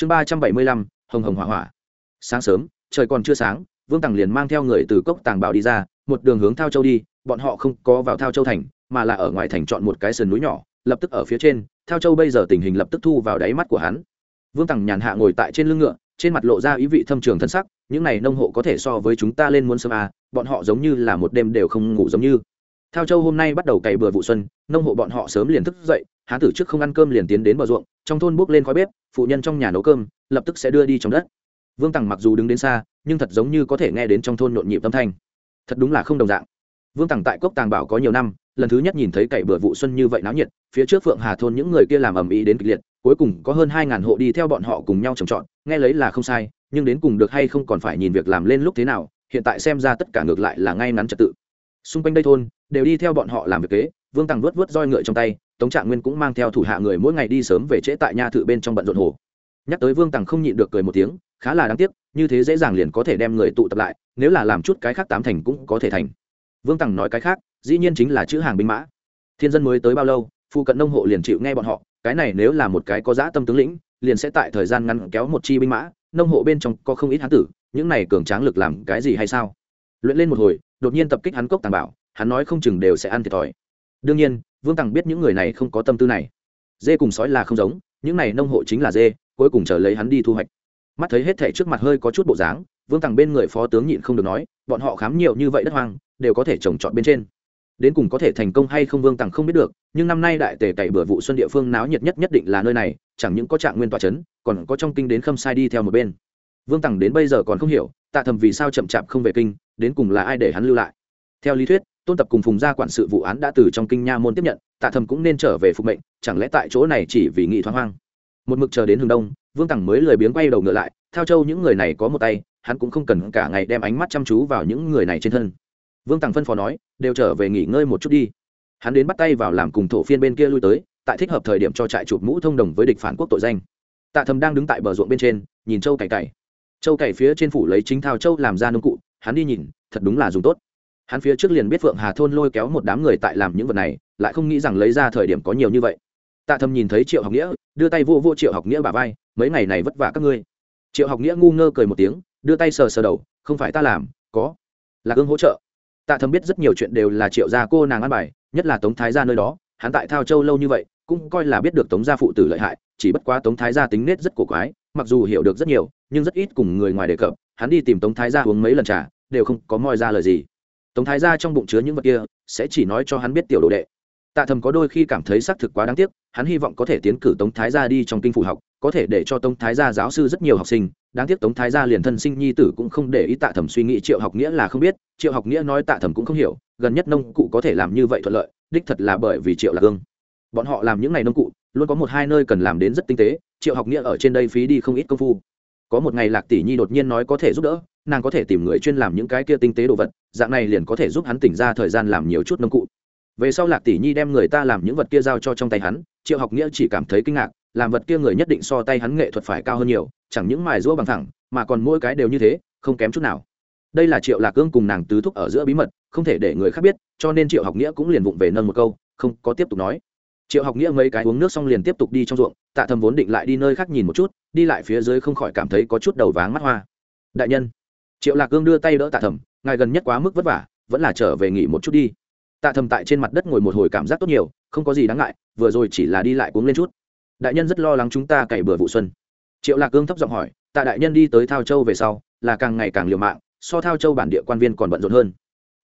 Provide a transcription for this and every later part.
chương ba trăm bảy mươi lăm hồng hồng hỏa hỏa. Sáng sớm trời còn chưa sáng vương tằng liền mang theo người từ cốc tàng bảo đi ra một đường hướng thao châu đi bọn họ không có vào thao châu thành mà là ở ngoài thành chọn một cái sườn núi nhỏ lập tức ở phía trên thao châu bây giờ tình hình lập tức thu vào đáy mắt của hắn. Vương tằng nhàn hạ ngồi tại trên lưng ngựa trên mặt lộ ra ý vị thâm trường thân sắc những này nông hộ có thể so với chúng ta lên muốn sớm à, bọn họ giống như là một đêm đều không ngủ giống như. Thao châu hôm nay bắt đầu cày bừa vụ xuân nông hộ bọn họ sớm liền thức dậy hán tử trước không ăn cơm liền tiến đến bờ ruộng, trong thôn bốc lên khói bếp, phụ nhân trong nhà nấu cơm, lập tức sẽ đưa đi trong đất. Vương tằng mặc dù đứng đến xa, nhưng thật giống như có thể nghe đến trong thôn nhộn nhịp âm thanh. Thật đúng là không đồng dạng. Vương tằng tại cốc tàng bảo có nhiều năm, lần thứ nhất nhìn thấy cày bừa vụ xuân như vậy náo nhiệt, phía trước phượng hà thôn những người kia làm ầm ĩ đến kịch liệt, cuối cùng có hơn hai ngàn hộ đi theo bọn họ cùng nhau trồng trọt, nghe lấy là không sai, nhưng đến cùng được hay không còn phải nhìn việc làm lên lúc thế nào, hiện tại xem ra tất cả ngược lại là ngay ngắn trật tự. Xung quanh đây thôn, đều đi theo bọn họ làm việc kế, vương tằng vớt vớt roi ngựa trong tay tống trạng nguyên cũng mang theo thủ hạ người mỗi ngày đi sớm về trễ tại nha thự bên trong bận rộn hồ. Nhắc tới vương tằng không nhịn được cười một tiếng, khá là đáng tiếc, như thế dễ dàng liền có thể đem người tụ tập lại, nếu là làm chút cái khác tám thành cũng có thể thành. Vương tằng nói cái khác, dĩ nhiên chính là chữ hàng binh mã. Thiên dân mới tới bao lâu phụ cận nông hộ liền chịu nghe bọn họ, cái này nếu là một cái có dã tâm tướng lĩnh, liền sẽ tại thời gian ngắn kéo một chi binh mã, nông hộ bên trong có không ít hán tử, những này cường tráng lực làm cái gì hay sao? Luyện lên một hồi, đột nhiên tập kích hắn cốc tàng bảo, hắn nói không chừng đều sẽ ăn thiệt thòi đương nhiên, vương tằng biết những người này không có tâm tư này. Dê cùng sói là không giống, những này nông hộ chính là dê, cuối cùng chờ lấy hắn đi thu hoạch. Mắt thấy hết thể trước mặt hơi có chút bộ dáng, vương tằng bên người phó tướng nhịn không được nói, bọn họ khám nhiều như vậy đất hoang, đều có thể trồng trọt bên trên. Đến cùng có thể thành công hay không vương tằng không biết được, nhưng năm nay đại tề cày bừa vụ xuân địa phương náo nhiệt nhất nhất định là nơi này, chẳng những có trạng nguyên tòa c h ấ n còn có trong kinh đến khâm sai đi theo một bên. Vương tằng đến bây giờ còn không hiểu, tạ thầm vì sao chậm chạp không về kinh, đến cùng là ai để hắn lưu lại. Theo lý thuyết tôn tập cùng phùng gia quản sự vụ án đã từ trong kinh nha môn tiếp nhận, tạ thầm cũng nên trở về phục mệnh, chẳng lẽ tại chỗ này chỉ vì nghị thoáng hoang? Một mực chờ đến hướng đông, vương tằng mới lười biếng quay đầu ngựa lại theo châu những người này có một tay, hắn cũng không cần cả ngày đem ánh mắt chăm chú vào những người này trên thân. Vương tằng phân phó nói, đều trở về nghỉ ngơi một chút đi. Hắn đến bắt tay vào làm cùng thổ phiên bên kia lui tới, tại thích hợp thời điểm cho trại chụp mũ thông đồng với địch phản quốc tội danh. Tạ thầm đang đứng tại bờ ruộng bên trên, nhìn châu cày cày châu cày phía trên phủ lấy chính thao châu làm ra nông cụ, hắn đi nhìn, thật đúng là dùng tốt hắn phía trước liền biết phượng hà thôn lôi kéo một đám người tại làm những vật này, lại không nghĩ rằng lấy ra thời điểm có nhiều như vậy. Tạ thầm nhìn thấy triệu học nghĩa, đưa tay vô vô triệu học nghĩa bà vai, mấy ngày này vất vả các ngươi. Triệu học nghĩa ngu ngơ cười một tiếng, đưa tay sờ sờ đầu, không phải ta làm, có. Là gương hỗ trợ. Tạ thầm biết rất nhiều chuyện đều là triệu gia cô nàng ăn bài, nhất là tống thái gia nơi đó, hắn tại thao châu lâu như vậy, cũng coi là biết được tống gia phụ tử lợi hại, chỉ bất quá tống thái gia tính nết rất cổ quái, mặc dù hiểu được rất nhiều, nhưng rất ít cùng người ngoài đề cập, hắn đi tìm tống thái gia uống mấy lần trà, đều không có moi ra lời gì tống thái gia trong bụng chứa những vật kia, sẽ chỉ nói cho hắn biết tiểu đồ đệ. Tạ thầm có đôi khi cảm thấy xác thực quá đáng tiếc, hắn hy vọng có thể tiến cử tống thái gia đi trong kinh phủ học, có thể để cho tống thái gia giáo sư rất nhiều học sinh. Đáng tiếc tống thái gia liền thân sinh nhi tử cũng không để ý tạ thẩm suy nghĩ triệu học nghĩa là không biết, triệu học nghĩa nói tạ thẩm cũng không hiểu, gần nhất nông cụ có thể làm như vậy thuận lợi, đích thật là bởi vì triệu là gương bọn họ làm những ngày nông cụ, luôn có một hai nơi cần làm đến rất tinh tế, triệu học nghĩa ở trên đây phí đi không ít công phu. Có một ngày lạc tỷ nhi đột nhiên nói có thể giúp đỡ nàng có thể tìm người chuyên làm những cái kia tinh tế đồ vật, dạng này liền có thể giúp hắn tỉnh ra thời gian làm nhiều chút nông cụ. Về sau lạc tỷ nhi đem người ta làm những vật kia giao cho trong tay hắn, triệu học nghĩa chỉ cảm thấy kinh ngạc, làm vật kia người nhất định so tay hắn nghệ thuật phải cao hơn nhiều, chẳng những mài rũa bằng thẳng, mà còn mỗi cái đều như thế, không kém chút nào. Đây là triệu lạc cương cùng nàng tứ thúc ở giữa bí mật, không thể để người khác biết, cho nên triệu học nghĩa cũng liền vụng về nâng một câu, không có tiếp tục nói. Triệu học nghĩa mấy cái uống nước xong liền tiếp tục đi trong ruộng, tạ thầm vốn định lại đi nơi khác nhìn một chút, đi lại phía dưới không khỏi cảm thấy có chút đầu váng mắt hoa. Đại nhân triệu lạc cương đưa tay đỡ tạ thầm ngài gần nhất quá mức vất vả, vẫn là trở về nghỉ một chút đi. Tạ thầm tại trên mặt đất ngồi một hồi cảm giác tốt nhiều, không có gì đáng ngại, vừa rồi chỉ là đi lại cuống lên chút. Đại nhân rất lo lắng chúng ta cày bừa vụ xuân. Triệu lạc cương thấp giọng hỏi, tạ đại nhân đi tới thao châu về sau, là càng ngày càng liều mạng, so thao châu bản địa quan viên còn bận rộn hơn.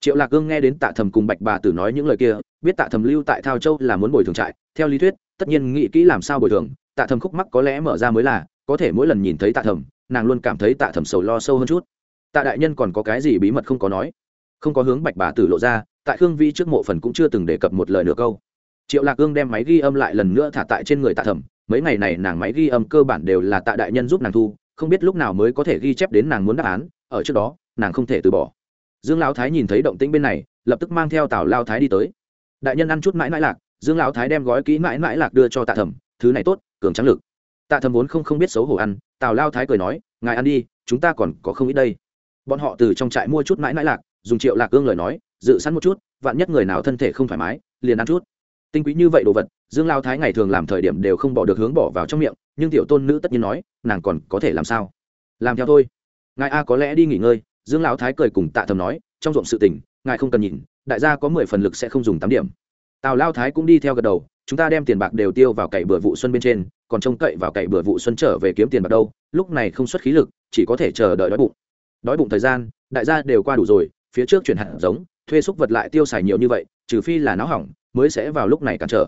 Triệu lạc cương nghe đến tạ thầm cùng bạch bà tử nói những lời kia, biết tạ thầm lưu tại thao châu là muốn bồi thường trại, theo lý thuyết, tất nhiên nghĩ kỹ làm sao bồi thường, tạ thầm khúc mắc có lẽ mở ra mới là, có thể mỗi lần nhìn thấy tạ thầm nàng luôn cảm thấy tạ thầm sầu lo sâu hơn chút tạ đại nhân còn có cái gì bí mật không có nói? Không có hướng bạch bà tử lộ ra, tại khương vi trước mộ phần cũng chưa từng đề cập một lời nửa câu. Triệu lạc cương đem máy ghi âm lại lần nữa thả tại trên người tạ thẩm, mấy ngày này nàng máy ghi âm cơ bản đều là tạ đại nhân giúp nàng thu, không biết lúc nào mới có thể ghi chép đến nàng muốn đáp án, ở trước đó, nàng không thể từ bỏ. Dương lão thái nhìn thấy động tĩnh bên này, lập tức mang theo tào lao thái đi tới. Đại nhân ăn chút mãi mãi lạc, dương lão thái đem gói kỹ mãi mãi lạc đưa cho tạ thẩm, thứ này tốt, cường trắng lực. Tạ thẩm vốn không không biết xấu hổ ăn, tào lao thái cười nói, ngài ăn đi, chúng ta còn có không ít đây bọn họ từ trong trại mua chút mãi mãi lạc, dùng triệu lạc gương lời nói, dự sẵn một chút, vạn nhất người nào thân thể không thoải mái, liền ăn chút. Tinh quý như vậy đồ vật, dương lao thái ngày thường làm thời điểm đều không bỏ được hướng bỏ vào trong miệng, nhưng tiểu tôn nữ tất nhiên nói, nàng còn có thể làm sao? Làm theo thôi. Ngài a có lẽ đi nghỉ ngơi, dương lão thái cười cùng tạ thầm nói, trong ruộng sự tình, ngài không cần nhìn, đại gia có mười phần lực sẽ không dùng tám điểm. Tào lao thái cũng đi theo gật đầu, chúng ta đem tiền bạc đều tiêu vào cậy bừa vụ xuân bên trên, còn trông cậy vào cậy bừa vụ xuân trở về kiếm tiền bạc đâu, lúc này không xuất khí lực, chỉ có thể chờ đợi đói bụng đói bụng thời gian, đại gia đều qua đủ rồi, phía trước chuyển hạt giống, thuê xúc vật lại tiêu xài nhiều như vậy, trừ phi là náo hỏng, mới sẽ vào lúc này cản trở.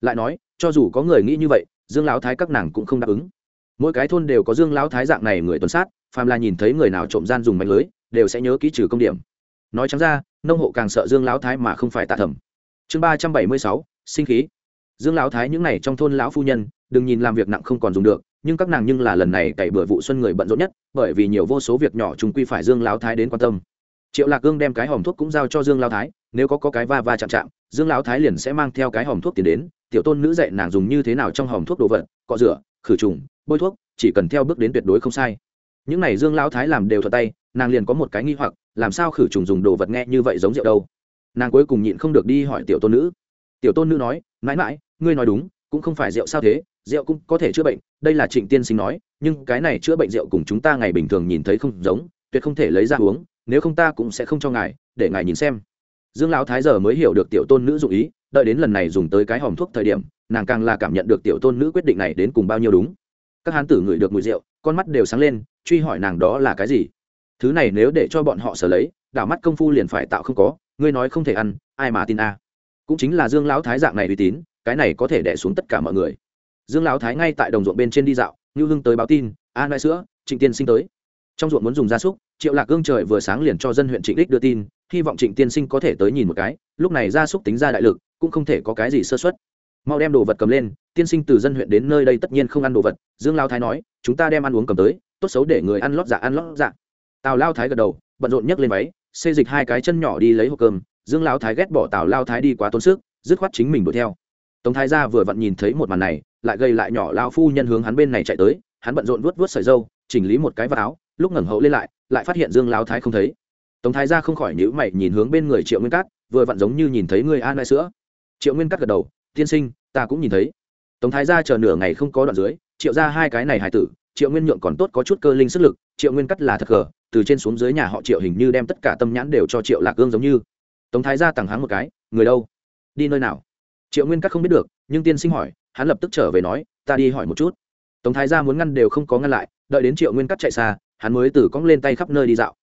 Lại nói, cho dù có người nghĩ như vậy, dương lão thái các nàng cũng không đáp ứng. Mỗi cái thôn đều có dương lão thái dạng này người tuần sát, phàm là nhìn thấy người nào trộm gian dùng mạch lưới, đều sẽ nhớ ký trừ công điểm. Nói chẳng ra, nông hộ càng sợ dương lão thái mà không phải tạ thẩm chương ba trăm bảy mươi sáu, sinh khí. Dương lão thái những n à y trong thôn lão phu nhân, đừng nhìn làm việc nặng không còn dùng được nhưng các nàng nhưng là lần này cày bừa vụ xuân người bận rộn nhất bởi vì nhiều vô số việc nhỏ chúng quy phải dương lão thái đến quan tâm. Triệu lạc gương đem cái hòm thuốc cũng giao cho dương lão thái nếu có, có cái va va chạm chạm dương lão thái liền sẽ mang theo cái hòm thuốc tiền đến tiểu tôn nữ dạy nàng dùng như thế nào trong hòm thuốc đồ vật cọ rửa khử trùng bôi thuốc chỉ cần theo bước đến tuyệt đối không sai. Những này dương lão thái làm đều thuật tay nàng liền có một cái nghi hoặc làm sao khử trùng dùng đồ vật nghe như vậy giống rượu đâu? Nàng cuối cùng nhịn không được đi hỏi tiểu tôn nữ. Tiểu tôn nữ nói mãi mãi ngươi nói đúng cũng không phải rượu sao thế rượu cũng có thể chữa bệnh, đây là trịnh tiên sinh nói, nhưng cái này chữa bệnh rượu cùng chúng ta ngày bình thường nhìn thấy không giống, tuyệt không thể lấy ra uống, nếu không ta cũng sẽ không cho ngài, để ngài nhìn xem. Dương lão thái giờ mới hiểu được tiểu tôn nữ dụ ý, đợi đến lần này dùng tới cái hòm thuốc thời điểm, nàng càng là cảm nhận được tiểu tôn nữ quyết định này đến cùng bao nhiêu đúng. Các hán tử ngửi được mùi rượu, con mắt đều sáng lên, truy hỏi nàng đó là cái gì. Thứ này nếu để cho bọn họ sở lấy, đảo mắt công phu liền phải tạo không có, ngươi nói không thể ăn, ai mà tin a? Cũng chính là dương lão thái dạng này uy tín, cái này có thể đẻ xuống tất cả mọi người dương lão thái ngay tại đồng ruộng bên trên đi dạo như hưng tới báo tin an lại sữa, trịnh tiên sinh tới. Trong ruộng muốn dùng gia súc, triệu lạc gương trời vừa sáng liền cho dân huyện trịnh đích đưa tin, hy vọng trịnh tiên sinh có thể tới nhìn một cái, lúc này gia súc tính ra đại lực, cũng không thể có cái gì sơ xuất mau đem đồ vật cầm lên, tiên sinh từ dân huyện đến nơi đây tất nhiên không ăn đồ vật, dương lao thái nói, chúng ta đem ăn uống cầm tới, tốt xấu để người ăn lót dạ ăn lót dạ. Tào lao thái gật đầu, bận rộn nhấc lên váy, xê dịch hai cái chân nhỏ đi lấy hộp cơm, dương lao thái ghét bỏ tào lao thái đi quá tốn sức, dứt khoát chính mình đuổi theo. Tống thái gia vừa vặn nhìn thấy một màn này lại gây lại nhỏ lao phu nhân hướng hắn bên này chạy tới, hắn bận rộn vuốt vuốt sợi dâu, chỉnh lý một cái vào áo, lúc ngẩng hậu lên lại lại phát hiện dương lao thái không thấy. Tống thái gia không khỏi nhữ mày nhìn hướng bên người triệu nguyên cát, vừa vặn giống như nhìn thấy người an lại sữa. Triệu nguyên cát gật đầu, tiên sinh, ta cũng nhìn thấy. Tống thái gia chờ nửa ngày không có đoạn dưới, triệu ra hai cái này hài tử, triệu nguyên nhượng còn tốt có chút cơ linh sức lực, triệu nguyên cắt là thật cờ từ trên xuống dưới nhà họ triệu hình như đem tất cả tâm nhãn đều cho triệu lạc gương giống như. Tống thái gia tặng hắn một cái, người đâu? Đi nơi nào? Triệu nguyên cắt không biết được, nhưng tiên sinh hỏi hắn lập tức trở về nói, ta đi hỏi một chút. Tống thái gia muốn ngăn đều không có ngăn lại, đợi đến triệu nguyên cắt chạy xa, hắn mới từ cong lên tay khắp nơi đi dạo.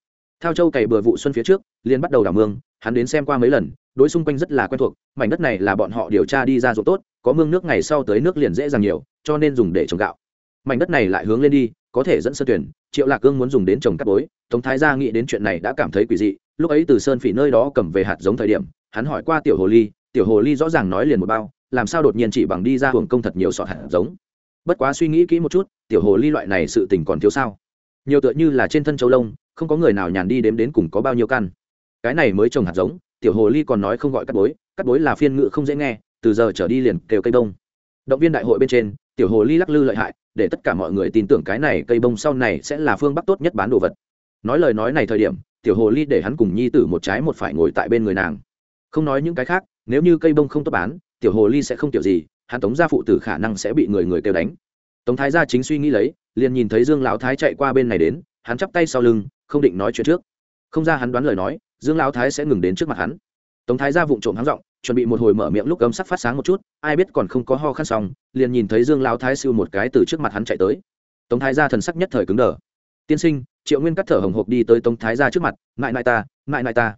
Theo châu cày bừa vụ xuân phía trước, liền bắt đầu đảo mương, hắn đến xem qua mấy lần, đối xung quanh rất là quen thuộc, mảnh đất này là bọn họ điều tra đi ra ruộng tốt, có mương nước ngày sau tới nước liền dễ dàng nhiều, cho nên dùng để trồng gạo. Mảnh đất này lại hướng lên đi, có thể dẫn sơ tuyển, triệu lạc cương muốn dùng đến trồng cắt bối, tống thái gia nghĩ đến chuyện này đã cảm thấy quỷ dị, lúc ấy từ sơn phỉ nơi đó cầm về hạt giống thời điểm, hắn hỏi qua tiểu hồ ly, tiểu hồ ly rõ ràng nói liền một bao làm sao đột nhiên chỉ bằng đi ra hưởng công thật nhiều sọt hạt giống? Bất quá suy nghĩ kỹ một chút, tiểu hồ ly loại này sự tình còn thiếu sao? Nhiều tựa như là trên thân châu lông, không có người nào nhàn đi đếm đến cùng có bao nhiêu căn. Cái này mới trồng hạt giống, tiểu hồ ly còn nói không gọi cắt bối cắt bối là phiên ngự không dễ nghe, từ giờ trở đi liền kêu cây đông động viên đại hội bên trên, tiểu hồ ly lắc lư lợi hại, để tất cả mọi người tin tưởng cái này cây bông sau này sẽ là phương bắc tốt nhất bán đồ vật. Nói lời nói này thời điểm, tiểu hồ ly để hắn cùng nhi tử một trái một phải ngồi tại bên người nàng. Không nói những cái khác, nếu như cây bông không tốt bán tiểu hồ ly sẽ không kiểu gì, hắn tống gia phụ tử khả năng sẽ bị người người kêu đánh. Tống thái gia chính suy nghĩ lấy, liền nhìn thấy dương lão thái chạy qua bên này đến, hắn chắp tay sau lưng, không định nói chuyện trước. Không ra hắn đoán lời nói, dương lão thái sẽ ngừng đến trước mặt hắn. Tống thái gia vụng trộm hắn giọng, chuẩn bị một hồi mở miệng lúc âm sắc phát sáng một chút, ai biết còn không có ho khăn xong, liền nhìn thấy dương lão thái siêu một cái từ trước mặt hắn chạy tới. Tống thái gia thần sắc nhất thời cứng đờ. Tiên sinh, triệu nguyên cắt thở hồng hộc đi tới tống thái gia trước mặt ngại ngại ta ngại ngại ta.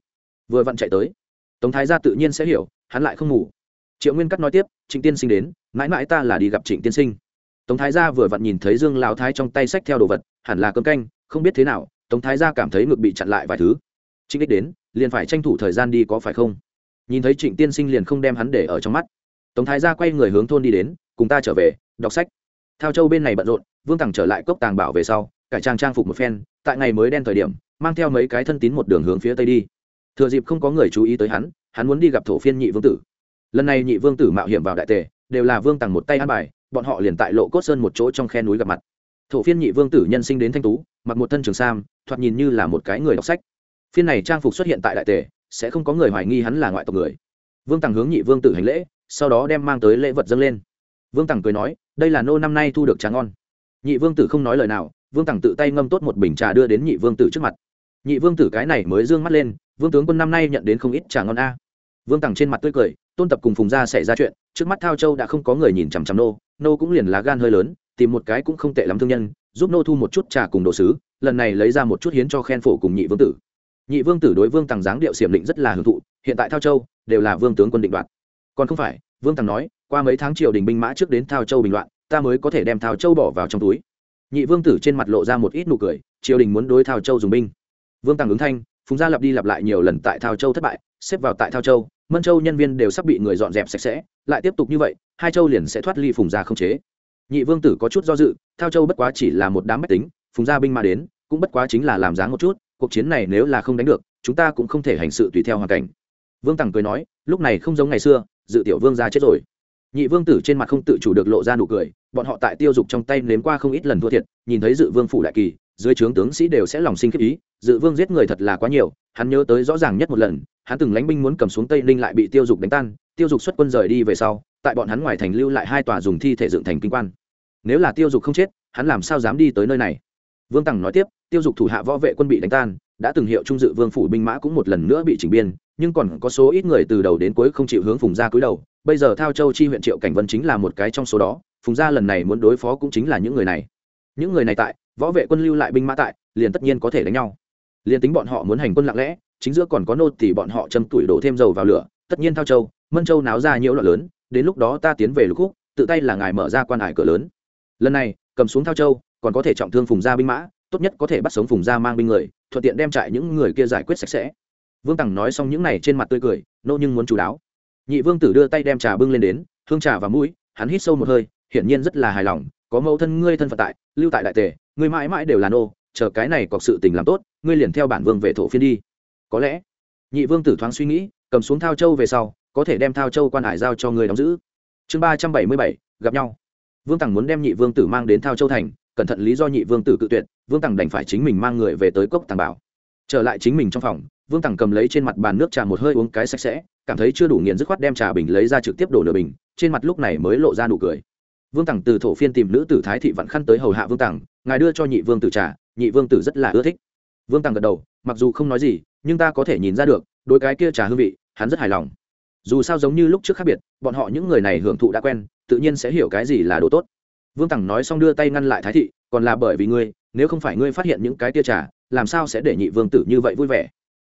Vừa vặn chạy tới. Tống thái gia tự nhiên sẽ hiểu, hắn lại không ngủ triệu nguyên cắt nói tiếp, trịnh tiên sinh đến, mãi mãi ta là đi gặp trịnh tiên sinh. Tống thái gia vừa vặn nhìn thấy dương lão thái trong tay sách theo đồ vật, hẳn là cơm canh, không biết thế nào, tống thái gia cảm thấy ngực bị chặn lại vài thứ. Trịnh đích đến, liền phải tranh thủ thời gian đi có phải không? Nhìn thấy trịnh tiên sinh liền không đem hắn để ở trong mắt. Tống thái gia quay người hướng thôn đi đến, cùng ta trở về, đọc sách. Thao châu bên này bận rộn, vương tằng trở lại cốc tàng bảo về sau, cải trang trang phục một phen, tại ngày mới đen thời điểm, mang theo mấy cái thân tín một đường hướng phía tây đi. Thừa dịp không có người chú ý tới hắn hắn muốn đi gặp thổ phiên nhị vương tử lần này nhị vương tử mạo hiểm vào đại tề, đều là vương tằng một tay ăn bài, bọn họ liền tại lộ cốt sơn một chỗ trong khe núi gặp mặt. Thổ phiên nhị vương tử nhân sinh đến thanh tú, mặc một thân trường sam, thoạt nhìn như là một cái người đọc sách. Phiên này trang phục xuất hiện tại đại tề, sẽ không có người hoài nghi hắn là ngoại tộc người. Vương tàng hướng nhị vương tử hành lễ, sau đó đem mang tới lễ vật dâng lên. Vương tằng cười nói, đây là nô năm nay thu được trà ngon. Nhị vương tử không nói lời nào, vương tằng tự tay ngâm tốt một bình trà đưa đến nhị vương tử trước mặt. Nhị vương tử cái này mới d ư ơ n g mắt lên, vương tướng quân năm nay nhận đến không ít trà ngon a. Vương tằng trên mặt tươi cười tôn tập cùng phùng gia xảy ra chuyện, trước mắt thao châu đã không có người nhìn chằm chằm nô nô cũng liền lá gan hơi lớn, tìm một cái cũng không tệ lắm thương nhân, giúp nô thu một chút trà cùng đồ sứ, lần này lấy ra một chút hiến cho khen phổ cùng nhị vương tử. Nhị vương tử đối vương tằng giáng điệu xiểm định rất là hưởng thụ, hiện tại thao châu đều là vương tướng quân định đoạt. Còn không phải, vương tằng nói, qua mấy tháng triều đình binh mã trước đến thao châu bình loạn, ta mới có thể đem thao châu bỏ vào trong túi. Nhị vương tử trên mặt lộ ra một ít nụ cười, triều đình muốn đối thao châu dùng binh. Vương tàng ứng thanh, phùng gia lặp đi lặp lại nhiều lần tại thao châu thất bại, xếp vào tại thao châu mân châu nhân viên đều sắp bị người dọn dẹp sạch sẽ lại tiếp tục như vậy hai châu liền sẽ thoát ly phùng gia không chế nhị vương tử có chút do dự thao châu bất quá chỉ là một đám mách tính phùng gia binh mà đến cũng bất quá chính là làm dáng một chút cuộc chiến này nếu là không đánh được chúng ta cũng không thể hành sự tùy theo hoàn cảnh vương tằng cười nói lúc này không giống ngày xưa dự tiểu vương gia chết rồi nhị vương tử trên mặt không tự chủ được lộ ra nụ cười bọn họ tại tiêu dục trong tay nếm qua không ít lần thua thiệt nhìn thấy dự vương phủ đại kỳ dưới trướng tướng sĩ đều sẽ lòng sinh khiếp ý dự vương giết người thật là quá nhiều, hắn nhớ tới rõ ràng nhất một lần, hắn từng lánh binh muốn cầm xuống tây ninh lại bị tiêu dục đánh tan, tiêu dục xuất quân rời đi về sau, tại bọn hắn ngoài thành lưu lại hai tòa dùng thi thể dựng thành kinh quan. Nếu là tiêu dục không chết, hắn làm sao dám đi tới nơi này? Vương tằng nói tiếp, tiêu dục thủ hạ võ vệ quân bị đánh tan, đã từng hiệu trung dự vương phủ binh mã cũng một lần nữa bị chỉnh biên, nhưng còn có số ít người từ đầu đến cuối không chịu hướng phùng Gia cúi đầu. Bây giờ thao châu chi huyện triệu cảnh vân chính là một cái trong số đó, phùng gia lần này muốn đối phó cũng chính là những người này. Những người này tại, võ vệ quân lưu lại binh mã tại, liền tất nhiên có thể đánh nhau liền tính bọn họ muốn hành quân lặng lẽ, chính giữa còn có nô thì bọn họ châm tuổi đổ thêm dầu vào lửa, tất nhiên thao châu, mân châu náo ra nhiễu loạn lớn, đến lúc đó ta tiến về lục khúc, tự tay là ngài mở ra quan hải cửa lớn. Lần này, cầm xuống thao châu, còn có thể trọng thương phùng gia binh mã, tốt nhất có thể bắt sống phùng gia mang binh người, thuận tiện đem trại những người kia giải quyết sạch sẽ. Vương tằng nói xong những này trên mặt tươi cười, nô nhưng muốn chú đáo. Nhị vương tử đưa tay đem trà bưng lên đến, hương trà và mũi, hắn hít sâu một hơi, hiển nhiên rất là hài lòng, có mẫu thân ngươi thân phận tại, lưu tại đại tề, ngươi mãi mãi đều là nô chờ cái này có sự tình làm tốt, ngươi liền theo bản vương về thổ phiên đi. Có lẽ, nhị vương tử thoáng suy nghĩ, cầm xuống thao châu về sau, có thể đem thao châu quan hải giao cho người đóng giữ. Chương ba trăm bảy mươi bảy, gặp nhau. Vương tằng muốn đem nhị vương tử mang đến thao châu thành, cẩn thận lý do nhị vương tử cự tuyệt, vương tằng đành phải chính mình mang người về tới cốc tàng bảo. Trở lại chính mình trong phòng, vương tằng cầm lấy trên mặt bàn nước trà một hơi uống cái sạch sẽ, cảm thấy chưa đủ nghiền dứt khoát đem trà bình lấy ra trực tiếp đổ nửa bình, trên mặt lúc này mới lộ ra nụ cười. Vương tằng từ thổ phiên tìm nữ tử thái thị vạn khăn tới hầu hạ vương tằng, ngài đưa cho nhị vương tử trà nhị vương tử rất là ưa thích. Vương tàng gật đầu, mặc dù không nói gì, nhưng ta có thể nhìn ra được đôi cái kia trà hương vị, hắn rất hài lòng. Dù sao giống như lúc trước khác biệt, bọn họ những người này hưởng thụ đã quen, tự nhiên sẽ hiểu cái gì là đồ tốt. Vương tằng nói xong đưa tay ngăn lại thái thị, còn là bởi vì ngươi, nếu không phải ngươi phát hiện những cái tia trà, làm sao sẽ để nhị vương tử như vậy vui vẻ?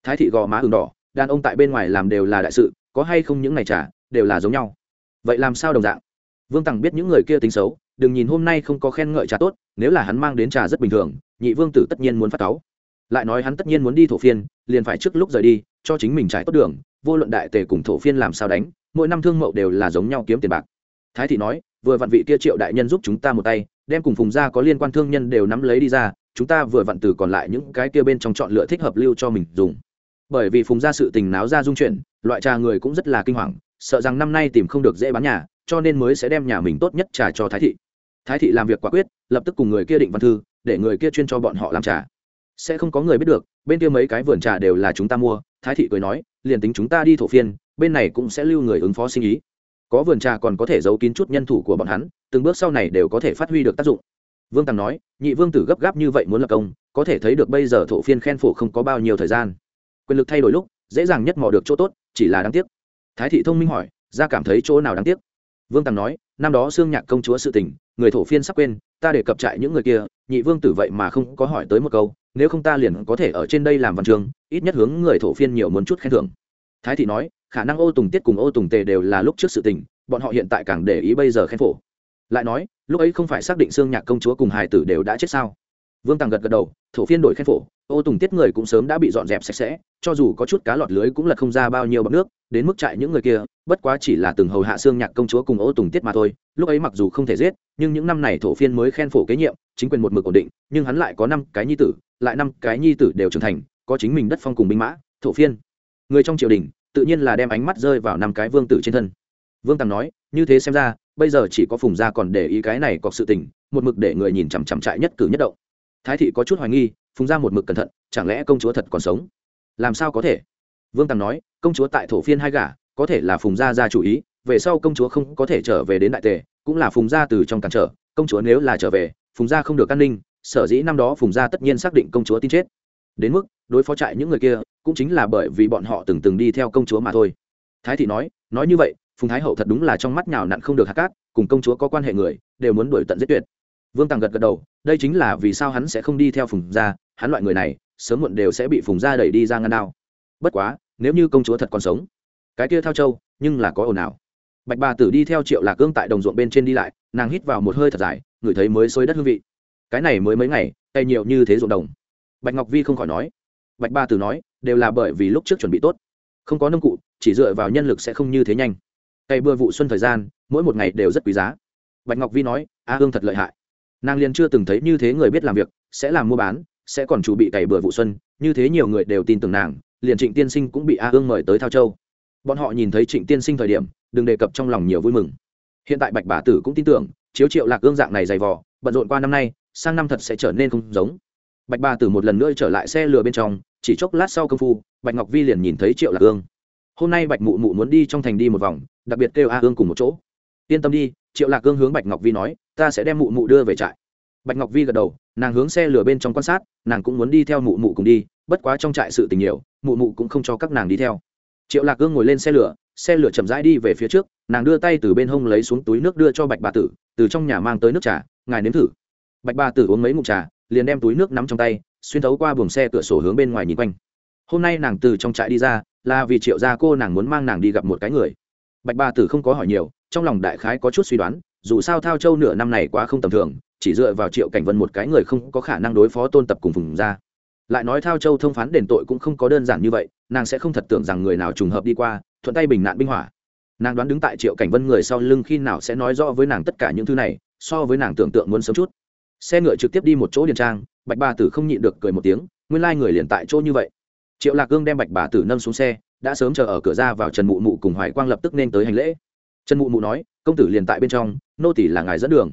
Thái thị gò má ừng đỏ, đàn ông tại bên ngoài làm đều là đại sự, có hay không những ngày trà, đều là giống nhau. Vậy làm sao đồng dạng? Vương tằng biết những người kia tính xấu, đừng nhìn hôm nay không có khen ngợi trà tốt, nếu là hắn mang đến trà rất bình thường nhị vương tử tất nhiên muốn phát cáu. Lại nói hắn tất nhiên muốn đi thổ phiên, liền phải trước lúc rời đi, cho chính mình trải tốt đường, vô luận đại tề cùng thổ phiên làm sao đánh, mỗi năm thương mậu đều là giống nhau kiếm tiền bạc. Thái thị nói, vừa vặn vị kia triệu đại nhân giúp chúng ta một tay, đem cùng phùng gia có liên quan thương nhân đều nắm lấy đi ra, chúng ta vừa vặn từ còn lại những cái kia bên trong chọn lựa thích hợp lưu cho mình dùng. Bởi vì phùng gia sự tình náo ra dung chuyển, loại trà người cũng rất là kinh hoàng, sợ rằng năm nay tìm không được dễ bán nhà, cho nên mới sẽ đem nhà mình tốt nhất trà cho thái thị. Thái thị làm việc quả quyết, lập tức cùng người kia định văn thư để người kia chuyên cho bọn họ làm trà. Sẽ không có người biết được, bên kia mấy cái vườn trà đều là chúng ta mua, thái thị cười nói, liền tính chúng ta đi thổ phiên, bên này cũng sẽ lưu người ứng phó sinh ý. Có vườn trà còn có thể giấu kín chút nhân thủ của bọn hắn, từng bước sau này đều có thể phát huy được tác dụng. Vương tàng nói, nhị vương tử gấp gáp như vậy muốn lập công, có thể thấy được bây giờ thổ phiên khen phổ không có bao nhiêu thời gian. Quyền lực thay đổi lúc, dễ dàng nhất mò được chỗ tốt, chỉ là đáng tiếc. Thái thị thông minh hỏi, ra cảm thấy chỗ nào đáng tiếc? Vương tàng nói, năm đó xương nhạc công chúa sự tình người thổ phiên sắp quên, ta để cập trại những người kia, nhị vương tử vậy mà không có hỏi tới một câu, nếu không ta liền có thể ở trên đây làm văn trường ít nhất hướng người thổ phiên nhiều muốn chút khen thưởng. Thái thị nói, khả năng ô tùng tiết cùng ô tùng tề đều là lúc trước sự tình, bọn họ hiện tại càng để ý bây giờ khen phổ. Lại nói, lúc ấy không phải xác định xương nhạc công chúa cùng hài tử đều đã chết sao? Vương tàng gật gật đầu, thổ phiên đổi khen phổ, ô tùng tiết người cũng sớm đã bị dọn dẹp sạch sẽ, cho dù có chút cá lọt lưới cũng lật không ra bao nhiêu bọc nước, đến mức trại những người kia bất quá chỉ là từng hầu hạ xương nhạc công chúa cùng ô tùng tiết mà thôi, lúc ấy mặc dù không thể giết, nhưng những năm này thổ phiên mới khen phổ kế nhiệm, chính quyền một mực ổn định, nhưng hắn lại có năm cái nhi tử, lại năm cái nhi tử đều trưởng thành, có chính mình đất phong cùng binh mã, thổ phiên. Người trong triều đình, tự nhiên là đem ánh mắt rơi vào năm cái vương tử trên thân. Vương tàng nói, như thế xem ra, bây giờ chỉ có phùng gia còn để ý cái này có sự tình, một mực để người nhìn chằm chằm trại nhất cử nhất động. Thái thị có chút hoài nghi, phùng gia một mực cẩn thận, chẳng lẽ công chúa thật còn sống? Làm sao có thể? Vương tàng nói, công chúa tại thổ phiên hai gả có thể là phùng gia ra chủ ý, về sau công chúa không có thể trở về đến đại tề, cũng là phùng gia từ trong cản trở, công chúa nếu là trở về, phùng gia không được an ninh, sở dĩ năm đó phùng gia tất nhiên xác định công chúa tin chết. Đến mức, đối phó trại những người kia, cũng chính là bởi vì bọn họ từng từng đi theo công chúa mà thôi. Thái thị nói nói như vậy, phùng thái hậu thật đúng là trong mắt nhào nặn không được hạt cát, cùng công chúa có quan hệ người, đều muốn đuổi tận giết tuyệt. Vương tàng gật gật đầu, đây chính là vì sao hắn sẽ không đi theo phùng gia, hắn loại người này, sớm muộn đều sẽ bị phùng gia đẩy đi ra ngăn đao. Bất quá, nếu như công chúa thật còn sống cái kia thao châu, nhưng là có ồn ào. Bạch bà tử đi theo triệu lạc gương tại đồng ruộng bên trên đi lại, nàng hít vào một hơi thật dài, ngửi thấy mới xối đất hương vị. Cái này mới mấy ngày, tay nhiều như thế ruộng đồng. Bạch ngọc vi không khỏi nói. Bạch ba tử nói, đều là bởi vì lúc trước chuẩn bị tốt. Không có nông cụ, chỉ dựa vào nhân lực sẽ không như thế nhanh. Cây bừa vụ xuân thời gian, mỗi một ngày đều rất quý giá. Bạch ngọc vi nói, a hương thật lợi hại. Nàng liền chưa từng thấy như thế người biết làm việc, sẽ làm mua bán, sẽ còn chủ bị cày bừa vụ xuân, như thế nhiều người đều tin tưởng nàng, liền trịnh tiên sinh cũng bị a hương mời tới thao châu bọn họ nhìn thấy trịnh tiên sinh thời điểm, đừng đề cập trong lòng nhiều vui mừng. Hiện tại bạch bà tử cũng tin tưởng, chiếu triệu lạc gương dạng này dày vò, bận rộn qua năm nay, sang năm thật sẽ trở nên không giống. Bạch bà tử một lần nữa trở lại xe lừa bên trong, chỉ chốc lát sau công phu, bạch ngọc vi liền nhìn thấy triệu lạc gương. Hôm nay bạch mụ mụ muốn đi trong thành đi một vòng, đặc biệt kêu a Hương cùng một chỗ. Yên tâm đi, triệu lạc gương hướng bạch ngọc vi nói, ta sẽ đem mụ mụ đưa về trại. Bạch ngọc vi gật đầu, nàng hướng xe lửa bên trong quan sát, nàng cũng muốn đi theo mụ mụ cùng đi, bất quá trong trại sự tình nhiều, mụ mụ cũng không cho các nàng đi theo triệu lạc ương ngồi lên xe lửa xe lửa chậm rãi đi về phía trước, nàng đưa tay từ bên hông lấy xuống túi nước đưa cho bạch bà tử, từ trong nhà mang tới nước trà, ngài nếm thử. Bạch bà tử uống mấy ngụm trà, liền đem túi nước nắm trong tay, xuyên thấu qua buồng xe cửa sổ hướng bên ngoài nhìn quanh. Hôm nay nàng từ trong trại đi ra, là vì triệu gia cô nàng muốn mang nàng đi gặp một cái người. Bạch bà tử không có hỏi nhiều, trong lòng đại khái có chút suy đoán, dù sao thao châu nửa năm này quá không tầm thường, chỉ dựa vào triệu cảnh vân một cái người không có khả năng đối phó tôn tập cùng phùng ra lại nói thao châu thông phán đền tội cũng không có đơn giản như vậy, nàng sẽ không thật tưởng rằng người nào trùng hợp đi qua, thuận tay bình nạn binh hỏa. Nàng đoán đứng tại triệu cảnh vân người sau lưng khi nào sẽ nói rõ với nàng tất cả những thứ này, so với nàng tưởng tượng muốn sớm chút. Xe ngựa trực tiếp đi một chỗ điền trang, bạch bà tử không nhịn được cười một tiếng, nguyên lai、like、người liền tại chỗ như vậy. Triệu lạc cương đem bạch bà tử nâng xuống xe, đã sớm chờ ở cửa ra vào trần mụ mụ cùng hoài quang lập tức nên tới hành lễ. Trần mụ mụ nói, công tử liền tại bên trong, nô tỷ là ngài dẫn đường.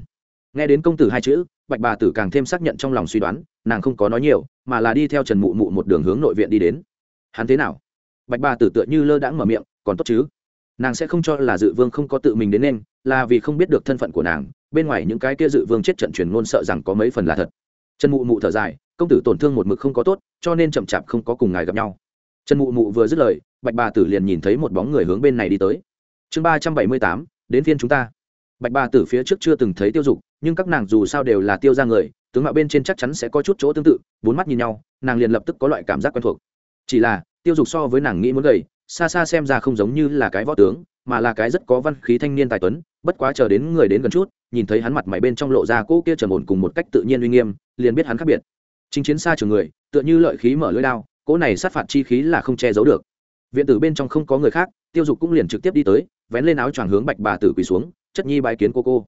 Nghe đến công tử hai chữ bạch bà tử càng thêm xác nhận trong lòng suy đoán, nàng không có nói nhiều, mà là đi theo trần mụ mụ một đường hướng nội viện đi đến. Hắn thế nào? Bạch bà tử tựa như lơ đãng mở miệng, còn tốt chứ? Nàng sẽ không cho là dự vương không có tự mình đến nên, là vì không biết được thân phận của nàng, bên ngoài những cái kia dự vương chết trận truyền ngôn sợ rằng có mấy phần là thật. Trần mụ mụ thở dài, công tử tổn thương một mực không có tốt, cho nên chậm chạp không có cùng ngài gặp nhau. Trần mụ mụ vừa dứt lời, bạch bà tử liền nhìn thấy một bóng người hướng bên này đi tới. Chương ba trăm bảy mươi tám, đến phiên chúng ta. Bạch bà tử phía trước chưa từng thấy tiêu dục nhưng các nàng dù sao đều là tiêu ra người, tướng mạo bên trên chắc chắn sẽ có chút chỗ tương tự, bốn mắt nhìn nhau, nàng liền lập tức có loại cảm giác quen thuộc. Chỉ là, tiêu dục so với nàng nghĩ muốn gầy, xa xa xem ra không giống như là cái võ tướng, mà là cái rất có văn khí thanh niên tài tuấn, bất quá chờ đến người đến gần chút, nhìn thấy hắn mặt mày bên trong lộ ra cỗ kia trầm ổn cùng một cách tự nhiên uy nghiêm, liền biết hắn khác biệt. Chính chiến xa trường người, tựa như lợi khí mở lưỡi đao, cỗ này sát phạt chi khí là không che giấu được. Viện tử bên trong không có người khác, tiêu dục cũng liền trực tiếp đi tới, vén lên áo choàng hướng bạch bà tử quỳ xuống, chất nhi bái kiến cô cô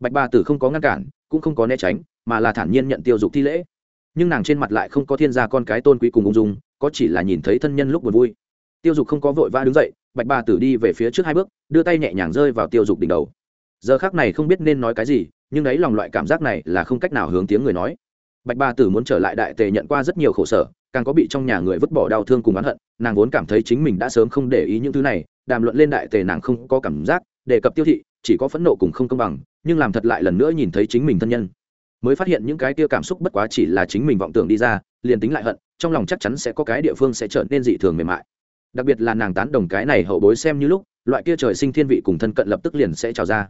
bạch bà tử không có ngăn cản, cũng không có né tránh, mà là thản nhiên nhận tiêu dục thi lễ. Nhưng nàng trên mặt lại không có thiên gia con cái tôn quý cùng ung dung, có chỉ là nhìn thấy thân nhân lúc buồn vui. Tiêu dục không có vội vã đứng dậy, bạch bà tử đi về phía trước hai bước, đưa tay nhẹ nhàng rơi vào tiêu dục đỉnh đầu. Giờ khác này không biết nên nói cái gì, nhưng đấy lòng loại cảm giác này là không cách nào hướng tiếng người nói. Bạch bà tử muốn trở lại đại tề nhận qua rất nhiều khổ sở, càng có bị trong nhà người vứt bỏ đau thương cùng oán hận, nàng vốn cảm thấy chính mình đã sớm không để ý những thứ này, đàm luận lên đại tề nàng không có cảm giác, đề cập tiêu thị, chỉ có phẫn nộ cùng không công bằng nhưng làm thật lại lần nữa nhìn thấy chính mình thân nhân. Mới phát hiện những cái kia cảm xúc bất quá chỉ là chính mình vọng tưởng đi ra, liền tính lại hận, trong lòng chắc chắn sẽ có cái địa phương sẽ trở nên dị thường mềm mại. Đặc biệt là nàng tán đồng cái này hậu bối xem như lúc, loại kia trời sinh thiên vị cùng thân cận lập tức liền sẽ trào ra.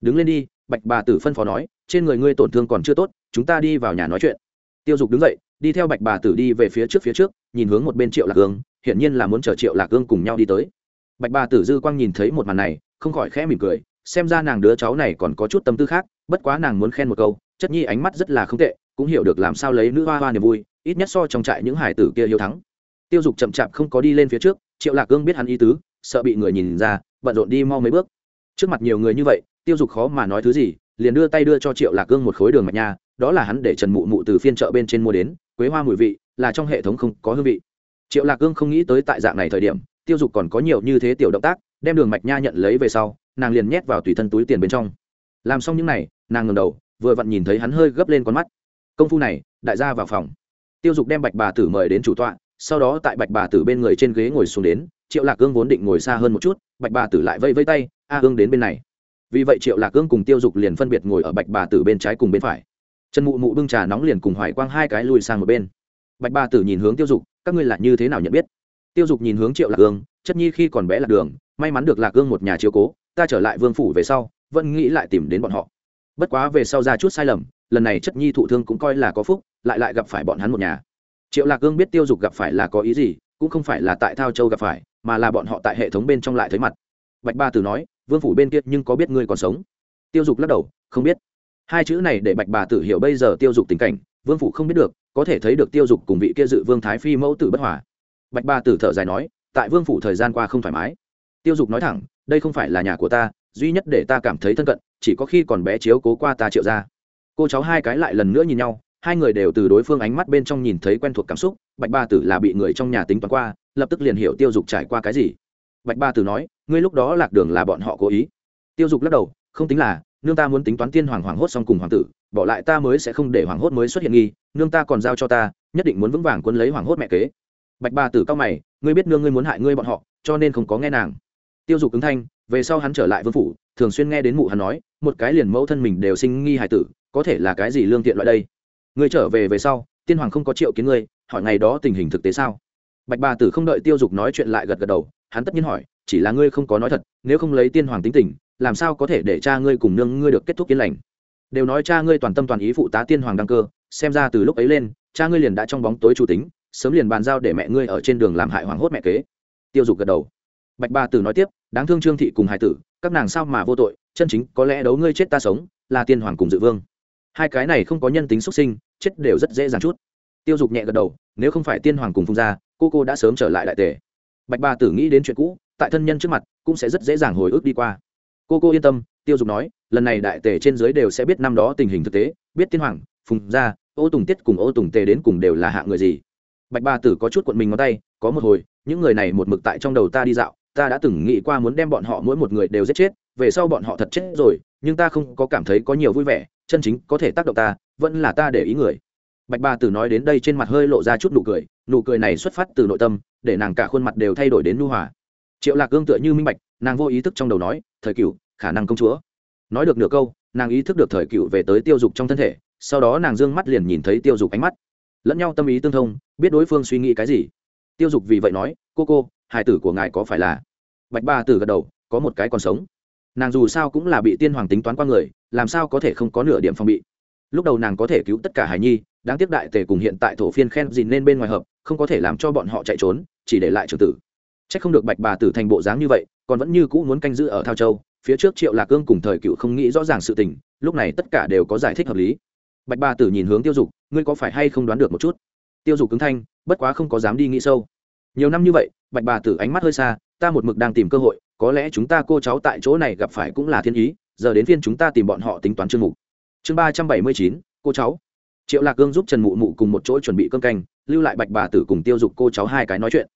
Đứng lên đi, bạch bà tử phân phó nói, trên người ngươi tổn thương còn chưa tốt, chúng ta đi vào nhà nói chuyện. Tiêu dục đứng dậy, đi theo bạch bà tử đi về phía trước phía trước, nhìn hướng một bên triệu lạc hương, hiển nhiên là muốn chờ triệu lạc hương cùng nhau đi tới. Bạch bà tử dư quang nhìn thấy một màn này, không khỏi khẽ mỉm cười xem ra nàng đứa cháu này còn có chút tâm tư khác, bất quá nàng muốn khen một câu, chất nhi ánh mắt rất là không tệ, cũng hiểu được làm sao lấy nữ hoa hoa niềm vui, ít nhất so trong trại những hải tử kia hiếu thắng. Tiêu dục chậm chạp không có đi lên phía trước, triệu lạc cương biết hắn ý tứ, sợ bị người nhìn ra, bận rộn đi mau mấy bước. Trước mặt nhiều người như vậy, tiêu dục khó mà nói thứ gì, liền đưa tay đưa cho triệu lạc cương một khối đường mạch nha, đó là hắn để trần mụ mụ từ phiên chợ bên trên mua đến, quế hoa mùi vị, là trong hệ thống không có hương vị. Triệu lạc cương không nghĩ tới tại dạng này thời điểm, tiêu dục còn có nhiều như thế tiểu động tác, đem đường mạch nha nhận lấy về sau nàng liền nhét vào tùy thân túi tiền bên trong. Làm xong những n à y nàng ngầm đầu, vừa vặn nhìn thấy hắn hơi gấp lên con mắt. Công phu này, đại gia vào phòng. Tiêu dục đem bạch bà tử mời đến chủ tọa, sau đó tại bạch bà tử bên người trên ghế ngồi xuống đến, triệu lạc ương vốn định ngồi xa hơn một chút, bạch bà tử lại vây vây tay, a ương đến bên này. Vì vậy triệu lạc ương cùng tiêu dục liền phân biệt ngồi ở bạch bà tử bên trái cùng bên phải. Trần mụ mụ bưng trà nóng liền cùng hoài quang hai cái lùi sang một bên. Bạch bà tử nhìn hướng tiêu dục, các ngươi là như thế nào nhận biết? Tiêu dục nhìn hướng triệu lạc ương, chất nhi khi còn bé lạc đường, may mắn được lạc ương một nhà chiếu cố ta trở lại vương phủ về sau, vẫn nghĩ lại tìm đến bọn họ. Bất quá về sau ra chút sai lầm, lần này chất nhi thụ thương cũng coi là có phúc, lại lại gặp phải bọn hắn một nhà. Triệu lạc gương biết tiêu dục gặp phải là có ý gì, cũng không phải là tại thao châu gặp phải, mà là bọn họ tại hệ thống bên trong lại thấy mặt. Bạch ba tử nói, vương phủ bên kia nhưng có biết ngươi còn sống? Tiêu dục lắc đầu, không biết. Hai chữ này để bạch bà tử hiểu bây giờ tiêu dục tình cảnh, vương phủ không biết được, có thể thấy được tiêu dục cùng vị kia dự vương thái phi mẫu tử bất hòa. Bạch bà tử thở dài nói, tại vương phủ thời gian qua không thoải mái. Tiêu dục nói thẳng đây không phải là nhà của ta, duy nhất để ta cảm thấy thân cận, chỉ có khi còn bé chiếu cố qua ta triệu ra cô cháu hai cái lại lần nữa nhìn nhau, hai người đều từ đối phương ánh mắt bên trong nhìn thấy quen thuộc cảm xúc, bạch ba tử là bị người trong nhà tính toán qua, lập tức liền hiểu tiêu dục trải qua cái gì. Bạch ba tử nói, ngươi lúc đó lạc đường là bọn họ cố ý. Tiêu dục lắc đầu, không tính là, nương ta muốn tính toán tiên hoàng hoàng hốt xong cùng hoàng tử, bỏ lại ta mới sẽ không để hoàng hốt mới xuất hiện nghi, nương ta còn giao cho ta, nhất định muốn vững vàng quân lấy hoàng hốt mẹ kế. Bạch ba tử cao mày, ngươi biết nương ngươi muốn hại ngươi bọn họ, cho nên không có nghe nàng tiêu dục ứng thanh, về sau hắn trở lại vương phủ, thường xuyên nghe đến mụ hắn nói, một cái liền mẫu thân mình đều sinh nghi hài tử, có thể là cái gì lương tiện loại đây? Ngươi trở về về sau, tiên hoàng không có triệu kiến ngươi, hỏi ngày đó tình hình thực tế sao? Bạch bà tử không đợi tiêu dục nói chuyện lại gật gật đầu, hắn tất nhiên hỏi, chỉ là ngươi không có nói thật, nếu không lấy tiên hoàng tính tình, làm sao có thể để cha ngươi cùng nương ngươi được kết thúc yên lành? Đều nói cha ngươi toàn tâm toàn ý phụ tá tiên hoàng đăng cơ, xem ra từ lúc ấy lên, cha ngươi liền đã trong bóng tối chủ tính, sớm liền bàn giao để mẹ ngươi ở trên đường làm hại hoàng hốt mẹ kế. Tiêu dục gật đầu bạch Ba tử nói tiếp đáng thương trương thị cùng hải tử các nàng sao mà vô tội chân chính có lẽ đấu ngươi chết ta sống là tiên hoàng cùng dự vương. Hai cái này không có nhân tính xuất sinh chết đều rất dễ dàng chút. Tiêu dục nhẹ gật đầu nếu không phải tiên hoàng cùng phung Gia, cô cô đã sớm trở lại đại tề. Bạch Ba tử nghĩ đến chuyện cũ tại thân nhân trước mặt cũng sẽ rất dễ dàng hồi ức đi qua. Cô cô yên tâm tiêu dục nói lần này đại tề trên dưới đều sẽ biết năm đó tình hình thực tế biết tiên hoàng phùng Gia, ô tùng tiết cùng ô tùng tề đến cùng đều là hạ người gì. Bạch Ba tử có chút cuộn mình ngón tay có một hồi những người này một mực tại trong đầu ta đi dạo ta đã từng nghĩ qua muốn đem bọn họ mỗi một người đều giết chết, về sau bọn họ thật chết rồi, nhưng ta không có cảm thấy có nhiều vui vẻ, chân chính có thể tác động ta, vẫn là ta để ý người. Bạch bà tử nói đến đây trên mặt hơi lộ ra chút nụ cười nụ cười này xuất phát từ nội tâm, để nàng cả khuôn mặt đều thay đổi đến nu hòa. Triệu lạc gương tựa như minh bạch, nàng vô ý thức trong đầu nói, thời cựu khả năng công chúa. Nói được nửa câu, nàng ý thức được thời cựu về tới tiêu dục trong thân thể, sau đó nàng d ư ơ n g mắt liền nhìn thấy tiêu dục ánh mắt. Lẫn nhau tâm ý tương thông, biết đối phương suy nghĩ cái gì. Tiêu dục vì vậy nói, cô cô hải tử của ngài có phải là? Bạch ba tử gật đầu, có một cái còn sống. Nàng dù sao cũng là bị tiên hoàng tính toán qua người, làm sao có thể không có nửa điểm phòng bị? Lúc đầu nàng có thể cứu tất cả hải nhi, đáng tiếc đại tề cùng hiện tại thổ phiên khen dìn lên bên ngoài hợp, không có thể làm cho bọn họ chạy trốn, chỉ để lại trường tử. C h ắ c không được bạch bà tử thành bộ dáng như vậy, còn vẫn như cũ muốn canh giữ ở thao châu, phía trước triệu lạc cương cùng thời cựu không nghĩ rõ ràng sự tình, lúc này tất cả đều có giải thích hợp lý. Bạch bà tử nhìn hướng tiêu dục, ngươi có phải hay không đoán được một chút? Tiêu dục cứng thanh, bất quá không có dám đi nghĩ sâu nhiều năm như vậy, bạch bà tử ánh mắt hơi xa, ta một mực đang tìm cơ hội, có lẽ chúng ta cô cháu tại chỗ này gặp phải cũng là thiên ý, giờ đến phiên chúng ta tìm bọn họ tính toán chương mục. Chương ba trăm bảy mươi chín, cô cháu. Triệu lạc cương giúp trần mụ mụ cùng một chỗ chuẩn bị cơm canh, lưu lại bạch bà tử cùng tiêu dục cô cháu hai cái nói chuyện.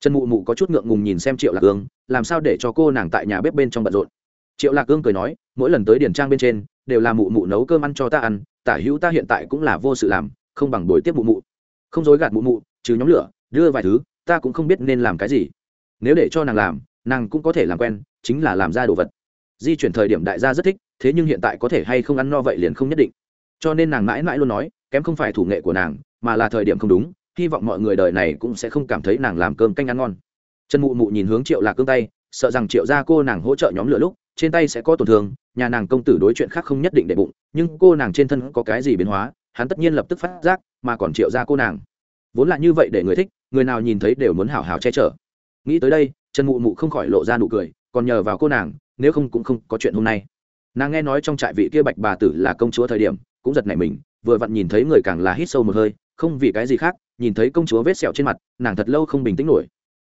Trần mụ mụ có chút ngượng ngùng nhìn xem triệu lạc cương, làm sao để cho cô nàng tại nhà bếp bên trong bận rộn. Triệu lạc cương cười nói, mỗi lần tới điển trang bên trên, đều là mụ mụ nấu cơm ăn cho ta ăn, tả hữu ta hiện tại cũng là vô sự làm, không bằng đổi tiếp mụ mụ. Không dối gạt mụ mụ, trừ nhóm lửa, đưa vài thứ ta cũng không biết nên làm cái gì. Nếu để cho nàng làm, nàng cũng có thể làm quen, chính là làm ra đồ vật. Di chuyển thời điểm đại gia rất thích, thế nhưng hiện tại có thể hay không ăn no vậy liền không nhất định. Cho nên nàng mãi mãi luôn nói, kém không phải thủ nghệ của nàng, mà là thời điểm không đúng, hy vọng mọi người đời này cũng sẽ không cảm thấy nàng làm cơm canh ăn ngon. Trần mụ mụ nhìn hướng triệu lạc cương tay, sợ rằng triệu gia cô nàng hỗ trợ nhóm lửa lúc, trên tay sẽ có tổn thương, nhà nàng công tử đối chuyện khác không nhất định để bụng, nhưng cô nàng trên thân có cái gì biến hóa, hắn tất nhiên lập tức phát giác, mà còn triệu gia cô nàng vốn là như vậy để người thích, người nào nhìn thấy đều muốn hào hào che chở. Nghĩ tới đây, trần mụ mụ không khỏi lộ ra nụ cười, còn nhờ vào cô nàng, nếu không cũng không có chuyện hôm nay. Nàng nghe nói trong trại vị kia bạch bà tử là công chúa thời điểm, cũng giật nảy mình, vừa vặn nhìn thấy người càng là hít sâu một hơi, không vì cái gì khác, nhìn thấy công chúa vết sẹo trên mặt, nàng thật lâu không bình tĩnh nổi.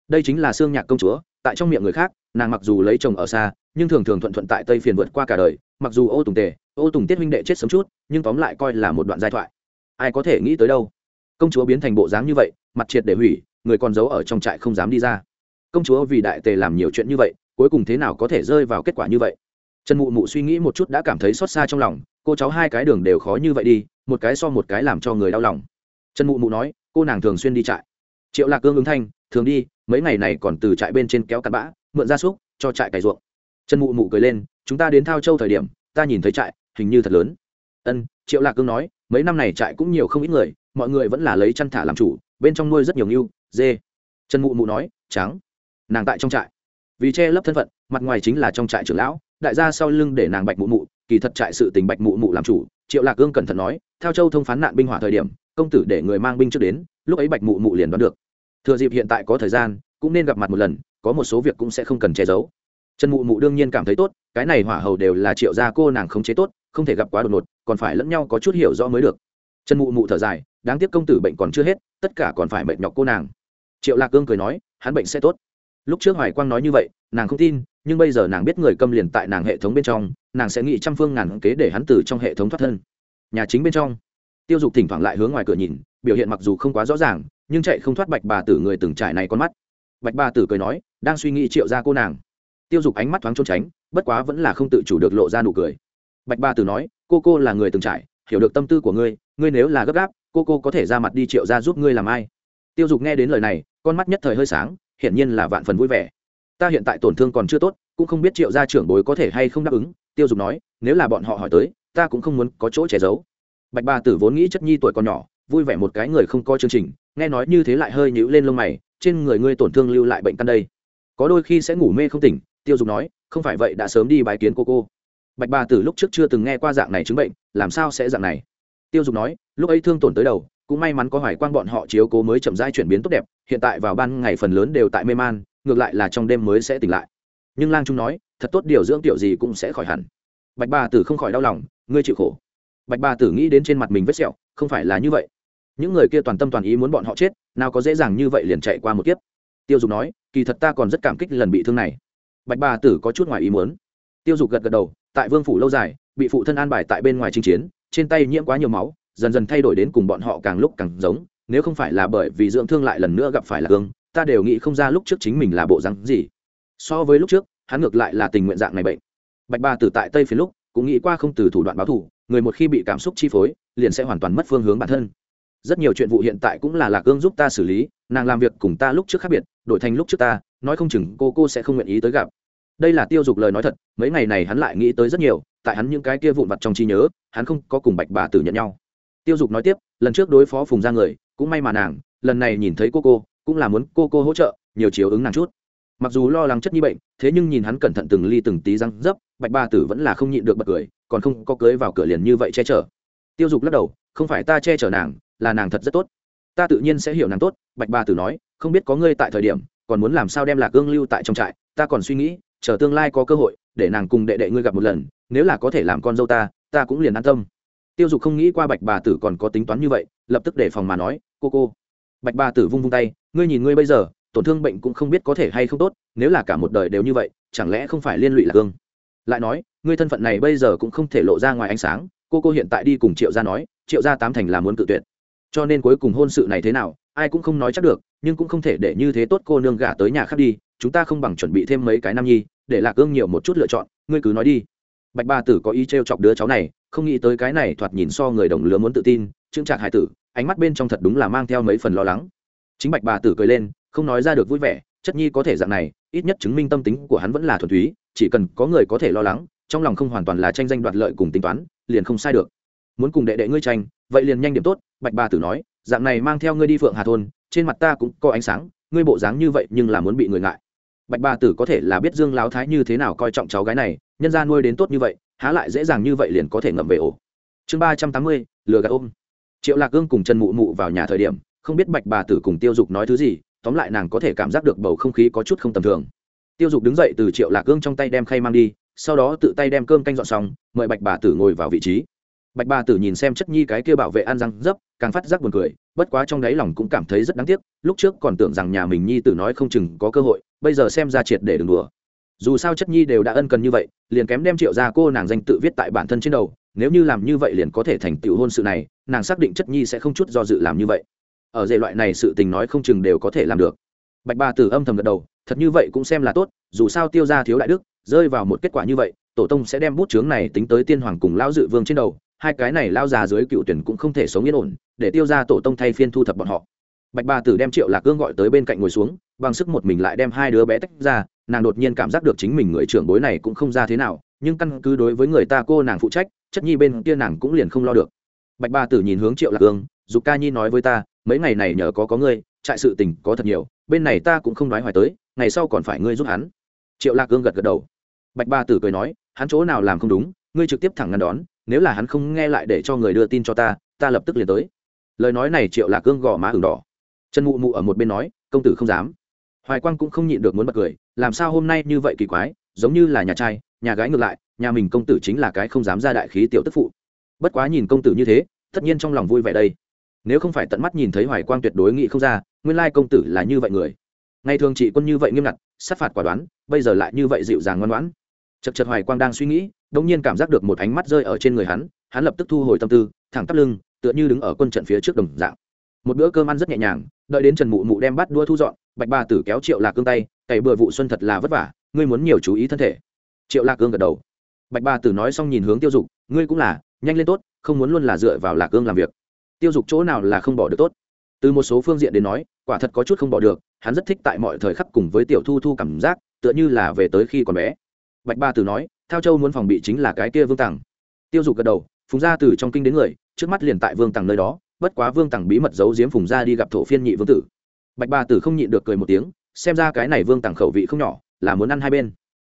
Đây chính là xương nhạc công chúa, tại trong miệng người khác, nàng mặc dù lấy chồng ở xa, nhưng thường thường thuận thuận tại tây phiền vượt qua cả đời, mặc dù ô tùng tề, ô tùng tiết huynh đệ chết sớm chút, nhưng tóm lại coi là một đoạn giai thoại. Ai có thể nghĩ tới đâu? Công chúa biến thành bộ dáng như vậy, mặt triệt để hủy, người còn giấu ở trong trại không dám đi ra. Công chúa vì đại tề làm nhiều chuyện như vậy, cuối cùng thế nào có thể rơi vào kết quả như vậy? Trần mụ mụ suy nghĩ một chút đã cảm thấy xót xa trong lòng, cô cháu hai cái đường đều khó như vậy đi, một cái so một cái làm cho người đau lòng. Trần mụ mụ nói, cô nàng thường xuyên đi trại. Triệu lạc cương ứng thanh, thường đi, mấy ngày này còn từ trại bên trên kéo cặn bã, mượn gia súc, cho trại cày ruộng. Trần mụ mụ cười lên, chúng ta đến thao châu thời điểm, ta nhìn thấy trại, hình như thật lớn. Ân, triệu lạc cương nói mấy năm này trại cũng nhiều không ít người, mọi người vẫn là lấy chăn thả làm chủ, bên trong nuôi rất nhiều ngưu, dê. Trần mụ mụ nói trắng nàng tại trong trại. Vì che lấp thân phận, mặt ngoài chính là trong trại trưởng lão, đại gia sau lưng để nàng bạch mụ mụ, kỳ thật trại sự tình bạch mụ mụ làm chủ, triệu lạc gương cẩn thận nói, theo châu thông phán nạn binh hỏa thời điểm, công tử để người mang binh trước đến, lúc ấy bạch mụ mụ liền đoán được. Thừa dịp hiện tại có thời gian, cũng nên gặp mặt một lần, có một số việc cũng sẽ không cần che giấu. Trần mụ mụ đương nhiên cảm thấy tốt, cái này hỏa hầu đều là triệu gia cô nàng khống chế tốt, không thể gặp quá đột ngột còn phải lẫn nhau có chút hiểu rõ mới được. Trần mụ mụ thở dài, đáng tiếc công tử bệnh còn chưa hết, tất cả còn phải mệt nhọc cô nàng. Triệu lạc cương cười nói, hắn bệnh sẽ tốt. Lúc trước hoài quang nói như vậy, nàng không tin, nhưng bây giờ nàng biết người câm liền tại nàng hệ thống bên trong, nàng sẽ nghĩ trăm phương ngàn kế để hắn từ trong hệ thống thoát thân. Nhà chính bên trong, tiêu dục thỉnh thoảng lại hướng ngoài cửa nhìn, biểu hiện mặc dù không quá rõ ràng, nhưng chạy không thoát bạch bà tử người từng trải này con mắt. Bạch bà tử cười nói, đang suy nghĩ triệu ra cô nàng. Tiêu dục ánh mắt thoáng trốn tránh, bất quá vẫn là không tự chủ được lộ ra nụ cười bạch Ba tử nói, cô cô là người từng trải, hiểu được tâm tư của ngươi ngươi nếu là gấp gáp, cô cô có thể ra mặt đi triệu ra giúp ngươi làm ai? Tiêu dục nghe đến lời này, con mắt nhất thời hơi sáng, hiển nhiên là vạn phần vui vẻ. Ta hiện tại tổn thương còn chưa tốt, cũng không biết triệu gia trưởng bối có thể hay không đáp ứng. Tiêu dục nói, nếu là bọn họ hỏi tới, ta cũng không muốn có chỗ che giấu. Bạch Ba tử vốn nghĩ chất nhi tuổi còn nhỏ, vui vẻ một cái người không có chương trình, nghe nói như thế lại hơi nhũ lên lông mày, trên người ngươi tổn thương lưu lại bệnh căn đây. Có đôi khi sẽ ngủ mê không tỉnh. Tiêu dục nói, không phải vậy, đã sớm đi bài kiến cô cô bạch bà tử lúc trước chưa từng nghe qua dạng này chứng bệnh, làm sao sẽ dạng này? Tiêu dục nói, lúc ấy thương tổn tới đầu, cũng may mắn có hoài quang bọn họ chiếu cố mới chậm rãi chuyển biến tốt đẹp, hiện tại vào ban ngày phần lớn đều tại mê man, ngược lại là trong đêm mới sẽ tỉnh lại. Nhưng lang trung nói, thật tốt điều dưỡng tiểu gì cũng sẽ khỏi hẳn. Bạch bà tử không khỏi đau lòng, ngươi chịu khổ. Bạch bà tử nghĩ đến trên mặt mình vết sẹo, không phải là như vậy. Những người kia toàn tâm toàn ý muốn bọn họ chết, nào có dễ dàng như vậy liền chạy qua một kiếp. Tiêu dục nói, kỳ thật ta còn rất cảm kích lần bị thương này. Bạch bà tử có chút ngoài ý muốn. Tiêu dục gật gật đầu tại vương phủ lâu dài, bị phụ thân an bài tại bên ngoài chinh chiến, trên tay nhiễm quá nhiều máu, dần dần thay đổi đến cùng bọn họ càng lúc càng giống, nếu không phải là bởi vì dưỡng thương lại lần nữa gặp phải là cương ta đều nghĩ không ra lúc trước chính mình là bộ rắn gì. So với lúc trước, hắn ngược lại là tình nguyện dạng này bệnh. Bạch ba tử tại tây phía lúc, cũng nghĩ qua không từ thủ đoạn báo thủ người một khi bị cảm xúc chi phối, liền sẽ hoàn toàn mất phương hướng bản thân. Rất nhiều chuyện vụ hiện tại cũng là lạc ương giúp ta xử lý, nàng làm việc cùng ta lúc trước khác biệt, đổi thành lúc trước ta, nói không chừng cô cô sẽ không nguyện ý tới gặp đây là tiêu dục lời nói thật, mấy ngày này hắn lại nghĩ tới rất nhiều, tại hắn những cái kia vụn vặt trong trí nhớ, hắn không có cùng bạch bà tử nhận nhau. Tiêu dục nói tiếp, lần trước đối phó phùng ra người, cũng may mà nàng, lần này nhìn thấy cô cô, cũng là muốn cô cô hỗ trợ, nhiều chiếu ứng nàng chút. Mặc dù lo lắng chất nhi bệnh, thế nhưng nhìn hắn cẩn thận từng ly từng tí răng dấp, bạch ba tử vẫn là không nhịn được bật cười, còn không có cưới vào cửa liền như vậy che chở. Tiêu dục lắc đầu, không phải ta che chở nàng, là nàng thật rất tốt. Ta tự nhiên sẽ hiểu nàng tốt, bạch ba tử nói, không biết có ngươi tại thời điểm, còn muốn làm sao đem lạc ương lưu tại trong trại, ta còn suy nghĩ chờ tương lai có cơ hội, để nàng cùng đệ đệ ngươi gặp một lần, nếu là có thể làm con dâu ta ta cũng liền an tâm. Tiêu dục không nghĩ qua bạch bà tử còn có tính toán như vậy, lập tức để phòng mà nói, cô cô. Bạch bà tử vung vung tay, ngươi nhìn ngươi bây giờ, tổn thương bệnh cũng không biết có thể hay không tốt, nếu là cả một đời đều như vậy, chẳng lẽ không phải liên lụy là cương lại nói, ngươi thân phận này bây giờ cũng không thể lộ ra ngoài ánh sáng, cô cô hiện tại đi cùng triệu gia nói, triệu gia tám thành là muốn cự tuyệt. Cho nên cuối cùng hôn sự này thế nào, ai cũng không nói chắc được, nhưng cũng không thể để như thế tốt cô nương gả tới nhà khác đi chúng ta không bằng chuẩn bị thêm mấy cái nam nhi, để lạc ương nhiều một chút lựa chọn, ngươi cứ nói đi. Bạch ba tử có ý t r e o chọc đứa cháu này, không nghĩ tới cái này thoạt nhìn so người đồng lứa muốn tự tin, chững chạc hải tử, ánh mắt bên trong thật đúng là mang theo mấy phần lo lắng. Chính bạch bà tử cười lên, không nói ra được vui vẻ, chất nhi có thể dạng này, ít nhất chứng minh tâm tính của hắn vẫn là thuần túy, chỉ cần có người có thể lo lắng, trong lòng không hoàn toàn là tranh danh đoạt lợi cùng tính toán, liền không sai được. Muốn cùng đệ đệ ngươi tranh, vậy liền nhanh điểm tốt, bạch bà tử nói, dạng này mang theo ngươi đi phượng hà thôn, trên mặt ta cũng có ánh sáng, ngươi bộ dáng như vậy nhưng là muốn bị người ngại bạch bà tử có thể là biết dương láo thái như thế nào coi trọng cháu gái này, nhân ra nuôi đến tốt như vậy, há lại dễ dàng như vậy liền có thể ngậm về ổ. Chương ba trăm tám mươi, lừa gạt ôm. Triệu lạc gương cùng trần mụ mụ vào nhà thời điểm, không biết bạch bà tử cùng tiêu dục nói thứ gì, tóm lại nàng có thể cảm giác được bầu không khí có chút không tầm thường. Tiêu dục đứng dậy từ triệu lạc gương trong tay đem khay mang đi, sau đó tự tay đem cơm canh dọn xong, mời bạch bà tử ngồi vào vị trí. Bạch bà tử nhìn xem chất nhi cái kia bảo vệ ăn răng dấp, càng phát giác buồn cười bất quá trong đáy lòng cũng cảm thấy rất đáng tiếc, lúc trước còn tưởng rằng nhà mình nhi tử nói không chừng có cơ hội, bây giờ xem ra triệt để đừng đùa. Dù sao chất nhi đều đã ân cần như vậy, liền kém đem triệu ra cô nàng danh tự viết tại bản thân trên đầu, nếu như làm như vậy liền có thể thành tựu hôn sự này, nàng xác định chất nhi sẽ không chút do dự làm như vậy. Ở dề loại này sự tình nói không chừng đều có thể làm được. Bạch ba tử âm thầm gật đầu, thật như vậy cũng xem là tốt, dù sao tiêu ra thiếu đại đức, rơi vào một kết quả như vậy, tổ tông sẽ đem bút chướng này tính tới tiên hoàng cùng lão dự vương trên đầu hai cái này lao già dưới cựu tuyển cũng không thể sống yên ổn, để tiêu ra tổ tông thay phiên thu thập bọn họ. Bạch bà tử đem triệu lạc cương gọi tới bên cạnh ngồi xuống, bằng sức một mình lại đem hai đứa bé tách ra, nàng đột nhiên cảm giác được chính mình người trưởng bối này cũng không ra thế nào, nhưng căn cứ đối với người ta cô nàng phụ trách, chất nhi bên kia nàng cũng liền không lo được. Bạch bà tử nhìn hướng triệu lạc cương, dục ca nhi nói với ta, mấy ngày này nhờ có có ngươi, trại sự tình có thật nhiều, bên này ta cũng không nói hoài tới, ngày sau còn phải ngươi giúp hắn. Triệu lạc cương gật gật đầu. Bạch ba tử cười nói, hắn chỗ nào làm không đúng, ngươi trực tiếp thẳng ngăn đón nếu là hắn không nghe lại để cho người đưa tin cho ta ta lập tức liền tới. Lời nói này triệu lạc cương gò má ửng đỏ. Trần mụ mụ ở một bên nói, công tử không dám. Hoài quang cũng không nhịn được muốn bật cười, làm sao hôm nay như vậy kỳ quái, giống như là nhà trai, nhà gái ngược lại, nhà mình công tử chính là cái không dám ra đại khí tiểu tức phụ. Bất quá nhìn công tử như thế, tất nhiên trong lòng vui vẻ đây. Nếu không phải tận mắt nhìn thấy hoài quang tuyệt đối nghĩ không ra, nguyên lai công tử là như vậy người. Ngày thường chị quân như vậy nghiêm ngặt, sát phạt quả đoán, bây giờ lại như vậy dịu dàng ngoan ngoãn chật chật hoài quang đang suy nghĩ đông nhiên cảm giác được một ánh mắt rơi ở trên người hắn hắn lập tức thu hồi tâm tư, thẳng tắp lưng, tựa như đứng ở quân trận phía trước đồng dạng. Một bữa cơm ăn rất nhẹ nhàng, đợi đến trần mụ mụ đem bắt đua thu dọn, bạch ba tử kéo triệu lạc cương tay cày bừa vụ xuân thật là vất vả, ngươi muốn nhiều chú ý thân thể. Triệu lạc cương gật đầu. Bạch ba tử nói xong nhìn hướng tiêu dục, ngươi cũng là, nhanh lên tốt, không muốn luôn là dựa vào lạc cương làm việc. Tiêu dục chỗ nào là không bỏ được tốt? Từ một số phương diện đến nói, quả thật có chút không bỏ được, hắn rất thích tại mọi thời khắc cùng với tiểu thu thu cảm giác, tựa như là về tới khi còn bé bạch ba tử nói, thao châu muốn phòng bị chính là cái kia vương tằng tiêu dục gật đầu, phùng Gia từ trong kinh đến người, trước mắt liền tại vương tằng nơi đó, bất quá vương tằng bí mật giấu giếm phùng Gia đi gặp thổ phiên nhị vương tử. Bạch ba tử không nhịn được cười một tiếng, xem ra cái này vương tằng khẩu vị không nhỏ, là muốn ăn hai bên.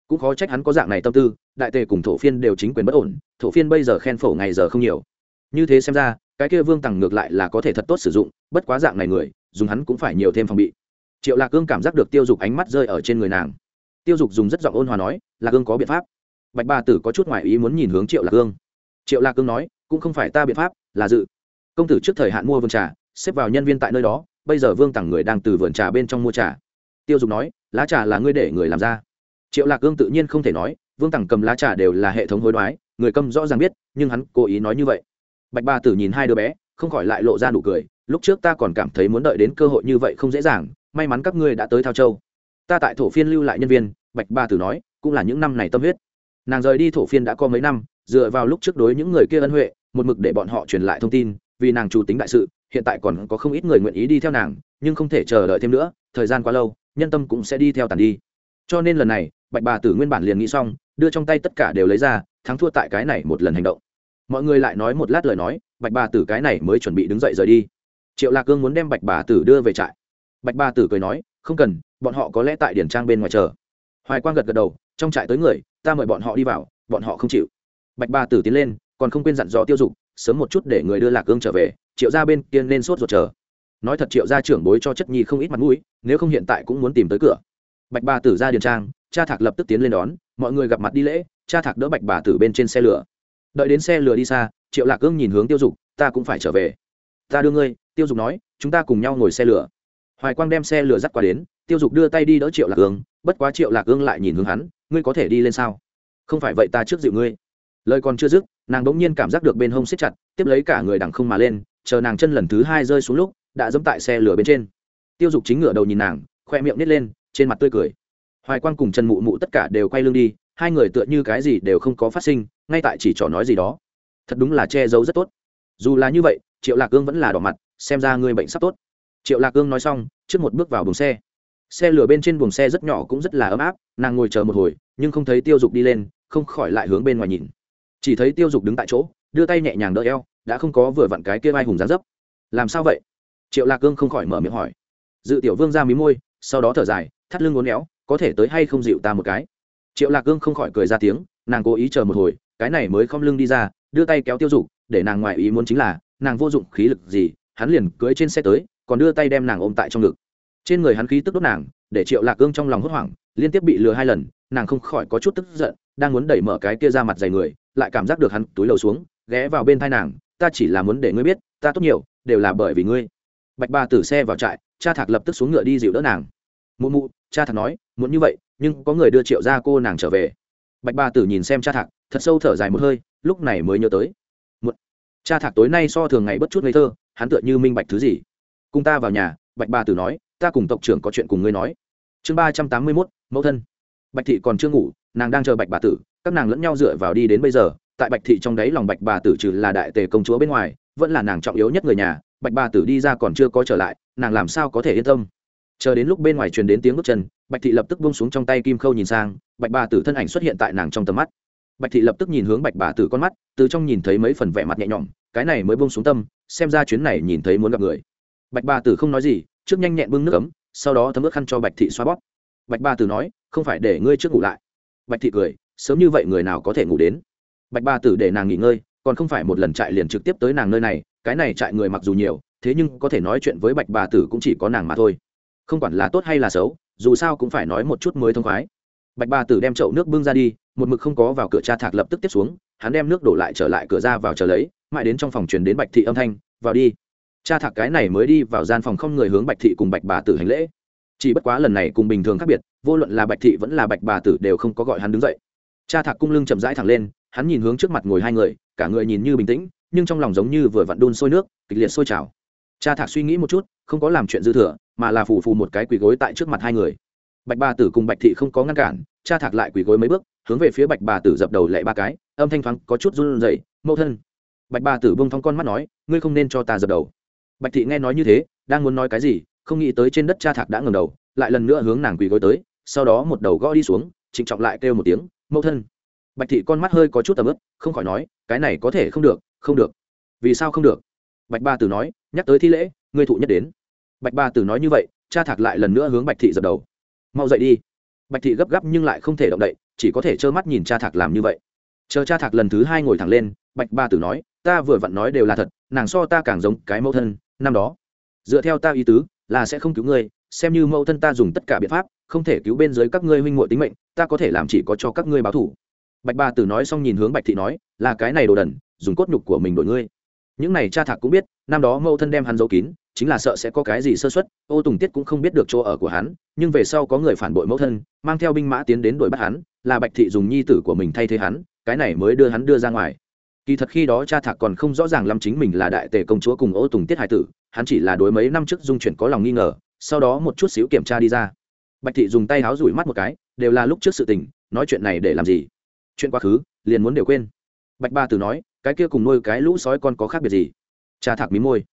Cũng khó trách hắn có dạng này tâm tư, đại tề cùng thổ phiên đều chính quyền bất ổn, thổ phiên bây giờ khen phổ ngày giờ không nhiều. Như thế xem ra, cái kia vương tằng ngược lại là có thể thật tốt sử dụng, bất quá dạng này người, dùng hắn cũng phải nhiều thêm phòng bị. Triệu lạc cương cảm giác được tiêu dục ánh mắt rơi ở trên người nàng tiêu dục dùng rất giọng ôn hòa nói, lạc cương có biện pháp. Bạch ba tử có chút ngoại ý muốn nhìn hướng triệu lạc cương triệu lạc cương nói, cũng không phải ta biện pháp, là dự. Công tử trước thời hạn mua vườn trà, xếp vào nhân viên tại nơi đó, bây giờ vương tặng người đang từ vườn trà bên trong mua trà. Tiêu dục nói, lá trà là ngươi để người làm ra. Triệu lạc cương tự nhiên không thể nói, vương tặng cầm lá trà đều là hệ thống hối đoái, người cầm rõ ràng biết, nhưng hắn cố ý nói như vậy. Bạch ba tử nhìn hai đứa bé, không khỏi lại lộ ra nụ cười, lúc trước ta còn cảm thấy muốn đợi đến cơ hội như vậy không dễ dàng, may mắn các ngươi đã tới thao châu ta tại thổ phiên lưu lại nhân viên, bạch ba tử nói, cũng là những năm này tâm huyết. Nàng rời đi thổ phiên đã có mấy năm, dựa vào lúc trước đối những người kia ân huệ, một mực để bọn họ truyền lại thông tin, vì nàng chủ tính đại sự, hiện tại còn có không ít người nguyện ý đi theo nàng, nhưng không thể chờ đợi thêm nữa, thời gian quá lâu, nhân tâm cũng sẽ đi theo tàn đi. Cho nên lần này, bạch bà tử nguyên bản liền nghĩ xong, đưa trong tay tất cả đều lấy ra, thắng thua tại cái này một lần hành động. Mọi người lại nói một lát lời nói, bạch bà tử cái này mới chuẩn bị đứng dậy rời đi. Triệu lạc cương muốn đem bạch bà tử đưa về trại. Bạch bà tử cười nói không cần, bọn họ có lẽ tại điển trang bên ngoài chờ. Hoài quang gật gật đầu, trong trại tới người, ta mời bọn họ đi vào, bọn họ không chịu. Bạch Ba tử tiến lên, còn không quên dặn dò tiêu dục, sớm một chút để người đưa lạc cương trở về, triệu gia bên kia nên sốt ruột chờ. Nói thật triệu gia trưởng bối cho chất nhi không ít mặt mũi, nếu không hiện tại cũng muốn tìm tới cửa. Bạch Ba tử ra điền trang, cha thạc lập tức tiến lên đón, mọi người gặp mặt đi lễ, cha thạc đỡ bạch bà tử bên trên xe lửa. Đợi đến xe lửa đi xa, triệu lạc cương nhìn hướng tiêu dục, ta cũng phải trở về. Ta đưa ngươi, tiêu dục nói, chúng ta cùng nhau ngồi xe lửa hoài quang đem xe lửa dắt qua đến, tiêu dục đưa tay đi đỡ triệu lạc ương, bất quá triệu lạc ương lại nhìn hướng hắn, ngươi có thể đi lên sao? Không phải vậy ta trước dịu ngươi. Lời còn chưa dứt, nàng bỗng nhiên cảm giác được bên hông xích chặt, tiếp lấy cả người đằng không mà lên, chờ nàng chân lần thứ hai rơi xuống lúc, đã dẫm tại xe lửa bên trên. Tiêu dục chính ngửa đầu nhìn nàng, khoe miệng nít lên, trên mặt tươi cười. Hoài quang cùng trần mụ mụ tất cả đều quay lưng đi, hai người tựa như cái gì đều không có phát sinh, ngay tại chỉ trò nói gì đó. Thật đúng là che giấu rất tốt. Dù là như vậy, triệu lạc ương vẫn là đỏ mặt, xem ra ngươi bệnh sắp tốt triệu lạc cương nói xong, trước một bước vào buồng xe. Xe lửa bên trên buồng xe rất nhỏ cũng rất là ấm áp, nàng ngồi chờ một hồi, nhưng không thấy tiêu dục đi lên, không khỏi lại hướng bên ngoài nhìn. Chỉ thấy tiêu dục đứng tại chỗ, đưa tay nhẹ nhàng đỡ eo, đã không có vừa vặn cái kia vai hùng dán dấp. Làm sao vậy? Triệu lạc cương không khỏi mở miệng hỏi. Dự tiểu vương ra mí môi, sau đó thở dài, thắt lưng ngốn éo, có thể tới hay không dịu ta một cái. Triệu lạc cương không khỏi cười ra tiếng, nàng cố ý chờ một hồi, cái này mới không lưng đi ra, đưa tay kéo tiêu dục, để nàng ngoài ý muốn chính là, nàng vô dụng khí lực gì, hắn liền cưỡi trên xe tới còn đưa tay đem nàng ôm tại trong ngực. Trên người hắn khí tức đốt nàng, để triệu lạc cương trong lòng hốt hoảng, liên tiếp bị lừa hai lần, nàng không khỏi có chút tức giận, đang muốn đẩy mở cái kia ra mặt dày người, lại cảm giác được hắn túi lầu xuống, ghé vào bên thai nàng, ta chỉ là muốn để ngươi biết, ta tốt nhiều, đều là bởi vì ngươi. Bạch ba tử xe vào trại, cha thạc lập tức xuống ngựa đi dịu đỡ nàng. Mụ mụ, cha thạc nói, muốn như vậy, nhưng có người đưa triệu ra cô nàng trở về. Bạch ba tử nhìn xem cha thạc, thật sâu thở dài một hơi, lúc này mới nhớ tới. Một cha thạc tối nay so thường ngày bất chút ngây thơ, hắn tựa như minh bạch thứ gì cùng ta vào nhà, bạch ba tử nói, ta cùng tộc trưởng có chuyện cùng ngươi nói. Chương ba trăm tám mươi mốt, mẫu thân. Bạch thị còn chưa ngủ, nàng đang chờ bạch bà tử, các nàng lẫn nhau dựa vào đi đến bây giờ, tại bạch thị trong đấy lòng bạch bà tử trừ là đại tề công chúa bên ngoài, vẫn là nàng trọng yếu nhất người nhà, bạch bà tử đi ra còn chưa có trở lại, nàng làm sao có thể yên tâm? Chờ đến lúc bên ngoài truyền đến tiếng bước chân, bạch thị lập tức bông xuống trong tay kim khâu nhìn sang, bạch bà tử thân ảnh xuất hiện tại nàng trong tầm mắt. Bạch thị lập tức nhìn hướng bạch bà tử con mắt, từ trong nhìn thấy mấy phần vẻ mặt nhẹ nhõm, cái này mới bông xuống tâm, xem ra chuyến này nhìn thấy muốn gặp người bạch bà tử không nói gì, trước nhanh nhẹn bưng nước ấm, sau đó thấm ướt khăn cho bạch thị xoa bóp. Bạch bà tử nói, không phải để ngươi trước ngủ lại. Bạch thị cười, sớm như vậy người nào có thể ngủ đến? Bạch bà tử để nàng nghỉ ngơi, còn không phải một lần chạy liền trực tiếp tới nàng nơi này, cái này chạy người mặc dù nhiều, thế nhưng có thể nói chuyện với bạch bà tử cũng chỉ có nàng mà thôi. Không quản là tốt hay là xấu, dù sao cũng phải nói một chút mới thông khoái. Bạch bà tử đem chậu nước bưng ra đi, một mực không có vào cửa cha thạc lập tức tiếp xuống, hắn đem nước đổ lại trở lại cửa ra vào chờ lấy, mãi đến trong phòng truyền đến bạch thị âm thanh, vào đi cha thạc cái này mới đi vào gian phòng không người hướng bạch thị cùng bạch bà tử hành lễ. Chỉ bất quá lần này cùng bình thường khác biệt, vô luận là bạch thị vẫn là bạch bà tử đều không có gọi hắn đứng dậy. Cha thạc cung lưng chậm rãi thẳng lên, hắn nhìn hướng trước mặt ngồi hai người, cả người nhìn như bình tĩnh, nhưng trong lòng giống như vừa vặn đun sôi nước, kịch liệt sôi trào. Cha thạc suy nghĩ một chút, không có làm chuyện dư thừa, mà là phù phù một cái quỳ gối tại trước mặt hai người. Bạch bà tử cùng bạch thị không có ngăn cản, cha thạc lại quỳ gối mấy bước, hướng về phía bạch bà tử dập đầu lệ ba cái, âm thanh thoáng có chút run rẩy, mẫu thân. Bạch bà tử bông thong con mắt nói, ngươi không nên cho ta dập đầu bạch thị nghe nói như thế, đang muốn nói cái gì, không nghĩ tới trên đất cha thạc đã ngầm đầu, lại lần nữa hướng nàng quỳ gối tới, sau đó một đầu gõ đi xuống, trịnh trọng lại kêu một tiếng, mẫu thân. Bạch thị con mắt hơi có chút tầm ướp không khỏi nói, cái này có thể không được không được. Vì sao không được? Bạch ba tử nói, nhắc tới thi lễ, ngươi thụ nhất đến. Bạch ba tử nói như vậy, cha thạc lại lần nữa hướng bạch thị dập đầu. Mau dậy đi. Bạch thị gấp gáp nhưng lại không thể động đậy, chỉ có thể trơ mắt nhìn cha thạc làm như vậy. Chờ cha thạc lần thứ hai ngồi thẳng lên, bạch ba tử nói, ta vừa vặn nói đều là thật, nàng so ta càng giống cái mẫu thân năm đó. Dựa theo ta ý tứ, là sẽ không cứu ngươi, xem như mẫu thân ta dùng tất cả biện pháp, không thể cứu bên dưới các ngươi huynh muội tính mệnh, ta có thể làm chỉ có cho các ngươi báo thủ bạch ba tử nói xong nhìn hướng bạch thị nói, là cái này đồ đần, dùng cốt nhục của mình đổi ngươi. Những này cha thạc cũng biết, năm đó mẫu thân đem hắn giấu kín, chính là sợ sẽ có cái gì sơ xuất ô tùng tiết cũng không biết được chỗ ở của hắn, nhưng về sau có người phản bội mẫu thân, mang theo binh mã tiến đến đuổi bắt hắn, là bạch thị dùng nhi tử của mình thay thế hắn, cái này mới đưa hắn đưa ra ngoài kỳ thật khi đó cha thạc còn không rõ ràng lắm chính mình là đại tề công chúa cùng ô tùng tiết hải tử, hắn chỉ là đối mấy năm trước dung chuyển có lòng nghi ngờ, sau đó một chút xíu kiểm tra đi ra. Bạch thị dùng tay háo rủi mắt một cái, đều là lúc trước sự tình, nói chuyện này để làm gì? Chuyện quá khứ, liền muốn đều quên. Bạch ba tử nói, cái kia cùng nuôi cái lũ sói con có khác biệt gì? Cha thạc mí môi.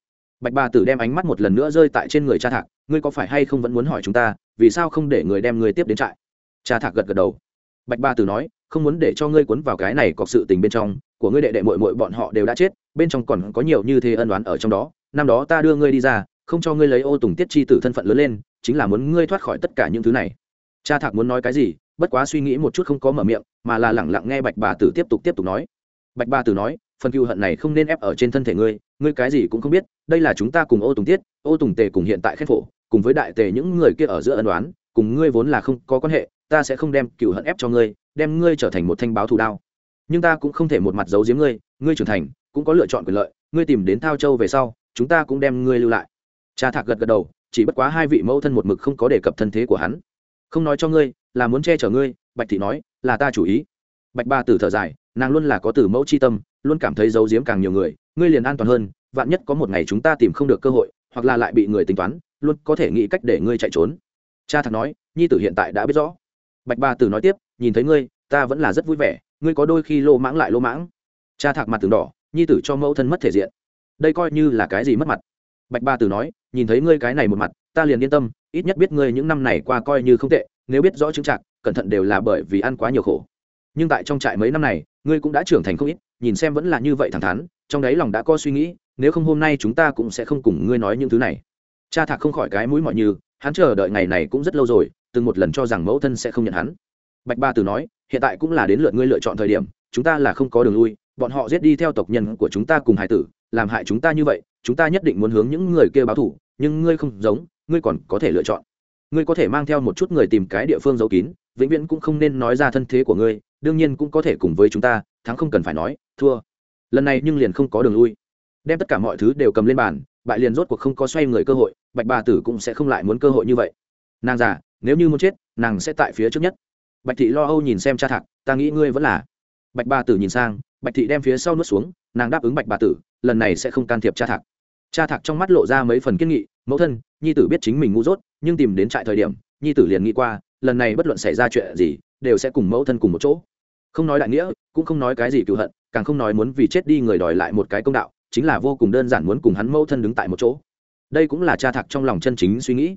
Bạch ba tử đem ánh mắt một lần nữa rơi tại trên người cha thạc, ngươi có phải hay không vẫn muốn hỏi chúng ta, vì sao không để người đem người tiếp đến trại? Cha thạc gật gật đầu. Bạch ba tử nói, không muốn để cho ngươi cuốn vào cái này có sự tình bên trong của ngươi đệ đệ mội mội bọn họ đều đã chết, bên trong còn có nhiều như thế ân đoán ở trong đó. Năm đó ta đưa ngươi đi ra, không cho ngươi lấy ô tùng tiết chi tử thân phận lớn lên, chính là muốn ngươi thoát khỏi tất cả những thứ này. Cha thạc muốn nói cái gì? Bất quá suy nghĩ một chút không có mở miệng, mà là lẳng lặng nghe bạch bà tử tiếp tục tiếp tục nói. Bạch bà tử nói, phần cựu hận này không nên ép ở trên thân thể ngươi ngươi cái gì cũng không biết, đây là chúng ta cùng ô tùng tiết, ô tùng tề cùng hiện tại khen phổ, cùng với đại tề những người kia ở giữa ân đoán cùng ngươi vốn là không có quan hệ, ta sẽ không đem cựu hận ép cho ngươi, đem ngươi trở thành một thanh báo thù đao nhưng ta cũng không thể một mặt giấu giếm ngươi ngươi trưởng thành, cũng có lựa chọn quyền lợi, ngươi tìm đến thao châu về sau, chúng ta cũng đem ngươi lưu lại. Cha thạc gật gật đầu, chỉ bất quá hai vị mẫu thân một mực không có đề cập thân thế của hắn. Không nói cho ngươi, là muốn che chở ngươi, bạch thị nói, là ta chủ ý. Bạch ba tử thở dài, nàng luôn là có từ mẫu c h i tâm, luôn cảm thấy giấu giếm càng nhiều người, ngươi liền an toàn hơn, vạn nhất có một ngày chúng ta tìm không được cơ hội, hoặc là lại bị người tính toán, luôn có thể nghĩ cách để ngươi chạy trốn. Cha thạc nói, nhi tử hiện tại đã biết rõ. Bạch ba tử nói tiếp, nhìn thấy ngươi, ta vẫn là rất vui vẻ ngươi có đôi khi lô mãng lại lô mãng. Cha thạc mặt tường đỏ, nhi tử cho mẫu thân mất thể diện. Đây coi như là cái gì mất mặt? Bạch ba tử nói, nhìn thấy ngươi cái này một mặt, ta liền yên tâm, ít nhất biết ngươi những năm này qua coi như không tệ, nếu biết rõ chứng trạng cẩn thận đều là bởi vì ăn quá nhiều khổ. Nhưng tại trong trại mấy năm này, ngươi cũng đã trưởng thành không ít, nhìn xem vẫn là như vậy thẳng thắn, trong đấy lòng đã có suy nghĩ, nếu không hôm nay chúng ta cũng sẽ không cùng ngươi nói những thứ này. Cha thạc không khỏi cái mũi mọi như hắn chờ đợi ngày này cũng rất lâu rồi, từng một lần cho rằng mẫu thân sẽ không nhận hắn bạch ba tử nói, hiện tại cũng là đến lượt ngươi lựa chọn thời điểm, chúng ta là không có đường lui, bọn họ giết đi theo tộc nhân của chúng ta cùng hải tử, làm hại chúng ta như vậy, chúng ta nhất định muốn hướng những người kia báo thủ nhưng ngươi không giống, ngươi còn có thể lựa chọn. Ngươi có thể mang theo một chút người tìm cái địa phương giấu kín, vĩnh viễn cũng không nên nói ra thân thế của ngươi, đương nhiên cũng có thể cùng với chúng ta, thắng không cần phải nói, thua. Lần này nhưng liền không có đường lui. Đem tất cả mọi thứ đều cầm lên bàn, bại liền rốt cuộc không có xoay người cơ hội, bạch bà tử cũng sẽ không lại muốn cơ hội như vậy. Nàng già, nếu như muốn chết, nàng sẽ tại phía trước nhất bạch thị lo âu nhìn xem cha thạc, ta nghĩ ngươi vẫn là bạch bà tử nhìn sang, bạch thị đem phía sau nuốt xuống, nàng đáp ứng bạch bà tử, lần này sẽ không can thiệp cha thạc. Cha thạc trong mắt lộ ra mấy phần kiên nghị, mẫu thân, nhi tử biết chính mình ngu dốt, nhưng tìm đến trại thời điểm, nhi tử liền nghĩ qua, lần này bất luận xảy ra chuyện gì, đều sẽ cùng mẫu thân cùng một chỗ. Không nói đại nghĩa, cũng không nói cái gì cựu hận, càng không nói muốn vì chết đi người đòi lại một cái công đạo, chính là vô cùng đơn giản muốn cùng hắn mẫu thân đứng tại một chỗ. Đây cũng là cha thạc trong lòng chân chính suy nghĩ.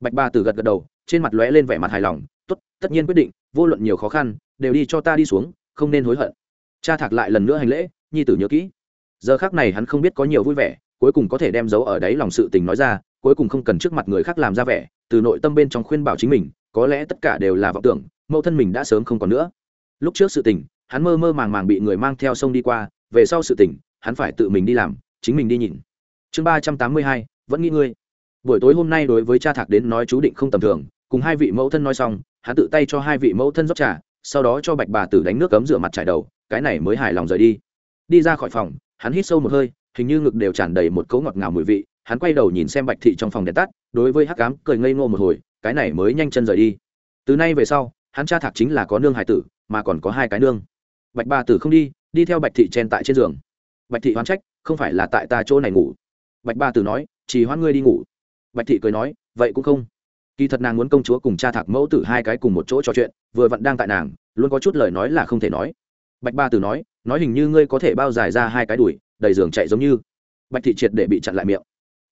Bạch ba tử gật gật đầu, trên mặt lóe lên vẻ mặt hài lòng tốt, tất nhiên quyết định, vô luận nhiều khó khăn, đều đi cho ta đi xuống, không nên hối hận. Cha thạc lại lần nữa hành lễ, nhi tử nhớ kỹ. Giờ khác này hắn không biết có nhiều vui vẻ, cuối cùng có thể đem dấu ở đấy lòng sự tình nói ra, cuối cùng không cần trước mặt người khác làm ra vẻ, từ nội tâm bên trong khuyên bảo chính mình, có lẽ tất cả đều là vọng tưởng, mẫu thân mình đã sớm không còn nữa. Lúc trước sự tình, hắn mơ mơ màng màng bị người mang theo sông đi qua, về sau sự tình, hắn phải tự mình đi làm, chính mình đi nhìn. Chương ba trăm tám mươi hai, vẫn nghĩ ngươi. Buổi tối hôm nay đối với cha thạc đến nói chú định không tầm thường cùng hai vị mẫu thân nói xong, hắn tự tay cho hai vị mẫu thân rót trà, sau đó cho bạch bà tử đánh nước cấm rửa mặt trải đầu, cái này mới hài lòng rời đi. Đi ra khỏi phòng, hắn hít sâu một hơi, hình như ngực đều tràn đầy một cấu ngọt ngào mùi vị, hắn quay đầu nhìn xem bạch thị trong phòng đèn tắt, đối với hắc cám cười ngây ngô một hồi, cái này mới nhanh chân rời đi. Từ nay về sau, hắn cha thạc chính là có nương hải tử, mà còn có hai cái nương. Bạch bà tử không đi đi theo bạch thị chen tại trên giường. Bạch thị hoán trách, không phải là tại ta chỗ này ngủ. Bạch bà tử nói, chỉ hoán ngươi đi ngủ. Bạch thị cười nói, vậy cũng không kỳ thật nàng muốn công chúa cùng cha thạc mẫu tử hai cái cùng một chỗ trò chuyện, vừa vặn đang tại nàng, luôn có chút lời nói là không thể nói. Bạch ba tử nói nói hình như ngươi có thể bao dài ra hai cái đùi, đầy giường chạy giống như. Bạch thị triệt để bị chặn lại miệng.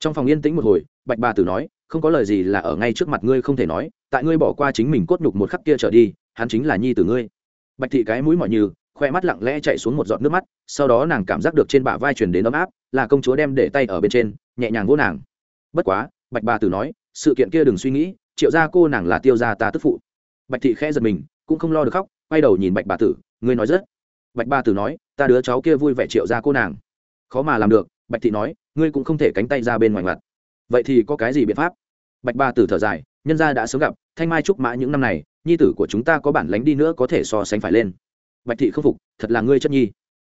Trong phòng yên tĩnh một hồi, bạch ba tử nói, không có lời gì là ở ngay trước mặt ngươi không thể nói, tại ngươi bỏ qua chính mình cốt nhục một khắc kia trở đi, hắn chính là nhi tử ngươi. Bạch thị cái mũi mọi như khoe mắt lặng lẽ chạy xuống một giọt nước mắt, sau đó nàng cảm giác được trên bả vai truyền đến ấm áp, là công chúa đem để tay ở bên trên, nhẹ nhàng vỗ nàng. Bất quá, bạch ba tử nói sự kiện kia đừng suy nghĩ, triệu gia cô nàng là tiêu gia ta tức phụ. Bạch thị khẽ giật mình, cũng không lo được khóc, quay đầu nhìn bạch bà tử, ngươi nói rất. Bạch bà tử nói, ta đứa cháu kia vui vẻ triệu gia cô nàng. Khó mà làm được, bạch thị nói, ngươi cũng không thể cánh tay ra bên ngoài mặt vậy thì có cái gì biện pháp? Bạch bà tử thở dài, nhân gia đã sớm gặp, thanh mai trúc mã những năm này, nhi tử của chúng ta có bản lánh đi nữa có thể so sánh phải lên. Bạch thị không phục, thật là ngươi chất nhi.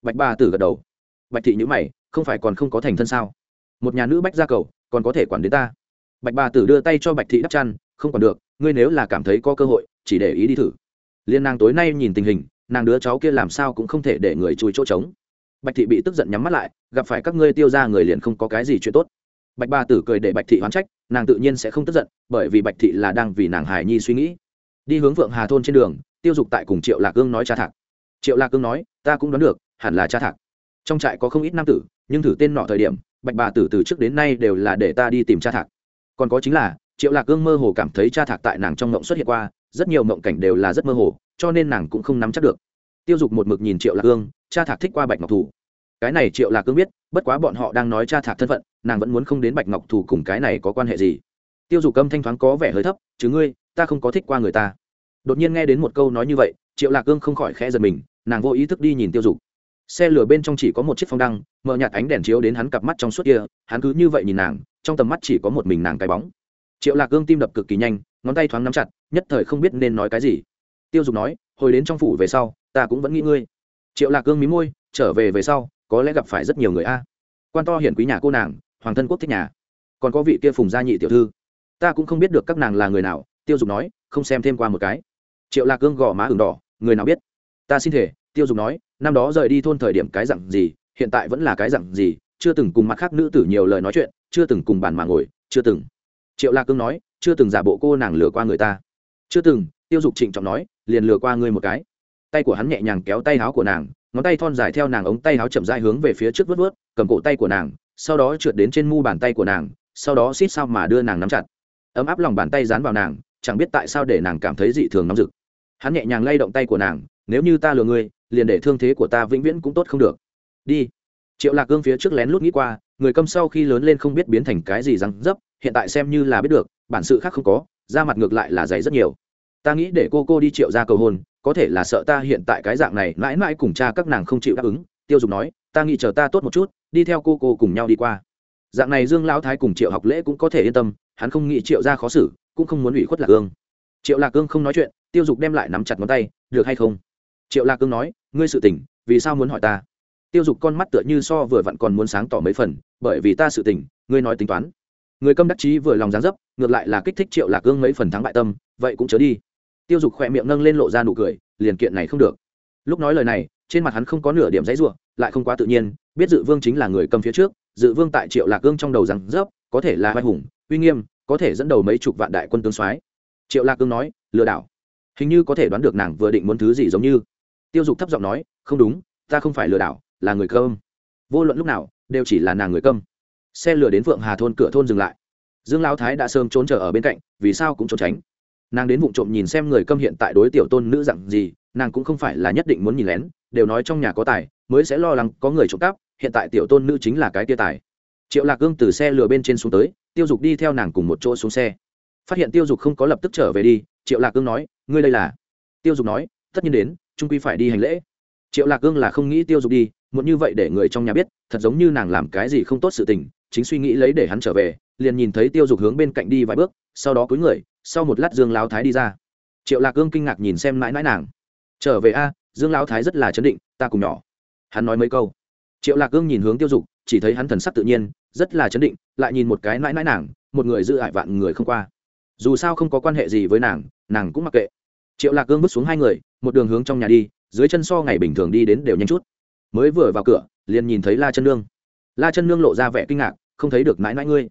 Bạch bà tử gật đầu. Bạch thị nhữ mày, không phải còn không có thành thân sao? Một nhà nữ bách gia cầu, còn có thể quản đến ta bạch ba tử đưa tay cho bạch thị đắp chăn, không còn được, ngươi nếu là cảm thấy có cơ hội, chỉ để ý đi thử. Liên nàng tối nay nhìn tình hình, nàng đứa cháu kia làm sao cũng không thể để người chui chỗ trống. Bạch thị bị tức giận nhắm mắt lại, gặp phải các ngươi tiêu ra người liền không có cái gì chuyện tốt. Bạch ba tử cười để bạch thị hoán trách, nàng tự nhiên sẽ không tức giận, bởi vì bạch thị là đang vì nàng hài nhi suy nghĩ. Đi hướng vượng hà thôn trên đường, tiêu dục tại cùng triệu lạc cương nói cha thạc. Triệu lạc cương nói, ta cũng đoán được, hẳn là cha thạc. Trong trại có không ít nam tử, nhưng thử tên nọ thời điểm, bạch bà tử từ trước đến nay đều là để ta đi tìm cha thạc còn có chính là, triệu lạc gương mơ hồ cảm thấy cha thạc tại nàng trong mộng xuất hiện qua, rất nhiều mộng cảnh đều là rất mơ hồ, cho nên nàng cũng không nắm chắc được. Tiêu dục một mực nhìn triệu lạc gương cha thạc thích qua bạch ngọc thủ. Cái này triệu lạc cương biết, bất quá bọn họ đang nói cha thạc thân phận, nàng vẫn muốn không đến bạch ngọc thủ cùng cái này có quan hệ gì. Tiêu dục âm thanh thoáng có vẻ hơi thấp, chứ ngươi, ta không có thích qua người ta. Đột nhiên nghe đến một câu nói như vậy, triệu lạc cương không khỏi khẽ giật mình, nàng vô ý thức đi nhìn tiêu dục xe lửa bên trong chỉ có một chiếc phong đăng, mở nhạt ánh đèn chiếu đến hắn cặp mắt trong suốt kia, hắn cứ như vậy nhìn nàng, trong tầm mắt chỉ có một mình nàng cái bóng. Triệu lạc gương tim đập cực kỳ nhanh, ngón tay thoáng nắm chặt, nhất thời không biết nên nói cái gì. Tiêu dục nói, hồi đến trong phủ về sau, ta cũng vẫn nghĩ ngươi. Triệu lạc gương mí môi, trở về về sau, có lẽ gặp phải rất nhiều người a. Quan to hiển quý nhà cô nàng, hoàng thân quốc thích nhà. Còn có vị kia phùng gia nhị tiểu thư. Ta cũng không biết được các nàng là người nào, tiêu dục nói, không xem thêm qua một cái. Triệu lạc gương gò má ửng đỏ, người nào biết? Ta xin thể tiêu dục nói, năm đó rời đi thôn thời điểm cái dặn gì, hiện tại vẫn là cái dặn gì, chưa từng cùng mặt khác nữ tử nhiều lời nói chuyện, chưa từng cùng bàn mà ngồi, chưa từng. Triệu lạc cương nói, chưa từng giả bộ cô nàng lừa qua người ta. Chưa từng, tiêu dục trịnh trọng nói, liền lừa qua ngươi một cái. Tay của hắn nhẹ nhàng kéo tay áo của nàng, ngón tay thon dài theo nàng ống tay áo chậm dai hướng về phía trước vớt vớt cầm cổ tay của nàng, sau đó trượt đến trên mu bàn tay của nàng, sau đó xít sao mà đưa nàng nắm chặt. Ấm áp lòng bàn tay dán vào nàng, chẳng biết tại sao để nàng cảm thấy dị thường nóng rực. Hắn nhẹ nhàng lay động tay của nàng, nếu như ta lừa ngươi liền để thương thế của ta vĩnh viễn cũng tốt không được. Đi. Triệu lạc gương phía trước lén lút nghĩ qua, người câm sau khi lớn lên không biết biến thành cái gì răng dấp, hiện tại xem như là biết được, bản sự khác không có, da mặt ngược lại là dày rất nhiều. Ta nghĩ để cô cô đi triệu ra cầu hôn, có thể là sợ ta hiện tại cái dạng này mãi mãi cùng cha các nàng không chịu đáp ứng. Tiêu dục nói, ta nghĩ chờ ta tốt một chút, đi theo cô cô cùng nhau đi qua. Dạng này dương lão thái cùng triệu học lễ cũng có thể yên tâm, hắn không nghĩ triệu ra khó xử, cũng không muốn ủy khuất lạc ương. Triệu lạc ương không nói chuyện, tiêu dục đem lại nắm chặt ngón tay, được hay không? Triệu lạc Cương nói ngươi sự tình, vì sao muốn hỏi ta? Tiêu dục con mắt tựa như so vừa vặn còn muốn sáng tỏ mấy phần bởi vì ta sự tình, ngươi nói tính toán. Người câm đắc chí vừa lòng dáng dấp ngược lại là kích thích triệu lạc Cương mấy phần thắng bại tâm vậy cũng chớ đi. Tiêu dục khỏe miệng nâng lên lộ ra nụ cười liền kiện này không được. Lúc nói lời này trên mặt hắn không có nửa điểm dãy ruộng lại không quá tự nhiên biết dự vương chính là người cầm phía trước dự vương tại triệu lạc Cương trong đầu rằng dấp có thể là vai hùng uy nghiêm có thể dẫn đầu mấy chục vạn đại quân tướng soái. Triệu lạc Cương nói lừa đảo. Hình như có thể đoán được nàng vừa định muốn thứ gì giống như tiêu dục thấp giọng nói, không đúng, ta không phải lừa đảo, là người cơm. Vô luận lúc nào, đều chỉ là nàng người cơm. Xe lửa đến phượng hà thôn cửa thôn dừng lại. Dương lão thái đã sớm trốn chờ ở bên cạnh, vì sao cũng trốn tránh. Nàng đến vụ trộm nhìn xem người câm hiện tại đối tiểu tôn nữ dặn gì, nàng cũng không phải là nhất định muốn nhìn lén, đều nói trong nhà có tài, mới sẽ lo lắng có người trộm cắp, hiện tại tiểu tôn nữ chính là cái tia tài. Triệu lạc gương từ xe lừa bên trên xuống tới, tiêu dục đi theo nàng cùng một chỗ xuống xe. Phát hiện tiêu dục không có lập tức trở về đi, triệu lạc gương nói, ngươi đây là? Tiêu dục nói, tất nhiên đến trung quy phải đi hành lễ. Triệu lạc gương là không nghĩ tiêu dục đi, muốn như vậy để người trong nhà biết, thật giống như nàng làm cái gì không tốt sự tình, chính suy nghĩ lấy để hắn trở về, liền nhìn thấy tiêu dục hướng bên cạnh đi vài bước, sau đó cúi người, sau một lát dương lão thái đi ra. Triệu lạc gương kinh ngạc nhìn xem mãi mãi nàng. Trở về a, dương lão thái rất là chấn định, ta cùng nhỏ. Hắn nói mấy câu. Triệu lạc gương nhìn hướng tiêu dục, chỉ thấy hắn thần sắc tự nhiên, rất là chấn định, lại nhìn một cái mãi mãi nàng, một người giữ hại vạn người không qua. Dù sao không có quan hệ gì với nàng nàng cũng mặc kệ triệu lạc gương bước xuống hai người, một đường hướng trong nhà đi, dưới chân so ngày bình thường đi đến đều nhanh chút. Mới vừa vào cửa, liền nhìn thấy la chân nương. La chân nương lộ ra vẻ kinh ngạc, không thấy được mãi mãi ngươi.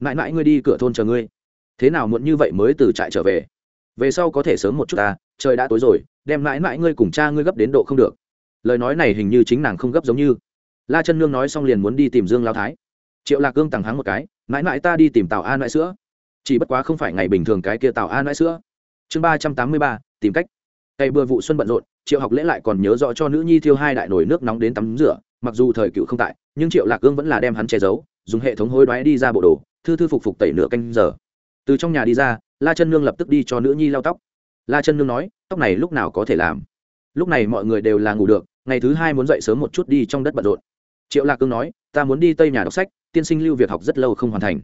Mãi mãi ngươi đi cửa thôn chờ ngươi. Thế nào muộn như vậy mới từ trại trở về? Về sau có thể sớm một chút ta, trời đã tối rồi, đem mãi mãi ngươi cùng cha ngươi gấp đến độ không được. Lời nói này hình như chính nàng không gấp giống như. La chân nương nói xong liền muốn đi tìm dương lao thái. Triệu lạc cương tằng hắng một cái, mãi mãi ta đi tìm tàu an mãi sữa. Chỉ bất quá không phải ngày bình thường cái kia tàu an mãi sữa. Chương ba trăm tám mươi ba tìm cách. Cây bừa vụ xuân bận rộn, triệu học lễ lại còn nhớ rõ cho nữ nhi thiêu hai đại nồi nước nóng đến tắm rửa, mặc dù thời cựu không tại, nhưng triệu lạc cương vẫn là đem hắn che giấu, dùng hệ thống hối đoái đi ra bộ đồ, thư thư phục phục tẩy nửa canh giờ. Từ trong nhà đi ra, la chân nương lập tức đi cho nữ nhi lau tóc. La chân nương nói, tóc này lúc nào có thể làm? Lúc này mọi người đều là ngủ được, ngày thứ hai muốn dậy sớm một chút đi trong đất bận rộn. Triệu lạc cương nói, ta muốn đi tây nhà đọc sách, tiên sinh lưu việc học rất lâu không hoàn thành.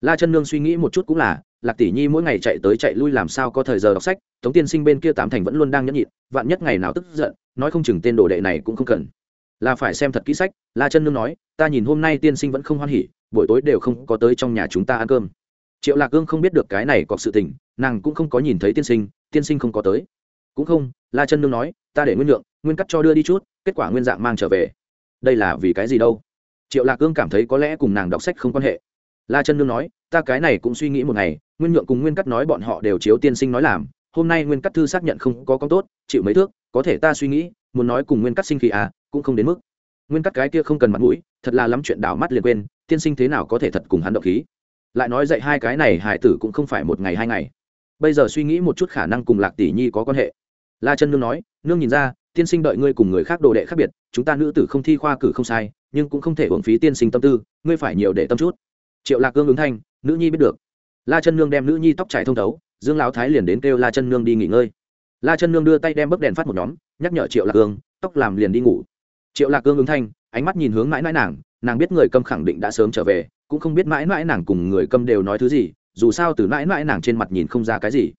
La chân nương suy nghĩ một chút cũng là lạc tỷ nhi mỗi ngày chạy tới chạy lui làm sao có thời giờ đọc sách, tống tiên sinh bên kia tám thành vẫn luôn đang nhẫn nhịn, vạn nhất ngày nào tức giận, nói không chừng tên đồ đệ này cũng không cần. Là phải xem thật kỹ sách, la chân nương nói, ta nhìn hôm nay tiên sinh vẫn không hoan hỉ, buổi tối đều không có tới trong nhà chúng ta ăn cơm. Triệu lạc cương không biết được cái này có sự tình, nàng cũng không có nhìn thấy tiên sinh tiên sinh không có tới. Cũng không, la chân nương nói, ta để nguyên lượng, nguyên cắt cho đưa đi chút, kết quả nguyên dạng mang trở về. Đây là vì cái gì đâu? Triệu lạc cương cảm thấy có lẽ cùng nàng đọc sách không quan hệ la chân nương nói, ta cái này cũng suy nghĩ một ngày, nguyên nhượng cùng nguyên cắt nói bọn họ đều chiếu tiên sinh nói làm, hôm nay nguyên cắt thư xác nhận không có con tốt, chịu mấy thước, có thể ta suy nghĩ, muốn nói cùng nguyên cắt sinh khí à cũng không đến mức. Nguyên cắt cái kia không cần mặt mũi, thật là lắm chuyện đảo mắt liền quên, tiên sinh thế nào có thể thật cùng hắn động khí. Lại nói dạy hai cái này hải tử cũng không phải một ngày hai ngày. Bây giờ suy nghĩ một chút khả năng cùng lạc tỷ nhi có quan hệ. La chân nương nói, nương nhìn ra, tiên sinh đợi ngươi cùng người khác đồ đệ khác biệt, chúng ta nữ tử không thi khoa cử không sai, nhưng cũng không thể hưởng phí tiên sinh tâm tư, ngươi phải nhiều để tâm chút triệu lạc cương ứng thanh, nữ nhi biết được. La chân nương đem nữ nhi tóc trải thông thấu, dương lão thái liền đến kêu la chân nương đi nghỉ ngơi. La chân nương đưa tay đem bấc đèn phát một nhóm, nhắc nhở triệu lạc cương, tóc làm liền đi ngủ. Triệu lạc cương ứng thanh, ánh mắt nhìn hướng mãi mãi nàng nàng biết người câm khẳng định đã sớm trở về, cũng không biết mãi mãi nàng cùng người câm đều nói thứ gì, dù sao từ mãi mãi nàng trên mặt nhìn không ra cái gì.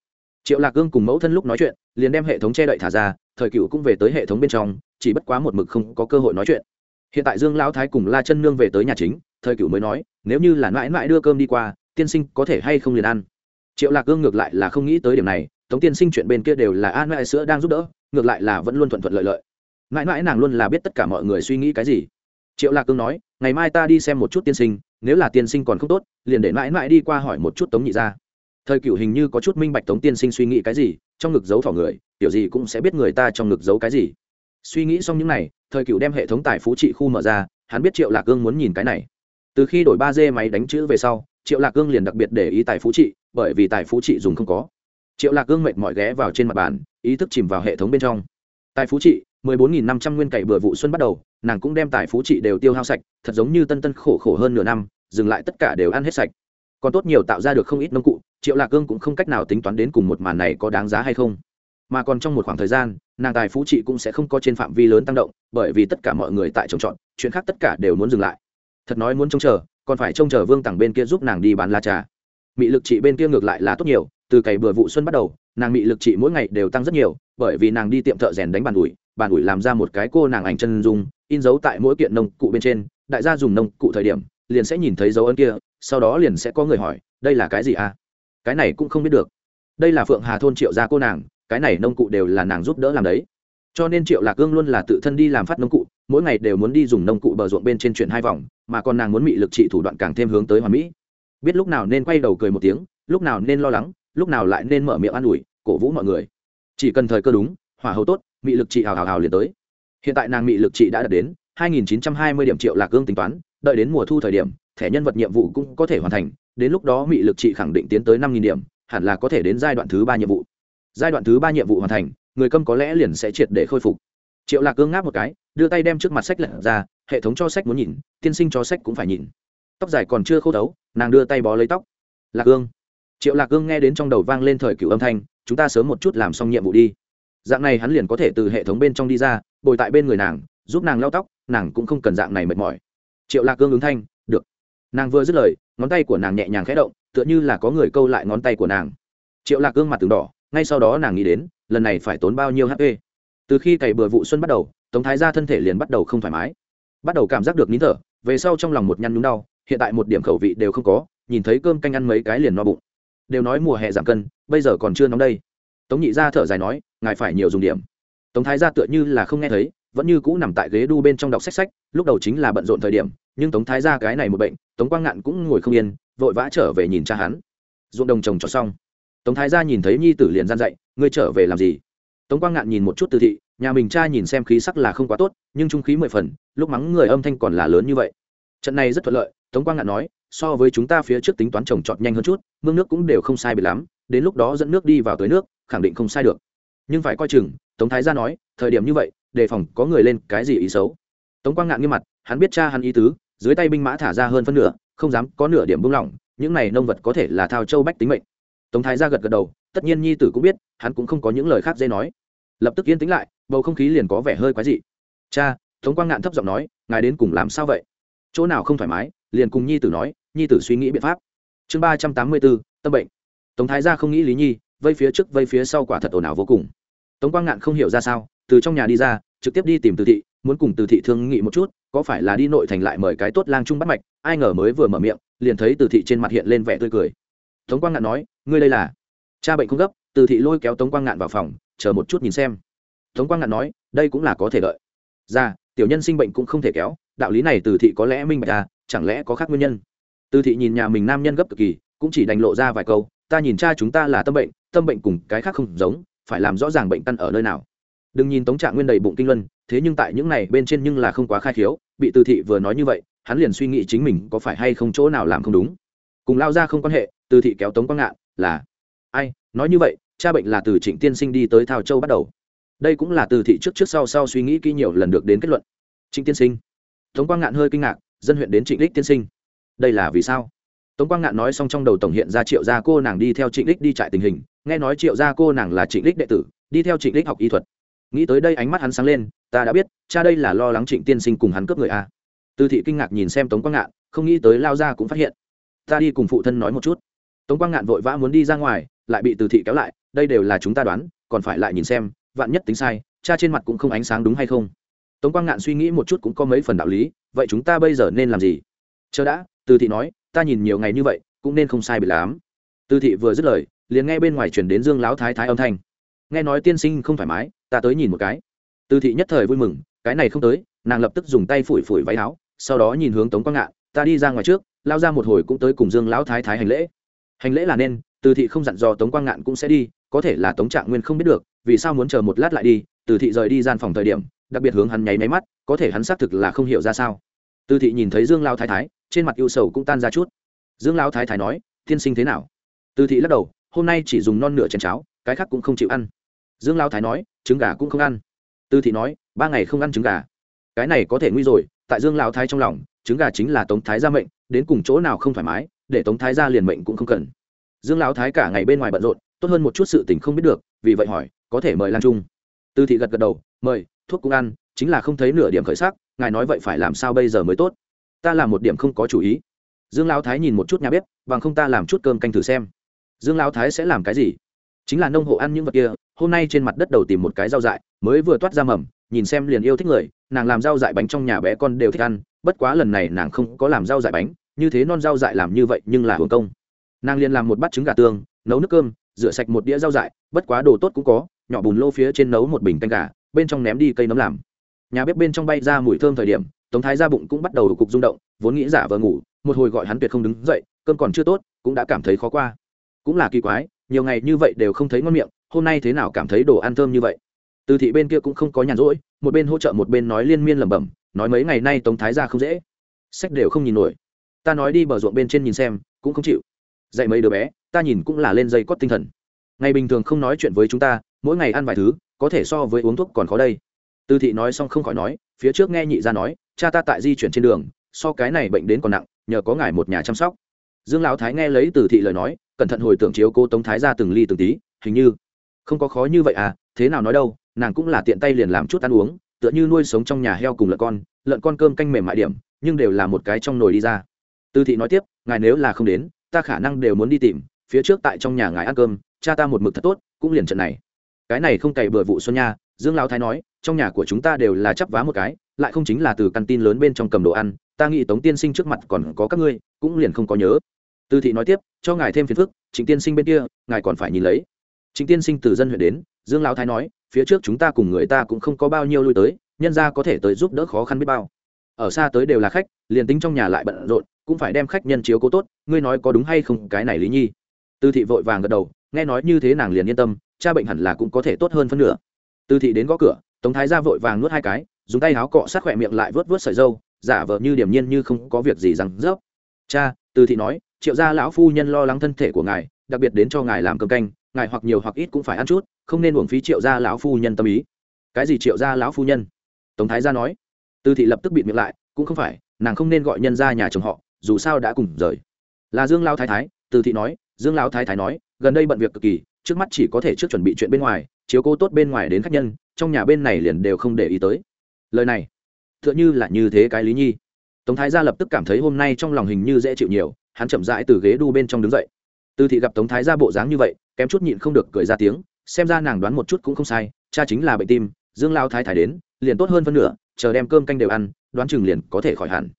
Triệu lạc cương cùng mẫu thân lúc nói chuyện, liền đem hệ thống che đậy thả ra, thời cựu cũng về tới hệ thống bên trong, chỉ bất quá một mực không có cơ hội nói chuyện. Hiện tại dương lão thái cùng la chân nương về tới nhà chính thời cửu mới nói, nếu như là mãi mãi đưa cơm đi qua, tiên sinh có thể hay không liền ăn? Triệu lạc cương ngược lại là không nghĩ tới điểm này, tống tiên sinh chuyện bên kia đều là an mãi sữa đang giúp đỡ, ngược lại là vẫn luôn thuận thuận lợi lợi. Mãi mãi nàng luôn là biết tất cả mọi người suy nghĩ cái gì. Triệu lạc cương nói, ngày mai ta đi xem một chút tiên sinh, nếu là tiên sinh còn không tốt, liền để mãi mãi đi qua hỏi một chút tống nhị ra thời cựu hình như có chút minh bạch tống tiên sinh suy nghĩ cái gì, trong ngực giấu thỏ người, kiểu gì cũng sẽ biết người ta trong ngực giấu cái gì. Suy nghĩ xong những n à y thời cựu đem hệ thống tài phú trị khu mở ra, hắn biết triệu lạc cương muốn nhìn cái này từ khi đổi ba d máy đánh chữ về sau, triệu lạc cương liền đặc biệt để ý tài phú trị, bởi vì tài phú trị dùng không có. Triệu lạc cương mệt mỏi ghé vào trên mặt bàn, ý thức chìm vào hệ thống bên trong. Tài phú trị, mười bốn nghìn năm trăm nguyên cày bừa vụ xuân bắt đầu, nàng cũng đem tài phú trị đều tiêu hao sạch, thật giống như tân tân khổ khổ hơn nửa năm, dừng lại tất cả đều ăn hết sạch. Còn tốt nhiều tạo ra được không ít nông cụ, triệu lạc cương cũng không cách nào tính toán đến cùng một màn này có đáng giá hay không. Mà còn trong một khoảng thời gian, nàng tài phú trị cũng sẽ không có trên phạm vi lớn tăng động, bởi vì tất cả mọi người tại trồng trọt, chuyện khác tất cả đều muốn dừng lại thật nói muốn trông chờ, còn phải trông chờ vương tặng bên kia giúp nàng đi bán la trà. Mị lực trị bên kia ngược lại là tốt nhiều, từ cày bừa vụ xuân bắt đầu, nàng mị lực trị mỗi ngày đều tăng rất nhiều, bởi vì nàng đi tiệm thợ rèn đánh bàn ủi bàn ủi làm ra một cái cô nàng ảnh chân dung, in dấu tại mỗi kiện nông cụ bên trên, đại gia dùng nông cụ thời điểm, liền sẽ nhìn thấy dấu ấn kia, sau đó liền sẽ có người hỏi, đây là cái gì à? Cái này cũng không biết được. Đây là phượng hà thôn triệu gia cô nàng, cái này nông cụ đều là nàng giúp đỡ làm đấy cho nên triệu lạc cương luôn là tự thân đi làm phát nông cụ, mỗi ngày đều muốn đi dùng nông cụ bờ ruộng bên trên chuyển hai vòng, mà còn nàng muốn mị lực trị thủ đoạn càng thêm hướng tới hoàn mỹ. Biết lúc nào nên quay đầu cười một tiếng, lúc nào nên lo lắng, lúc nào lại nên mở miệng an ủi, cổ vũ mọi người. Chỉ cần thời cơ đúng, hỏa hầu tốt, mị lực trị hào hào hào liền tới. Hiện tại nàng mị lực trị đã đạt đến 2.920 điểm triệu lạc cương tính toán, đợi đến mùa thu thời điểm, thẻ nhân vật nhiệm vụ cũng có thể hoàn thành, đến lúc đó mị lực trị khẳng định tiến tới năm nghìn điểm, hẳn là có thể đến giai đoạn thứ ba nhiệm vụ. Giai đoạn thứ ba nhiệm vụ hoàn thành người câm có lẽ liền sẽ triệt để khôi phục. Triệu lạc cương ngáp một cái, đưa tay đem trước mặt sách lật ra, hệ thống cho sách muốn nhìn, tiên sinh cho sách cũng phải nhìn. Tóc dài còn chưa khô thấu, nàng đưa tay bó lấy tóc. Lạc cương triệu lạc cương nghe đến trong đầu vang lên thời cựu âm thanh, chúng ta sớm một chút làm xong nhiệm vụ đi. Dạng này hắn liền có thể từ hệ thống bên trong đi ra, bồi tại bên người nàng, giúp nàng lau tóc, nàng cũng không cần dạng này mệt mỏi. Triệu lạc cương ứng thanh, được. Nàng vừa dứt lời, ngón tay của nàng nhẹ nhàng khẽ động, tựa như là có người câu lại ngón tay của nàng. Triệu lạc cương mặt từng đỏ ngay sau đó nàng nghĩ đến, lần này phải tốn bao nhiêu hp từ khi cày bừa vụ xuân bắt đầu, tống thái ra thân thể liền bắt đầu không thoải mái. Bắt đầu cảm giác được nín thở, về sau trong lòng một nhăn nhúng đau, hiện tại một điểm khẩu vị đều không có, nhìn thấy cơm canh ăn mấy cái liền no bụng. Đều nói mùa hè giảm cân, bây giờ còn chưa nóng đây. Tống nhị ra thở dài nói, ngài phải nhiều dùng điểm. Tống thái ra tựa như là không nghe thấy, vẫn như cũ nằm tại ghế đu bên trong đọc sách sách, lúc đầu chính là bận rộn thời điểm, nhưng tống thái ra cái này một bệnh, tống quang ngạn cũng ngồi không yên, vội vã trở về nhìn cha hắn. Ruộng đồng trồng cho xong tống thái Gia nhìn thấy nhi tử liền gian dậy, ngươi trở về làm gì? Tống quang ngạn nhìn một chút từ thị, nhà mình cha nhìn xem khí sắc là không quá tốt, nhưng trung khí mười phần, lúc mắng người âm thanh còn là lớn như vậy. Trận này rất thuận lợi, tống quang ngạn nói, so với chúng ta phía trước tính toán trồng trọt nhanh hơn chút, mương nước cũng đều không sai bị lắm, đến lúc đó dẫn nước đi vào tới nước, khẳng định không sai được. Nhưng phải coi chừng, tống thái gia nói, thời điểm như vậy, đề phòng có người lên cái gì ý xấu? Tống quang ngạn nghiêm mặt, hắn biết cha hắn ý tứ, dưới tay binh mã thả ra hơn phân nửa, không dám có nửa điểm buông lỏng, những này nông vật có thể là thao châu bách tính mệnh tống thái gia gật gật đầu, tất nhiên nhi tử cũng biết, hắn cũng không có những lời khác dễ nói. Lập tức yên tĩnh lại, bầu không khí liền có vẻ hơi quái dị. Cha, tống quang ngạn thấp giọng nói, ngài đến cùng làm sao vậy? Chỗ nào không thoải mái, liền cùng nhi tử nói, nhi tử suy nghĩ biện pháp. Chương ba trăm tám mươi bốn, tâm bệnh. Tống thái gia không nghĩ lý nhi, vây phía trước vây phía sau quả thật ồn ào vô cùng. Tống quang ngạn không hiểu ra sao, từ trong nhà đi ra, trực tiếp đi tìm từ thị, muốn cùng từ thị thương nghị một chút, có phải là đi nội thành lại mời cái tốt lang trung bắt mạch, ai ngờ mới vừa mở miệng, liền thấy từ thị trên mặt hiện lên vẻ tươi cười. Tống quang ngạn nói ngươi đây là? Cha bệnh không gấp, từ thị lôi kéo tống quang ngạn vào phòng, chờ một chút nhìn xem. Tống quang ngạn nói, đây cũng là có thể đợi. Ra tiểu nhân sinh bệnh cũng không thể kéo, đạo lý này từ thị có lẽ minh bạch à chẳng lẽ có khác nguyên nhân? Từ thị nhìn nhà mình nam nhân gấp cực kỳ, cũng chỉ đành lộ ra vài câu, ta nhìn cha chúng ta là tâm bệnh tâm bệnh cùng cái khác không giống, phải làm rõ ràng bệnh căn ở nơi nào. Đừng nhìn tống trạng nguyên đầy bụng kinh luân, thế nhưng tại những này bên trên nhưng là không quá khai khiếu, bị từ thị vừa nói như vậy, hắn liền suy nghĩ chính mình có phải hay không chỗ nào làm không đúng. Cùng lao ra không quan hệ, từ thị kéo tống quang ngạn là, ai, nói như vậy, cha bệnh là từ trịnh tiên sinh đi tới thao châu bắt đầu. Đây cũng là từ thị trước trước sau sau suy nghĩ kỹ nhiều lần được đến kết luận. Trịnh tiên sinh. Tống quang ngạn hơi kinh ngạc, dân huyện đến trịnh đích tiên sinh. Đây là vì sao? Tống quang ngạn nói xong trong đầu tổng hiện ra triệu gia cô nàng đi theo trịnh đích đi trại tình hình, nghe nói triệu gia cô nàng là trịnh đích đệ tử, đi theo trịnh đích học y thuật. Nghĩ tới đây ánh mắt hắn sáng lên, ta đã biết, cha đây là lo lắng trịnh tiên sinh cùng hắn cướp người a từ thị kinh ngạc nhìn xem tống quang ngạn, không nghĩ tới lao ra cũng phát hiện. Ta đi cùng phụ thân nói một chút tống quang ngạn vội vã muốn đi ra ngoài, lại bị từ thị kéo lại, đây đều là chúng ta đoán, còn phải lại nhìn xem, vạn nhất tính sai, cha trên mặt cũng không ánh sáng đúng hay không. Tống quang ngạn suy nghĩ một chút cũng có mấy phần đạo lý, vậy chúng ta bây giờ nên làm gì? Chờ đã, từ thị nói, ta nhìn nhiều ngày như vậy, cũng nên không sai bị lắm. Từ thị vừa dứt lời, liền nghe bên ngoài chuyển đến dương lão thái thái âm thanh. Nghe nói tiên sinh không thoải mái, ta tới nhìn một cái. Từ thị nhất thời vui mừng, cái này không tới, nàng lập tức dùng tay phủi phủi váy áo, sau đó nhìn hướng tống quang ngạn, ta đi ra ngoài trước, lao ra một hồi cũng tới cùng dương lão thái thái hành lễ hành lễ là nên, từ thị không dặn dò tống quang ngạn cũng sẽ đi, có thể là tống trạng nguyên không biết được, vì sao muốn chờ một lát lại đi, từ thị rời đi gian phòng thời điểm, đặc biệt hướng hắn nháy máy mắt, có thể hắn xác thực là không hiểu ra sao. Từ thị nhìn thấy dương lao thái thái, trên mặt yêu sầu cũng tan ra chút. Dương lao thái thái nói, tiên sinh thế nào? Từ thị lắc đầu, hôm nay chỉ dùng non nửa chén cháo, cái khác cũng không chịu ăn. Dương lao thái nói, trứng gà cũng không ăn. Từ thị nói, ba ngày không ăn trứng gà. Cái này có thể nguy rồi, tại dương lao thái trong lòng, trứng gà chính là tống thái gia mệnh, đến cùng chỗ nào không thoải mái để tống thái gia liền mệnh cũng không cần. Dương lão thái cả ngày bên ngoài bận rộn, tốt hơn một chút sự tình không biết được, vì vậy hỏi, có thể mời lan trung? Tư thị gật gật đầu, mời, thuốc cũng ăn, chính là không thấy nửa điểm khởi sắc, ngài nói vậy phải làm sao bây giờ mới tốt? Ta làm một điểm không có chủ ý. Dương lão thái nhìn một chút nhà bếp, bằng không ta làm chút cơm canh thử xem. Dương lão thái sẽ làm cái gì? Chính là nông hộ ăn những vật kia, hôm nay trên mặt đất đầu tìm một cái rau dại, mới vừa toát ra mầm, nhìn xem liền yêu thích người, nàng làm rau dại bánh trong nhà bé con đều thích ăn, bất quá lần này nàng không có làm rau dại bánh như thế non rau dại làm như vậy nhưng là hưởng công. Nàng liền làm một bát trứng gà tương, nấu nước cơm, rửa sạch một đĩa rau dại, bất quá đồ tốt cũng có, nhỏ bùn lô phía trên nấu một bình canh gà, bên trong ném đi cây nấm làm. Nhà bếp bên trong bay ra mùi thơm thời điểm, tống thái ra bụng cũng bắt đầu cục rung động, vốn nghĩ giả vờ ngủ, một hồi gọi hắn tuyệt không đứng dậy, cơm còn chưa tốt, cũng đã cảm thấy khó qua. Cũng là kỳ quái, nhiều ngày như vậy đều không thấy ngon miệng, hôm nay thế nào cảm thấy đồ ăn thơm như vậy? Từ thị bên kia cũng không có nhàn rỗi, một bên hỗ trợ một bên nói liên miên lẩm bẩm, nói mấy ngày nay tống thái ra không dễ. Sách đều không nhìn nổi ta nói đi bờ ruộng bên trên nhìn xem, cũng không chịu. Dạy mấy đứa bé, ta nhìn cũng là lên dây cót tinh thần. Ngày bình thường không nói chuyện với chúng ta, mỗi ngày ăn vài thứ, có thể so với uống thuốc còn khó đây. Tư thị nói xong không khỏi nói, phía trước nghe nhị ra nói, cha ta tại di chuyển trên đường, so cái này bệnh đến còn nặng, nhờ có ngài một nhà chăm sóc. Dương lão thái nghe lấy từ thị lời nói, cẩn thận hồi tưởng chiếu cô tống thái ra từng ly từng tí, hình như, không có khó như vậy à thế nào nói đâu, nàng cũng là tiện tay liền làm chút ăn uống, tựa như nuôi sống trong nhà heo cùng lợn con lợn con cơm canh mềm mại điểm, nhưng đều là một cái trong nồi đi ra tư thị nói tiếp, ngài nếu là không đến, ta khả năng đều muốn đi tìm, phía trước tại trong nhà ngài ăn cơm, cha ta một mực thật tốt, cũng liền trận này. Cái này không cày bừa vụ xuân nha, dương lão thái nói, trong nhà của chúng ta đều là chắp vá một cái, lại không chính là từ căn tin lớn bên trong cầm đồ ăn, ta nghĩ tống tiên sinh trước mặt còn có các ngươi, cũng liền không có nhớ. Tư thị nói tiếp, cho ngài thêm phiền phức, trịnh tiên sinh bên kia, ngài còn phải nhìn lấy. Trịnh tiên sinh từ dân huyện đến, dương lão thái nói, phía trước chúng ta cùng người ta cũng không có bao nhiêu lui tới, nhân ra có thể tới giúp đỡ khó khăn biết bao. Ở xa tới đều là khách, liền tính trong nhà lại bận rộn cũng phải đem khách nhân chiếu cố tốt, ngươi nói có đúng hay không, cái này lý nhi. Tư thị vội vàng gật đầu, nghe nói như thế nàng liền yên tâm, cha bệnh hẳn là cũng có thể tốt hơn phân nửa. Tư thị đến gõ cửa, tống thái ra vội vàng nuốt hai cái, dùng tay áo cọ sát khỏe miệng lại vớt vớt sợi dâu, giả vờ như điểm nhiên như không có việc gì rằng rớp. Cha, tư thị nói, triệu gia lão phu nhân lo lắng thân thể của ngài, đặc biệt đến cho ngài làm cơm canh, ngài hoặc nhiều hoặc ít cũng phải ăn chút, không nên uổng phí triệu gia lão phu nhân tâm ý. Cái gì triệu gia lão phu nhân? Tống thái gia nói. Tư thị lập tức bịt miệng lại, cũng không phải, nàng không nên gọi nhân ra nhà chồng họ dù sao đã cùng rời. Là dương lao thái thái, từ thị nói, dương lao thái thái nói, gần đây bận việc cực kỳ, trước mắt chỉ có thể trước chuẩn bị chuyện bên ngoài, chiếu cố tốt bên ngoài đến khách nhân, trong nhà bên này liền đều không để ý tới. Lời này t h ư ợ n h ư là như thế cái lý nhi. Tống thái gia lập tức cảm thấy hôm nay trong lòng hình như dễ chịu nhiều, hắn chậm rãi từ ghế đu bên trong đứng dậy. Từ thị gặp tống thái gia bộ dáng như vậy, kém chút nhịn không được cười ra tiếng, xem ra nàng đoán một chút cũng không sai, cha chính là bệnh tim, dương lao thái thái đến, liền tốt hơn phân nửa, chờ đem cơm canh đều ăn, đoán chừng liền có thể khỏi hẳn.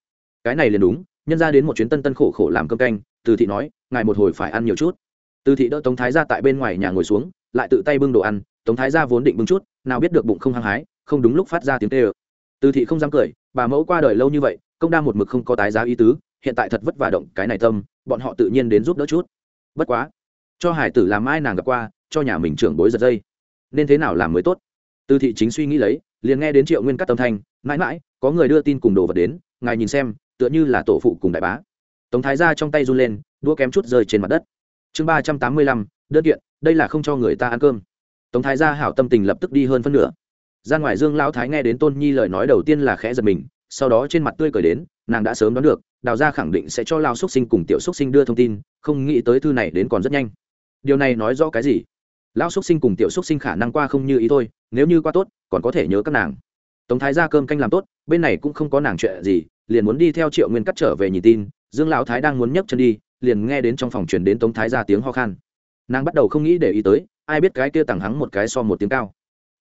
Cái này liền đúng nhân ra đến một chuyến tân tân khổ khổ làm cơm canh, từ thị nói, ngài một hồi phải ăn nhiều chút. Từ thị đỡ tống thái ra tại bên ngoài nhà ngồi xuống, lại tự tay bưng đồ ăn, tống thái ra vốn định bưng chút, nào biết được bụng không hăng hái, không đúng lúc phát ra tiếng tê ơ từ thị không dám cười, bà mẫu qua đời lâu như vậy, công đa một mực không có tái giá ý tứ, hiện tại thật vất vả động cái này tâm, bọn họ tự nhiên đến giúp đỡ chút. Bất quá, cho hải tử làm ai nàng gặp qua, cho nhà mình trưởng bối giật dây. Nên thế nào làm mới tốt? Từ thị chính suy nghĩ lấy, liền nghe đến triệu nguyên cắt tâm thanh, mãi mãi, có người đưa tin cùng đồ vật đến, ngài nhìn xem tựa như là tổ phụ cùng đại bá. Tống thái ra trong tay run lên đua kém chút rơi trên mặt đất. Chương ba trăm tám mươi lăm, đơn kiện, đây là không cho người ta ăn cơm. Tống thái gia hảo tâm tình lập tức đi hơn phân nửa. Ra ngoài dương lão thái nghe đến tôn nhi lời nói đầu tiên là khẽ giật mình, sau đó trên mặt tươi cười đến, nàng đã sớm đoán được, đào gia khẳng định sẽ cho lao xúc sinh cùng tiểu xúc sinh đưa thông tin, không nghĩ tới thư này đến còn rất nhanh. Điều này nói rõ cái gì? Lão xúc sinh cùng tiểu xúc sinh khả năng qua không như ý thôi, nếu như qua tốt, còn có thể nhớ các nàng. Tống thái gia cơm canh làm tốt, bên này cũng không có nàng chuyện gì liền muốn đi theo triệu nguyên cắt trở về nhìn tin, dương lão thái đang muốn nhấc chân đi, liền nghe đến trong phòng truyền đến tống thái ra tiếng ho khan. Nàng bắt đầu không nghĩ để ý tới, ai biết cái kia tẳng hắng một cái so một tiếng cao.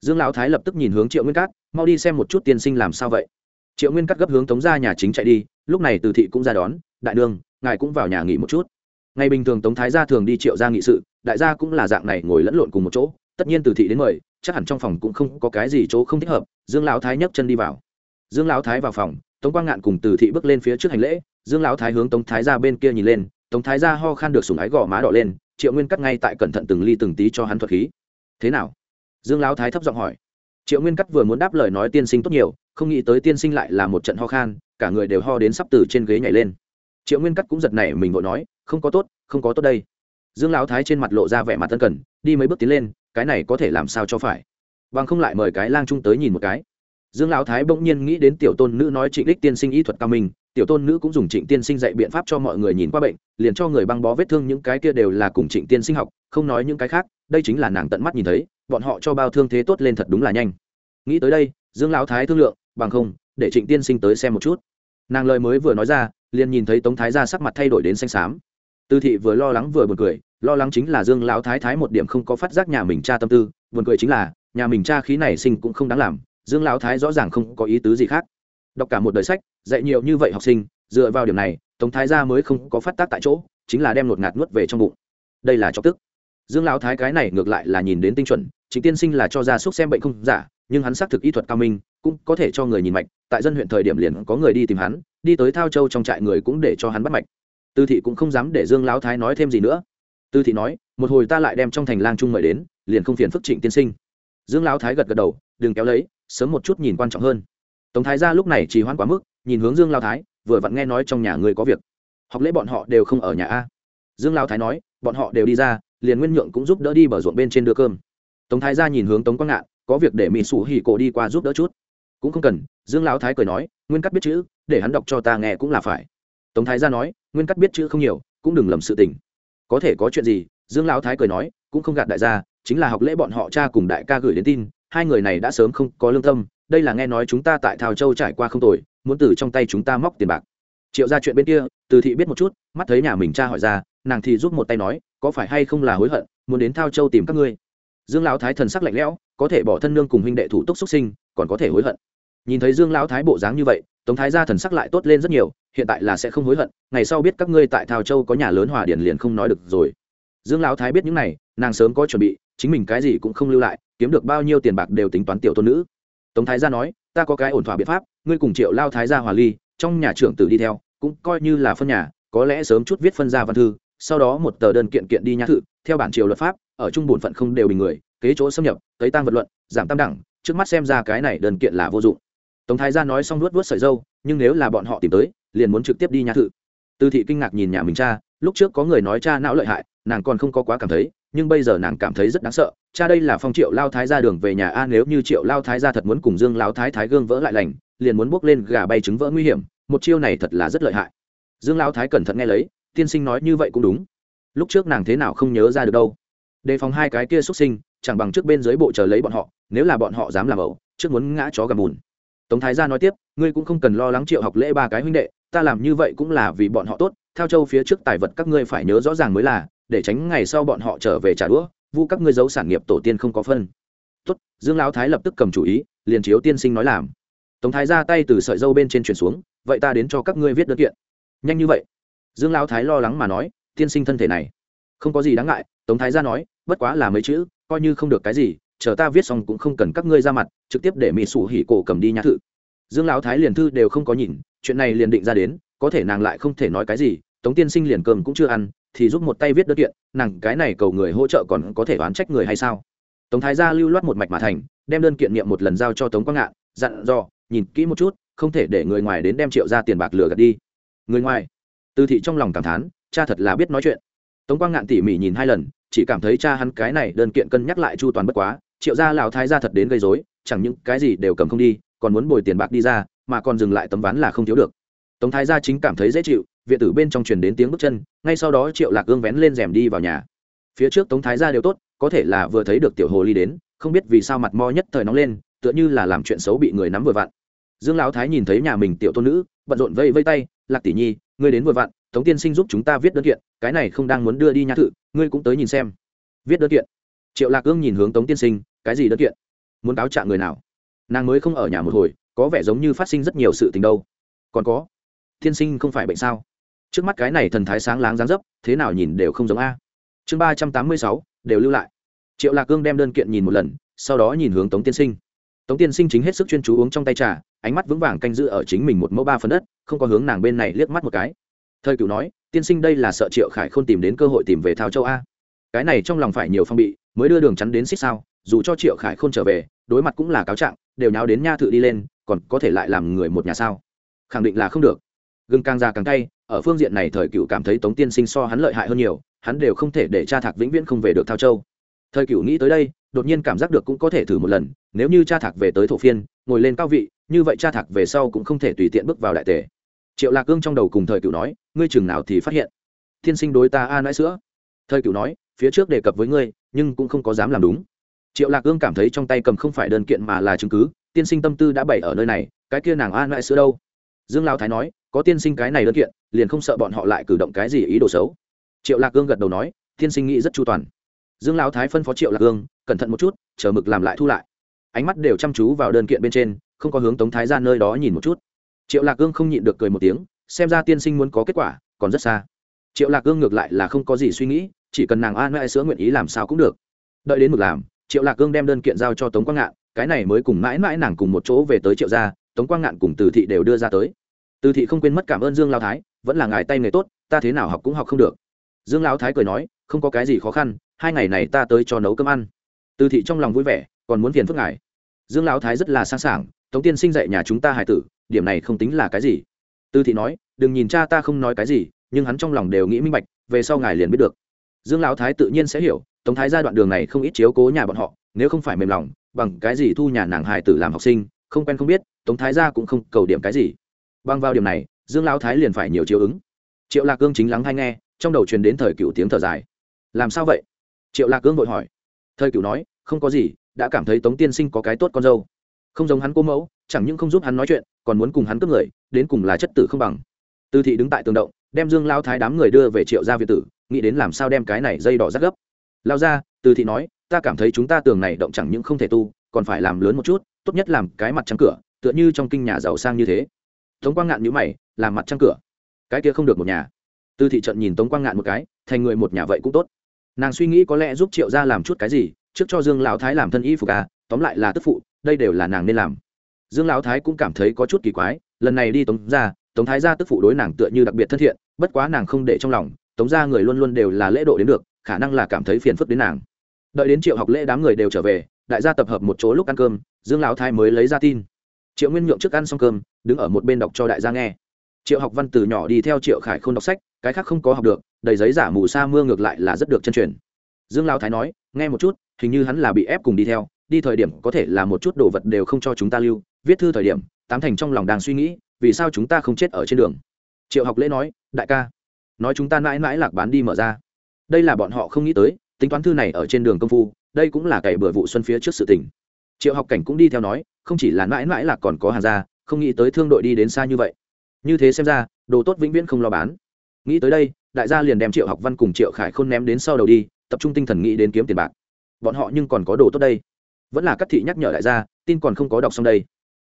Dương lão thái lập tức nhìn hướng triệu nguyên cát mau đi xem một chút tiên sinh làm sao vậy. Triệu nguyên cát gấp hướng tống ra nhà chính chạy đi, lúc này từ thị cũng ra đón, đại đương ngài cũng vào nhà nghỉ một chút. Ngày bình thường tống thái gia thường đi triệu ra nghị sự, đại gia cũng là dạng này ngồi lẫn lộn cùng một chỗ, tất nhiên từ thị đến mời, chắc hẳn trong phòng cũng không có cái gì chỗ không thích hợp, dương lão thái nhấc chân đi vào. Dương lão thái vào phòng tống quang ngạn cùng từ thị bước lên phía trước hành lễ, dương lão thái hướng tống thái ra bên kia nhìn lên, tống thái gia ho khan được sùng ái gò má đỏ lên, triệu nguyên cắt ngay tại cẩn thận từng ly từng tí cho hắn thuật khí. Thế nào? Dương lão thái thấp giọng hỏi. Triệu nguyên cắt vừa muốn đáp lời nói tiên sinh tốt nhiều, không nghĩ tới tiên sinh lại là một trận ho khan, cả người đều ho đến sắp từ trên ghế nhảy lên. Triệu nguyên cắt cũng giật nảy mình vội nói, không có tốt, không có tốt đây. Dương lão thái trên mặt lộ ra vẻ mặt tân cần, đi mấy bước tiến lên, cái này có thể làm sao cho phải? Bằng không lại mời cái lang trung tới nhìn một cái dương lão thái bỗng nhiên nghĩ đến tiểu tôn nữ nói trịnh đích tiên sinh y thuật cao minh, tiểu tôn nữ cũng dùng trịnh tiên sinh dạy biện pháp cho mọi người nhìn qua bệnh, liền cho người băng bó vết thương những cái kia đều là cùng trịnh tiên sinh học, không nói những cái khác, đây chính là nàng tận mắt nhìn thấy, bọn họ cho bao thương thế tốt lên thật đúng là nhanh. Nghĩ tới đây, dương lão thái thương lượng, bằng không, để trịnh tiên sinh tới xem một chút. Nàng lời mới vừa nói ra, liền nhìn thấy tống thái ra sắc mặt thay đổi đến xanh xám. Tư thị vừa lo lắng vừa buồn cười, lo lắng chính là dương lão thái thái một điểm không có phát giác nhà mình cha tâm tư, buồn cười chính là, nhà mình cha khí này sinh cũng không đáng làm dương lão thái rõ ràng không có ý tứ gì khác. Đọc cả một đời sách, dạy nhiều như vậy học sinh, dựa vào điểm này, tống thái gia mới không có phát tác tại chỗ, chính là đem lột ngạt nuốt về trong bụng. Đây là chọc tức. Dương lão thái cái này ngược lại là nhìn đến tinh chuẩn chính tiên sinh là cho gia súc xem bệnh không giả, nhưng hắn xác thực y thuật cao minh, cũng có thể cho người nhìn mạch, tại dân huyện thời điểm liền có người đi tìm hắn, đi tới thao châu trong trại người cũng để cho hắn bắt mạch. Tư thị cũng không dám để dương lão thái nói thêm gì nữa. Tư thị nói, một hồi ta lại đem trong thành lang trung mời đến, liền không phiền phức trịnh tiên sinh. Dương lão thái gật gật đầu, đừng kéo lấy sớm một chút nhìn quan trọng hơn. Tống thái gia lúc này chỉ hoãn quá mức, nhìn hướng dương lao thái, vừa vặn nghe nói trong nhà người có việc. Học lễ bọn họ đều không ở nhà a. Dương lao thái nói, bọn họ đều đi ra, liền nguyên nhượng cũng giúp đỡ đi bờ ruộng bên trên đưa cơm. Tống thái gia nhìn hướng tống quang ngạn, có việc để mỹ sủ hỉ cổ đi qua giúp đỡ chút. Cũng không cần, dương lão thái cười nói, nguyên cắt biết chữ, để hắn đọc cho ta nghe cũng là phải. Tống thái gia nói, nguyên cắt biết chữ không nhiều, cũng đừng lầm sự tình. Có thể có chuyện gì, dương lão thái cười nói, cũng không gạt đại gia, chính là học lễ bọn họ cha cùng đại ca gửi đến tin hai người này đã sớm không có lương tâm, đây là nghe nói chúng ta tại thao châu trải qua không tồi, muốn từ trong tay chúng ta móc tiền bạc. Triệu ra chuyện bên kia, từ thị biết một chút, mắt thấy nhà mình cha hỏi ra, nàng thì giúp một tay nói, có phải hay không là hối hận, muốn đến thao châu tìm các ngươi. Dương lão thái thần sắc lạnh lẽo, có thể bỏ thân nương cùng huynh đệ thủ túc xuất sinh, còn có thể hối hận. Nhìn thấy dương lão thái bộ dáng như vậy, tống thái gia thần sắc lại tốt lên rất nhiều, hiện tại là sẽ không hối hận, ngày sau biết các ngươi tại thao châu có nhà lớn hòa điển liền không nói được rồi. Dương lão thái biết những này, nàng sớm có chuẩn bị chính mình cái gì cũng không lưu lại, kiếm được bao nhiêu tiền bạc đều tính toán tiểu tôn nữ. Tống thái gia nói, ta có cái ổn thỏa biện pháp, ngươi cùng triệu lao thái gia hòa ly, trong nhà trưởng tử đi theo, cũng coi như là phân nhà, có lẽ sớm chút viết phân ra văn thư, sau đó một tờ đơn kiện kiện đi nhã thự, theo bản triều luật pháp, ở trung bổn phận không đều bình người, kế chỗ xâm nhập, tới tăng vật luận, giảm tam đẳng, trước mắt xem ra cái này đơn kiện là vô dụng. Tống thái gia nói xong nuốt nuốt sợi dâu, nhưng nếu là bọn họ tìm tới, liền muốn trực tiếp đi nhã thự. Tư thị kinh ngạc nhìn nhà mình cha, lúc trước có người nói cha não lợi hại, nàng còn không có quá cảm thấy nhưng bây giờ nàng cảm thấy rất đáng sợ, cha đây là phong triệu lao thái ra đường về nhà a, nếu như triệu lao thái ra thật muốn cùng dương lao thái thái gương vỡ lại lành, liền muốn bước lên gà bay trứng vỡ nguy hiểm, một chiêu này thật là rất lợi hại. Dương lao thái cẩn thận nghe lấy, tiên sinh nói như vậy cũng đúng. Lúc trước nàng thế nào không nhớ ra được đâu. Đề phòng hai cái kia xuất sinh, chẳng bằng trước bên dưới bộ chờ lấy bọn họ, nếu là bọn họ dám làm ẩu, trước muốn ngã chó gầm bùn tống thái gia nói tiếp, ngươi cũng không cần lo lắng triệu học lễ ba cái huynh đệ, ta làm như vậy cũng là vì bọn họ tốt theo châu phía trước tài vật các ngươi phải nhớ rõ ràng mới là để tránh ngày sau bọn họ trở về trả đũa, vu các ngươi giấu sản nghiệp tổ tiên không có phân. Tốt, dương lão thái lập tức cầm chủ ý, liền chiếu tiên sinh nói làm. Tống thái ra tay từ sợi dâu bên trên chuyển xuống, vậy ta đến cho các ngươi viết đơn kiện. Nhanh như vậy. Dương lão thái lo lắng mà nói, tiên sinh thân thể này. Không có gì đáng ngại, tống thái ra nói, bất quá là mấy chữ, coi như không được cái gì, chờ ta viết xong cũng không cần các ngươi ra mặt, trực tiếp để mỹ sủ hỉ cổ cầm đi nhã thự. Dương lão thái liền thư đều không có nhìn, chuyện này liền định ra đến, có thể nàng lại không thể nói cái gì, tống tiên sinh liền cơm cũng chưa ăn thì giúp một tay viết đơn kiện, nàng, cái này cầu người hỗ trợ còn có thể oán trách người hay sao? Tống thái gia lưu loát một mạch mà thành, đem đơn kiện niệm một lần giao cho tống quang ngạn, dặn dò, nhìn kỹ một chút, không thể để người ngoài đến đem triệu ra tiền bạc lừa gạt đi. Người ngoài. Tư thị trong lòng cảm thán, cha thật là biết nói chuyện. Tống quang ngạn tỉ mỉ nhìn hai lần, chỉ cảm thấy cha hắn cái này đơn kiện cân nhắc lại chu toàn bất quá, triệu gia lào thái gia thật đến gây dối chẳng những cái gì đều cầm không đi, còn muốn bồi tiền bạc đi ra, mà còn dừng lại tấm ván là không thiếu được. Tống thái gia chính cảm thấy dễ chịu viện tử bên trong truyền đến tiếng bước chân, ngay sau đó triệu lạc gương vén lên rèm đi vào nhà. Phía trước tống thái gia đều tốt, có thể là vừa thấy được tiểu hồ ly đến, không biết vì sao mặt mo nhất thời nóng lên, tựa như là làm chuyện xấu bị người nắm vừa vặn. Dương lão thái nhìn thấy nhà mình tiểu tôn nữ, bận rộn vây vây tay, lạc tỷ nhi, ngươi đến vừa vặn, tống tiên sinh giúp chúng ta viết đơn kiện, cái này không đang muốn đưa đi nhã thự, ngươi cũng tới nhìn xem. Viết đơn kiện? Triệu lạc ương nhìn hướng tống tiên sinh, cái gì đơn kiện? Muốn cáo trạng người nào? Nàng mới không ở nhà một hồi, có vẻ giống như phát sinh rất nhiều sự tình đâu. Còn có, tiên sinh không phải bệnh sao? Trước mắt cái này thần thái sáng láng dáng dấp, thế nào nhìn đều không giống a. Chương ba trăm tám mươi sáu, đều lưu lại. Triệu lạc cương đem đơn kiện nhìn một lần, sau đó nhìn hướng tống tiên sinh. Tống tiên sinh chính hết sức chuyên chú uống trong tay trà, ánh mắt vững vàng canh giữ ở chính mình một mẫu ba phần đất, không có hướng nàng bên này liếc mắt một cái. Thời cựu nói, tiên sinh đây là sợ triệu khải không tìm đến cơ hội tìm về thao châu a. Cái này trong lòng phải nhiều phong bị, mới đưa đường chắn đến xích sao, dù cho triệu khải không trở về, đối mặt cũng là cáo trạng, đều nháo đến nha thự đi lên, còn có thể lại làm người một nhà sao? Khẳng định là không được. Gừng càng già càng cay ở phương diện này thời cựu cảm thấy tống tiên sinh so hắn lợi hại hơn nhiều, hắn đều không thể để cha thạc vĩnh viễn không về được thao châu. Thời cựu nghĩ tới đây, đột nhiên cảm giác được cũng có thể thử một lần, nếu như cha thạc về tới thổ phiên, ngồi lên cao vị, như vậy cha thạc về sau cũng không thể tùy tiện bước vào đại tề. Triệu lạc cương trong đầu cùng thời cựu nói, ngươi chừng nào thì phát hiện. Tiên sinh đối ta a nãi sữa. Thời cựu nói, phía trước đề cập với ngươi, nhưng cũng không có dám làm đúng. Triệu lạc cương cảm thấy trong tay cầm không phải đơn kiện mà là chứng cứ, tiên sinh tâm tư đã bày ở nơi này, cái kia nàng a nãi sữa đâu? Dương lao thái nói có tiên sinh cái này đơn kiện, liền không sợ bọn họ lại cử động cái gì ý đồ xấu. Triệu lạc cương gật đầu nói, tiên sinh nghĩ rất chu toàn. Dương lão thái phân phó triệu lạc cương cẩn thận một chút, chờ mực làm lại thu lại. Ánh mắt đều chăm chú vào đơn kiện bên trên, không có hướng tống thái ra nơi đó nhìn một chút. Triệu lạc cương không nhịn được cười một tiếng, xem ra tiên sinh muốn có kết quả, còn rất xa. Triệu lạc cương ngược lại là không có gì suy nghĩ, chỉ cần nàng an mãi sữa nguyện ý làm sao cũng được. Đợi đến mực làm, triệu lạc cương đem đơn kiện giao cho tống quang ngạn, cái này mới cùng mãi mãi nàng cùng một chỗ về tới triệu gia, tống quang ngạn cùng từ thị đều đưa ra tới từ thị không quên mất cảm ơn dương lao thái, vẫn là ngài tay nghề tốt, ta thế nào học cũng học không được. Dương lao thái cười nói, không có cái gì khó khăn, hai ngày này ta tới cho nấu cơm ăn. Từ thị trong lòng vui vẻ, còn muốn phiền phức ngài. Dương lão thái rất là sang sảng, tống tiên sinh dạy nhà chúng ta hải tử, điểm này không tính là cái gì. Từ thị nói, đừng nhìn cha ta không nói cái gì, nhưng hắn trong lòng đều nghĩ minh bạch, về sau ngài liền biết được. Dương lão thái tự nhiên sẽ hiểu, tống thái ra đoạn đường này không ít chiếu cố nhà bọn họ, nếu không phải mềm lòng, bằng cái gì thu nhà nàng hài tử làm học sinh, không quen không biết, tống thái ra cũng không cầu điểm cái gì bằng vào điểm này, dương lão thái liền phải nhiều chiếu ứng. Triệu lạc cương chính lắng hay nghe, trong đầu truyền đến thời cựu tiếng thở dài. Làm sao vậy? Triệu lạc cương vội hỏi. Thời cựu nói, không có gì, đã cảm thấy tống tiên sinh có cái tốt con dâu. Không giống hắn cô mẫu, chẳng những không giúp hắn nói chuyện, còn muốn cùng hắn cướp người, đến cùng là chất tử không bằng. Tư thị đứng tại tường động, đem dương lao thái đám người đưa về triệu gia việt tử, nghĩ đến làm sao đem cái này dây đỏ rắt gấp. Lao ra tư thị nói, ta cảm thấy chúng ta tường này động chẳng những không thể tu, còn phải làm lớn một chút, tốt nhất làm cái mặt trắng cửa, tựa như trong kinh nhà giàu sang như thế tống quang ngạn nhữ mày, làm mặt trăng cửa. Cái kia không được một nhà. Tư thị trận nhìn tống quang ngạn một cái, thành người một nhà vậy cũng tốt. Nàng suy nghĩ có lẽ giúp triệu gia làm chút cái gì, trước cho dương lão thái làm thân y phục à tóm lại là tức phụ, đây đều là nàng nên làm. Dương lão thái cũng cảm thấy có chút kỳ quái, lần này đi tống ra tống thái gia tức phụ đối nàng tựa như đặc biệt thân thiện, bất quá nàng không để trong lòng, tống ra người luôn luôn đều là lễ độ đến được, khả năng là cảm thấy phiền phức đến nàng. Đợi đến triệu học lễ đám người đều trở về, đại gia tập hợp một chỗ lúc ăn cơm, dương lão thái mới lấy ra tin triệu nguyên nhượng trước ăn xong cơm, đứng ở một bên đọc cho đại gia nghe. Triệu học văn từ nhỏ đi theo triệu khải không đọc sách, cái khác không có học được, đầy giấy giả mù sa mưa ngược lại là rất được chân truyền. Dương lão thái nói, nghe một chút, hình như hắn là bị ép cùng đi theo, đi thời điểm có thể là một chút đồ vật đều không cho chúng ta lưu, viết thư thời điểm, tám thành trong lòng đang suy nghĩ, vì sao chúng ta không chết ở trên đường? Triệu học lễ nói, đại ca, nói chúng ta mãi mãi lạc bán đi mở ra. Đây là bọn họ không nghĩ tới, tính toán thư này ở trên đường công phu, đây cũng là cày bừa vụ xuân phía trước sự tình triệu học cảnh cũng đi theo nói, không chỉ là mãi mãi là còn có hàng ra không nghĩ tới thương đội đi đến xa như vậy. Như thế xem ra, đồ tốt vĩnh viễn không lo bán. Nghĩ tới đây, đại gia liền đem triệu học văn cùng triệu khải khôn ném đến sau đầu đi, tập trung tinh thần nghĩ đến kiếm tiền bạc. Bọn họ nhưng còn có đồ tốt đây. Vẫn là các thị nhắc nhở đại gia, tin còn không có đọc xong đây.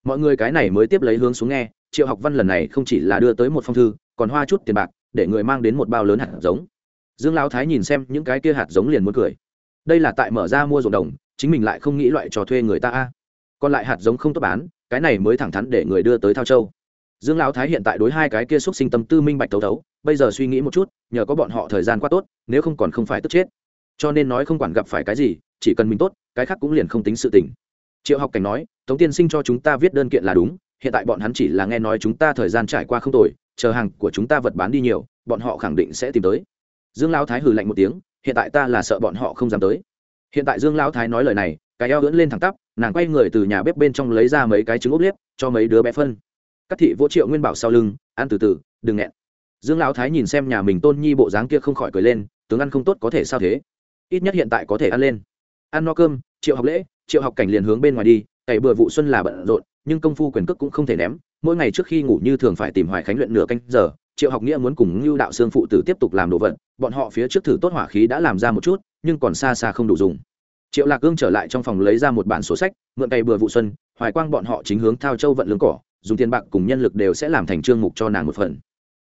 Mọi người cái này mới tiếp lấy hướng xuống nghe, triệu học văn lần này không chỉ là đưa tới một phong thư, còn hoa chút tiền bạc, để người mang đến một bao lớn hạt giống. Dương lão thái nhìn xem những cái kia hạt giống liền muốn cười. Đây là tại mở ra mua ruộng đồng chính mình lại không nghĩ loại trò thuê người ta a. Còn lại hạt giống không tốt bán, cái này mới thẳng thắn để người đưa tới thao châu. Dương lão thái hiện tại đối hai cái kia xúc sinh tâm tư minh bạch thấu thấu bây giờ suy nghĩ một chút, nhờ có bọn họ thời gian quá tốt, nếu không còn không phải tức chết. Cho nên nói không quản gặp phải cái gì, chỉ cần mình tốt, cái khác cũng liền không tính sự tình. Triệu học cảnh nói, tống tiên sinh cho chúng ta viết đơn kiện là đúng, hiện tại bọn hắn chỉ là nghe nói chúng ta thời gian trải qua không tồi, chờ hàng của chúng ta vật bán đi nhiều, bọn họ khẳng định sẽ tìm tới. Dương lão thái hừ lạnh một tiếng, hiện tại ta là sợ bọn họ không dám tới hiện tại dương lão thái nói lời này, cái eo ưỡn lên thẳng tắp, nàng quay người từ nhà bếp bên trong lấy ra mấy cái trứng ốp liếp, cho mấy đứa bé phân. Các thị vỗ triệu nguyên bảo sau lưng, ăn từ từ, đừng nghẹn. Dương lão thái nhìn xem nhà mình tôn nhi bộ dáng kia không khỏi cười lên, tướng ăn không tốt có thể sao thế? Ít nhất hiện tại có thể ăn lên. Ăn no cơm, triệu học lễ, triệu học cảnh liền hướng bên ngoài đi, cày bừa vụ xuân là bận rộn, nhưng công phu quyền cước cũng không thể ném, mỗi ngày trước khi ngủ như thường phải tìm hoài khánh luyện nửa canh giờ triệu học nghĩa muốn cùng ngưu đạo sương phụ tử tiếp tục làm đồ vật, bọn họ phía trước thử tốt hỏa khí đã làm ra một chút, nhưng còn xa xa không đủ dùng. Triệu lạc Cương trở lại trong phòng lấy ra một bản sổ sách, mượn tay bừa vụ xuân, hoài quang bọn họ chính hướng thao châu vận lương cỏ, dùng tiền bạc cùng nhân lực đều sẽ làm thành trương mục cho nàng một phần.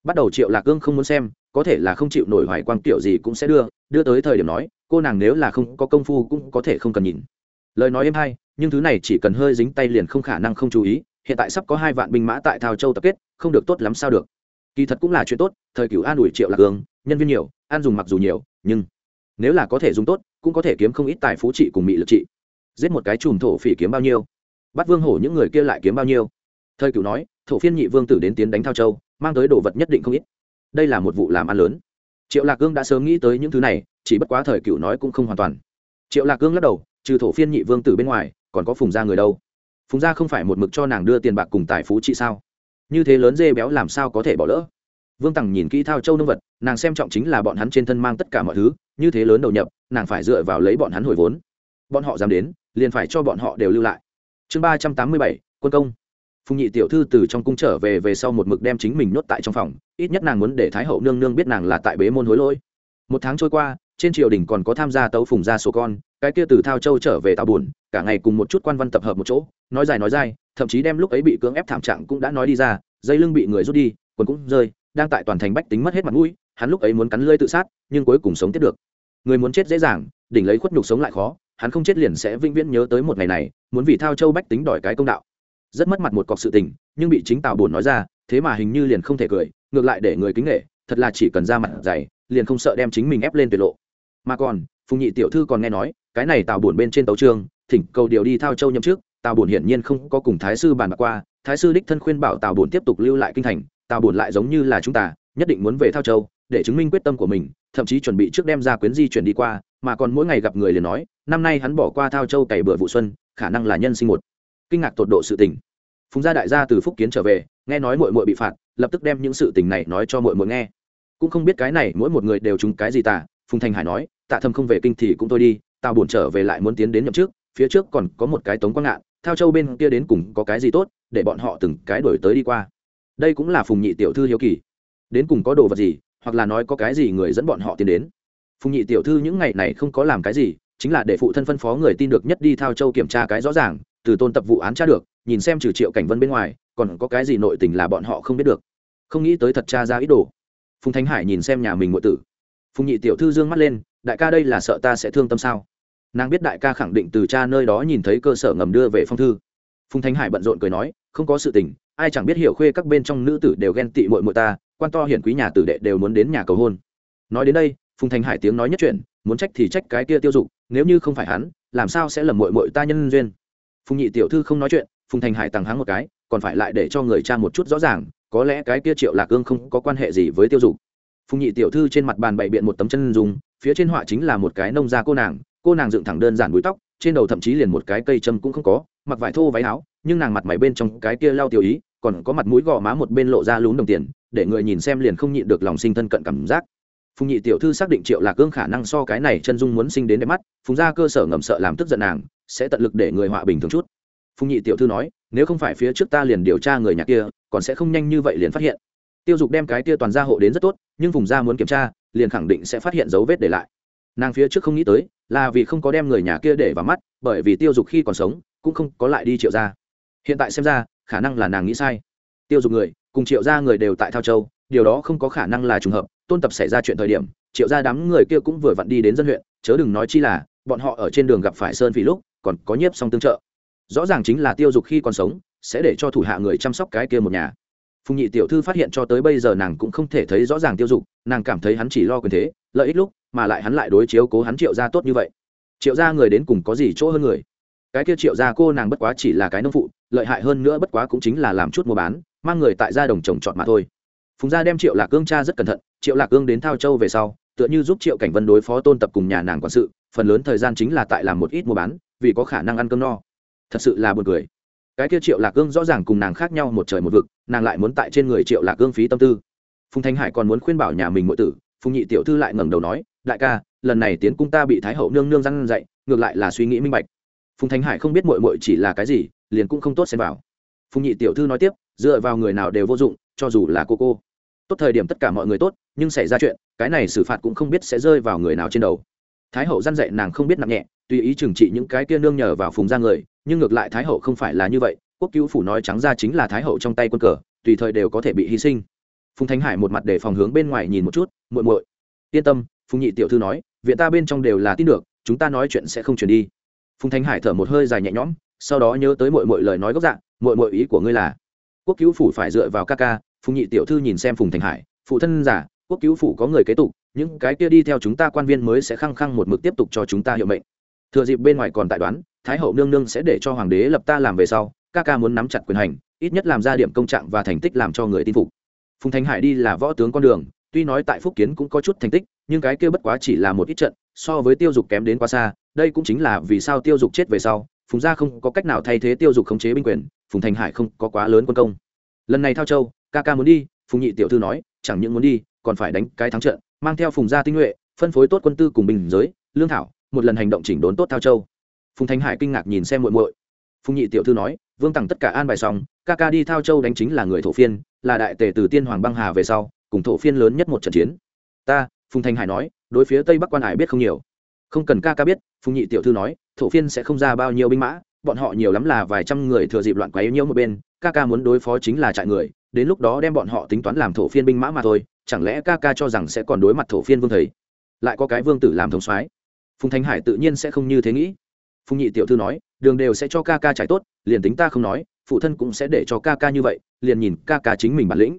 Bắt đầu triệu lạc Cương không muốn xem, có thể là không chịu nổi hoài quang kiểu gì cũng sẽ đưa đưa tới thời điểm nói, cô nàng nếu là không có công phu cũng có thể không cần nhìn. Lời nói êm hay, nhưng thứ này chỉ cần hơi dính tay liền không khả năng không chú ý, hiện tại sắp có hai vạn binh mã tại thao châu tập kết, không được tốt lắm sao được kỳ thật cũng là chuyện tốt, thời cửu an ủi triệu lạc gương nhân viên nhiều, an dùng mặc dù nhiều, nhưng nếu là có thể dùng tốt, cũng có thể kiếm không ít tài phú trị cùng mỹ lực trị. Giết một cái chùm thổ phỉ kiếm bao nhiêu? Bắt vương hổ những người kia lại kiếm bao nhiêu? Thời cửu nói, thổ phiên nhị vương tử đến tiến đánh thao châu, mang tới đồ vật nhất định không ít. Đây là một vụ làm ăn lớn. Triệu lạc cương đã sớm nghĩ tới những thứ này, chỉ bất quá thời cửu nói cũng không hoàn toàn. Triệu lạc cương lắc đầu, trừ thổ phiên nhị vương tử bên ngoài, còn có phùng gia người đâu? Phùng gia không phải một mực cho nàng đưa tiền bạc cùng tài phú trị sao? Như thế lớn dê béo làm sao có thể bỏ lỡ? Vương tằng nhìn kỹ thao châu nông vật, nàng xem trọng chính là bọn hắn trên thân mang tất cả mọi thứ, như thế lớn đầu nhập, nàng phải dựa vào lấy bọn hắn hồi vốn. Bọn họ dám đến, liền phải cho bọn họ đều lưu lại. Chương ba trăm tám mươi bảy, quân công. Phùng nhị tiểu thư từ trong cung trở về về sau một mực đem chính mình nhốt tại trong phòng, ít nhất nàng muốn để thái hậu nương nương biết nàng là tại bế môn hối lỗi. Một tháng trôi qua, trên triều đình còn có tham gia tấu phùng gia số con, cái kia từ thao châu trở về tàu buồn, cả ngày cùng một chút quan văn tập hợp một chỗ, nói dài nói dài thậm chí đem lúc ấy bị cưỡng ép thảm trạng cũng đã nói đi ra, dây lưng bị người rút đi, quần cũng rơi, đang tại toàn thành bách tính mất hết mặt mũi, hắn lúc ấy muốn cắn lơi tự sát, nhưng cuối cùng sống tiếp được. Người muốn chết dễ dàng, đỉnh lấy khuất nhục sống lại khó, hắn không chết liền sẽ vĩnh viễn nhớ tới một ngày này, muốn vì thao châu bách tính đòi cái công đạo. Rất mất mặt một cọc sự tình, nhưng bị chính tào bổn nói ra, thế mà hình như liền không thể cười, ngược lại để người kính nghệ thật là chỉ cần ra mặt dày, liền không sợ đem chính mình ép lên tuyệt lộ. Mà còn, phùng nhị tiểu thư còn nghe nói, cái này tào bổn bên trên tấu trương thỉnh cầu điều đi thao châu nhậm trước tào bổn hiển nhiên không có cùng thái sư bàn bạc qua, thái sư đích thân khuyên bảo tào bổn tiếp tục lưu lại kinh thành, tào bổn lại giống như là chúng ta, nhất định muốn về thao châu, để chứng minh quyết tâm của mình, thậm chí chuẩn bị trước đem ra quyến di chuyển đi qua, mà còn mỗi ngày gặp người liền nói, năm nay hắn bỏ qua thao châu cày bừa vụ xuân, khả năng là nhân sinh một. Kinh ngạc tột độ sự tình. Phùng gia đại gia từ phúc kiến trở về, nghe nói mội mội bị phạt, lập tức đem những sự tình này nói cho mội mội nghe. Cũng không biết cái này, mỗi một người đều trúng cái gì tả phùng thành hải nói, tạ thâm không về kinh thì cũng thôi đi tao buồn trở về lại muốn tiến đến nhậm trước phía trước còn có một cái tống quang ngạn Thao châu bên kia đến cùng có cái gì tốt, để bọn họ từng cái đổi tới đi qua. Đây cũng là phùng nhị tiểu thư hiếu kỳ. Đến cùng có đồ vật gì, hoặc là nói có cái gì người dẫn bọn họ tiến đến. Phùng nhị tiểu thư những ngày này không có làm cái gì, chính là để phụ thân phân phó người tin được nhất đi thao châu kiểm tra cái rõ ràng, từ tôn tập vụ án tra được, nhìn xem trừ triệu cảnh vân bên ngoài, còn có cái gì nội tình là bọn họ không biết được. Không nghĩ tới thật cha ra ít đồ. Phùng thánh hải nhìn xem nhà mình ngụy tử. Phùng nhị tiểu thư d ư ơ n g mắt lên, đại ca đây là sợ ta sẽ thương tâm sao? Nàng biết đại ca khẳng định từ cha nơi đó nhìn thấy cơ sở ngầm đưa về phong thư. Phùng Thanh hải bận rộn cười nói, không có sự tình, ai chẳng biết hiểu khuê các bên trong nữ tử đều ghen tị mội mội ta, quan to hiển quý nhà tử đệ đều muốn đến nhà cầu hôn. Nói đến đây, phùng Thanh hải tiếng nói nhất chuyện muốn trách thì trách cái kia tiêu dục, nếu như không phải hắn, làm sao sẽ lầm mội mội ta nhân duyên? Phùng nhị tiểu thư không nói chuyện, phùng Thanh hải tăng hắng một cái, còn phải lại để cho người cha một chút rõ ràng, có lẽ cái kia triệu lạc ương không có quan hệ gì với tiêu dục. Phùng nhị tiểu thư trên mặt bàn bày biện một tấm chân dùng phía trên họa chính là một cái nông gia cô nàng cô nàng dựng thẳng đơn giản búi tóc, trên đầu thậm chí liền một cái cây châm cũng không có, mặc vải thô váy áo, nhưng nàng mặt mày bên trong cái kia lao tiêu ý, còn có mặt mũi gò má một bên lộ ra lún đồng tiền, để người nhìn xem liền không nhịn được lòng sinh thân cận cảm giác. Phùng nhị tiểu thư xác định triệu lạc cương khả năng so cái này chân dung muốn sinh đến đẹp mắt, phùng ra cơ sở ngầm sợ làm tức giận nàng, sẽ tận lực để người họa bình thường chút. Phùng nhị tiểu thư nói, nếu không phải phía trước ta liền điều tra người nhà kia, còn sẽ không nhanh như vậy liền phát hiện. Tiêu dục đem cái kia toàn gia hộ đến rất tốt, nhưng vùng gia muốn kiểm tra, liền khẳng định sẽ phát hiện dấu vết để lại. Nàng phía trước không nghĩ tới là vì không có đem người nhà kia để vào mắt, bởi vì tiêu dục khi còn sống, cũng không có lại đi triệu gia. Hiện tại xem ra, khả năng là nàng nghĩ sai. Tiêu dục người, cùng triệu gia người đều tại thao châu, điều đó không có khả năng là trùng hợp, tôn tập xảy ra chuyện thời điểm, triệu gia đám người kia cũng vừa vặn đi đến dân huyện, chớ đừng nói chi là, bọn họ ở trên đường gặp phải sơn phỉ lúc, còn có nhiếp song tương trợ. Rõ ràng chính là tiêu dục khi còn sống, sẽ để cho thủ hạ người chăm sóc cái kia một nhà. Phùng nhị tiểu thư phát hiện cho tới bây giờ nàng cũng không thể thấy rõ ràng tiêu dục, nàng cảm thấy hắn chỉ lo quyền thế, lợi ích lúc mà lại hắn lại đối chiếu cố hắn triệu ra tốt như vậy. Triệu ra người đến cùng có gì chỗ hơn người? Cái kia triệu ra cô nàng bất quá chỉ là cái nông phụ, lợi hại hơn nữa bất quá cũng chính là làm chút mua bán, mang người tại gia đồng trồng trọt mà thôi. Phùng gia đem triệu lạc cương cha rất cẩn thận, triệu lạc cương đến thao châu về sau, tựa như giúp triệu cảnh vân đối phó tôn tập cùng nhà nàng quản sự, phần lớn thời gian chính là tại làm một ít mua bán, vì có khả năng ăn cơm no. Thật sự là buồn cười. Cái kia triệu lạc cương rõ ràng cùng nàng khác nhau một trời một vực, nàng lại muốn tại trên người triệu lạc cương phí tâm tư. Phùng thanh hải còn muốn khuyên bảo nhà mình mọi tử, phùng nhị tiểu thư lại ngẩng đầu nói đại ca, lần này tiến cung ta bị thái hậu nương nương răn dậy ngược lại là suy nghĩ minh bạch. Phùng thanh hải không biết mội mội chỉ là cái gì, liền cũng không tốt xem vào. Phùng nhị tiểu thư nói tiếp, dựa vào người nào đều vô dụng, cho dù là cô cô. Tốt thời điểm tất cả mọi người tốt, nhưng xảy ra chuyện, cái này xử phạt cũng không biết sẽ rơi vào người nào trên đầu. Thái hậu răn dạy nàng không biết nặng nhẹ, tùy ý trừng trị những cái kia nương nhờ vào phùng ra người, nhưng ngược lại thái hậu không phải là như vậy, quốc cứu phủ nói trắng ra chính là thái hậu trong tay quân cờ, tùy thời đều có thể bị hy sinh. Phùng thanh hải một mặt để phòng hướng bên ngoài nhìn một chút, muội muội, yên tâm phùng nhị tiểu thư nói, viện ta bên trong đều là tin được, chúng ta nói chuyện sẽ không chuyển đi. Phùng thanh hải thở một hơi dài nhẹ nhõm, sau đó nhớ tới muội muội lời nói gốc dạng muội muội ý của ngươi là, quốc cứu phủ phải dựa vào ca ca. Phùng nhị tiểu thư nhìn xem phùng thanh hải, phụ thân giả quốc cứu phủ có người kế tục, những cái kia đi theo chúng ta quan viên mới sẽ khăng khăng một mực tiếp tục cho chúng ta hiệu mệnh. Thừa dịp bên ngoài còn tại đoán, thái hậu nương nương sẽ để cho hoàng đế lập ta làm về sau, ca ca muốn nắm chặt quyền hành, ít nhất làm ra điểm công trạng và thành tích làm cho người tin phục. Phùng Thanh hải đi là võ tướng con đường, tuy nói tại phúc kiến cũng có chút thành tích nhưng cái kia bất quá chỉ là một ít trận, so với tiêu dục kém đến quá xa, đây cũng chính là vì sao tiêu dục chết về sau, phùng gia không có cách nào thay thế tiêu dục khống chế binh quyền, phùng thành hải không có quá lớn quân công. Lần này thao châu, ca ca muốn đi, phùng nhị tiểu thư nói, chẳng những muốn đi, còn phải đánh cái thắng trận, mang theo phùng gia tinh nhuệ, phân phối tốt quân tư cùng bình giới, lương thảo, một lần hành động chỉnh đốn tốt thao châu. Phùng thành hải kinh ngạc nhìn xem muội muội. Phùng nhị tiểu thư nói, vương tặng tất cả an bài xong, ca ca đi thao châu đánh chính là người thổ phiên, là đại tề từ tiên hoàng băng hà về sau, cùng thổ phiên lớn nhất một trận chiến. Ta phùng thanh hải nói, đối phía tây bắc quan hải biết không nhiều. Không cần ca ca biết, phùng nhị tiểu thư nói, thổ phiên sẽ không ra bao nhiêu binh mã, bọn họ nhiều lắm là vài trăm người thừa dịp loạn quấy nhiễu một bên, ca ca muốn đối phó chính là trại người, đến lúc đó đem bọn họ tính toán làm thổ phiên binh mã mà thôi, chẳng lẽ ca ca cho rằng sẽ còn đối mặt thổ phiên vương thầy? Lại có cái vương tử làm thống soái. Phùng thanh hải tự nhiên sẽ không như thế nghĩ. Phùng nhị tiểu thư nói, đường đều sẽ cho ca ca trải tốt, liền tính ta không nói, phụ thân cũng sẽ để cho ca ca như vậy, liền nhìn ca ca chính mình bản lĩnh.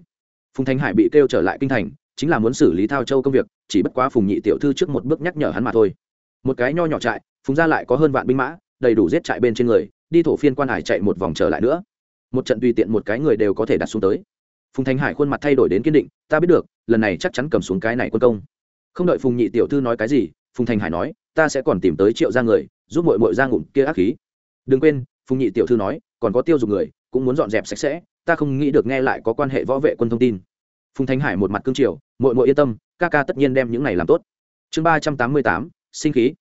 Phùng thanh hải bị kêu trở lại kinh thành chính là muốn xử lý thao châu công việc, chỉ bất quá phùng nhị tiểu thư trước một bước nhắc nhở hắn mà thôi. Một cái nho nhỏ trại, phùng ra lại có hơn vạn binh mã, đầy đủ giết trại bên trên người, đi thổ phiên quan hải chạy một vòng trở lại nữa. Một trận tùy tiện một cái người đều có thể đặt xuống tới. Phùng thanh hải khuôn mặt thay đổi đến kiên định, ta biết được, lần này chắc chắn cầm xuống cái này quân công. Không đợi phùng nhị tiểu thư nói cái gì, phùng Thanh hải nói, ta sẽ còn tìm tới triệu ra người, giúp mội mội ra ngụm kia ác khí. Đừng quên, phùng nhị tiểu thư nói, còn có tiêu dùng người, cũng muốn dọn dẹp sạch sẽ, ta không nghĩ được nghe lại có quan hệ võ vệ quân thông tin phùng thanh hải một mặt cương triều mội mội yên tâm, ca ca tất nhiên đem những này làm tốt. Chương ba trăm tám mươi tám, sinh khí.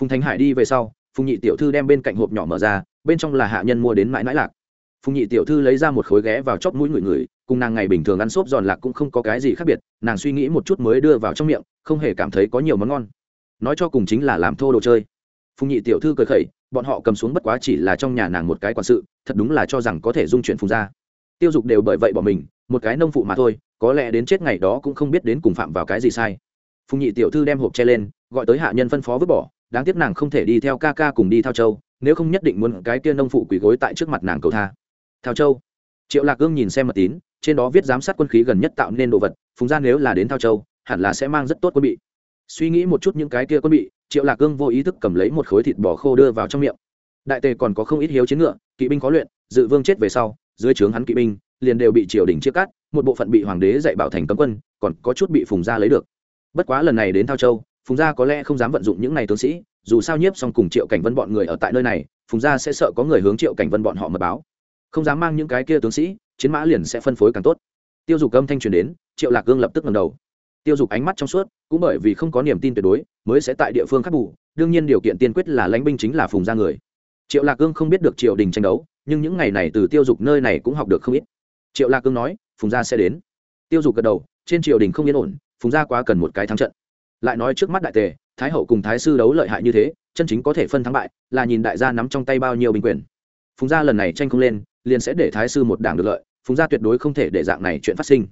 Phùng thanh hải đi về sau, phùng nhị tiểu thư đem bên cạnh hộp nhỏ mở ra, bên trong là hạ nhân mua đến mãi mãi lạc. Phùng nhị tiểu thư lấy ra một khối ghé vào chóp mũi người người, cùng nàng ngày bình thường ăn xốp giòn lạc cũng không có cái gì khác biệt, nàng suy nghĩ một chút mới đưa vào trong miệng, không hề cảm thấy có nhiều món ngon. Nói cho cùng chính là làm thô đồ chơi. Phùng nhị tiểu thư cười khẩy, bọn họ cầm xuống bất quá chỉ là trong nhà nàng một cái quản sự, thật đúng là cho rằng có thể dung chuyển phùng ra tiêu dục đều bởi vậy bỏ mình, một cái nông phụ mà thôi có lẽ đến chết ngày đó cũng không biết đến cùng phạm vào cái gì sai. Phùng nhị tiểu thư đem hộp che lên, gọi tới hạ nhân phân phó vứt bỏ, đáng tiếc nàng không thể đi theo ca ca cùng đi thao châu, nếu không nhất định muốn cái kia nông phụ quỳ gối tại trước mặt nàng cầu tha. Thao châu. Triệu lạc gương nhìn xem mật tín, trên đó viết giám sát quân khí gần nhất tạo nên đồ vật, phùng ra nếu là đến thao châu, hẳn là sẽ mang rất tốt quân bị. Suy nghĩ một chút những cái kia quân bị, triệu lạc gương vô ý thức cầm lấy một khối thịt bò khô đưa vào trong miệng. Đại tề còn có không ít hiếu chiến ngựa, kỵ binh có luyện, dự vương chết về sau, dưới trướng hắn kỵ binh liền đều bị triều đình chia cắt, một bộ phận bị hoàng đế dạy bảo thành cấm quân, còn có chút bị phùng gia lấy được. Bất quá lần này đến thao châu, phùng gia có lẽ không dám vận dụng những này tướng sĩ, dù sao nhiếp xong cùng triệu cảnh vân bọn người ở tại nơi này, phùng gia sẽ sợ có người hướng triệu cảnh vân bọn họ mật báo. Không dám mang những cái kia tướng sĩ, chiến mã liền sẽ phân phối càng tốt. Tiêu dục âm thanh truyền đến, triệu lạc gương lập tức ngầm đầu. Tiêu dục ánh mắt trong suốt, cũng bởi vì không có niềm tin tuyệt đối, mới sẽ tại địa phương khắc bù, đương nhiên điều kiện tiên quyết là lãnh binh chính là phùng gia người. Triệu lạc gương không biết được triều đình tranh đấu, nhưng những ngày này từ tiêu dục nơi này cũng học được không ít triệu lạc cương nói, phùng gia sẽ đến. Tiêu dục gật đầu, trên triều đình không yên ổn, phùng gia quá cần một cái thắng trận. Lại nói trước mắt đại tề, thái hậu cùng thái sư đấu lợi hại như thế, chân chính có thể phân thắng bại, là nhìn đại gia nắm trong tay bao nhiêu binh quyền. Phùng gia lần này tranh không lên, liền sẽ để thái sư một đảng được lợi, phùng gia tuyệt đối không thể để dạng này chuyện phát sinh.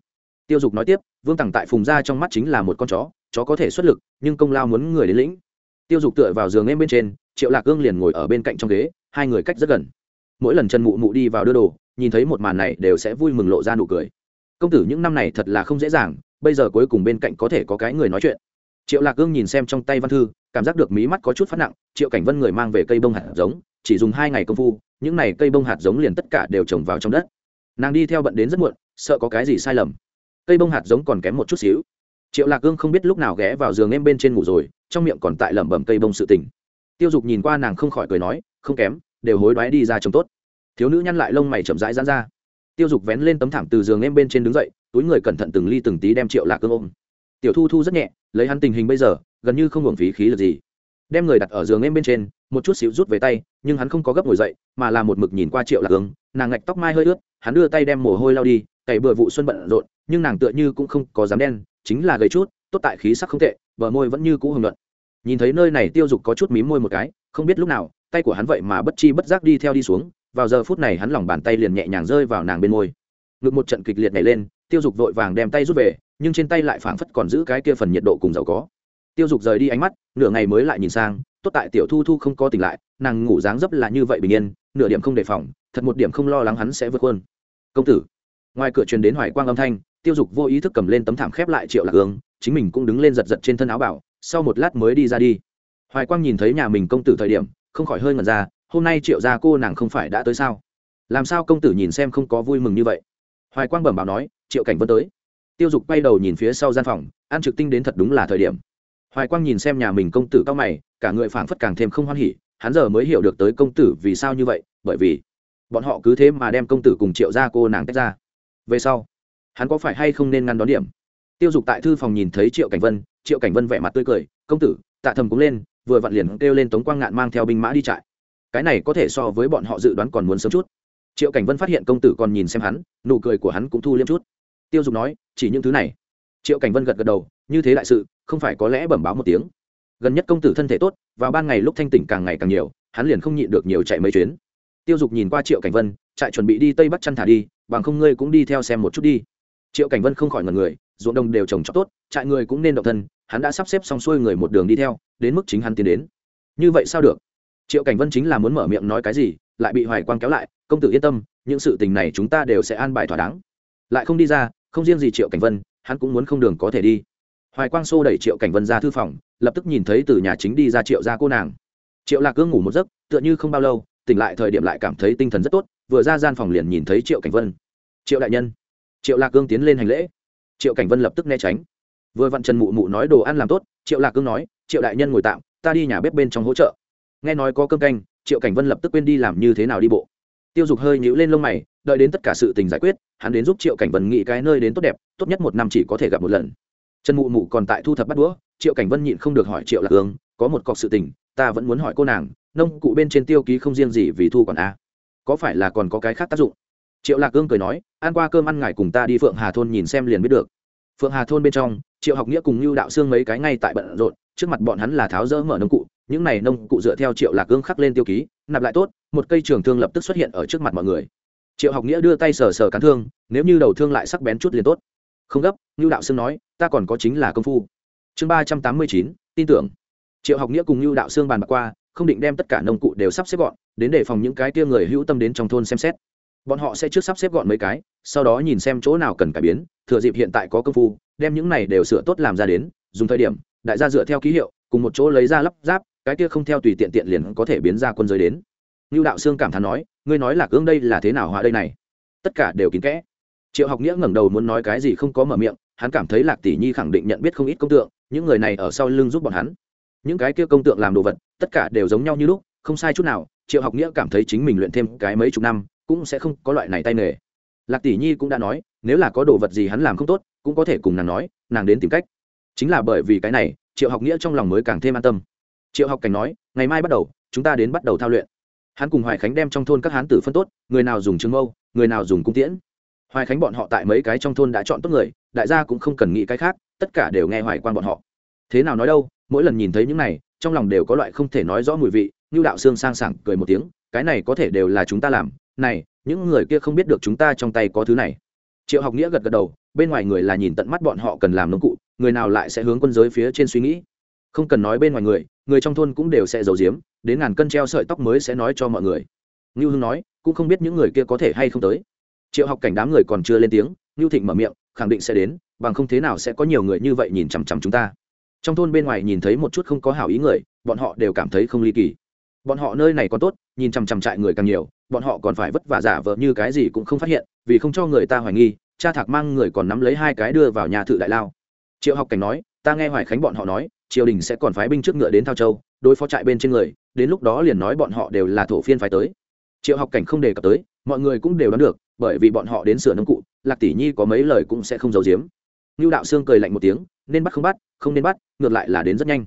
Tiêu dục nói tiếp, vương tằng tại phùng gia trong mắt chính là một con chó chó có thể xuất lực, nhưng công lao muốn người đến lĩnh. Tiêu dục tựa vào giường em bên trên, triệu lạc gương liền ngồi ở bên cạnh trong ghế, hai người cách rất gần mỗi lần trần mụ mụ đi vào đưa đồ, nhìn thấy một màn này đều sẽ vui mừng lộ ra nụ cười. Công tử, những năm này thật là không dễ dàng, bây giờ cuối cùng bên cạnh có thể có cái người nói chuyện. Triệu lạc gương nhìn xem trong tay văn thư, cảm giác được mí mắt có chút phát nặng, triệu cảnh vân người mang về cây bông hạt giống, chỉ dùng hai ngày công phu, những n à y cây bông hạt giống liền tất cả đều trồng vào trong đất. Nàng đi theo bận đến rất muộn, sợ có cái gì sai lầm. Cây bông hạt giống còn kém một chút xíu. Triệu lạc gương không biết lúc nào ghé vào giường em bên trên ngủ rồi, trong miệng còn tại lẩm bẩm cây bông sự tình. Tiêu dục nhìn qua nàng không khỏi cười nói, không kém đều hối đoái đi ra trông tốt. Thiếu nữ nhăn lại lông mày chậm rãi dán ra. Tiêu dục vén lên tấm thảm từ giường em bên trên đứng dậy, túi người cẩn thận từng ly từng tí đem triệu lạc cương ôm. Tiểu thu thu rất nhẹ, lấy hắn tình hình bây giờ, gần như không hưởng phí khí lực gì. Đem người đặt ở giường em bên trên, một chút xíu rút về tay, nhưng hắn không có gấp ngồi dậy, mà là một mực nhìn qua triệu lạc cương. Nàng ngạch tóc mai hơi ướt, hắn đưa tay đem mồ hôi lao đi, cày bừa vụ xuân bận rộn, nhưng nàng tựa như cũng không có dám đen, chính là gầy chút, tốt tại khí sắc không tệ, bờ môi vẫn như cũ hồng luận nhìn thấy nơi này tiêu dục có chút mím môi một cái, không biết lúc nào tay của hắn vậy mà bất chi bất giác đi theo đi xuống, vào giờ phút này hắn lòng bàn tay liền nhẹ nhàng rơi vào nàng bên môi. Ngực một trận kịch liệt nhảy lên, tiêu dục vội vàng đem tay rút về, nhưng trên tay lại phảng phất còn giữ cái kia phần nhiệt độ cùng giàu có. Tiêu dục rời đi ánh mắt, nửa ngày mới lại nhìn sang, tốt tại tiểu thu thu không có tỉnh lại, nàng ngủ dáng dấp là như vậy bình yên, nửa điểm không đề phòng, thật một điểm không lo lắng hắn sẽ vượt hơn công tử. Ngoài cửa truyền đến hoài quang âm thanh, tiêu dục vô ý thức cầm lên tấm thảm khép lại triệu lạc hương, chính mình cũng đứng lên giật giật trên thân áo bảo, sau một lát mới đi ra đi. Hoài quang nhìn thấy nhà mình công tử thời điểm không khỏi hơi ngẩn ra, hôm nay triệu gia cô nàng không phải đã tới sao? Làm sao công tử nhìn xem không có vui mừng như vậy? Hoài quang bẩm bảo nói, triệu cảnh vân tới. Tiêu dục quay đầu nhìn phía sau gian phòng an trực tinh đến thật đúng là thời điểm. Hoài quang nhìn xem nhà mình công tử cao mày, cả người phảng phất càng thêm không hoan hỉ, hắn giờ mới hiểu được tới công tử vì sao như vậy, bởi vì bọn họ cứ thế mà đem công tử cùng triệu gia cô nàng tách ra. Về sau, hắn có phải hay không nên ngăn đón điểm? Tiêu dục tại thư phòng nhìn thấy triệu cảnh vân, triệu cảnh vân vẻ mặt tươi cười, công tử, tạ thầm cũng lên vừa vặn liền kêu lên tống quang ngạn mang theo binh mã đi trại. Cái này có thể so với bọn họ dự đoán còn muốn sớm chút. Triệu cảnh vân phát hiện công tử còn nhìn xem hắn, nụ cười của hắn cũng thu liêm chút. Tiêu dục nói, chỉ những thứ này. Triệu cảnh vân gật gật đầu, như thế đại sự, không phải có lẽ bẩm báo một tiếng. Gần nhất công tử thân thể tốt, vào ban ngày lúc thanh tỉnh càng ngày càng nhiều, hắn liền không nhịn được nhiều chạy mấy chuyến. Tiêu dục nhìn qua triệu cảnh vân chạy chuẩn bị đi tây bắc chăn thả đi, bằng không ngươi cũng đi theo xem một chút đi. Triệu cảnh vân không khỏi ngần người, ruộng đồng đều trồng cho tốt, trại người cũng nên động thân hắn đã sắp xếp xong xuôi người một đường đi theo, đến mức chính hắn tiến đến. Như vậy sao được? Triệu cảnh vân chính là muốn mở miệng nói cái gì, lại bị hoài quang kéo lại, công tử yên tâm, những sự tình này chúng ta đều sẽ an bài thỏa đáng. Lại không đi ra, không riêng gì triệu cảnh vân, hắn cũng muốn không đường có thể đi. Hoài quang xô đẩy triệu cảnh vân ra thư phòng, lập tức nhìn thấy từ nhà chính đi ra triệu ra cô nàng. Triệu lạc cương ngủ một giấc, tựa như không bao lâu, tỉnh lại thời điểm lại cảm thấy tinh thần rất tốt, vừa ra gian phòng liền nhìn thấy triệu cảnh vân. Triệu đại nhân. Triệu lạc cương tiến lên hành lễ. Triệu cảnh vân lập tức né tránh vừa vặn trần mụ mụ nói đồ ăn làm tốt, triệu lạc cương nói, triệu đại nhân ngồi tạm, ta đi nhà bếp bên trong hỗ trợ. Nghe nói có cơm canh, triệu cảnh vân lập tức quên đi làm như thế nào đi bộ. Tiêu dục hơi nhũ lên lông mày, đợi đến tất cả sự tình giải quyết, hắn đến giúp triệu cảnh vân nghĩ cái nơi đến tốt đẹp, tốt nhất một năm chỉ có thể gặp một lần. Trần mụ mụ còn tại thu thập bắt đũa, triệu cảnh vân nhịn không được hỏi triệu lạc cương, có một cọc sự tình, ta vẫn muốn hỏi cô nàng, nông cụ bên trên tiêu ký không riêng gì vì thu còn a. Có phải là còn có cái khác tác dụng? Triệu lạc cương cười nói, ăn qua cơm ăn ngài cùng ta đi phượng hà thôn nhìn xem liền biết được. Phượng hà thôn bên trong triệu học nghĩa cùng như đạo xương mấy cái ngay tại bận rộn, trước mặt bọn hắn là tháo rỡ mở nông cụ, những này nông cụ dựa theo triệu lạc cương khắc lên tiêu ký, nạp lại tốt, một cây trường thương lập tức xuất hiện ở trước mặt mọi người. Triệu học nghĩa đưa tay sờ sờ cán thương, nếu như đầu thương lại sắc bén chút liền tốt. Không gấp như đạo xương nói, ta còn có chính là công phu. Chương ba trăm tám mươi chín, tin tưởng. Triệu học nghĩa cùng như đạo xương bàn bạc qua, không định đem tất cả nông cụ đều sắp xếp gọn, đến để phòng những cái tia người hữu tâm đến trong thôn xem xét. Bọn họ sẽ trước sắp xếp gọn mấy cái, sau đó nhìn xem chỗ nào cần cải biến, thừa dịp hiện tại có công phu đem những này đều sửa tốt làm ra đến, dùng thời điểm, đại gia dựa theo ký hiệu, cùng một chỗ lấy ra lắp ráp, cái kia không theo tùy tiện tiện liền có thể biến ra quân giới đến. Như đạo sương cảm thán nói, ngươi nói là cương đây là thế nào hóa đây này? Tất cả đều kín kẽ. Triệu học nghĩa ngẩng đầu muốn nói cái gì không có mở miệng, hắn cảm thấy lạc tỷ nhi khẳng định nhận biết không ít công tượng, những người này ở sau lưng giúp bọn hắn. Những cái kia công tượng làm đồ vật, tất cả đều giống nhau như lúc, không sai chút nào, triệu học nghĩa cảm thấy chính mình luyện thêm cái mấy chục năm, cũng sẽ không có loại này tay nghề. Lạc tỷ nhi cũng đã nói, nếu là có đồ vật gì hắn làm không tốt cũng có thể cùng nàng nói, nàng đến tìm cách. Chính là bởi vì cái này, triệu học nghĩa trong lòng mới càng thêm an tâm. Triệu học cảnh nói, ngày mai bắt đầu, chúng ta đến bắt đầu thao luyện. Hắn cùng hoài khánh đem trong thôn các hán tử phân tốt, người nào dùng trương mâu, người nào dùng cung tiễn. Hoài khánh bọn họ tại mấy cái trong thôn đã chọn tốt người, đại gia cũng không cần nghĩ cái khác, tất cả đều nghe hoài quan bọn họ. Thế nào nói đâu, mỗi lần nhìn thấy những này, trong lòng đều có loại không thể nói rõ mùi vị như đạo xương sang sảng cười một tiếng, cái này có thể đều là chúng ta làm, này, những người kia không biết được chúng ta trong tay có thứ này triệu học nghĩa gật gật đầu, bên ngoài người là nhìn tận mắt bọn họ cần làm nông cụ, người nào lại sẽ hướng quân giới phía trên suy nghĩ? Không cần nói bên ngoài người người trong thôn cũng đều sẽ giấu giếm, đến ngàn cân treo sợi tóc mới sẽ nói cho mọi người. Ngưu hưng nói, cũng không biết những người kia có thể hay không tới. Triệu học cảnh đám người còn chưa lên tiếng, ngưu thịnh mở miệng, khẳng định sẽ đến, bằng không thế nào sẽ có nhiều người như vậy nhìn chằm chằm chúng ta. Trong thôn bên ngoài nhìn thấy một chút không có hảo ý người, bọn họ đều cảm thấy không ly kỳ bọn họ nơi này còn tốt, nhìn chằm chằm trại người càng nhiều, bọn họ còn phải vất vả giả vờ như cái gì cũng không phát hiện, vì không cho người ta hoài nghi, cha thạc mang người còn nắm lấy hai cái đưa vào nhà thự đại lao. Triệu học cảnh nói, ta nghe hoài khánh bọn họ nói, triều đình sẽ còn phái binh trước ngựa đến thao châu, đối phó trại bên trên người, đến lúc đó liền nói bọn họ đều là thổ phiên phái tới. Triệu học cảnh không đề cập tới, mọi người cũng đều đoán được, bởi vì bọn họ đến sửa nông cụ, lạc tỷ nhi có mấy lời cũng sẽ không giấu giếm. Ngưu đạo sương cười lạnh một tiếng, nên bắt không bắt, không nên bắt, ngược lại là đến rất nhanh.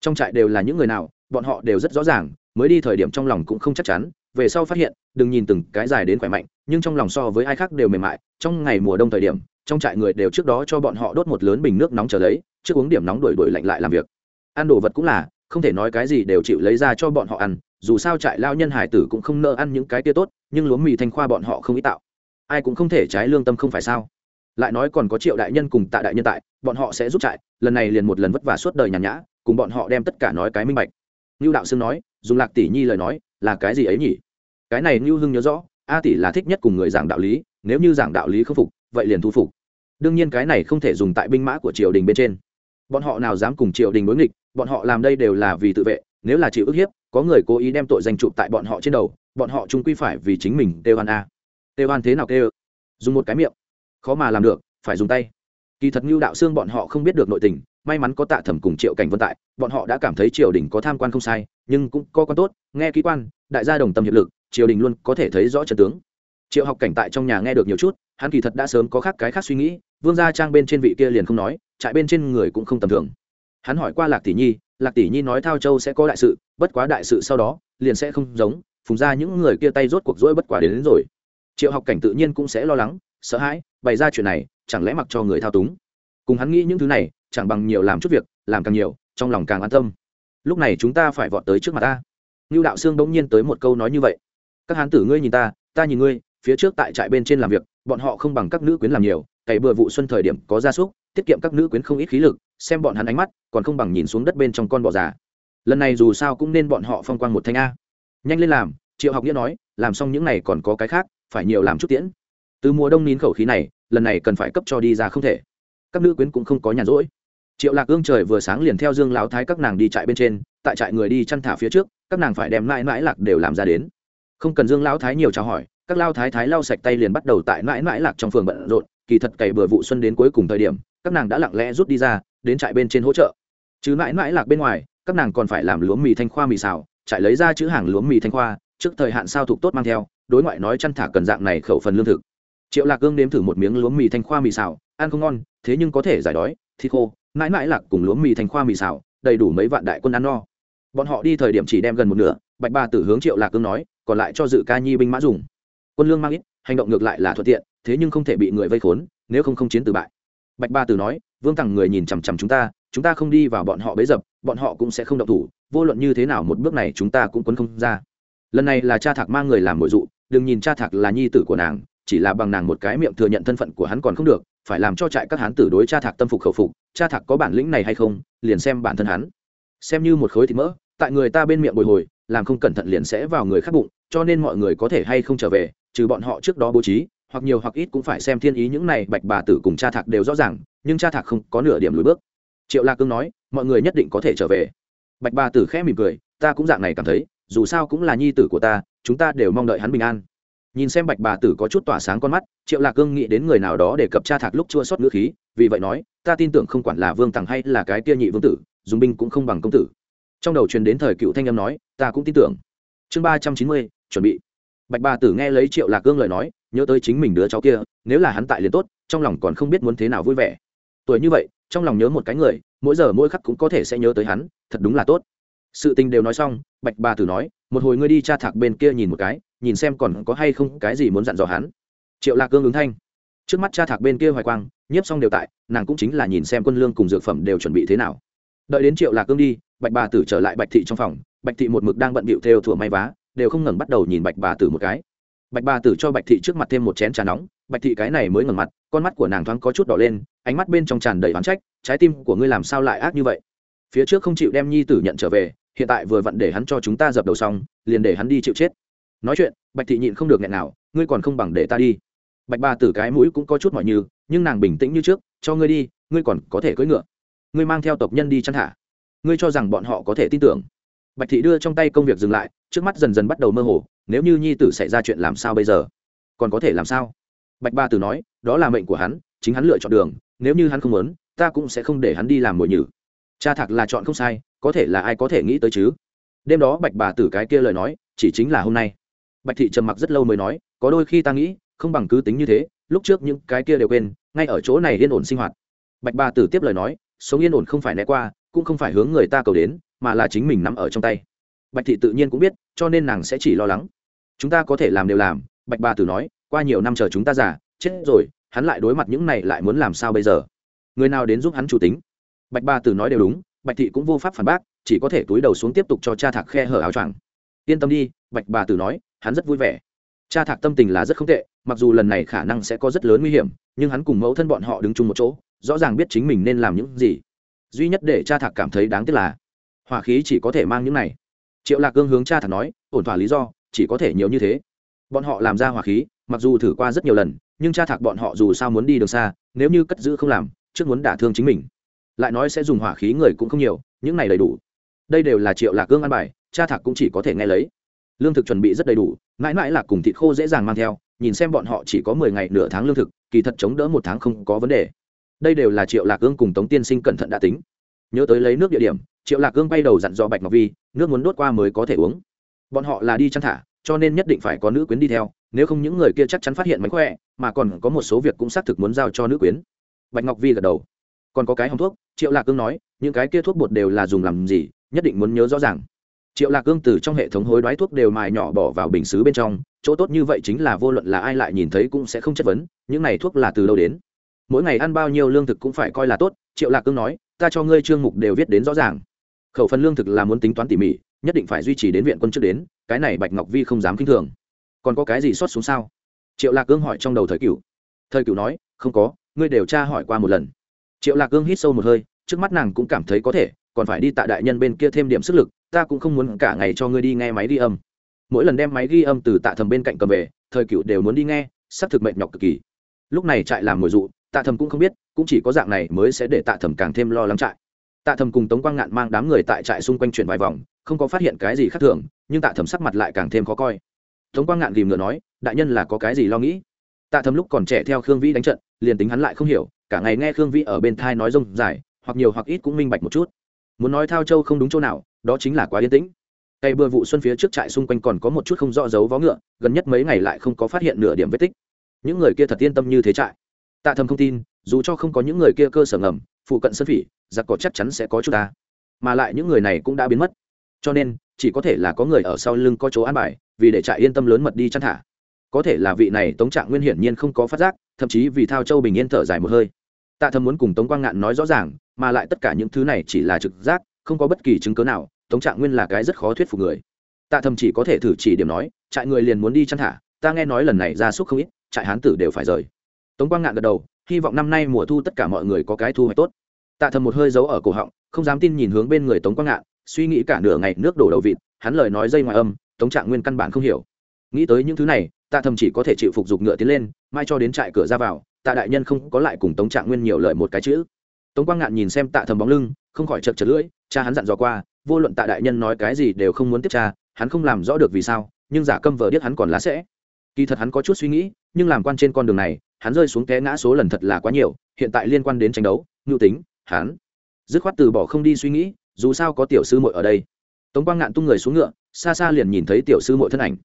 Trong trại đều là những người nào, bọn họ đều rất rõ ràng mới đi thời điểm trong lòng cũng không chắc chắn, về sau phát hiện, đừng nhìn từng cái dài đến khỏe mạnh, nhưng trong lòng so với ai khác đều mềm mại, trong ngày mùa đông thời điểm, trong trại người đều trước đó cho bọn họ đốt một lớn bình nước nóng trở lấy, trước uống điểm nóng đổi đổi lạnh lại làm việc. Ăn đồ vật cũng là, không thể nói cái gì đều chịu lấy ra cho bọn họ ăn, dù sao trại lao nhân hải tử cũng không nợ ăn những cái tia tốt, nhưng lúa mì thanh khoa bọn họ không ý tạo. Ai cũng không thể trái lương tâm không phải sao? Lại nói còn có triệu đại nhân cùng tạ đại nhân tại, bọn họ sẽ giúp trại, lần này liền một lần vất vả suốt đời nhàn nhã, cùng bọn họ đem tất cả nói cái minh bạch. Như đạo sương nói dùng lạc tỷ nhi lời nói, là cái gì ấy nhỉ? Cái này ngưu hưng nhớ rõ, a tỷ là thích nhất cùng người giảng đạo lý, nếu như giảng đạo lý không phục, vậy liền thu phục. Đương nhiên cái này không thể dùng tại binh mã của triều đình bên trên. Bọn họ nào dám cùng triều đình đối nghịch, bọn họ làm đây đều là vì tự vệ, nếu là chịu ức hiếp, có người cố ý đem tội danh chụp tại bọn họ trên đầu, bọn họ trung quy phải vì chính mình kêu an a. Kêu an thế nào kêu? Dùng một cái miệng. Khó mà làm được, phải dùng tay. Kỳ thật ngưu đạo xương bọn họ không biết được nội tình may mắn có tạ thẩm cùng triệu cảnh vân tại bọn họ đã cảm thấy triều đình có tham quan không sai nhưng cũng có quan tốt nghe ký quan đại gia đồng tâm hiệp lực triều đình luôn có thể thấy rõ trận tướng. Triệu học cảnh tại trong nhà nghe được nhiều chút hắn kỳ thật đã sớm có khác cái khác suy nghĩ vương gia trang bên trên vị kia liền không nói trại bên trên người cũng không tầm thường. Hắn hỏi qua lạc tỷ nhi lạc tỷ nhi nói thao châu sẽ có đại sự bất quá đại sự sau đó liền sẽ không giống phùng ra những người kia tay rốt cuộc rỗi bất quả đến, đến rồi. Triệu học cảnh tự nhiên cũng sẽ lo lắng sợ hãi bày ra chuyện này chẳng lẽ mặc cho người thao túng. Cùng hắn nghĩ những thứ này chẳng bằng nhiều làm chút việc, làm càng nhiều, trong lòng càng an tâm. Lúc này chúng ta phải vọt tới trước mặt ta. Ngưu đạo sương bỗng nhiên tới một câu nói như vậy. Các hán tử ngươi nhìn ta ta nhìn ngươi, phía trước tại trại bên trên làm việc, bọn họ không bằng các nữ quyến làm nhiều, cày bừa vụ xuân thời điểm có gia súc, tiết kiệm các nữ quyến không ít khí lực, xem bọn hắn ánh mắt, còn không bằng nhìn xuống đất bên trong con bò già. Lần này dù sao cũng nên bọn họ phong quang một thanh a. Nhanh lên làm, triệu học nghĩa nói, làm xong những này còn có cái khác, phải nhiều làm chút tiễn. Từ mùa đông nín khẩu khí này, lần này cần phải cấp cho đi ra không thể. Các nữ quyến cũng không có nhàn rỗi triệu lạc ương trời vừa sáng liền theo dương lão thái các nàng đi trại bên trên, tại trại người đi chăn thả phía trước, các nàng phải đem mãi mãi lạc đều làm ra đến. Không cần dương lão thái nhiều chào hỏi, các lao thái thái lau sạch tay liền bắt đầu tại mãi mãi lạc trong phường bận rộn, kỳ thật cày bừa vụ xuân đến cuối cùng thời điểm, các nàng đã lặng lẽ rút đi ra, đến trại bên trên hỗ trợ. Chứ mãi mãi lạc bên ngoài, các nàng còn phải làm lúa mì thanh khoa mì xào, trại lấy ra chữ hàng lúa mì thanh khoa, trước thời hạn sao thuộc tốt mang theo, đối ngoại nói chăn thả cần dạng này khẩu phần lương thực. Triệu lạc gương nếm thử một miếng lúa mì thanh khoa mì xào, ăn không ngon, thế nhưng có thể giải đói thịt khô, mãi mãi lạc cùng lúa mì thành khoa mì xào, đầy đủ mấy vạn đại quân ăn no. Bọn họ đi thời điểm chỉ đem gần một nửa, bạch ba tử hướng triệu lạc cương nói, còn lại cho dự ca nhi binh mã dùng. Quân lương mang ít, hành động ngược lại là thuận tiện, thế nhưng không thể bị người vây khốn, nếu không không chiến từ bại. Bạch ba tử nói, vương tằng người nhìn chằm chằm chúng ta chúng ta không đi vào bọn họ bấy dập, bọn họ cũng sẽ không động thủ, vô luận như thế nào một bước này chúng ta cũng quấn không ra. Lần này là cha thạc mang người làm mồi dụ, đừng nhìn cha thạc là nhi tử của nàng, chỉ là bằng nàng một cái miệng thừa nhận thân phận của hắn còn không được phải làm cho trại các hán tử đối cha thạc tâm phục khẩu phục, cha thạc có bản lĩnh này hay không, liền xem bản thân hắn. Xem như một khối thịt mỡ, tại người ta bên miệng bồi hồi, làm không cẩn thận liền sẽ vào người khác bụng, cho nên mọi người có thể hay không trở về, trừ bọn họ trước đó bố trí, hoặc nhiều hoặc ít cũng phải xem thiên ý những này, bạch bà tử cùng cha thạc đều rõ ràng, nhưng cha thạc không có nửa điểm lùi bước. Triệu lạc cương nói, mọi người nhất định có thể trở về. Bạch bà tử khẽ mỉm cười, ta cũng dạng này cảm thấy, dù sao cũng là nhi tử của ta, chúng ta đều mong đợi hắn bình an nhìn xem bạch bà tử có chút tỏa sáng con mắt, triệu lạc cương nghĩ đến người nào đó để cập cha thạc lúc chua sót ngữ khí, vì vậy nói, ta tin tưởng không quản là vương tằng hay là cái kia nhị vương tử, dùng binh cũng không bằng công tử. Trong đầu truyền đến thời cựu thanh âm nói, ta cũng tin tưởng. Chương ba trăm chín mươi, chuẩn bị. Bạch bà tử nghe lấy triệu lạc cương lời nói, nhớ tới chính mình đứa cháu kia, nếu là hắn tại liền tốt, trong lòng còn không biết muốn thế nào vui vẻ. Tuổi như vậy, trong lòng nhớ một cái người, mỗi giờ mỗi khắc cũng có thể sẽ nhớ tới hắn, thật đúng là tốt. Sự tình đều nói xong, bạch bà tử nói một hồi ngươi đi cha thạc bên kia nhìn một cái, nhìn xem còn có hay không cái gì muốn dặn dò hắn. Triệu lạc cương ứng thanh. Trước mắt cha thạc bên kia hoài quang, nhiếp xong đều tại, nàng cũng chính là nhìn xem quân lương cùng dược phẩm đều chuẩn bị thế nào. Đợi đến triệu lạc cương đi, bạch bà tử trở lại bạch thị trong phòng, bạch thị một mực đang bận bịu theo thủa may vá, đều không ngẩng bắt đầu nhìn bạch bà tử một cái. Bạch bà tử cho bạch thị trước mặt thêm một chén trà nóng, bạch thị cái này mới ngẩng mặt, con mắt của nàng thoáng có chút đỏ lên, ánh mắt bên trong tràn đầy oán trách, trái tim của ngươi làm sao lại ác như vậy? Phía trước không chịu đem nhi tử nhận trở về hiện tại vừa vặn để hắn cho chúng ta dập đầu xong, liền để hắn đi chịu chết. Nói chuyện, bạch thị nhịn không được nghẹn nào, ngươi còn không bằng để ta đi. Bạch bà tử cái mũi cũng có chút mọi như, nhưng nàng bình tĩnh như trước, cho ngươi đi, ngươi còn có thể cưỡi ngựa. Ngươi mang theo tộc nhân đi chăn thả. Ngươi cho rằng bọn họ có thể tin tưởng. Bạch thị đưa trong tay công việc dừng lại, trước mắt dần dần bắt đầu mơ hồ, nếu như nhi tử xảy ra chuyện làm sao bây giờ? Còn có thể làm sao? Bạch ba tử nói, đó là mệnh của hắn, chính hắn lựa chọn đường, nếu như hắn không muốn, ta cũng sẽ không để hắn đi làm mồi nhử cha thạc là chọn không sai, có thể là ai có thể nghĩ tới chứ? Đêm đó bạch bà tử cái kia lời nói, chỉ chính là hôm nay. Bạch thị trầm mặc rất lâu mới nói, có đôi khi ta nghĩ, không bằng cứ tính như thế, lúc trước những cái kia đều quên, ngay ở chỗ này yên ổn sinh hoạt. Bạch bà tử tiếp lời nói, sống yên ổn không phải né qua, cũng không phải hướng người ta cầu đến, mà là chính mình nắm ở trong tay. Bạch thị tự nhiên cũng biết, cho nên nàng sẽ chỉ lo lắng. Chúng ta có thể làm đều làm, bạch bà tử nói, qua nhiều năm chờ chúng ta già, chết rồi, hắn lại đối mặt những này lại muốn làm sao bây giờ? Người nào đến giúp hắn chủ tính? Bạch Ba tử nói đều đúng, bạch thị cũng vô pháp phản bác, chỉ có thể túi đầu xuống tiếp tục cho cha thạc khe hở áo choàng. Yên tâm đi, bạch bà tử nói, hắn rất vui vẻ. Cha thạc tâm tình là rất không tệ, mặc dù lần này khả năng sẽ có rất lớn nguy hiểm, nhưng hắn cùng mẫu thân bọn họ đứng chung một chỗ, rõ ràng biết chính mình nên làm những gì. Duy nhất để cha thạc cảm thấy đáng tiếc là, hỏa khí chỉ có thể mang những này. Triệu lạc gương hướng cha thạc nói, ổn thỏa lý do, chỉ có thể nhiều như thế. Bọn họ làm ra hỏa khí, mặc dù thử qua rất nhiều lần, nhưng cha thạc bọn họ dù sao muốn đi đường xa, nếu như cất giữ không làm, trước muốn đả thương chính mình lại nói sẽ dùng hỏa khí người cũng không nhiều, những này đầy đủ. Đây đều là triệu lạc gương ăn bài, cha thạc cũng chỉ có thể nghe lấy. Lương thực chuẩn bị rất đầy đủ, mãi mãi là cùng thịt khô dễ dàng mang theo, nhìn xem bọn họ chỉ có mười ngày nửa tháng lương thực, kỳ thật chống đỡ một tháng không có vấn đề. Đây đều là triệu lạc gương cùng tống tiên sinh cẩn thận đã tính. Nhớ tới lấy nước địa điểm, triệu lạc gương bay đầu dặn dò bạch ngọc vi, nước muốn đốt qua mới có thể uống. Bọn họ là đi chăn thả, cho nên nhất định phải có nữ quyến đi theo, nếu không những người kia chắc chắn phát hiện mánh khỏe, mà còn có một số việc cũng xác thực muốn giao cho nữ quyến. Bạch ngọc vi gật đầu còn có cái hòng thuốc, triệu lạc cương nói, những cái kia thuốc bột đều là dùng làm gì, nhất định muốn nhớ rõ ràng. Triệu lạc cương từ trong hệ thống hối đoái thuốc đều mài nhỏ bỏ vào bình xứ bên trong, chỗ tốt như vậy chính là vô luận là ai lại nhìn thấy cũng sẽ không chất vấn, những này thuốc là từ đâu đến. Mỗi ngày ăn bao nhiêu lương thực cũng phải coi là tốt, triệu lạc cương nói, ta cho ngươi chương mục đều viết đến rõ ràng. Khẩu phần lương thực là muốn tính toán tỉ mỉ, nhất định phải duy trì đến viện quân trước đến, cái này bạch ngọc vi không dám k i n h thường. Còn có cái gì xót xuống sao? Triệu lạc cương hỏi trong đầu thời cựu thời cựu nói, không có, ngươi đều tra hỏi qua một lần triệu lạc cương hít sâu một hơi, trước mắt nàng cũng cảm thấy có thể, còn phải đi tại đại nhân bên kia thêm điểm sức lực, ta cũng không muốn cả ngày cho ngươi đi nghe máy ghi âm. Mỗi lần đem máy ghi âm từ tạ thầm bên cạnh cầm về, thời cựu đều muốn đi nghe s ắ c thực mệnh nhọc cực kỳ. Lúc này trại làm mồi dụ, tạ thầm cũng không biết, cũng chỉ có dạng này mới sẽ để tạ thầm càng thêm lo lắng trại. Tạ thầm cùng tống quang ngạn mang đám người tại trại xung quanh chuyển vài vòng, không có phát hiện cái gì khác thường, nhưng tạ thầm sắc mặt lại càng thêm khó coi. Tống quang ngạn ghìm ngựa nói, đại nhân là có cái gì lo nghĩ? Tạ thầm lúc còn trẻ theo khương vĩ đánh trận, liền tính hắn lại không hiểu cả ngày nghe khương vĩ ở bên thai nói rông dài, hoặc nhiều hoặc ít cũng minh bạch một chút. Muốn nói thao châu không đúng chỗ nào, đó chính là quá yên tĩnh. Cây bừa vụ xuân phía trước trại xung quanh còn có một chút không rõ dấu vó ngựa, gần nhất mấy ngày lại không có phát hiện nửa điểm vết tích. Những người kia thật yên tâm như thế trại. Tạ thầm không tin, dù cho không có những người kia cơ sở ngầm, phụ cận sân phỉ, giặc cỏ chắc chắn sẽ có chút ta. Mà lại những người này cũng đã biến mất. Cho nên, chỉ có thể là có người ở sau lưng có chỗ an bài, vì để trại yên tâm lớn mật đi chăn thả. Có thể là vị này tống trạng nguyên hiển nhiên không có phát giác thậm chí vì thao châu bình yên thở dài một hơi tạ thầm muốn cùng tống quang ngạn nói rõ ràng mà lại tất cả những thứ này chỉ là trực giác không có bất kỳ chứng cớ nào tống trạng nguyên là cái rất khó thuyết phục người tạ thầm chỉ có thể thử chỉ điểm nói trại người liền muốn đi chăn thả ta nghe nói lần này ra súc không ít trại hán tử đều phải rời tống quang ngạn gật đầu hy vọng năm nay mùa thu tất cả mọi người có cái thu hoạch tốt tạ thầm một hơi giấu ở cổ họng không dám tin nhìn hướng bên người tống quang ngạn suy nghĩ cả nửa ngày nước đổ đầu vịt hắn lời nói dây ngoài âm tống trạng nguyên căn bản không hiểu nghĩ tới những thứ này tạ thầm chỉ có thể chịu phục dục ngựa tiến lên, mai cho đến trại cửa ra vào, tạ đại nhân không có lại cùng tống trạng nguyên nhiều lời một cái chữ. Tống quang ngạn nhìn xem tạ thầm bóng lưng, không khỏi chật chật lưỡi, cha hắn dặn dò qua, vô luận tạ đại nhân nói cái gì đều không muốn tiếp cha hắn không làm rõ được vì sao, nhưng giả câm vờ biết hắn còn lá sẽ. Kỳ thật hắn có chút suy nghĩ, nhưng làm quan trên con đường này, hắn rơi xuống té ngã số lần thật là quá nhiều, hiện tại liên quan đến tranh đấu, ngưu tính, hắn. Dứt khoát từ bỏ không đi suy nghĩ, dù sao có tiểu sư muội ở đây. Tống quang ngạn tung người xuống ngựa, xa xa liền nhìn thấy tiểu sư muội thân ảnh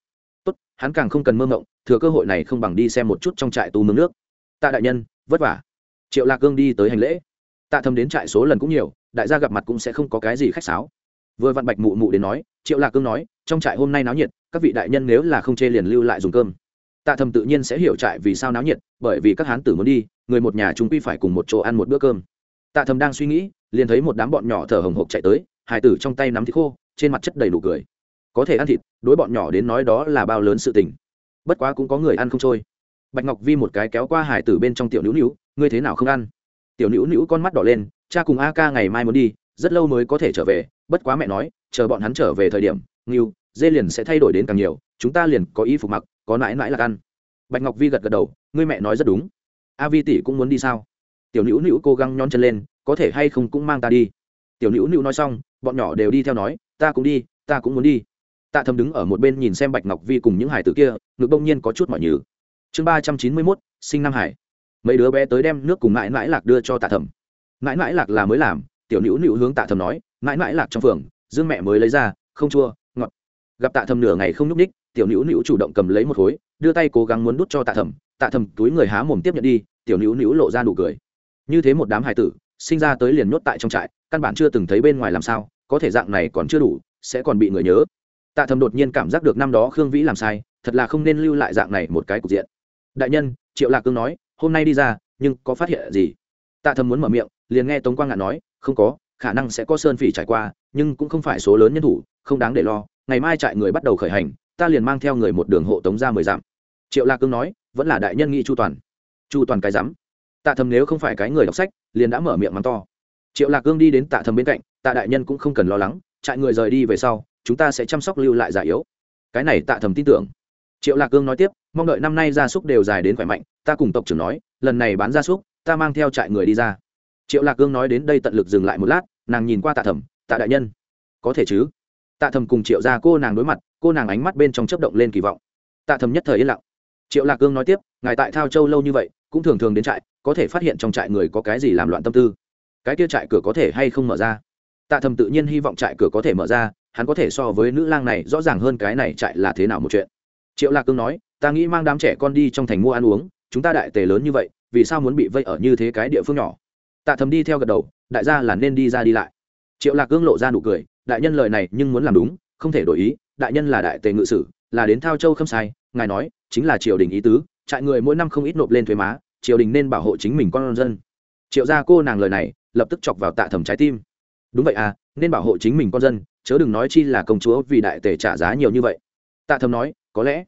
tốt, hắn càng không cần mơ mộng, thừa cơ hội này không bằng đi xem một chút trong trại tu mương nước. Tạ đại nhân, vất vả. Triệu lạc cương đi tới hành lễ. Tạ thầm đến trại số lần cũng nhiều, đại gia gặp mặt cũng sẽ không có cái gì khách sáo. Vừa vặn bạch mụ mụ đến nói, triệu lạc cương nói, trong trại hôm nay náo nhiệt, các vị đại nhân nếu là không chê liền lưu lại dùng cơm. Tạ thầm tự nhiên sẽ hiểu trại vì sao náo nhiệt, bởi vì các hán tử muốn đi, người một nhà chúng quy phải cùng một chỗ ăn một bữa cơm. Tạ thầm đang suy nghĩ, liền thấy một đám bọn nhỏ thở hồng hộc chạy tới hải tử trong tay nắm thịt khô, trên mặt chất đầy nụ cười có thể ăn thịt, đối bọn nhỏ đến nói đó là bao lớn sự tình. Bất quá cũng có người ăn không trôi. Bạch ngọc vi một cái kéo qua hải tử bên trong tiểu nữu nữu, ngươi thế nào không ăn? Tiểu nữu nữu con mắt đỏ lên, cha cùng a ca ngày mai muốn đi, rất lâu mới có thể trở về, bất quá mẹ nói, chờ bọn hắn trở về thời điểm, ngưu, dê liền sẽ thay đổi đến càng nhiều, chúng ta liền có y phục mặc, có mãi mãi là ăn. Bạch ngọc vi gật gật đầu, ngươi mẹ nói rất đúng. A vi tỷ cũng muốn đi sao? Tiểu nữu nữu cố gắng nhón chân lên, có thể hay không cũng mang ta đi. Tiểu nữu nữu nói xong, bọn nhỏ đều đi theo nói, ta cũng đi, ta cũng muốn đi tạ thầm đứng ở một bên nhìn xem bạch ngọc vi cùng những hải tử kia, ngực bỗng nhiên có chút mỏi nhừ. Chương ba trăm chín mươi mốt, sinh nam hải. Mấy đứa bé tới đem nước cùng mãi mãi lạc đưa cho tạ thầm mãi mãi lạc là mới làm, tiểu nữu nữu hướng tạ thầm nói mãi mãi lạc trong phường, dương mẹ mới lấy ra, không chua, ngọt. Gặp tạ thầm nửa ngày không nhúc ních tiểu nữu nữu chủ động cầm lấy một khối, đưa tay cố gắng muốn đút cho tạ thầm tạ thầm túi người há mồm tiếp nhận đi, tiểu nữu nữu lộ ra nụ cười. Như thế một đám hải tử, sinh ra tới liền nhốt tại trong trại, căn bản chưa từng thấy bên ngoài làm sao, có thể dạng này còn chưa đủ, sẽ còn bị người nhớ tạ thầm đột nhiên cảm giác được năm đó khương vĩ làm sai, thật là không nên lưu lại dạng này một cái cục diện. Đại nhân, triệu lạc cương nói, hôm nay đi ra, nhưng có phát hiện gì? Tạ thầm muốn mở miệng, liền nghe tống quang ngạn nói, không có, khả năng sẽ có sơn phỉ trải qua, nhưng cũng không phải số lớn nhân thủ, không đáng để lo, ngày mai trại người bắt đầu khởi hành, ta liền mang theo người một đường hộ tống ra mười dặm. Triệu lạc cương nói, vẫn là đại nhân nghị chu toàn. Chu toàn cái rắm. Tạ thầm nếu không phải cái người đọc sách, liền đã mở miệng mắng to. Triệu lạc cương đi đến tạ thầm bên cạnh, tạ đại nhân cũng không cần lo lắng, trại người rời đi về sau chúng ta sẽ chăm sóc lưu lại già yếu. Cái này tạ thầm tin tưởng. Triệu lạc cương nói tiếp, mong đợi năm nay gia súc đều dài đến khỏe mạnh, ta cùng tộc trưởng nói, lần này bán gia súc, ta mang theo trại người đi ra. Triệu lạc cương nói đến đây tận lực dừng lại một lát, nàng nhìn qua tạ thầm, tạ đại nhân. Có thể chứ? Tạ thầm cùng triệu ra cô nàng đối mặt, cô nàng ánh mắt bên trong chấp động lên kỳ vọng. Tạ thầm nhất thời yên lặng. Triệu lạc cương nói tiếp, ngài tại thao châu lâu như vậy, cũng thường thường đến trại, có thể phát hiện trong trại người có cái gì làm loạn tâm tư. Cái kia trại cửa có thể hay không mở ra? Tạ thầm tự nhiên hy vọng trại cửa có thể mở ra hắn có thể so với nữ lang này rõ ràng hơn cái này chạy là thế nào một chuyện. Triệu lạc cương nói, ta nghĩ mang đám trẻ con đi trong thành mua ăn uống, chúng ta đại tề lớn như vậy, vì sao muốn bị vây ở như thế cái địa phương nhỏ? Tạ thầm đi theo gật đầu, đại gia là nên đi ra đi lại. Triệu lạc cương lộ ra nụ cười, đại nhân lời này nhưng muốn làm đúng, không thể đổi ý, đại nhân là đại tề ngự sử, là đến thao châu không sai, ngài nói, chính là triều đình ý tứ, trại người mỗi năm không ít nộp lên thuế má, triều đình nên bảo hộ chính mình con dân. Triệu gia cô nàng lời này lập tức chọc vào tạ thầm trái tim. Đúng vậy à nên bảo hộ chính mình con dân chớ đừng nói chi là công chúa vì đại tề trả giá nhiều như vậy. Tạ thầm nói, có lẽ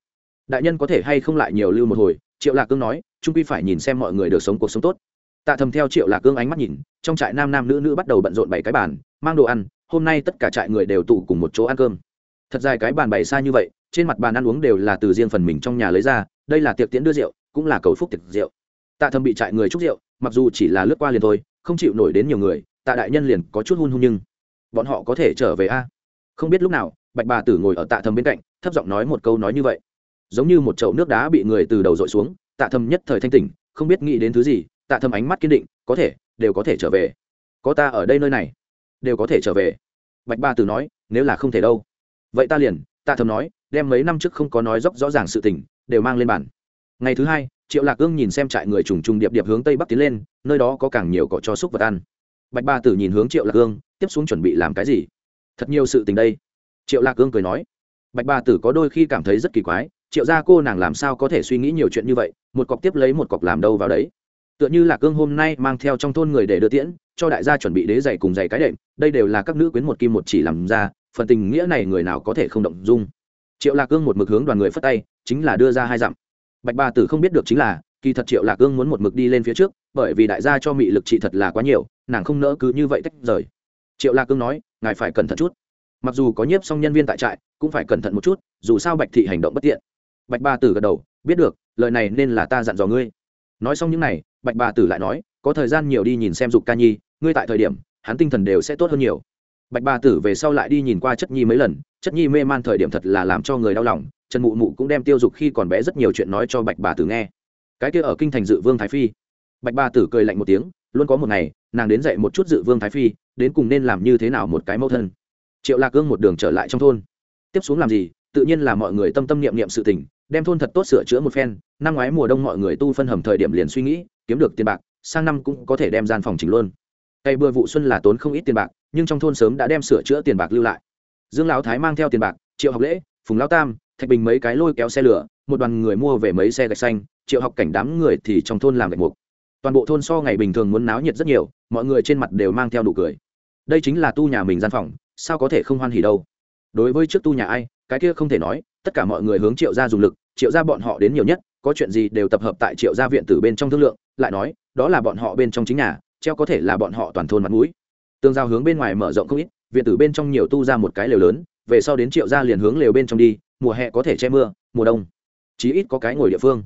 đại nhân có thể hay không lại nhiều lưu một hồi? Triệu lạc cương nói, trung quy phải nhìn xem mọi người được sống cuộc sống tốt. Tạ thầm theo triệu lạc cương ánh mắt nhìn, trong trại nam nam nữ nữ bắt đầu bận rộn bảy cái bàn, mang đồ ăn, hôm nay tất cả trại người đều tụ cùng một chỗ ăn cơm. Thật dài cái bàn bày xa như vậy, trên mặt bàn ăn uống đều là từ riêng phần mình trong nhà lấy ra, đây là tiệc tiễn đưa rượu, cũng là cầu phúc tiệc rượu. Tạ thầm bị trại người chúc rượu, mặc dù chỉ là lướt qua liền thôi, không chịu nổi đến nhiều người, tạ đại nhân liền có chút hun hun nhưng bọn họ có thể trở về a? Không biết lúc nào, bạch bà tử ngồi ở tạ thầm bên cạnh, thấp giọng nói một câu nói như vậy. Giống như một chậu nước đá bị người từ đầu dội xuống, tạ thâm nhất thời thanh tỉnh, không biết nghĩ đến thứ gì, tạ thâm ánh mắt kiên định, có thể, đều có thể trở về. Có ta ở đây nơi này, đều có thể trở về. Bạch ba tử nói, nếu là không thể đâu. Vậy ta liền, tạ thâm nói, đem mấy năm trước không có nói dốc rõ ràng sự tình, đều mang lên bàn. Ngày thứ hai, triệu lạc ương nhìn xem trại người trùng trùng điệp điệp hướng tây bắc tiến lên, nơi đó có càng nhiều cỏ cho súc vật ăn bạch ba tử nhìn hướng triệu lạc Cương tiếp xuống chuẩn bị làm cái gì? Thật nhiều sự tình đây. Triệu lạc Cương cười nói. Bạch ba tử có đôi khi cảm thấy rất kỳ quái, triệu gia cô nàng làm sao có thể suy nghĩ nhiều chuyện như vậy, một cọc tiếp lấy một cọc làm đâu vào đấy. Tựa như lạc Cương hôm nay mang theo trong thôn người để đưa tiễn, cho đại gia chuẩn bị đế giày cùng giày cái đệm, đây đều là các nữ quyến một kim một chỉ làm ra, phần tình nghĩa này người nào có thể không động dung. Triệu lạc Cương một mực hướng đoàn người phất tay, chính là đưa ra hai dặm. Bạch ba tử không biết được chính là, kỳ thật triệu lạc Cương muốn một mực đi lên phía trước bởi vì đại gia cho mị lực trị thật là quá nhiều, nàng không nỡ cứ như vậy tách rời. Triệu lạc cương nói, ngài phải cẩn thận chút. Mặc dù có nhiếp xong nhân viên tại trại, cũng phải cẩn thận một chút, dù sao bạch thị hành động bất tiện. Bạch ba tử gật đầu, biết được, lời này nên là ta dặn dò ngươi. Nói xong những n à y bạch ba tử lại nói, có thời gian nhiều đi nhìn xem dục ca nhi, ngươi tại thời điểm, hắn tinh thần đều sẽ tốt hơn nhiều. Bạch ba tử về sau lại đi nhìn qua chất nhi mấy lần, chất nhi mê man thời điểm thật là làm cho người đau lòng, trần mụ mụ cũng đem tiêu dục khi còn bé rất nhiều chuyện nói cho bạch bà tử nghe. Cái kia ở kinh thành dự vương thái phi bạch Ba tử cười lạnh một tiếng, luôn có một ngày, nàng đến dạy một chút dự vương thái phi, đến cùng nên làm như thế nào một cái mẫu thân. Triệu lạc gương một đường trở lại trong thôn. Tiếp xuống làm gì? Tự nhiên là mọi người tâm tâm niệm niệm sự tình, đem thôn thật tốt sửa chữa một phen, năm ngoái mùa đông mọi người tu phân hầm thời điểm liền suy nghĩ, kiếm được tiền bạc, sang năm cũng có thể đem gian phòng chỉnh luôn. Cây bừa vụ xuân là tốn không ít tiền bạc, nhưng trong thôn sớm đã đem sửa chữa tiền bạc lưu lại. Dương lão thái mang theo tiền bạc, triệu học lễ, phùng lão tam, thạch bình mấy cái lôi kéo xe lửa, một đoàn người mua về mấy xe gạch xanh, triệu học cảnh đám người thì trong thôn làm gạch mục toàn bộ thôn so ngày bình thường muốn náo nhiệt rất nhiều, mọi người trên mặt đều mang theo đủ cười. Đây chính là tu nhà mình gian phòng, sao có thể không hoan hỉ đâu? Đối với trước tu nhà ai, cái kia không thể nói, tất cả mọi người hướng triệu gia dùng lực, triệu gia bọn họ đến nhiều nhất, có chuyện gì đều tập hợp tại triệu gia viện từ bên trong thương lượng, lại nói, đó là bọn họ bên trong chính nhà, treo có thể là bọn họ toàn thôn mặt mũi. Tương giao hướng bên ngoài mở rộng không ít, viện tử bên trong nhiều tu ra một cái lều lớn, về sau đến triệu gia liền hướng lều bên trong đi, mùa hè có thể che mưa, mùa đông. Chí ít có cái ngồi địa phương.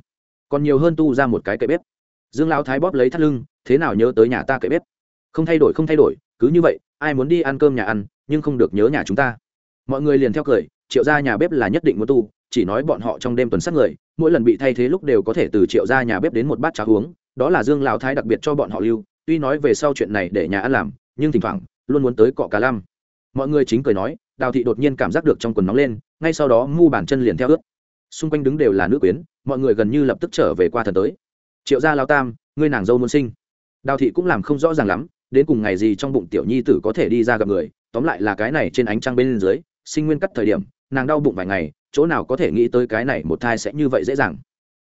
Còn nhiều hơn tu ra một cái cây bếp dương lão thái bóp lấy thắt lưng, thế nào nhớ tới nhà ta cậy bếp? Không thay đổi, không thay đổi, cứ như vậy, ai muốn đi ăn cơm nhà ăn, nhưng không được nhớ nhà chúng ta. Mọi người liền theo cười, triệu gia nhà bếp là nhất định muốn tu, chỉ nói bọn họ trong đêm tuần sát người, mỗi lần bị thay thế lúc đều có thể từ triệu gia nhà bếp đến một bát cháo uống, đó là dương lão thái đặc biệt cho bọn họ lưu, tuy nói về sau chuyện này để nhà ăn làm, nhưng thỉnh thoảng, luôn muốn tới cọ cá lam. Mọi người chính cười nói, đào thị đột nhiên cảm giác được trong quần nóng lên, ngay sau đó mu bàn chân liền theo ướt. Xung quanh đứng đều là nữ quyến, mọi người gần như lập tức trở về qua thần tới triệu gia lao tam, ngươi nàng dâu muốn sinh. Đào thị cũng làm không rõ ràng lắm, đến cùng ngày gì trong bụng tiểu nhi tử có thể đi ra gặp người, tóm lại là cái này trên ánh trăng bên dưới, sinh nguyên cắt thời điểm, nàng đau bụng vài ngày, chỗ nào có thể nghĩ tới cái này một thai sẽ như vậy dễ dàng.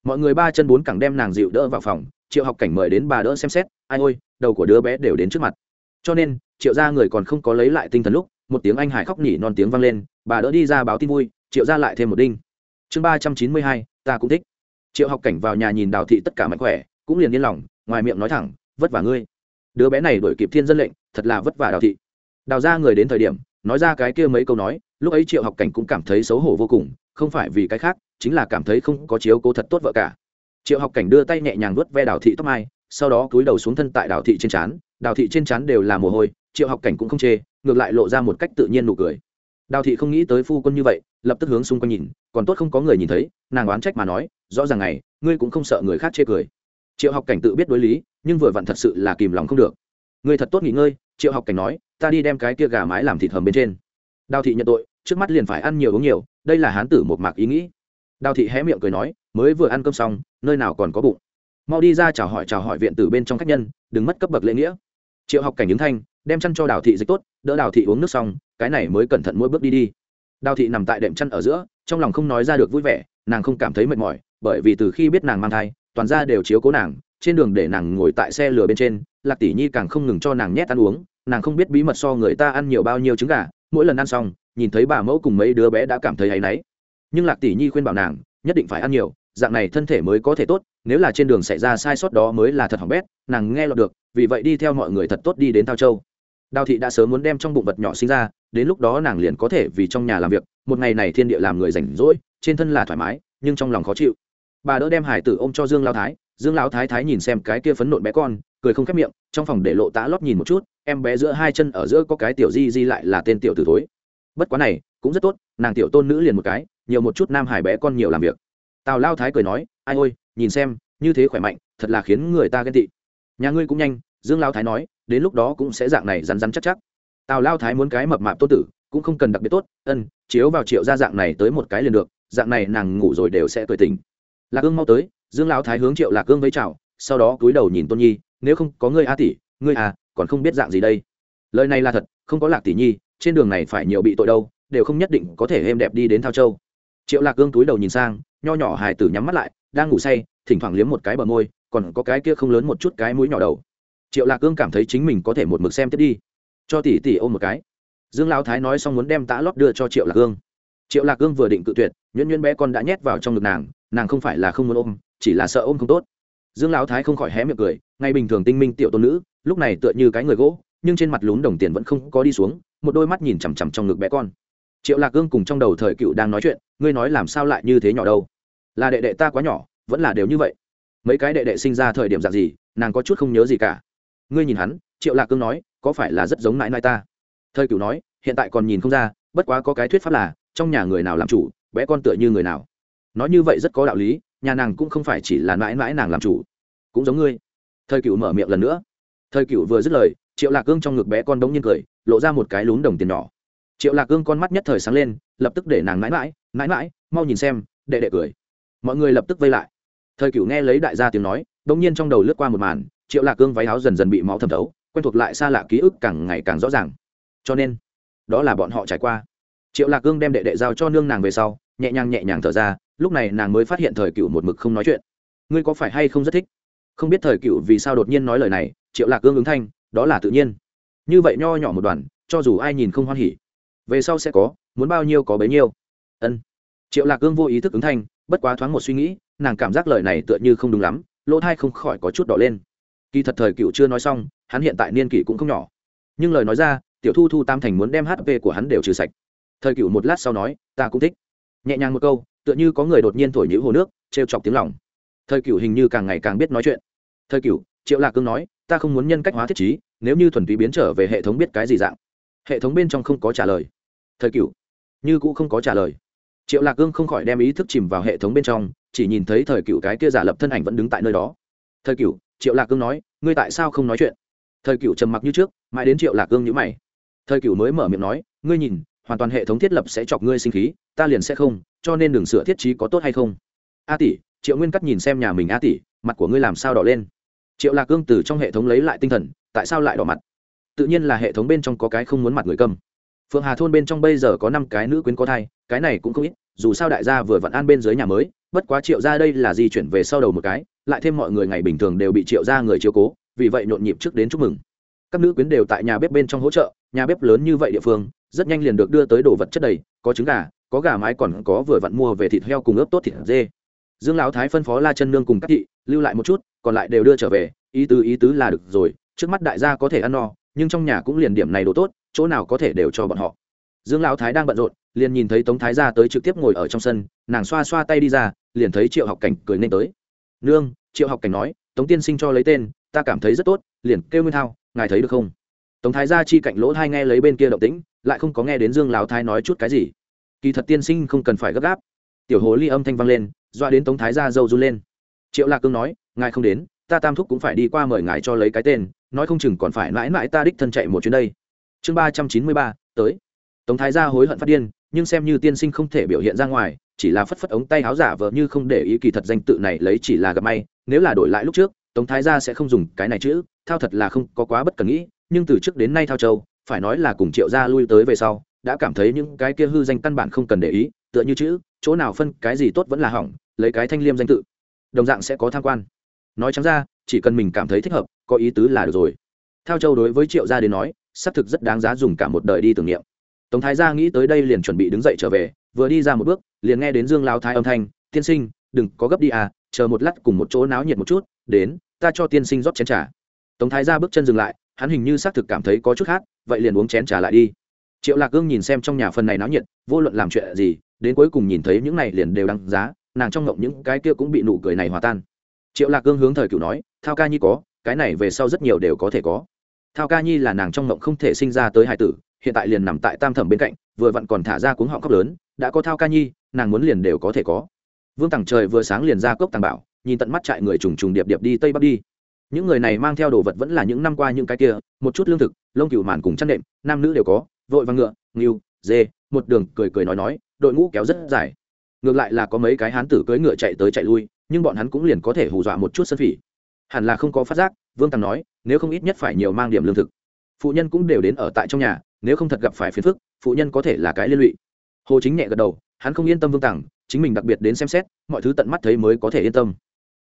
Mọi người ba chân bốn cẳng đem nàng dịu đỡ vào phòng, triệu học cảnh mời đến bà đỡ xem xét, ai ôi, đầu của đứa bé đều đến trước mặt. Cho nên, triệu gia người còn không có lấy lại tinh thần lúc, một tiếng anh hải khóc nhỉ non tiếng vang lên, bà đỡ đi ra báo tin vui, triệu gia lại thêm một đinh. Chương ba trăm chín mươi hai, ta cũng thích triệu học cảnh vào nhà nhìn đào thị tất cả mạnh khỏe, cũng liền yên lòng, ngoài miệng nói thẳng, vất vả ngươi. Đứa bé này đổi kịp thiên dân lệnh, thật là vất vả đào thị. Đào ra người đến thời điểm, nói ra cái kia mấy câu nói, lúc ấy triệu học cảnh cũng cảm thấy xấu hổ vô cùng, không phải vì cái khác, chính là cảm thấy không có chiếu cố thật tốt vợ cả. Triệu học cảnh đưa tay nhẹ nhàng vuốt ve đào thị tóc mai, sau đó cúi đầu xuống thân tại đào thị trên trán, đào thị trên trán đều là mồ hôi, triệu học cảnh cũng không chê, ngược lại lộ ra một cách tự nhiên nụ cười. Đào thị không nghĩ tới phu quân như vậy, lập tức hướng xung quanh nhìn, còn tốt không có người nhìn thấy, nàng oán trách mà nói rõ ràng này, ngươi cũng không sợ người khác chê cười. Triệu học cảnh tự biết đối lý, nhưng vừa vặn thật sự là kìm lòng không được. Ngươi thật tốt nghỉ ngơi, triệu học cảnh nói, ta đi đem cái kia gà mái làm thịt hầm bên trên. Đào thị nhận tội, trước mắt liền phải ăn nhiều uống nhiều, đây là hán tử một mạc ý nghĩ. Đào thị hé miệng cười nói, mới vừa ăn cơm xong, nơi nào còn có bụng. Mau đi ra chào hỏi chào hỏi viện tử bên trong khách nhân, đừng mất cấp bậc lễ nghĩa. Triệu học cảnh ứng thanh, đem chăn cho đào thị dịch tốt, đỡ đào thị uống nước xong, cái này mới cẩn thận mỗi bước đi đi. Đào thị nằm tại đệm chăn ở giữa, trong lòng không nói ra được vui vẻ, nàng không cảm thấy mệt mỏi bởi vì từ khi biết nàng mang thai, toàn ra đều chiếu cố nàng, trên đường để nàng ngồi tại xe lừa bên trên, lạc tỷ nhi càng không ngừng cho nàng nhét ăn uống, nàng không biết bí mật so người ta ăn nhiều bao nhiêu trứng gà, mỗi lần ăn xong, nhìn thấy bà mẫu cùng mấy đứa bé đã cảm thấy hay náy. Nhưng lạc tỷ nhi khuyên bảo nàng, nhất định phải ăn nhiều, dạng này thân thể mới có thể tốt, nếu là trên đường xảy ra sai sót đó mới là thật hỏng bét, nàng nghe lọt được, vì vậy đi theo mọi người thật tốt đi đến thao châu. Đào thị đã sớm muốn đem trong bụng vật nhỏ sinh ra, đến lúc đó nàng liền có thể vì trong nhà làm việc, một ngày này thiên địa làm người rảnh rỗi, trên thân là thoải mái, nhưng trong lòng khó chịu bà đỡ đem hải tử ôm cho dương lao thái. Dương lao thái thái nhìn xem cái kia phấn nộn bé con, cười không khép miệng, trong phòng để lộ tã lót nhìn một chút, em bé giữa hai chân ở giữa có cái tiểu di di lại là tên tiểu tử thối. Bất quá này, cũng rất tốt, nàng tiểu tôn nữ liền một cái, nhiều một chút nam hải bé con nhiều làm việc. Tào lao thái cười nói, ai ôi, nhìn xem, như thế khỏe mạnh, thật là khiến người ta ghen tị. Nhà ngươi cũng nhanh, dương lao thái nói, đến lúc đó cũng sẽ dạng này rắn rắn chắc chắc. Tào lao thái muốn cái mập mạp tốt tử, cũng không cần đặc biệt tốt, ân, chiếu vào triệu ra dạng này tới một cái liền được, dạng này nàng ngủ rồi đều sẽ cười tình lạc ương mau tới, dương lão thái hướng triệu lạc ương với chào, sau đó cúi đầu nhìn tôn nhi, nếu không có ngươi a tỷ, ngươi à còn không biết dạng gì đây? Lời này là thật, không có lạc tỷ nhi, trên đường này phải nhiều bị tội đâu, đều không nhất định có thể êm đẹp đi đến thao châu. Triệu lạc ương túi đầu nhìn sang, nho nhỏ hài tử nhắm mắt lại, đang ngủ say, thỉnh thoảng liếm một cái bờ môi, còn có cái kia không lớn một chút cái mũi nhỏ đầu. Triệu lạc ương cảm thấy chính mình có thể một mực xem tiếp đi. Cho tỷ tỷ ôm một cái. Dương lão thái nói xong muốn đem tã lót đưa cho triệu lạc ương. Triệu lạc ương vừa định cự tuyệt, nhuyễn nhuyễn bé con đã nhét vào trong ngực nàng nàng không phải là không muốn ôm, chỉ là sợ ôm không tốt. Dương lão thái không khỏi hé miệng cười, ngay bình thường tinh minh tiểu tôn nữ, lúc này tựa như cái người gỗ, nhưng trên mặt lún đồng tiền vẫn không có đi xuống, một đôi mắt nhìn chằm chằm trong ngực bé con. Triệu lạc gương cùng trong đầu thời cựu đang nói chuyện, ngươi nói làm sao lại như thế nhỏ đâu? Là đệ đệ ta quá nhỏ, vẫn là đều như vậy. Mấy cái đệ đệ sinh ra thời điểm dạng gì, nàng có chút không nhớ gì cả. Ngươi nhìn hắn, triệu lạc cương nói, có phải là rất giống nãi nãi ta? Thời cửu nói, hiện tại còn nhìn không ra, bất quá có cái thuyết pháp là, trong nhà người nào làm chủ, bé con tựa như người nào nói như vậy rất có đạo lý, nhà nàng cũng không phải chỉ là mãi mãi nàng làm chủ. Cũng giống ngươi. Thời cựu mở miệng lần nữa. Thời cựu vừa dứt lời, triệu lạc cương trong ngực bé con đống nhiên cười, lộ ra một cái lún đồng tiền nhỏ. Triệu lạc cương con mắt nhất thời sáng lên, lập tức để nàng mãi mãi mãi mãi, mau nhìn xem, đệ đệ cười. Mọi người lập tức vây lại. Thời cựu nghe lấy đại gia tiếng nói, đống nhiên trong đầu lướt qua một màn, triệu lạc cương váy áo dần dần bị máu thẩm thấu, quen thuộc lại xa lạ ký ức càng ngày càng rõ ràng. Cho nên, đó là bọn họ trải qua. Triệu lạc cương đem đệ đệ giao cho nương nàng về sau, nhẹ nhàng nhẹ nhàng thở ra lúc này nàng mới phát hiện thời cựu một mực không nói chuyện. Ngươi có phải hay không rất thích? Không biết thời cựu vì sao đột nhiên nói lời này, triệu lạc cương ứng thanh, đó là tự nhiên. Như vậy nho nhỏ một đoàn, cho dù ai nhìn không hoan hỉ, về sau sẽ có, muốn bao nhiêu có bấy nhiêu. Ân. Triệu lạc cương vô ý thức ứng thanh, bất quá thoáng một suy nghĩ, nàng cảm giác lời này tựa như không đúng lắm, lỗ thai không khỏi có chút đỏ lên. Kỳ thật thời cựu chưa nói xong, hắn hiện tại niên kỷ cũng không nhỏ. Nhưng lời nói ra, tiểu thu thu tam thành muốn đem hp của hắn đều trừ sạch. Thời cựu một lát sau nói, ta cũng thích. Nhẹ nhàng một câu tựa như có người đột nhiên thổi nhũ hồ nước, trêu chọc tiếng lòng. Thời cựu hình như càng ngày càng biết nói chuyện. Thời cựu triệu lạc cương nói, ta không muốn nhân cách hóa thiết chí nếu như thuần túy biến trở về hệ thống biết cái gì dạng. Hệ thống bên trong không có trả lời. Thời cựu như cũng không có trả lời. Triệu lạc cương không khỏi đem ý thức chìm vào hệ thống bên trong, chỉ nhìn thấy thời cựu cái kia giả lập thân ảnh vẫn đứng tại nơi đó. Thời cựu triệu lạc cương nói, ngươi tại sao không nói chuyện? Thời cựu trầm mặc như trước, mãi đến triệu lạc cương nhữ mày. Thời cựu mới mở miệng nói, ngươi nhìn, hoàn toàn hệ thống thiết lập sẽ chọc ngươi sinh khí, ta liền sẽ không cho nên đừng sửa thiết trí có tốt hay không. A tỷ, triệu nguyên cắt nhìn xem nhà mình a tỷ, mặt của ngươi làm sao đỏ lên? Triệu lạc cương từ trong hệ thống lấy lại tinh thần, tại sao lại đỏ mặt? Tự nhiên là hệ thống bên trong có cái không muốn mặt người cầm. phượng hà thôn bên trong bây giờ có năm cái nữ quyến có thai, cái này cũng không ít, dù sao đại gia vừa vặn an bên dưới nhà mới, bất quá triệu ra đây là di chuyển về sau đầu một cái, lại thêm mọi người ngày bình thường đều bị triệu ra người chiếu cố, vì vậy nhộn nhịp trước đến chúc mừng. Các nữ quyến đều tại nhà bếp bên trong hỗ trợ, nhà bếp lớn như vậy địa phương, rất nhanh liền được đưa tới đồ vật chất đầy, có trứng gà có gà mái còn có vừa vặn mua về thịt heo cùng ướp tốt thịt dê. Dương lão thái phân phó la chân nương cùng các thị, lưu lại một chút, còn lại đều đưa trở về, ý tứ ý tứ là được rồi, trước mắt đại gia có thể ăn no, nhưng trong nhà cũng liền điểm này đồ tốt, chỗ nào có thể đều cho bọn họ. Dương lão thái đang bận rộn, liền nhìn thấy tống thái gia tới trực tiếp ngồi ở trong sân, nàng xoa xoa tay đi ra, liền thấy triệu học cảnh cười nên tới. Nương, triệu học cảnh nói, tống tiên sinh cho lấy tên, ta cảm thấy rất tốt, liền kêu nguyên thao, ngài thấy được không? Tống thái gia chi cạnh lỗ thai nghe lấy bên kia động tĩnh, lại không có nghe đến dương lão thái nói chút cái gì kỳ thật tiên sinh không cần phải gấp gáp. Tiểu hồ ly âm thanh vang lên, doa đến tống thái gia dâu run lên. Triệu lạc cương nói, ngài không đến, ta tam thúc cũng phải đi qua mời ngài cho lấy cái tên, nói không chừng còn phải mãi mãi ta đích thân chạy một chuyến đây. Chương ba trăm chín mươi ba, tới. Tống thái gia hối hận phát điên, nhưng xem như tiên sinh không thể biểu hiện ra ngoài, chỉ là phất phất ống tay háo giả vờ như không để ý kỳ thật danh tự này lấy chỉ là gặp may, nếu là đổi lại lúc trước, tống thái gia sẽ không dùng cái này chữ, thao thật là không có quá bất cần nghĩ, nhưng từ trước đến nay thao châu, phải nói là cùng triệu gia lui tới về sau đã cảm thấy những cái kia hư danh căn bản không cần để ý, tựa như chữ, chỗ nào phân cái gì tốt vẫn là hỏng, lấy cái thanh liêm danh tự. Đồng dạng sẽ có tham quan. Nói chẳng ra, chỉ cần mình cảm thấy thích hợp, có ý tứ là được rồi. Thao châu đối với triệu gia đến nói, xác thực rất đáng giá dùng cả một đời đi tưởng niệm. Tống thái gia nghĩ tới đây liền chuẩn bị đứng dậy trở về, vừa đi ra một bước, liền nghe đến dương lao thái âm thanh, tiên sinh, đừng có gấp đi à chờ một lát cùng một chỗ náo nhiệt một chút, đến, ta cho tiên sinh rót chén trà. Tống thái gia bước chân dừng lại, hắn hình như xác thực cảm thấy có chút khác vậy liền uống chén trà lại đi triệu lạc gương nhìn xem trong nhà phần này náo nhiệt, vô luận làm chuyện gì, đến cuối cùng nhìn thấy những này liền đều đăng giá, nàng trong ngộng những cái kia cũng bị nụ cười này hòa tan. Triệu lạc gương hướng thời cựu nói, thao ca nhi có, cái này về sau rất nhiều đều có thể có. Thao ca nhi là nàng trong ngộng không thể sinh ra tới hai tử, hiện tại liền nằm tại tam thẩm bên cạnh, vừa vặn còn thả ra cuống họng khóc lớn, đã có thao ca nhi, nàng muốn liền đều có thể có. Vương tàng trời vừa sáng liền ra cốc tàng bảo, nhìn tận mắt trại người trùng trùng điệp điệp đi tây bắc đi. Những người này mang theo đồ vật vẫn là những năm qua những cái kia, một chút lương thực, lông cừu màn cùng chăn đệm, nam nữ đều có vội vàng ngựa, ngưu, dê, một đường cười cười nói nói, đội ngũ kéo rất dài. Ngược lại là có mấy cái hán tử cưỡi ngựa chạy tới chạy lui, nhưng bọn hắn cũng liền có thể hù dọa một chút sân phỉ. Hẳn là không có phát giác, vương tàng nói, nếu không ít nhất phải nhiều mang điểm lương thực. Phụ nhân cũng đều đến ở tại trong nhà, nếu không thật gặp phải phiền phức, phụ nhân có thể là cái liên lụy. Hồ chính nhẹ gật đầu, hắn không yên tâm vương tàng chính mình đặc biệt đến xem xét, mọi thứ tận mắt thấy mới có thể yên tâm.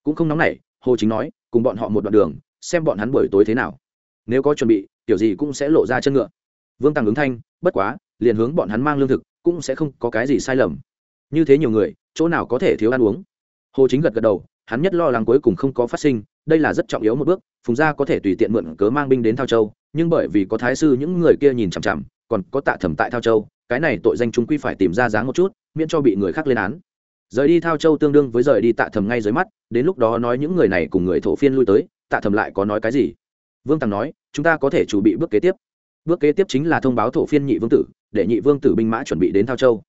Cũng không nóng nảy, hồ chính nói, cùng bọn họ một đoạn đường, xem bọn hắn buổi tối thế nào. Nếu có chuẩn bị kiểu gì cũng sẽ lộ ra chân ngựa vương tàng ứng thanh, bất quá, liền hướng bọn hắn mang lương thực, cũng sẽ không có cái gì sai lầm. Như thế nhiều người, chỗ nào có thể thiếu ăn uống? Hồ chính gật gật đầu, hắn nhất lo lắng cuối cùng không có phát sinh, đây là rất trọng yếu một bước, phùng gia có thể tùy tiện mượn cớ mang binh đến thao châu, nhưng bởi vì có thái sư những người kia nhìn chằm chằm, còn có tạ thẩm tại thao châu, cái này tội danh chúng quy phải tìm ra dáng một chút, miễn cho bị người khác lên án. Rời đi thao châu tương đương với rời đi tạ thầm ngay dưới mắt, đến lúc đó nói những người này cùng người thổ phiên lui tới, tạ thầm lại có nói cái gì? Vương tàng nói, chúng ta có thể chuẩn bị bước kế tiếp bước kế tiếp chính là thông báo thổ phiên nhị vương tử để nhị vương tử binh mã chuẩn bị đến thao châu.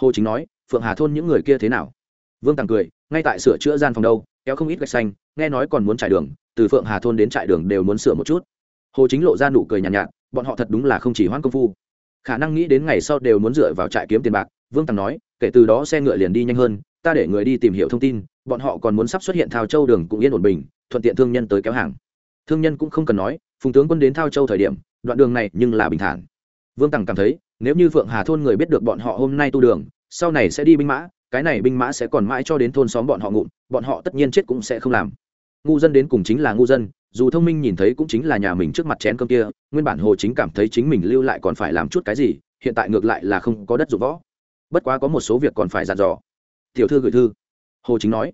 Hồ chính nói phượng hà thôn những người kia thế nào? Vương tàng cười ngay tại sửa chữa gian phòng đâu kéo không ít gạch xanh nghe nói còn muốn trải đường từ phượng hà thôn đến trại đường đều muốn sửa một chút. Hồ chính lộ ra nụ cười nhàn nhạt, nhạt bọn họ thật đúng là không chỉ hoãn công phu. Khả năng nghĩ đến ngày sau đều muốn dựa vào trại kiếm tiền bạc. Vương tàng nói kể từ đó xe ngựa liền đi nhanh hơn ta để người đi tìm hiểu thông tin bọn họ còn muốn sắp xuất hiện thao châu đường cũng yên ổn bình thuận tiện thương nhân tới kéo hàng. Thương nhân cũng không cần nói phùng tướng quân đến thao châu thời điểm, đoạn đường này nhưng là bình thản. Vương tằng cảm thấy, nếu như phượng hà thôn người biết được bọn họ hôm nay tu đường, sau này sẽ đi binh mã, cái này binh mã sẽ còn mãi cho đến thôn xóm bọn họ ngụm, bọn họ tất nhiên chết cũng sẽ không làm. Ngu dân đến cùng chính là ngu dân, dù thông minh nhìn thấy cũng chính là nhà mình trước mặt chén cơm kia, nguyên bản hồ chính cảm thấy chính mình lưu lại còn phải làm chút cái gì, hiện tại ngược lại là không có đất dụng võ. Bất quá có một số việc còn phải dặn dò. Tiểu thư gửi thư. Hồ chính nói.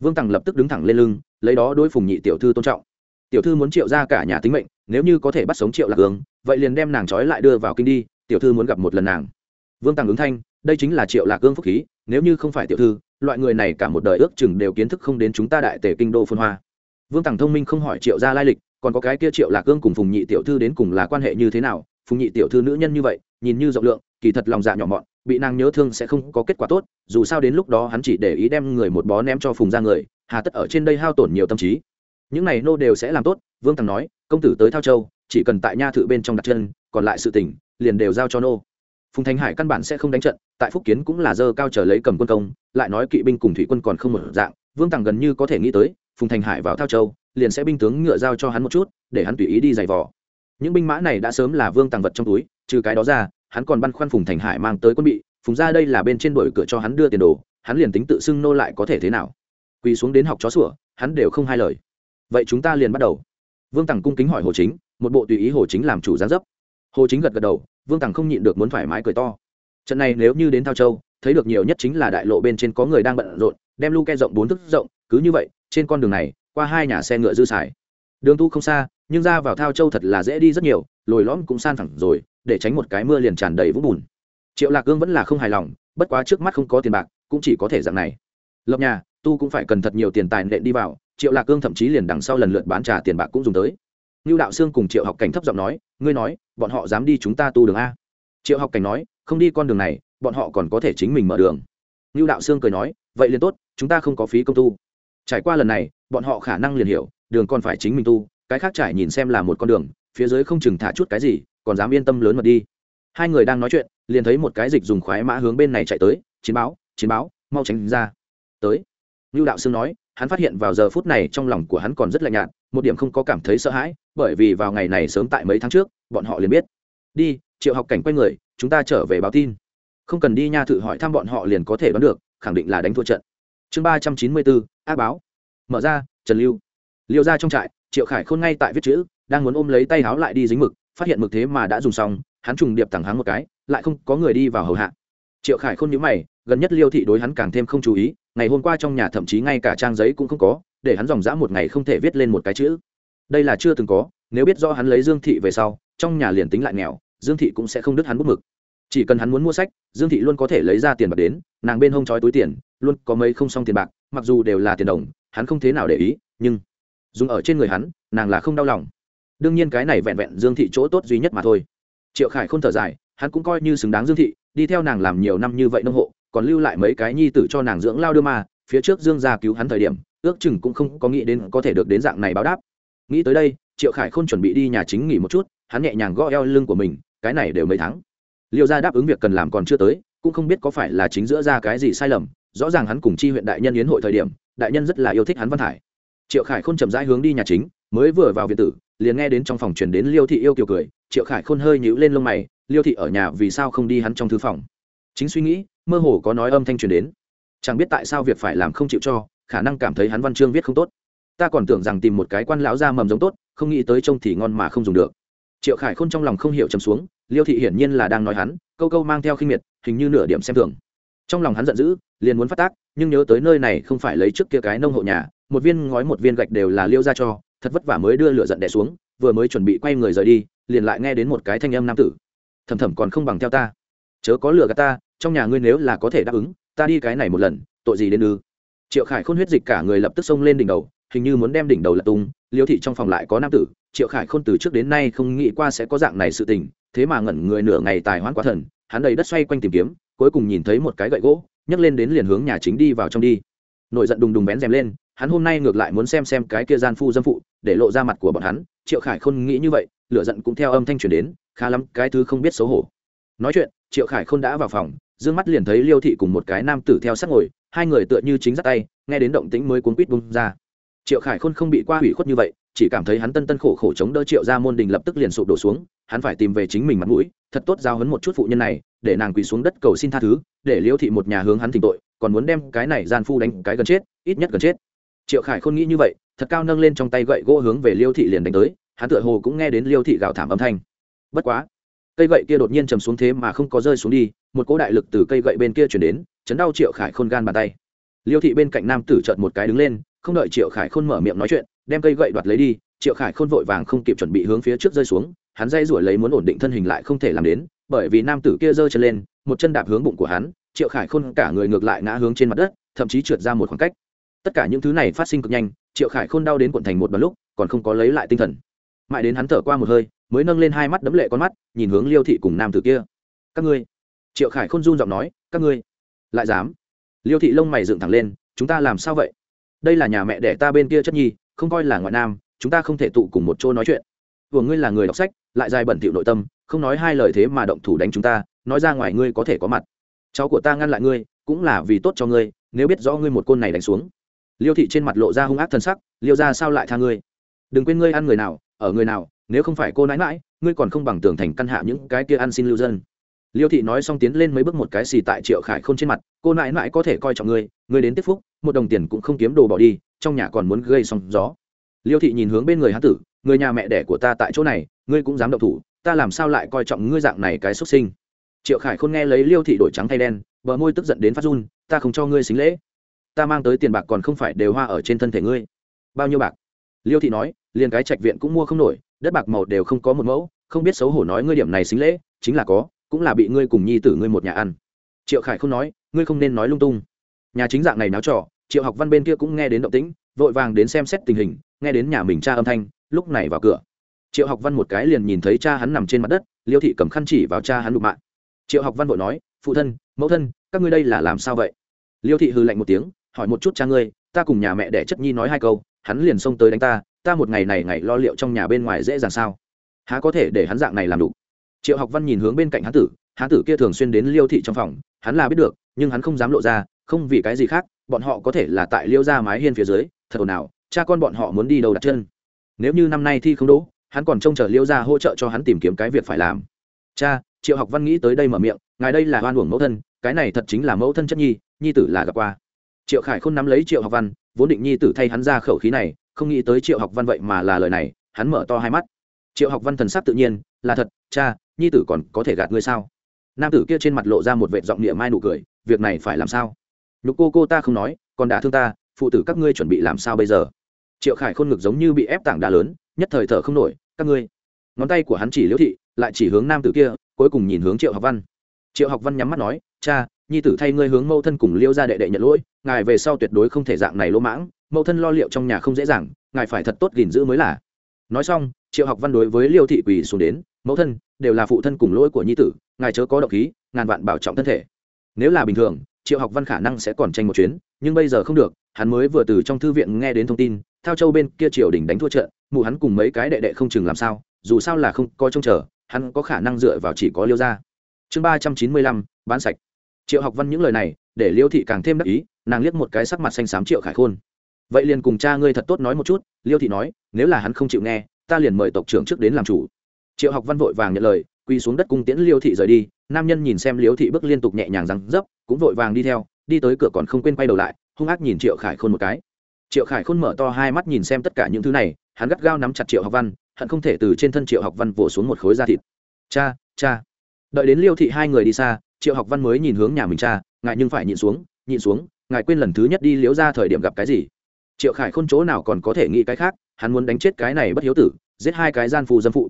Vương tằng lập tức đứng thẳng lên lưng, lấy đó đối phùng nhị tiểu thư tôn trọng tiểu thư muốn triệu ra cả nhà tính mệnh, nếu như có thể bắt sống triệu lạc hương vậy liền đem nàng trói lại đưa vào kinh đi, tiểu thư muốn gặp một lần nàng. Vương tàng ứng thanh, đây chính là triệu lạc hương phúc khí, nếu như không phải tiểu thư, loại người này cả một đời ước chừng đều kiến thức không đến chúng ta đại tể kinh đô phân hoa. Vương tàng thông minh không hỏi triệu ra lai lịch, còn có cái kia triệu lạc hương cùng phùng nhị tiểu thư đến cùng là quan hệ như thế nào? Phùng nhị tiểu thư nữ nhân như vậy, nhìn như rộng lượng, kỳ thật lòng dạ nhỏ mọn, bị nàng nhớ thương sẽ không có kết quả tốt, dù sao đến lúc đó hắn chỉ để ý đem người một bó ném cho phùng ra người, hà tất ở trên đây hao tổn nhiều tâm trí những này nô đều sẽ làm tốt, vương tàng nói, công tử tới thao châu, chỉ cần tại nha thự bên trong đặt chân, còn lại sự tỉnh liền đều giao cho nô. Phùng thanh hải căn bản sẽ không đánh trận, tại phúc kiến cũng là dơ cao trở lấy cầm quân công, lại nói kỵ binh cùng thủy quân còn không một dạng, vương tàng gần như có thể nghĩ tới, phùng thành hải vào thao châu, liền sẽ binh tướng ngựa giao cho hắn một chút, để hắn tùy ý đi giày vò. Những binh mã này đã sớm là vương tàng vật trong túi, trừ cái đó ra, hắn còn băn khoăn phùng thành hải mang tới quân bị, phùng ra đây là bên trên đổi cửa cho hắn đưa tiền đồ, hắn liền tính tự xưng nô lại có thể thế nào. Quỳ xuống đến học chó sủa, hắn đều không hai lời vậy chúng ta liền bắt đầu. Vương tằng cung kính hỏi hồ chính, một bộ tùy ý hồ chính làm chủ gián dấp. Hồ chính gật gật đầu, vương tằng không nhịn được muốn thoải mái cười to. Trận này nếu như đến thao châu, thấy được nhiều nhất chính là đại lộ bên trên có người đang bận rộn, đem lu ke rộng bốn thước rộng, cứ như vậy, trên con đường này, qua hai nhà xe ngựa dư xài. Đường tu không xa, nhưng ra vào thao châu thật là dễ đi rất nhiều, lồi lõm cũng san thẳng rồi, để tránh một cái mưa liền tràn đầy vũng bùn. Triệu lạc gương vẫn là không hài lòng, bất quá trước mắt không có tiền bạc, cũng chỉ có thể dạng này. Lập nhà tu cũng phải cần thật nhiều tiền tài nện đi vào, triệu lạc cương thậm chí liền đằng sau lần lượt bán trả tiền bạc cũng dùng tới. Như đạo sương cùng triệu học cảnh thấp giọng nói, ngươi nói, bọn họ dám đi chúng ta tu đường a? Triệu học cảnh nói, không đi con đường này, bọn họ còn có thể chính mình mở đường. Như đạo sương cười nói, vậy liền tốt, chúng ta không có phí công tu. Trải qua lần này, bọn họ khả năng liền hiểu, đường còn phải chính mình tu, cái khác trải nhìn xem là một con đường, phía dưới không chừng thả chút cái gì, còn dám yên tâm lớn mật đi. Hai người đang nói chuyện, liền thấy một cái dịch dùng khoái mã hướng bên này chạy tới, chiến báo chiến báo, mau tránh ra. Tới. Nưu đạo sương nói, hắn phát hiện vào giờ phút này trong lòng của hắn còn rất lạnh nhạt, một điểm không có cảm thấy sợ hãi, bởi vì vào ngày này sớm tại mấy tháng trước, bọn họ liền biết. Đi, triệu học cảnh quay người, chúng ta trở về báo tin. Không cần đi nha thử hỏi thăm bọn họ liền có thể đoán được, khẳng định là đánh thua trận. Chương ba trăm chín mươi bốn, ác báo. Mở ra, trần lưu. Liêu ra trong trại, triệu khải khôn ngay tại viết chữ, đang muốn ôm lấy tay háo lại đi dính mực, phát hiện mực thế mà đã dùng xong, hắn trùng điệp thẳng hắn một cái, lại không có người đi vào hầu hạ. Triệu khải khôn nhíu mày gần nhất liêu thị đối hắn càng thêm không chú ý, ngày hôm qua trong nhà thậm chí ngay cả trang giấy cũng không có, để hắn dòng dã một ngày không thể viết lên một cái chữ. Đây là chưa từng có, nếu biết do hắn lấy dương thị về sau, trong nhà liền tính lại nghèo, dương thị cũng sẽ không đứt hắn bút mực. Chỉ cần hắn muốn mua sách, dương thị luôn có thể lấy ra tiền bạc đến, nàng bên hông trói túi tiền, luôn có mấy không xong tiền bạc, mặc dù đều là tiền đồng, hắn không thế nào để ý, nhưng dùng ở trên người hắn, nàng là không đau lòng. Đương nhiên cái này vẹn vẹn dương thị chỗ tốt duy nhất mà thôi. Triệu khải không thở dài, hắn cũng coi như xứng đáng dương thị, đi theo nàng làm nhiều năm như vậy nông hộ còn lưu lại mấy cái nhi tử cho nàng dưỡng lao đưa mà phía trước dương gia cứu hắn thời điểm, ước chừng cũng không có nghĩ đến có thể được đến dạng này báo đáp. Nghĩ tới đây, triệu khải không chuẩn bị đi nhà chính nghỉ một chút, hắn nhẹ nhàng gõ eo lưng của mình, cái này đều mấy tháng. Liêu gia đáp ứng việc cần làm còn chưa tới, cũng không biết có phải là chính giữa ra cái gì sai lầm, rõ ràng hắn cùng chi huyện đại nhân yến hội thời điểm, đại nhân rất là yêu thích hắn văn hải triệu khải khôn chậm rãi hướng đi nhà chính, mới vừa vào viện tử, liền nghe đến trong phòng truyền đến liêu thị yêu kiều cười, triệu khải khôn hơi nhíu lên lông mày, liêu thị ở nhà vì sao không đi hắn trong thư phòng? Chính suy nghĩ, mơ hồ có nói âm thanh truyền đến. Chẳng biết tại sao việc phải làm không chịu cho, khả năng cảm thấy hắn văn chương viết không tốt. Ta còn tưởng rằng tìm một cái quan lão ra mầm giống tốt, không nghĩ tới trông thì ngon mà không dùng được. Triệu khải khôn trong lòng không hiểu chầm xuống, liêu thị hiển nhiên là đang nói hắn, câu câu mang theo khinh miệt, hình như nửa điểm xem thường. Trong lòng hắn giận dữ, liền muốn phát tác, nhưng nhớ tới nơi này không phải lấy trước kia cái nông hộ nhà, một viên ngói một viên gạch đều là liêu ra cho, thật vất vả mới đưa lửa giận đẻ xuống, vừa mới chuẩn bị quay người rời đi, liền lại nghe đến một cái thanh âm nam tử. Thầm thầm còn không bằng theo ta. Chớ có lửa gạt ta trong nhà ngươi nếu là có thể đáp ứng, ta đi cái này một lần, tội gì đến ư? Triệu khải khôn huyết dịch cả người lập tức xông lên đỉnh đầu, hình như muốn đem đỉnh đầu lật tung, liêu thị trong phòng lại có nam tử, triệu khải khôn từ trước đến nay không nghĩ qua sẽ có dạng này sự tình, thế mà ngẩn người nửa ngày tài hoãn quá thần, hắn đầy đất xoay quanh tìm kiếm, cuối cùng nhìn thấy một cái gậy gỗ, nhấc lên đến liền hướng nhà chính đi vào trong đi. Nổi giận đùng đùng bén rèm lên, hắn hôm nay ngược lại muốn xem xem cái kia gian phu dâm phụ, để lộ ra mặt của bọn hắn, triệu khải khôn nghĩ như vậy, lửa giận cũng theo âm thanh truyền đến, khá lắm, cái thứ không biết xấu hổ. Nói chuyện, triệu khải khôn đã vào phòng dương mắt liền thấy liêu thị cùng một cái nam tử theo sát ngồi, hai người tựa như chính dắt tay, nghe đến động tĩnh mới cuốn quýt bung ra. Triệu khải khôn không bị qua hủy khuất như vậy, chỉ cảm thấy hắn tân tân khổ khổ chống đỡ triệu ra môn đình lập tức liền sụp đổ xuống, hắn phải tìm về chính mình mặt mũi, thật tốt giao hấn một chút phụ nhân này, để nàng quỳ xuống đất cầu xin tha thứ, để liêu thị một nhà hướng hắn thỉnh tội, còn muốn đem cái này gian phu đánh cái gần chết, ít nhất gần chết. Triệu khải Khôn nghĩ như vậy, thật cao nâng lên trong tay gậy gỗ hướng về liêu thị liền đánh tới, hắn tựa hồ cũng nghe đến liêu thị gào thảm âm thanh. Bất quá cây gậy kia đột nhiên chầm xuống thế mà không có rơi xuống đi, một cỗ đại lực từ cây gậy bên kia chuyển đến, chấn đau triệu khải khôn gan bàn tay. Liêu thị bên cạnh nam tử trợt một cái đứng lên, không đợi triệu khải khôn mở miệng nói chuyện, đem cây gậy đoạt lấy đi, triệu khải khôn vội vàng không kịp chuẩn bị hướng phía trước rơi xuống, hắn dây rủi lấy muốn ổn định thân hình lại không thể làm đến, bởi vì nam tử kia giơ chân lên, một chân đạp hướng bụng của hắn, triệu khải khôn cả người ngược lại ngã hướng trên mặt đất, thậm chí trượt ra một khoảng cách. Tất cả những thứ này phát sinh cực nhanh, triệu khải khôn đau đến quận thành một đoạn lúc, còn không có lấy lại tinh thần mãi đến hắn thở qua một hơi, mới nâng lên hai mắt đấm lệ con mắt, nhìn hướng liêu thị cùng nam tử kia. Các ngươi? Triệu khải khôn run giọng nói, các ngươi? Lại dám? Liêu thị lông mày dựng thẳng lên, chúng ta làm sao vậy? Đây là nhà mẹ đẻ ta bên kia chất nhi, không coi là ngoại nam, chúng ta không thể tụ cùng một chỗ nói chuyện. Vừa ngươi là người đọc sách, lại dài bẩn thỉu nội tâm, không nói hai lời thế mà động thủ đánh chúng ta, nói ra ngoài ngươi có thể có mặt. Cháu của ta ngăn lại ngươi, cũng là vì tốt cho ngươi, nếu biết rõ ngươi một côn này đánh xuống. Liêu thị trên mặt lộ ra hung ác thân sắc, liêu ra sao lại tha ngươi? Đừng quên ngươi ăn người nào ở người nào, nếu không phải cô nãi mãi, ngươi còn không bằng tưởng thành căn hạ những cái kia ăn xin lưu dân. Liêu thị nói xong tiến lên mấy bước một cái xì tại triệu khải k h ô n trên mặt, cô nãi mãi có thể coi trọng ngươi ngươi đến tiếp phúc, một đồng tiền cũng không kiếm đồ bỏ đi, trong nhà còn muốn gây sóng gió. Liêu thị nhìn hướng bên người hán tử, người nhà mẹ đẻ của ta tại chỗ này, ngươi cũng dám động thủ, ta làm sao lại coi trọng ngươi dạng này cái xuất sinh? Triệu khải khôn nghe lấy liêu thị đổi trắng thay đen, bờ môi tức giận đến phát run, ta không cho ngươi xính lễ. Ta mang tới tiền bạc còn không phải đều hoa ở trên thân thể ngươi. Bao nhiêu bạc? Liêu thị nói, liền cái trạch viện cũng mua không nổi, đất bạc màu đều không có một mẫu, không biết xấu hổ nói ngươi điểm này xính lễ, chính là có, cũng là bị ngươi cùng nhi tử ngươi một nhà ăn. Triệu khải không nói, ngươi không nên nói lung tung. Nhà chính dạng này náo trò, triệu học văn bên kia cũng nghe đến động tĩnh, vội vàng đến xem xét tình hình, nghe đến nhà mình cha âm thanh, lúc này vào cửa. Triệu học văn một cái liền nhìn thấy cha hắn nằm trên mặt đất, liêu thị cầm khăn chỉ vào cha hắn đụng mạng. Triệu học văn vội nói, phụ thân, mẫu thân, các ngươi đây là làm sao vậy? Liêu thị hư lạnh một tiếng, hỏi một chút cha ngươi, ta cùng nhà mẹ đẻ chất nhi nói hai câu hắn liền xông tới đánh ta ta một ngày này ngày lo liệu trong nhà bên ngoài dễ dàng sao? Há có thể để hắn dạng này làm đủ? Triệu học văn nhìn hướng bên cạnh hán tử hán tử kia thường xuyên đến liêu thị trong phòng, hắn là biết được, nhưng hắn không dám lộ ra, không vì cái gì khác, bọn họ có thể là tại liêu ra mái hiên phía dưới, thật ồn ào, cha con bọn họ muốn đi đâu đặt chân? Nếu như năm nay thi không đỗ, hắn còn trông chờ liêu ra hỗ trợ cho hắn tìm kiếm cái việc phải làm. Cha, triệu học văn nghĩ tới đây mở miệng, ngài đây là hoan uổng mẫu thân, cái này thật chính là mẫu thân chất nhi nhi tử là gặp qua. Triệu khải không nắm lấy triệu học văn vốn định nhi tử thay hắn ra khẩu khí này, không nghĩ tới triệu học văn vậy mà là lời này, hắn mở to hai mắt. Triệu học văn thần sắc tự nhiên, là thật, cha, nhi tử còn có thể gạt ngươi sao? Nam tử kia trên mặt lộ ra một vệ giọng địa mai nụ cười, việc này phải làm sao? Nhục cô cô ta không nói, còn đã thương ta, phụ tử các ngươi chuẩn bị làm sao bây giờ? Triệu khải khôn ngực giống như bị ép tảng đá lớn, nhất thời thở không nổi, các ngươi. Ngón tay của hắn chỉ liễu thị, lại chỉ hướng nam tử kia, cuối cùng nhìn hướng triệu học văn. Triệu học văn nhắm mắt nói, cha, nhi tử thay ngươi hướng mâu thân cùng liêu ra đệ đệ nhận lỗi ngài về sau tuyệt đối không thể dạng này lỗ mãng, mẫu thân lo liệu trong nhà không dễ dàng, ngài phải thật tốt gìn giữ mới là. Nói xong, triệu học văn đối với liêu thị quỳ xuống đến, mẫu thân, đều là phụ thân cùng lỗi của nhi tử, ngài chớ có độc khí ngàn vạn bảo trọng thân thể. Nếu là bình thường, triệu học văn khả năng sẽ còn tranh một chuyến, nhưng bây giờ không được, hắn mới vừa từ trong thư viện nghe đến thông tin, thao châu bên kia triều đình đánh thua trận, mụ hắn cùng mấy cái đệ đệ không chừng làm sao, dù sao là không coi trông chờ, hắn có khả năng dựa vào chỉ có liêu ra chương ba trăm chín mươi lăm, bán sạch. Triệu học văn những lời này để liêu thị càng thêm đắc ý, nàng liếc một cái sắc mặt xanh xám triệu khải khôn. Vậy liền cùng cha ngươi thật tốt nói một chút. Liêu thị nói, nếu là hắn không chịu nghe, ta liền mời tộc trưởng trước đến làm chủ. Triệu học văn vội vàng nhận lời, quỳ xuống đất cung tiễn liêu thị rời đi. Nam nhân nhìn xem liêu thị bước liên tục nhẹ nhàng răng dấp, cũng vội vàng đi theo, đi tới cửa còn không quên quay đầu lại, hung ác nhìn triệu khải khôn một cái. Triệu khải khôn mở to hai mắt nhìn xem tất cả những thứ này, hắn gắt gao nắm chặt triệu học văn, hận không thể từ trên thân triệu học văn vỗ xuống một khối da thịt. Cha cha. Đợi đến liêu thị hai người đi xa, triệu học văn mới nhìn hướng nhà mình cha ngài nhưng phải nhịn xuống nhịn xuống, ngài quên lần thứ nhất đi liễu ra thời điểm gặp cái gì? Triệu khải khôn chỗ nào còn có thể nghĩ cái khác, hắn muốn đánh chết cái này bất hiếu tử, giết hai cái gian phù dâm phụ.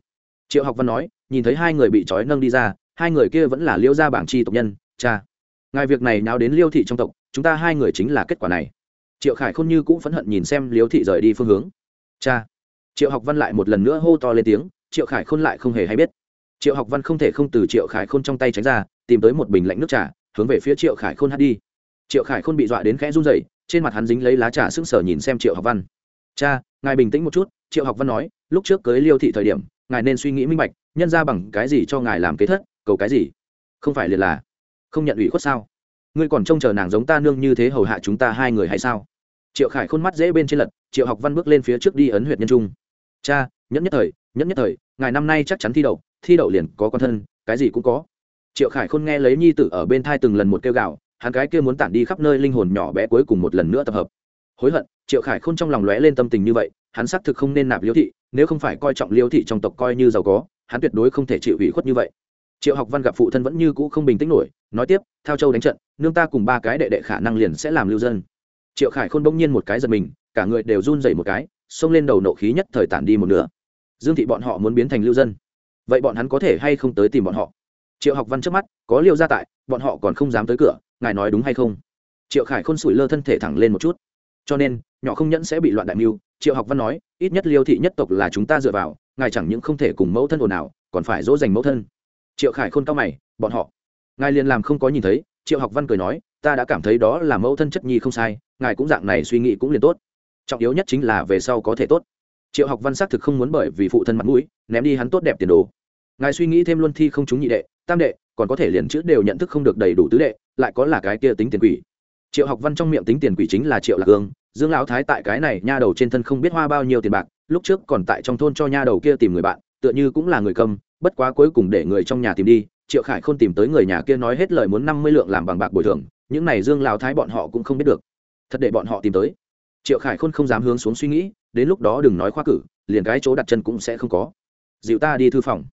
Triệu học văn nói, nhìn thấy hai người bị trói nâng đi ra, hai người kia vẫn là liễu gia bảng chi tộc nhân, cha. Ngài việc này nào đến liêu thị trong tộc, chúng ta hai người chính là kết quả này. Triệu khải khôn như cũng phẫn hận nhìn xem liễu thị rời đi phương hướng. Cha. Triệu học văn lại một lần nữa hô to lên tiếng, triệu khải khôn lại không hề hay biết. Triệu học văn không thể không từ triệu khải khôn trong tay tránh ra, tìm tới một bình lạnh nước trà hướng về phía triệu khải khôn hát đi. Triệu khải khôn bị dọa đến khẽ run dậy trên mặt hắn dính lấy lá trà sững sờ nhìn xem triệu học văn. Cha, ngài bình tĩnh một chút, triệu học văn nói, lúc trước cưới liêu thị thời điểm, ngài nên suy nghĩ minh bạch, nhân ra bằng cái gì cho ngài làm kế thất, cầu cái gì? Không phải liền là, không nhận ủy khuất sao? Ngươi còn trông chờ nàng giống ta nương như thế hầu hạ chúng ta hai người hay sao? Triệu khải khôn mắt dễ bên trên lật, triệu học văn bước lên phía trước đi ấn huyện nhân trung. Cha, nhẫn nhất thời, nhẫn nhất thời, ngài năm nay chắc chắn thi đậu thi đậu liền có con thân, cái gì cũng có triệu khải khôn nghe lấy nhi tử ở bên thai từng lần một kêu gạo hắn cái kia muốn tản đi khắp nơi linh hồn nhỏ bé cuối cùng một lần nữa tập hợp. Hối hận, triệu khải khôn trong lòng lóe lên tâm tình như vậy, hắn xác thực không nên nạp liêu thị, nếu không phải coi trọng liêu thị trong tộc coi như giàu có, hắn tuyệt đối không thể chịu ủy khuất như vậy. Triệu học văn gặp phụ thân vẫn như cũ không bình tĩnh nổi, nói tiếp theo châu đánh trận, nương ta cùng ba cái đệ đệ khả năng liền sẽ làm lưu dân. Triệu khải khôn bỗng nhiên một cái giật mình, cả người đều run dày một cái, xông lên đầu nộ khí nhất thời tản đi một nửa. Dương thị bọn họ muốn biến thành lưu dân. Vậy bọn hắn có thể hay không tới tìm bọn họ? Triệu học văn trước mắt, có liêu gia tại, bọn họ còn không dám tới cửa, ngài nói đúng hay không? Triệu khải khôn sủi lơ thân thể thẳng lên một chút. Cho nên, nhỏ không nhẫn sẽ bị loạn đại mưu. Triệu học văn nói, ít nhất liêu thị nhất tộc là chúng ta dựa vào, ngài chẳng những không thể cùng mẫu thân ồn ào, còn phải dỗ dành mẫu thân. Triệu khải khôn cao mày, bọn họ. Ngài liền làm không có nhìn thấy, triệu học văn cười nói, ta đã cảm thấy đó là mẫu thân chất nhi không sai, ngài cũng dạng này suy nghĩ cũng liền tốt. Trọng yếu nhất chính là về sau có thể tốt. Triệu học văn xác thực không muốn bởi vì phụ thân mặt mũi, ném đi hắn tốt đẹp tiền đồ. Ngài suy nghĩ thêm luân thi không chúng nhị đệ tam đệ, còn có thể liền chữ đều nhận thức không được đầy đủ tứ đệ, lại có là cái kia tính tiền quỷ. Triệu học văn trong miệng tính tiền quỷ chính là triệu lạc hương, dương lão thái tại cái này nha đầu trên thân không biết hoa bao nhiêu tiền bạc, lúc trước còn tại trong thôn cho nha đầu kia tìm người bạn, tựa như cũng là người cầm, bất quá cuối cùng để người trong nhà tìm đi, triệu khải không tìm tới người nhà kia nói hết lời muốn năm mươi lượng làm bằng bạc bồi thường, những này dương lão thái bọn họ cũng không biết được. Thật để bọn họ tìm tới. Triệu khải khôn không dám hướng xuống suy nghĩ, đến lúc đó đừng nói khoa cử, liền cái chỗ đặt chân cũng sẽ không có. Dịu ta đi thư phòng.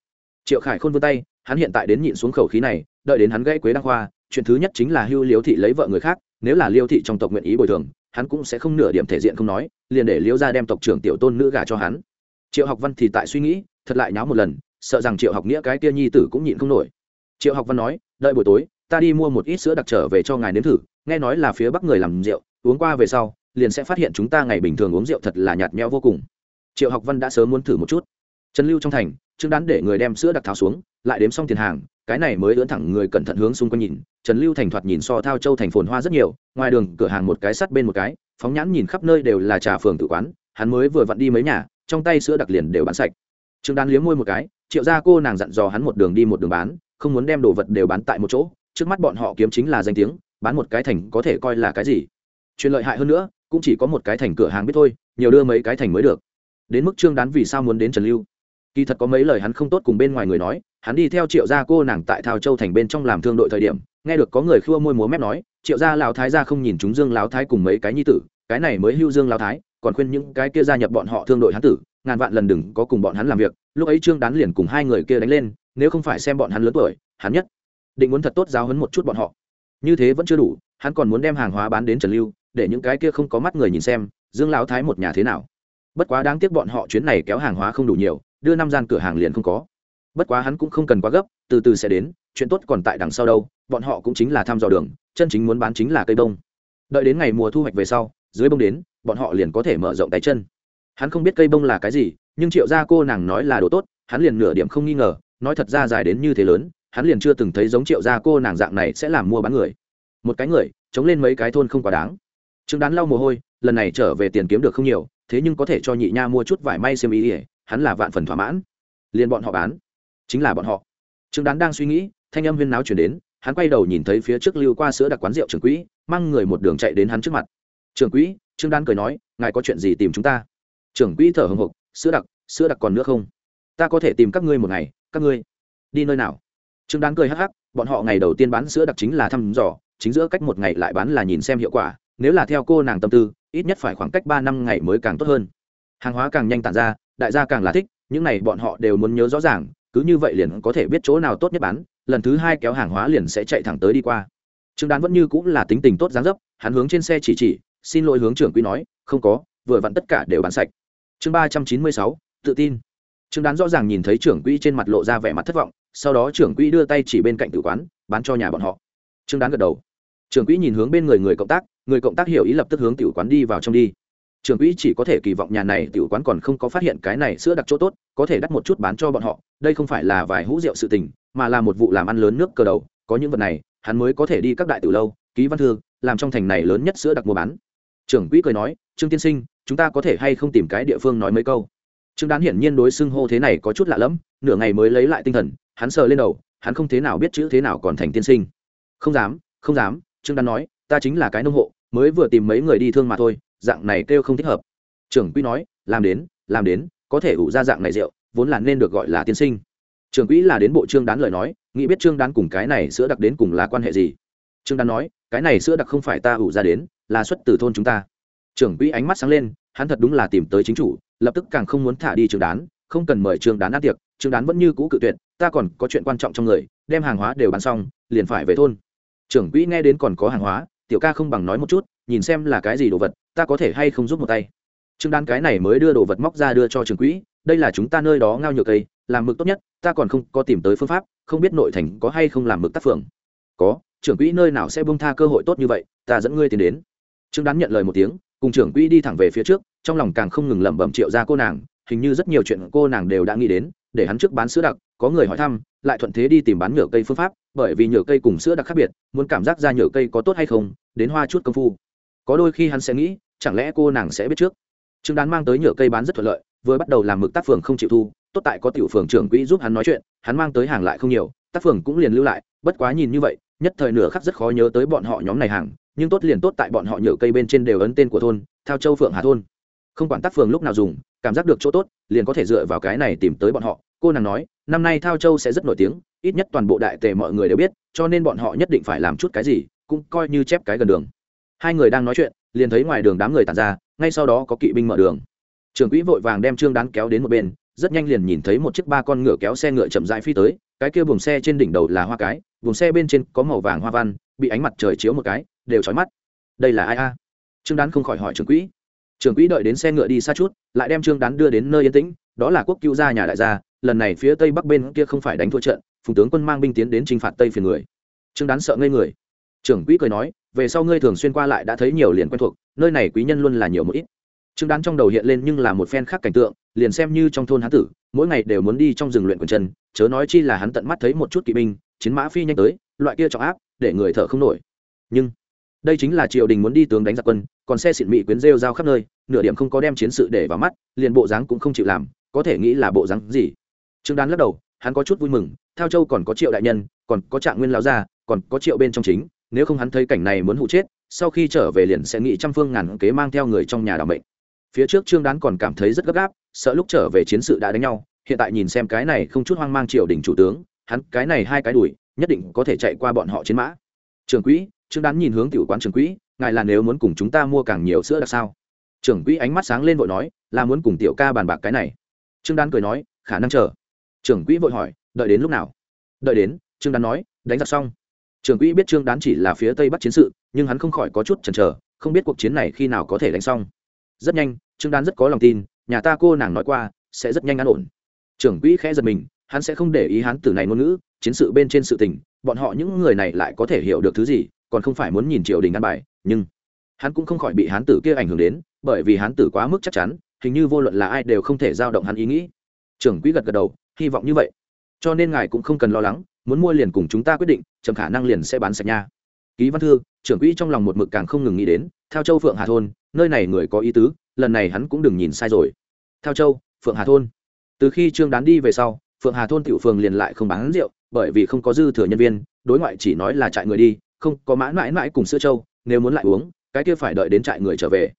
Triệu khải khôn vươn tay hắn hiện tại đến nhịn xuống khẩu khí này, đợi đến hắn gãy quế đăng khoa, chuyện thứ nhất chính là hưu liêu thị lấy vợ người khác, nếu là liêu thị trong tộc nguyện ý bồi thường, hắn cũng sẽ không nửa điểm thể diện không nói, liền để liêu ra đem tộc trưởng tiểu tôn nữ gà cho hắn. Triệu học văn thì tại suy nghĩ, thật lại nháo một lần, sợ rằng triệu học nghĩa cái kia nhi tử cũng nhịn không nổi. Triệu học văn nói, đợi buổi tối, ta đi mua một ít sữa đặc trở về cho ngài nếm thử, nghe nói là phía bắc người làm rượu, uống qua về sau, liền sẽ phát hiện chúng ta ngày bình thường uống rượu thật là nhạt nhẽo vô cùng. Triệu học văn đã sớm muốn thử một chút. Trần lưu trong thành trương đán để người đem sữa đặc tháo xuống lại đếm xong tiền hàng, cái này mới ưỡn thẳng người cẩn thận hướng xung quanh nhìn, trần lưu thành thoạt nhìn so thao châu thành phồn hoa rất nhiều, ngoài đường cửa hàng một cái sắt bên một cái, phóng nhãn nhìn khắp nơi đều là trà phường tự quán, hắn mới vừa vặn đi mấy nhà, trong tay sữa đặc liền đều bán sạch. Trương đán liếm môi một cái, triệu ra cô nàng dặn dò hắn một đường đi một đường bán, không muốn đem đồ vật đều bán tại một chỗ, trước mắt bọn họ kiếm chính là danh tiếng, bán một cái thành có thể coi là cái gì. Chuyện lợi hại hơn nữa, cũng chỉ có một cái thành cửa hàng biết thôi, nhiều đưa mấy cái thành mới được. Đến mức trương đán vì sao muốn đến trần lưu? Kỳ thật có mấy lời hắn không tốt cùng bên ngoài người nói, hắn đi theo triệu gia cô nàng tại thao châu thành bên trong làm thương đội thời điểm, nghe được có người khua môi múa mép nói, triệu gia lão thái gia không nhìn chúng dương lão thái cùng mấy cái nhi tử, cái này mới hưu dương lão thái, còn khuyên những cái kia gia nhập bọn họ thương đội hắn tử, ngàn vạn lần đừng có cùng bọn hắn làm việc. Lúc ấy trương đán liền cùng hai người kia đánh lên, nếu không phải xem bọn hắn lớn tuổi, hắn nhất định muốn thật tốt giáo hấn một chút bọn họ. Như thế vẫn chưa đủ, hắn còn muốn đem hàng hóa bán đến trần lưu, để những cái kia không có mắt người nhìn xem, dương lão thái một nhà thế nào. Bất quá đáng tiếc bọn họ chuyến này kéo hàng hóa không đủ nhiều đưa năm gian cửa hàng liền không có. Bất quá hắn cũng không cần quá gấp, từ từ sẽ đến, chuyện tốt còn tại đằng sau đâu, bọn họ cũng chính là thăm dò đường, chân chính muốn bán chính là cây bông. Đợi đến ngày mùa thu hoạch về sau, dưới bông đến, bọn họ liền có thể mở rộng tay chân. Hắn không biết cây bông là cái gì, nhưng triệu gia cô nàng nói là đồ tốt, hắn liền nửa điểm không nghi ngờ, nói thật ra dài đến như thế lớn, hắn liền chưa từng thấy giống triệu gia cô nàng dạng này sẽ làm mua bán người. Một cái người, chống lên mấy cái thôn không quá đáng. Trương đán lau mồ hôi, lần này trở về tiền kiếm được không nhiều, thế nhưng có thể cho nhị nha mua chút vải may xem ý ỉa hắn là vạn phần thỏa mãn. Liền bọn họ bán. Chính là bọn họ. Trương đán đang suy nghĩ, thanh âm huyên náo chuyển đến, hắn quay đầu nhìn thấy phía trước lưu qua sữa đặc quán rượu trưởng quỹ, mang người một đường chạy đến hắn trước mặt. Trưởng quỹ, trương đán cười nói, ngài có chuyện gì tìm chúng ta? Trưởng quỹ thở hồng hộc sữa đặc sữa đặc còn nữa không? Ta có thể tìm các ngươi một ngày, các ngươi đi nơi nào? Trương đán cười hắc hắc, bọn họ ngày đầu tiên bán sữa đặc chính là thăm dò, chính giữa cách một ngày lại bán là nhìn xem hiệu quả, nếu là theo cô nàng tâm tư, ít nhất phải khoảng cách ba năm ngày mới càng tốt hơn. Hàng hóa càng nhanh tản ra đại gia càng là thích, những này bọn họ đều muốn nhớ rõ ràng, cứ như vậy liền có thể biết chỗ nào tốt nhất bán, lần thứ hai kéo hàng hóa liền sẽ chạy thẳng tới đi qua. Trương đán vẫn như cũng là tính tình tốt dáng dấp, hắn hướng trên xe chỉ chỉ, xin lỗi hướng trưởng quỹ nói, không có, vừa vặn tất cả đều bán sạch. Chương ba trăm chín mươi sáu, tự tin. Trương đán rõ ràng nhìn thấy trưởng quỹ trên mặt lộ ra vẻ mặt thất vọng, sau đó trưởng quỹ đưa tay chỉ bên cạnh tử quán, bán cho nhà bọn họ. Trương đán gật đầu. Trưởng quỹ nhìn hướng bên người người cộng tác, người cộng tác hiểu ý lập tức hướng tiểu quán đi vào trong đi trưởng quỹ chỉ có thể kỳ vọng nhà này tiểu quán còn không có phát hiện cái này sữa đặc chỗ tốt, có thể đắt một chút bán cho bọn họ. Đây không phải là vài hũ rượu sự tình, mà là một vụ làm ăn lớn nước cờ đầu. Có những vật này, hắn mới có thể đi các đại tiểu lâu, ký văn thư, làm trong thành này lớn nhất sữa đặc mua bán. Trưởng quỹ cười nói, trương tiên sinh, chúng ta có thể hay không tìm cái địa phương nói mấy câu? Trương đán hiển nhiên đối xưng hô thế này có chút lạ lẫm, nửa ngày mới lấy lại tinh thần, hắn sờ lên đầu, hắn không thế nào biết chữ thế nào còn thành tiên sinh. Không dám không dám, trương đán nói, ta chính là cái nông hộ mới vừa tìm mấy người đi thương mà thôi, dạng này kêu không thích hợp. Trưởng quỹ nói, làm đến làm đến, có thể ủ ra dạng này rượu, vốn là nên được gọi là tiên sinh. Trưởng quỹ là đến bộ trương đán lời nói, nghĩ biết trương đán cùng cái này sữa đặc đến cùng là quan hệ gì. Trương đán nói, cái này sữa đặc không phải ta ủ ra đến, là xuất từ thôn chúng ta. Trưởng quỹ ánh mắt sáng lên, hắn thật đúng là tìm tới chính chủ, lập tức càng không muốn thả đi trương đán, không cần mời trương đán ăn tiệc, trương đán vẫn như cũ cự tuyệt, ta còn có chuyện quan trọng trong người, đem hàng hóa đều bán xong, liền phải về thôn. Trưởng quỹ nghe đến còn có hàng hóa tiểu ca không bằng nói một chút, nhìn xem là cái gì đồ vật, ta có thể hay không giúp một tay. Trương đan cái này mới đưa đồ vật móc ra đưa cho trường quỹ, đây là chúng ta nơi đó ngao nhược cây, làm mực tốt nhất, ta còn không có tìm tới phương pháp, không biết nội thành có hay không làm mực tác phường. Có, trưởng quỹ nơi nào sẽ bông tha cơ hội tốt như vậy, ta dẫn ngươi tiến đến. Trương đán nhận lời một tiếng, cùng trưởng quỹ đi thẳng về phía trước, trong lòng càng không ngừng lẩm bẩm triệu ra cô nàng, hình như rất nhiều chuyện cô nàng đều đã nghĩ đến để hắn trước bán sữa đặc, có người hỏi thăm, lại thuận thế đi tìm bán nhựa cây phương pháp, bởi vì nhựa cây cùng sữa đặc khác biệt, muốn cảm giác ra nhựa cây có tốt hay không, đến hoa chút công phu. Có đôi khi hắn sẽ nghĩ, chẳng lẽ cô nàng sẽ biết trước? Trương đán mang tới nhựa cây bán rất thuận lợi, vừa bắt đầu làm mực tác phường không chịu thu, tốt tại có tiểu phường trưởng quỹ giúp hắn nói chuyện, hắn mang tới hàng lại không nhiều, tác phường cũng liền lưu lại, bất quá nhìn như vậy, nhất thời nửa khắc rất khó nhớ tới bọn họ nhóm này hàng, nhưng tốt liền tốt tại bọn họ nhựa cây bên trên đều ấn tên của thôn theo châu phượng hà thôn. Không quản tác phường lúc nào dùng, cảm giác được chỗ tốt, liền có thể dựa vào cái này tìm tới bọn họ cô nàng nói, năm nay thao châu sẽ rất nổi tiếng, ít nhất toàn bộ đại tề mọi người đều biết, cho nên bọn họ nhất định phải làm chút cái gì, cũng coi như chép cái gần đường. Hai người đang nói chuyện, liền thấy ngoài đường đám người tàn ra, ngay sau đó có kỵ binh mở đường. Trưởng quỹ vội vàng đem trương đán kéo đến một bên, rất nhanh liền nhìn thấy một chiếc ba con ngựa kéo xe ngựa chậm rãi phi tới, cái kia buồng xe trên đỉnh đầu là hoa cái, buồng xe bên trên có màu vàng hoa văn, bị ánh mặt trời chiếu một cái, đều chói mắt. Đây là ai a? Trương đán không khỏi hỏi trưởng quỹ. Trưởng quỹ đợi đến xe ngựa đi xa chút, lại đem trương đán đưa đến nơi yên tĩnh, đó là quốc cứu gia nhà đại gia lần này phía tây bắc bên kia không phải đánh thua trận, phùng tướng quân mang binh tiến đến t r i n h phạt tây phiền người. Trương đán sợ ngây người. Trưởng quỹ cười nói, về sau ngươi thường xuyên qua lại đã thấy nhiều liền quen thuộc, nơi này quý nhân luôn là nhiều một ít. Trương đán trong đầu hiện lên nhưng là một phen khác cảnh tượng, liền xem như trong thôn hán tử, mỗi ngày đều muốn đi trong rừng luyện quần chân, chớ nói chi là hắn tận mắt thấy một chút kỵ binh, chiến mã phi nhanh tới, loại kia trọng áp, để người thở không nổi. Nhưng, đây chính là triều đình muốn đi tướng đánh giặc quân, còn xe xịn mị quyến rêu rao khắp nơi, nửa điểm không có đem chiến sự để vào mắt, liền bộ dáng cũng không chịu làm, có thể nghĩ là bộ dáng gì? Trương đán lắc đầu, hắn có chút vui mừng theo châu còn có triệu đại nhân, còn có trạng nguyên lão gia, còn có triệu bên trong chính, nếu không hắn thấy cảnh này muốn hụ chết, sau khi trở về liền sẽ nghĩ trăm phương ngàn kế mang theo người trong nhà đảm bệnh phía trước trương đán còn cảm thấy rất gấp gáp, sợ lúc trở về chiến sự đã đánh nhau, hiện tại nhìn xem cái này không chút hoang mang triều đình chủ tướng, hắn cái này hai cái đuổi, nhất định có thể chạy qua bọn họ chiến mã. Trưởng quỹ, trương đán nhìn hướng tiểu quán trưởng quỹ, ngài là nếu muốn cùng chúng ta mua càng nhiều sữa đặc sao? Trưởng quỹ ánh mắt sáng lên vội nói, là muốn cùng tiểu ca bàn bạc cái này. Trương đán cười nói, khả năng chờ trưởng quỹ vội hỏi, đợi đến lúc nào? Đợi đến, trương đán nói, đánh giặc xong. Trưởng quỹ biết trương đán chỉ là phía tây bắc chiến sự, nhưng hắn không khỏi có chút chần chờ, không biết cuộc chiến này khi nào có thể đánh xong. Rất nhanh, trương đán rất có lòng tin, nhà ta cô nàng nói qua, sẽ rất nhanh an ổn. Trưởng quỹ khẽ giật mình, hắn sẽ không để ý hắn từ này ngôn ngữ, chiến sự bên trên sự tình, bọn họ những người này lại có thể hiểu được thứ gì, còn không phải muốn nhìn triều đình ăn bài, nhưng hắn cũng không khỏi bị hán tử kia ảnh hưởng đến, bởi vì hán tử quá mức chắc chắn, hình như vô luận là ai đều không thể giao động hắn ý nghĩ. Trưởng quỹ gật gật đầu hy vọng như vậy. Cho nên ngài cũng không cần lo lắng, muốn mua liền cùng chúng ta quyết định, chậm khả năng liền sẽ bán sạch nha. Ký văn thư, trưởng quỹ trong lòng một mực càng không ngừng nghĩ đến theo châu phượng hà thôn, nơi này người có ý tứ, lần này hắn cũng đừng nhìn sai rồi. Theo châu, phượng hà thôn. Từ khi trương đán đi về sau, phượng hà thôn tiểu phường liền lại không bán rượu, bởi vì không có dư thừa nhân viên, đối ngoại chỉ nói là trại người đi, không có mãi mãi mãi cùng sữa châu nếu muốn lại uống, cái kia phải đợi đến trại người trở về.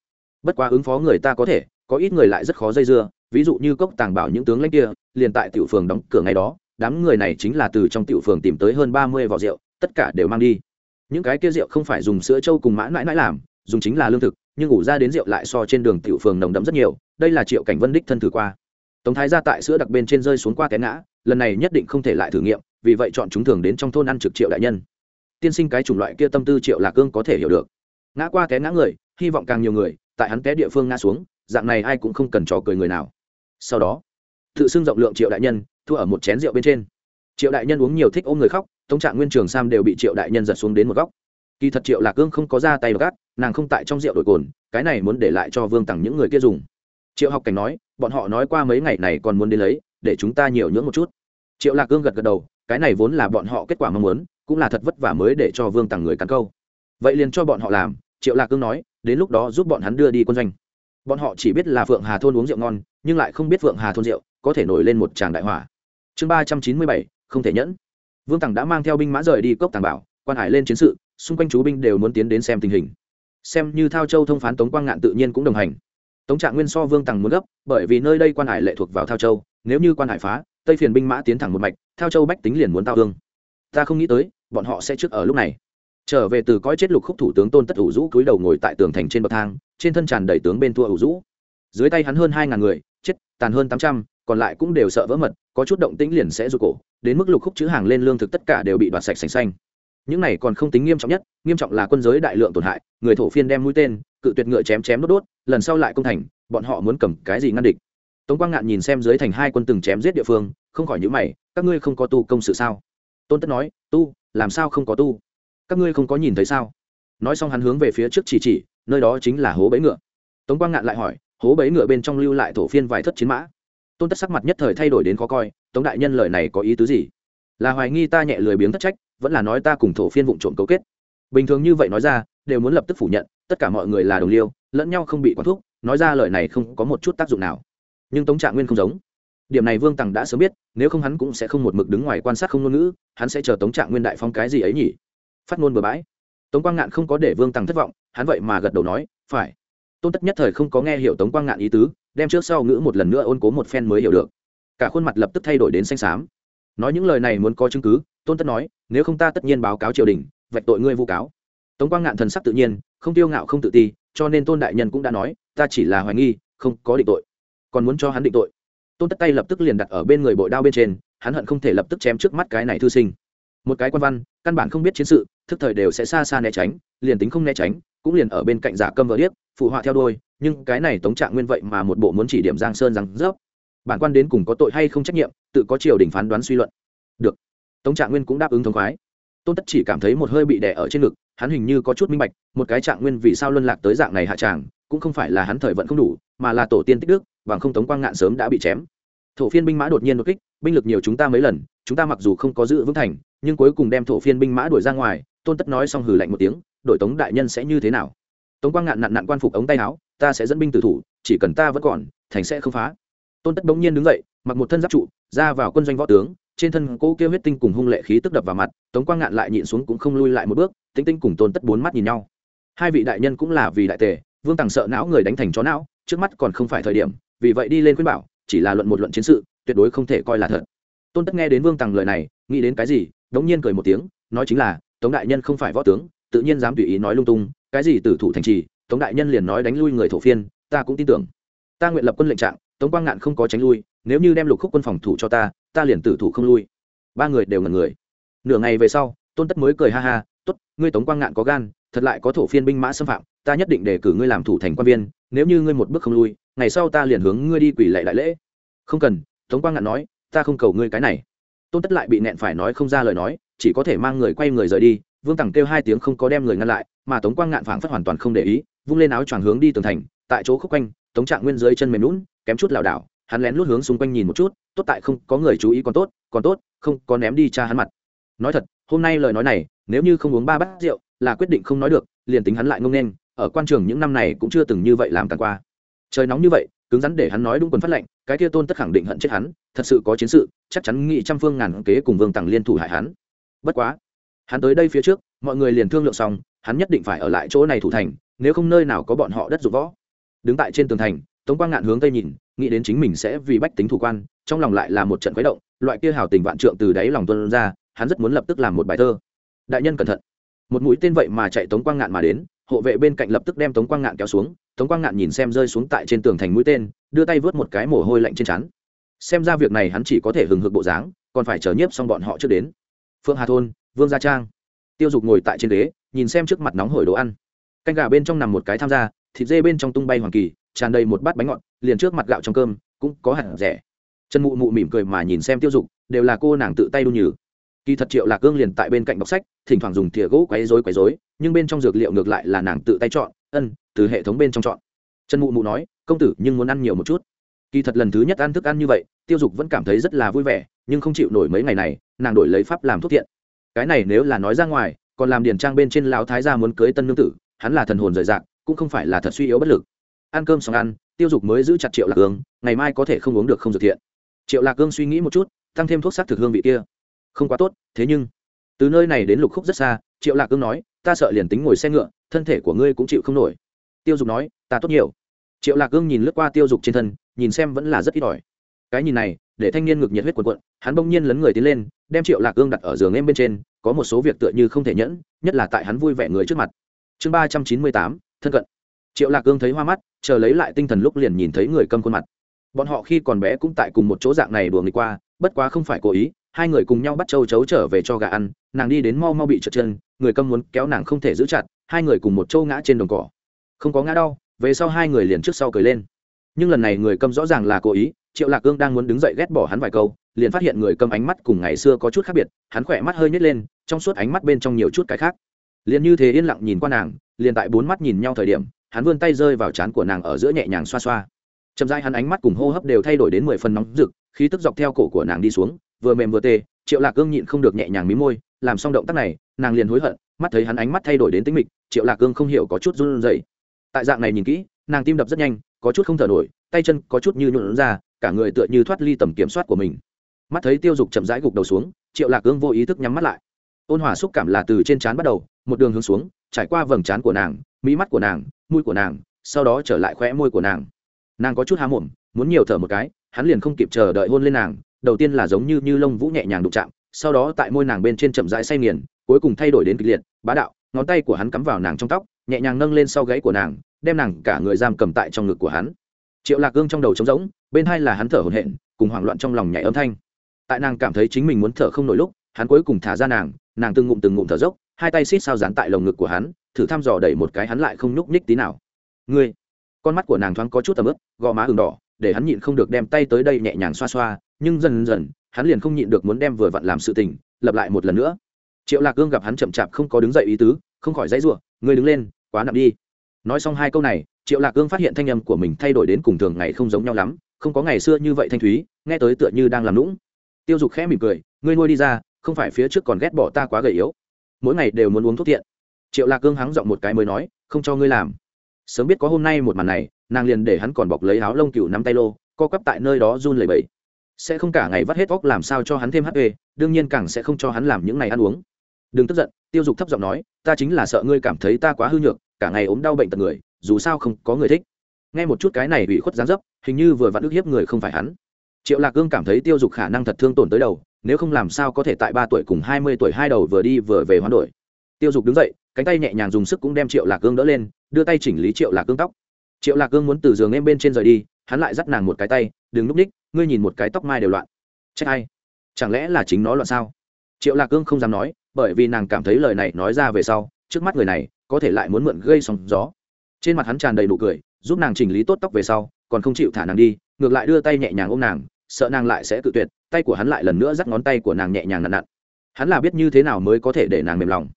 Bất quá ứng phó người ta có thể, có ít người lại rất khó dây dưa ví dụ như cốc tàng bảo những tướng lãnh kia, liền tại tiểu phường đóng cửa ngày đó, đám người này chính là từ trong tiểu phường tìm tới hơn ba mươi vỏ rượu, tất cả đều mang đi. Những cái kia rượu không phải dùng sữa trâu cùng mã mãi mãi làm, dùng chính là lương thực, nhưng ủ ra đến rượu lại so trên đường tiểu phường nồng đậm rất nhiều, đây là triệu cảnh vân đích thân thử qua. Tống thái ra tại sữa đặc bên trên rơi xuống qua té ngã, lần này nhất định không thể lại thử nghiệm, vì vậy chọn chúng thường đến trong thôn ăn trực triệu đại nhân. Tiên sinh cái chủng loại kia tâm tư triệu lạc cương có thể hiểu được. Ngã qua té ngã người, hy vọng càng nhiều người, tại hắn té địa phương ngã xuống, dạng này ai cũng không cần trò cười người nào sau đó, tự xưng rộng lượng triệu đại nhân, thua ở một chén rượu bên trên. Triệu đại nhân uống nhiều thích ôm người khóc, tống trạng nguyên, trường sam đều bị triệu đại nhân giật xuống đến một góc. Kỳ thật triệu lạc cương không có ra tay gác nàng không tại trong rượu đổi cồn, cái này muốn để lại cho vương tặng những người kia dùng. Triệu học cảnh nói, bọn họ nói qua mấy ngày này còn muốn đến lấy, để chúng ta nhiều nhưỡng một chút. Triệu lạc cương gật gật đầu, cái này vốn là bọn họ kết quả mong muốn, cũng là thật vất vả mới để cho vương tặng người cắn câu. Vậy liền cho bọn họ làm, triệu lạc cương nói, đến lúc đó giúp bọn hắn đưa đi quân doanh bọn họ chỉ biết là phượng hà thôn uống rượu ngon, nhưng lại không biết phượng hà thôn rượu có thể nổi lên một tràng đại hỏa. Chương ba trăm chín mươi bảy, không thể nhẫn. Vương tằng đã mang theo binh mã rời đi cốc tàng bảo, quan hải lên chiến sự, xung quanh chú binh đều muốn tiến đến xem tình hình. Xem như thao châu thông phán tống quang ngạn tự nhiên cũng đồng hành. Tống trạng nguyên so vương tằng muốn gấp, bởi vì nơi đây quan hải lệ thuộc vào thao châu, nếu như quan hải phá, tây phiền binh mã tiến thẳng một mạch, thao châu bách tính liền muốn tao thương. Ta không nghĩ tới, bọn họ sẽ trước ở lúc này. Trở về từ cõi chết lục khúc thủ tướng tôn tất ủ rũ cúi đầu ngồi tại tường thành trên bậc thang trên thân tràn đầy tướng bên thua ủ rũ. Dưới tay hắn hơn hai ngàn người, chết, tàn hơn tám trăm, còn lại cũng đều sợ vỡ mật, có chút động tĩnh liền sẽ rụt cổ, đến mức lục khúc chữ hàng lên lương thực tất cả đều bị đoạt sạch sành xanh. Những này còn không tính nghiêm trọng nhất, nghiêm trọng là quân giới đại lượng tổn hại, người thổ phiên đem mũi tên, cự tuyệt ngựa chém chém đốt đốt, lần sau lại công thành, bọn họ muốn cầm cái gì ngăn địch? Tống quang ngạn nhìn xem dưới thành hai quân từng chém giết địa phương, không khỏi nhữ mày, các ngươi không có tu công sự sao? Tôn tất nói, tu, làm sao không có tu? Các ngươi không có nhìn thấy sao? Nói xong hắn hướng về phía trước chỉ chỉ nơi đó chính là hố bẫy ngựa. Tống quang ngạn lại hỏi, hố bẫy ngựa bên trong lưu lại thổ phiên vài thất chiến mã? Tôn tất sắc mặt nhất thời thay đổi đến khó coi, tống đại nhân lời này có ý tứ gì? Là hoài nghi ta nhẹ lười biếng thất trách, vẫn là nói ta cùng thổ phiên vụ trộm cấu kết. Bình thường như vậy nói ra, đều muốn lập tức phủ nhận, tất cả mọi người là đồng liêu, lẫn nhau không bị quán thuốc nói ra lời này không có một chút tác dụng nào. Nhưng tống trạng nguyên không giống. Điểm này vương tằng đã sớm biết, nếu không hắn cũng sẽ không một mực đứng ngoài quan sát không ngôn ngữ, hắn sẽ chờ tống trạng nguyên đại phong cái gì ấy nhỉ? Phát ngôn bừa bãi. Tống quang ngạn không có để vương tằng thất vọng hắn vậy mà gật đầu nói, phải. Tôn tất nhất thời không có nghe hiểu tống quang ngạn ý tứ, đem trước sau ngữ một lần nữa ôn cố một phen mới hiểu được. Cả khuôn mặt lập tức thay đổi đến xanh xám. Nói những lời này muốn có chứng cứ, tôn tất nói, nếu không ta tất nhiên báo cáo triều đình, vạch tội ngươi vu cáo. Tống quang ngạn thần sắc tự nhiên, không tiêu ngạo không tự ti, cho nên tôn đại nhân cũng đã nói, ta chỉ là hoài nghi, không có định tội. Còn muốn cho hắn định tội. Tôn tất tay lập tức liền đặt ở bên người bội đao bên trên, hắn hận không thể lập tức chém trước mắt cái này thư sinh một cái quan văn, căn bản không biết chiến sự, thức thời đều sẽ xa xa né tránh, liền tính không né tránh, cũng liền ở bên cạnh giả câm vợ điếc, phụ họa theo đôi nhưng cái này tống trạng nguyên vậy mà một bộ muốn chỉ điểm giang sơn rằng dốc bản quan đến cùng có tội hay không trách nhiệm, tự có triều đình phán đoán suy luận. Được. Tống trạng nguyên cũng đáp ứng thống khoái. Tôn tất chỉ cảm thấy một hơi bị đè ở trên ngực, hắn hình như có chút minh bạch, một cái trạng nguyên vì sao luân lạc tới dạng này hạ tràng, cũng không phải là hắn thời vận không đủ, mà là tổ tiên tích đức, bằng không tống quang ngạn sớm đã bị chém. Thổ phiên binh mã đột nhiên đột kích, binh lực nhiều chúng ta mấy lần chúng ta mặc dù không có giữ vững thành, nhưng cuối cùng đem thổ phiên binh mã đuổi ra ngoài, tôn tất nói xong hừ lạnh một tiếng, đội tống đại nhân sẽ như thế nào? Tống quang ngạn nặn nặn quan phục ống tay áo, ta sẽ dẫn binh tử thủ, chỉ cần ta vẫn còn, thành sẽ không phá. Tôn tất bỗng nhiên đứng dậy, mặc một thân giáp trụ, ra vào quân doanh võ tướng, trên thân cỗ kêu huyết tinh cùng hung lệ khí tức đập vào mặt, tống quang ngạn lại nhịn xuống cũng không lui lại một bước tính tinh cùng tôn tất bốn mắt nhìn nhau. Hai vị đại nhân cũng là vì đại tề, vương tàng sợ não người đánh thành chó não, trước mắt còn không phải thời điểm, vì vậy đi lên khuyên bảo, chỉ là luận một luận chiến sự, tuyệt đối không thể coi là thật tôn tất nghe đến vương tàng lời này, nghĩ đến cái gì, đống nhiên cười một tiếng, nói chính là, tống đại nhân không phải võ tướng, tự nhiên dám tùy ý nói lung tung, cái gì tử thủ thành trì, tống đại nhân liền nói đánh lui người thổ phiên, ta cũng tin tưởng. Ta nguyện lập quân lệnh trạng, tống quang ngạn không có tránh lui, nếu như đem lục khúc quân phòng thủ cho ta ta liền tử thủ không lui. Ba người đều ngần người. Nửa ngày về sau, tôn tất mới cười ha ha t ố t ngươi tống quang ngạn có gan, thật lại có thổ phiên binh mã xâm phạm, ta nhất định để cử ngươi làm thủ thành quan viên, nếu như ngươi một bước không lui, ngày sau ta liền hướng ngươi đi quỷ lệ đại lễ. Không cần, tống quang ngạn nói ta không cầu ngươi cái này. Tôn tất lại bị nẹn phải nói không ra lời nói, chỉ có thể mang người quay người rời đi, vương tằng kêu hai tiếng không có đem người ngăn lại, mà tống quang ngạn phảng phất hoàn toàn không để ý, vung lên áo choàng hướng đi tường thành, tại chỗ khúc quanh, tống trạng nguyên dưới chân mềm lún kém chút lảo đảo, hắn lén lút hướng xung quanh nhìn một chút, tốt tại không có người chú ý còn tốt còn tốt, không có ném đi cha hắn mặt. Nói thật, hôm nay lời nói này, nếu như không uống ba bát rượu, là quyết định không nói được, liền tính hắn lại ngông nên ở quan trường những năm này cũng chưa từng như vậy làm tàn qua. Trời nóng như vậy cứng rắn để hắn nói đúng quần phát lệnh, cái kia tôn tất khẳng định hận chết hắn, thật sự có chiến sự, chắc chắn nghị trăm phương ngàn kế cùng vương tằng liên thủ hại hắn. Bất quá, hắn tới đây phía trước, mọi người liền thương lượng xong, hắn nhất định phải ở lại chỗ này thủ thành, nếu không nơi nào có bọn họ đất dụng võ. Đứng tại trên tường thành, tống quang ngạn hướng tây nhìn, nghĩ đến chính mình sẽ vì bách tính thủ quan, trong lòng lại là một trận khuấy động, loại kia hào tình vạn trượng từ đáy lòng tuân ra, hắn rất muốn lập tức làm một bài thơ. Đại nhân cẩn thận. Một mũi tên vậy mà chạy tống quang ngạn mà đến, hộ vệ bên cạnh lập tức đem tống quang ngạn kéo xuống tống quang ngạn nhìn xem rơi xuống tại trên tường thành mũi tên, đưa tay vớt một cái mồ hôi lạnh trên trán. Xem ra việc này hắn chỉ có thể hừng hực bộ dáng, còn phải chờ nhiếp xong bọn họ trước đến. Phượng hà thôn, vương gia trang. Tiêu dục ngồi tại trên ghế, nhìn xem trước mặt nóng hổi đồ ăn. Canh gà bên trong nằm một cái tham gia, thịt dê bên trong tung bay hoàng kỳ, tràn đầy một bát bánh ngọt, liền trước mặt gạo trong cơm, cũng có hạt rẻ. Trần mụ mụ mỉm cười mà nhìn xem tiêu dục, đều là cô nàng tự tay đu nhừ. Kỳ thật triệu lạc cương liền tại bên cạnh đọc sách, thỉnh thoảng dùng thìa gỗ quấy rối quấy rối, nhưng bên trong dược liệu ngược lại là nàng tự tay chọn ân, từ hệ thống bên trong chọn. Trần mụ mụ nói, công tử, nhưng muốn ăn nhiều một chút. Kỳ thật lần thứ nhất ăn thức ăn như vậy, tiêu dục vẫn cảm thấy rất là vui vẻ, nhưng không chịu nổi mấy ngày này, nàng đổi lấy pháp làm thuốc thiện cái này nếu là nói ra ngoài, còn làm điền trang bên trên lão thái gia muốn cưới tân nương tử, hắn là thần hồn rời rạc, cũng không phải là thật suy yếu bất lực. Ăn cơm xong ăn, tiêu dục mới giữ chặt triệu lạc hương. ngày mai có thể không uống được không dược thiện. Triệu lạc hương suy nghĩ một chút, tăng thêm thuốc sắc thực hương vị kia. Không quá tốt, thế nhưng từ nơi này đến lục khúc rất xa, triệu lạc hương nói ta sợ liền tính ngồi xe ngựa, thân thể của ngươi cũng chịu không nổi. Tiêu dục nói, ta tốt nhiều. Triệu lạc cương nhìn lướt qua tiêu dục trên thân, nhìn xem vẫn là rất ít ỏi. Cái nhìn này, để thanh niên ngực nhiệt huyết quần quận hắn bỗng nhiên lấn người tiến lên, đem triệu lạc cương đặt ở giường em bên trên, có một số việc tựa như không thể nhẫn, nhất là tại hắn vui vẻ người trước mặt. Chương ba trăm chín mươi tám, thân cận. Triệu lạc cương thấy hoa mắt, chờ lấy lại tinh thần lúc liền nhìn thấy người câm khuôn mặt. Bọn họ khi còn bé cũng tại cùng một chỗ dạng này đùa nghịch qua, bất quá không phải cố ý, hai người cùng nhau bắt châu chấu trở về cho gà ăn, nàng đi đến mau mau bị trượt chân người câm muốn kéo nàng không thể giữ chặt, hai người cùng một châu ngã trên đồng cỏ. Không có ngã đau, về sau hai người liền trước sau cười lên. Nhưng lần này người câm rõ ràng là cố ý, triệu lạc cương đang muốn đứng dậy ghét bỏ hắn vài câu, liền phát hiện người câm ánh mắt cùng ngày xưa có chút khác biệt, hắn khỏe mắt hơi nhét lên, trong suốt ánh mắt bên trong nhiều chút cái khác. Liền như thế yên lặng nhìn qua nàng, liền tại bốn mắt nhìn nhau thời điểm, hắn vươn tay rơi vào trán của nàng ở giữa nhẹ nhàng xoa xoa. Chậm dai hắn ánh mắt cùng hô hấp đều thay đổi đến mười phần nóng rực, khí tức dọc theo cổ của nàng đi xuống, vừa mềm vừa tê, triệu lạc cương nhịn không được nhẹ nhàng mí môi, làm xong động tác này nàng liền hối hận, mắt thấy hắn ánh mắt thay đổi đến tính mịch, triệu lạc cương không hiểu có chút run rẩy. Tại dạng này nhìn kỹ, nàng tim đập rất nhanh, có chút không thở nổi, tay chân có chút như nhuộn ra, cả người tựa như thoát ly tầm kiểm soát của mình. Mắt thấy tiêu dục chậm rãi gục đầu xuống, triệu lạc cương vô ý thức nhắm mắt lại. Ôn hòa xúc cảm là từ trên trán bắt đầu, một đường hướng xuống, trải qua vầng trán của nàng, mỹ mắt của nàng, mũi của nàng, sau đó trở lại khóe môi của nàng. Nàng có chút há mồm, muốn nhiều thở một cái, hắn liền không kịp chờ đợi hôn lên nàng, đầu tiên là giống như như lông vũ nhẹ nhàng đụng chạm, sau đó tại môi nàng bên trên chậm rãi say nghiền cuối cùng thay đổi đến kịch liệt, bá đạo, ngón tay của hắn cắm vào nàng trong tóc, nhẹ nhàng nâng lên sau gáy của nàng, đem nàng cả người giam cầm tại trong ngực của hắn. Triệu lạc gương trong đầu trống rỗng, bên hai là hắn thở hổn hển, cùng hoảng loạn trong lòng nhảy âm thanh. Tại nàng cảm thấy chính mình muốn thở không nổi lúc, hắn cuối cùng thả ra nàng nàng từng ngụm từng ngụm thở dốc, hai tay xít sao dán tại lồng ngực của hắn, thử thăm dò đẩy một cái hắn lại không nhúc nhích tí nào. Ngươi. Con mắt của nàng thoáng có chút tầm ướp gò má ừng đỏ, để hắn nhịn không được đem tay tới đây nhẹ nhàng xoa xoa, nhưng dần dần, hắn liền không nhịn được muốn đem vừa vặn làm sự tình lập lại một lần nữa triệu lạc gương gặp hắn chậm chạp không có đứng dậy ý tứ, không khỏi dãy ruộng ngươi đứng lên, quá nặng đi. Nói xong hai câu này, triệu lạc gương phát hiện thanh âm của mình thay đổi đến cùng thường ngày không giống nhau lắm, không có ngày xưa như vậy thanh thúy, nghe tới tựa như đang làm lũng tiêu dục khẽ mỉm cười, ngươi nuôi đi ra, không phải phía trước còn ghét bỏ ta quá gầy yếu. Mỗi ngày đều muốn uống thuốc thiện triệu lạc cương hắng giọng một cái mới nói, không cho ngươi làm. Sớm biết có hôm nay một màn này, nàng liền để hắn còn bọc lấy áo lông cừu nắm tay lô, co cắp tại nơi đó run lẩy bẩy. Sẽ không cả ngày vắt hết óc làm sao cho hắn thêm hp đương nhiên càng sẽ không cho hắn làm những ngày ăn uống đừng tức giận, tiêu dục thấp giọng nói, ta chính là sợ ngươi cảm thấy ta quá hư nhược, cả ngày ốm đau bệnh tật người, dù sao không có người thích. Nghe một chút cái này bị khuất gián dấp, hình như vừa vặn ức hiếp người không phải hắn. Triệu lạc cương cảm thấy tiêu dục khả năng thật thương tổn tới đầu, nếu không làm sao có thể tại ba tuổi cùng hai mươi tuổi hai đầu vừa đi vừa về hoán đổi. Tiêu dục đứng dậy, cánh tay nhẹ nhàng dùng sức cũng đem triệu lạc cương đỡ lên, đưa tay chỉnh lý triệu lạc cương tóc. Triệu lạc cương muốn từ giường em bên trên rời đi, hắn lại dắt nàng một cái tay, đừng núp ních, ngươi nhìn một cái tóc mai đều loạn. Trách ai? Chẳng lẽ là chính nó loạn sao? Triệu lạc cương không dám nói bởi vì nàng cảm thấy lời này nói ra về sau, trước mắt người này có thể lại muốn mượn gây sóng gió. Trên mặt hắn tràn đầy nụ cười, giúp nàng chỉnh lý tốt tóc về sau, còn không chịu thả nàng đi, ngược lại đưa tay nhẹ nhàng ôm nàng, sợ nàng lại sẽ tự tuyệt, tay của hắn lại lần nữa dắt ngón tay của nàng nhẹ nhàng nặn nặn. Hắn là biết như thế nào mới có thể để nàng mềm lòng.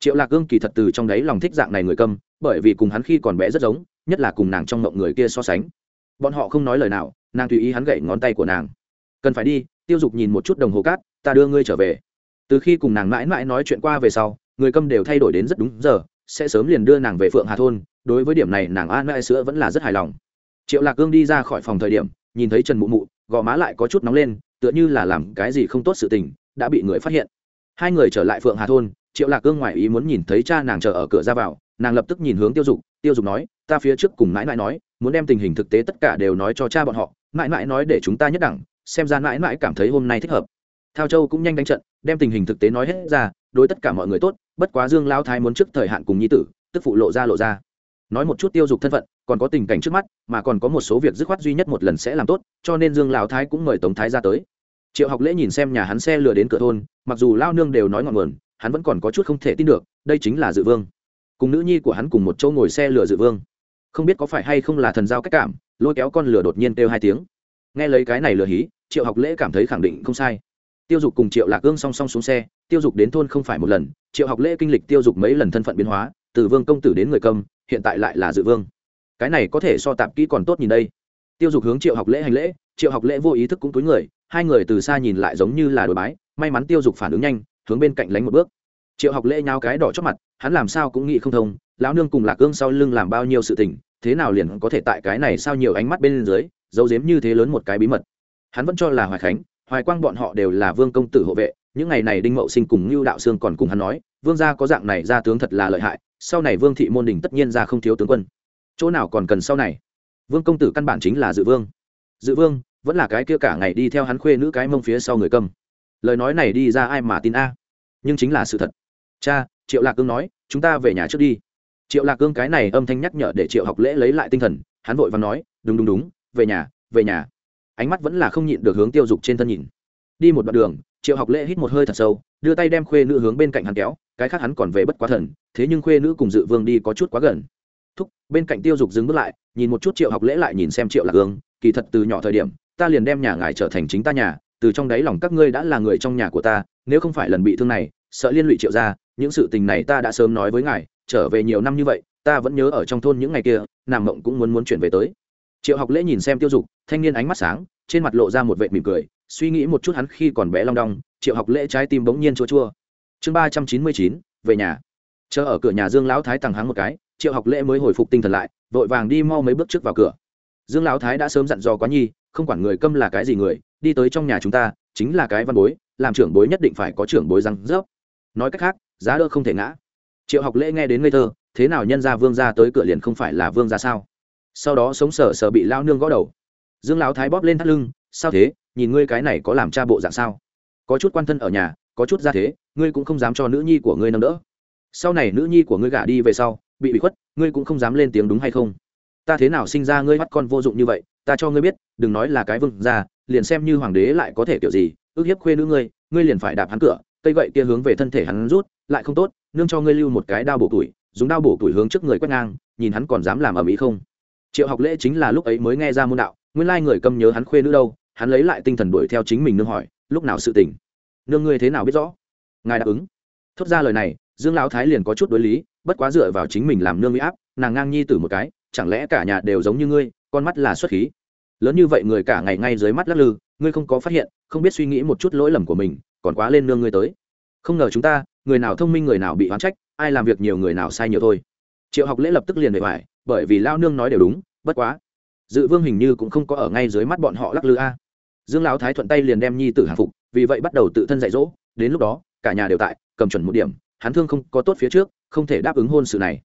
Triệu lạc gương kỳ thật từ trong đấy lòng thích dạng này người câm, bởi vì cùng hắn khi còn bé rất giống, nhất là cùng nàng trong mộng người kia so sánh. Bọn họ không nói lời nào, nàng tùy ý hắn gậy ngón tay của nàng. Cần phải đi, tiêu dục nhìn một chút đồng hồ cát, ta đưa ngươi trở về từ khi cùng nàng mãi mãi nói chuyện qua về sau, người câm đều thay đổi đến rất đúng giờ, sẽ sớm liền đưa nàng về phượng hà thôn, đối với điểm này nàng an mãi sữa vẫn là rất hài lòng. Triệu lạc cương đi ra khỏi phòng thời điểm, nhìn thấy trần mụ mụ, gò má lại có chút nóng lên, tựa như là làm cái gì không tốt sự tình, đã bị người phát hiện. Hai người trở lại phượng hà thôn, triệu lạc cương ngoài ý muốn nhìn thấy cha nàng chờ ở cửa ra vào, nàng lập tức nhìn hướng tiêu dục tiêu dục nói, ta phía trước cùng mãi mãi nói, muốn đem tình hình thực tế tất cả đều nói cho cha bọn họ, mãi mãi nói để chúng ta nhất đẳng, xem ra mãi mãi cảm thấy hôm nay thích hợp thao châu cũng nhanh đánh trận, đem tình hình thực tế nói hết ra, đối tất cả mọi người tốt, bất quá dương lao thái muốn trước thời hạn cùng nhi tử, tức phụ lộ ra lộ ra. Nói một chút tiêu dục thân phận, còn có tình cảnh trước mắt, mà còn có một số việc dứt khoát duy nhất một lần sẽ làm tốt, cho nên dương lao thái cũng mời tống thái ra tới. Triệu học lễ nhìn xem nhà hắn xe lừa đến cửa thôn, mặc dù lao nương đều nói ngọn nguồn, hắn vẫn còn có chút không thể tin được, đây chính là dự vương. Cùng nữ nhi của hắn cùng một chỗ ngồi xe lừa dự vương. Không biết có phải hay không là thần giao cách cảm, lôi kéo con lừa đột nhiên kêu hai tiếng. Nghe lấy cái này lừa hí, triệu học lễ cảm thấy khẳng định không sai tiêu dục cùng triệu lạc ương song song xuống xe, tiêu dục đến thôn không phải một lần, triệu học lễ kinh lịch tiêu dục mấy lần thân phận biến hóa, từ vương công tử đến người công, hiện tại lại là dự vương. Cái này có thể so tạp kỹ còn tốt nhìn đây. Tiêu dục hướng triệu học lễ hành lễ, triệu học lễ vô ý thức cũng túi người, hai người từ xa nhìn lại giống như là đồi bái, may mắn tiêu dục phản ứng nhanh, hướng bên cạnh lánh một bước. Triệu học lễ nhao cái đỏ chót mặt, hắn làm sao cũng nghĩ không thông, lão nương cùng lạc ương sau lưng làm bao nhiêu sự tình, thế nào liền có thể tại cái này sao nhiều ánh mắt bên dưới, giấu giếm như thế lớn một cái bí mật. Hắn vẫn cho là hoài khánh hoài quang bọn họ đều là vương công tử hộ vệ, những ngày này đinh mậu sinh cùng lưu đạo sương còn cùng hắn nói, vương gia có dạng này ra tướng thật là lợi hại, sau này vương thị môn đình tất nhiên ra không thiếu tướng quân. Chỗ nào còn cần sau này? Vương công tử căn bản chính là dự vương. Dự vương, vẫn là cái kia cả ngày đi theo hắn khuê nữ cái mông phía sau người cầm. Lời nói này đi ra ai mà tin a? Nhưng chính là sự thật. Cha, triệu lạc cương nói, chúng ta về nhà trước đi. Triệu lạc cương cái này âm thanh nhắc nhở để triệu học lễ lấy lại tinh thần, hắn vội và nói, đúng đúng đúng, về nhà về nhà ánh mắt vẫn là không nhịn được hướng tiêu dục trên thân nhìn. Đi một đoạn đường, triệu học lễ hít một hơi thật sâu, đưa tay đem khuê nữ hướng bên cạnh hắn kéo, cái khác hắn còn về bất quá thần, thế nhưng khuê nữ cùng dự vương đi có chút quá gần. Thúc, bên cạnh tiêu dục dừng bước lại, nhìn một chút triệu học lễ lại nhìn xem triệu lạc hương, kỳ thật từ nhỏ thời điểm, ta liền đem nhà ngài trở thành chính ta nhà, từ trong đáy lòng các ngươi đã là người trong nhà của ta, nếu không phải lần bị thương này, sợ liên lụy triệu ra những sự tình này ta đã sớm nói với ngài, trở về nhiều năm như vậy, ta vẫn nhớ ở trong thôn những ngày kia nàng mộng cũng muốn muốn chuyển về tới triệu học lễ nhìn xem tiêu dục, thanh niên ánh mắt sáng, trên mặt lộ ra một vệ mỉm cười, suy nghĩ một chút hắn khi còn bé long đong, triệu học lễ trái tim bỗng nhiên chua chua. Chương ba trăm chín mươi chín, về nhà. Chờ ở cửa nhà dương lão thái tằng hắng một cái, triệu học lễ mới hồi phục tinh thần lại, vội vàng đi mau mấy bước trước vào cửa. Dương lão thái đã sớm dặn dò quá nhi, không quản người câm là cái gì người, đi tới trong nhà chúng ta, chính là cái văn bối, làm trưởng bối nhất định phải có trưởng bối răng rớp. Nói cách khác, giá đỡ không thể ngã. Triệu học lễ nghe đến ngây thơ, thế nào nhân ra vương ra tới cửa liền không phải là vương ra sao? Sau đó sống sờ sờ bị lao nương gõ đầu. Dương lão thái bóp lên thắt lưng, sao thế? Nhìn ngươi cái này có làm cha bộ dạng sao? Có chút quan thân ở nhà, có chút ra thế, ngươi cũng không dám cho nữ nhi của ngươi nâng đỡ. Sau này nữ nhi của ngươi gả đi về sau, bị bị khuất, ngươi cũng không dám lên tiếng đúng hay không? Ta thế nào sinh ra ngươi bắt con vô dụng như vậy? Ta cho ngươi biết, đừng nói là cái vương ra liền xem như hoàng đế lại có thể kiểu gì, ước hiếp khuê nữ ngươi ngươi liền phải đạp hắn cửa, cây gậy kia hướng về thân thể hắn rút, lại không tốt, nương cho ngươi lưu một cái đao bổ tuổi, dùng đao bổ tuổi hướng trước người quét ngang, nhìn hắn còn dám làm ở mỹ không? Triệu học lễ chính là lúc ấy mới nghe ra môn đạo nguyên lai người câm nhớ hắn khuê nữ đâu hắn lấy lại tinh thần đuổi theo chính mình nương hỏi lúc nào sự tình, nương ngươi thế nào biết rõ? Ngài đáp ứng. Thốt ra lời này dương lão thái liền có chút đối lý bất quá dựa vào chính mình làm nương bị áp nàng ngang nhi tử một cái chẳng lẽ cả nhà đều giống như ngươi con mắt là xuất khí? Lớn như vậy người cả ngày ngay dưới mắt lắc lư ngươi không có phát hiện không biết suy nghĩ một chút lỗi lầm của mình còn quá lên nương ngươi tới. Không ngờ chúng ta người nào thông minh người nào bị oán trách ai làm việc nhiều người nào sai nhiều thôi. Triệu học lễ lập tức liền bề bài bởi vì lao nương nói đều đúng, bất quá. Dự vương hình như cũng không có ở ngay dưới mắt bọn họ lắc lư a. Dương lão thái thuận tay liền đem nhi tử hàng phục, vì vậy bắt đầu tự thân dạy dỗ, đến lúc đó, cả nhà đều tại, cầm chuẩn một điểm, hắn thương không có tốt phía trước, không thể đáp ứng hôn sự này.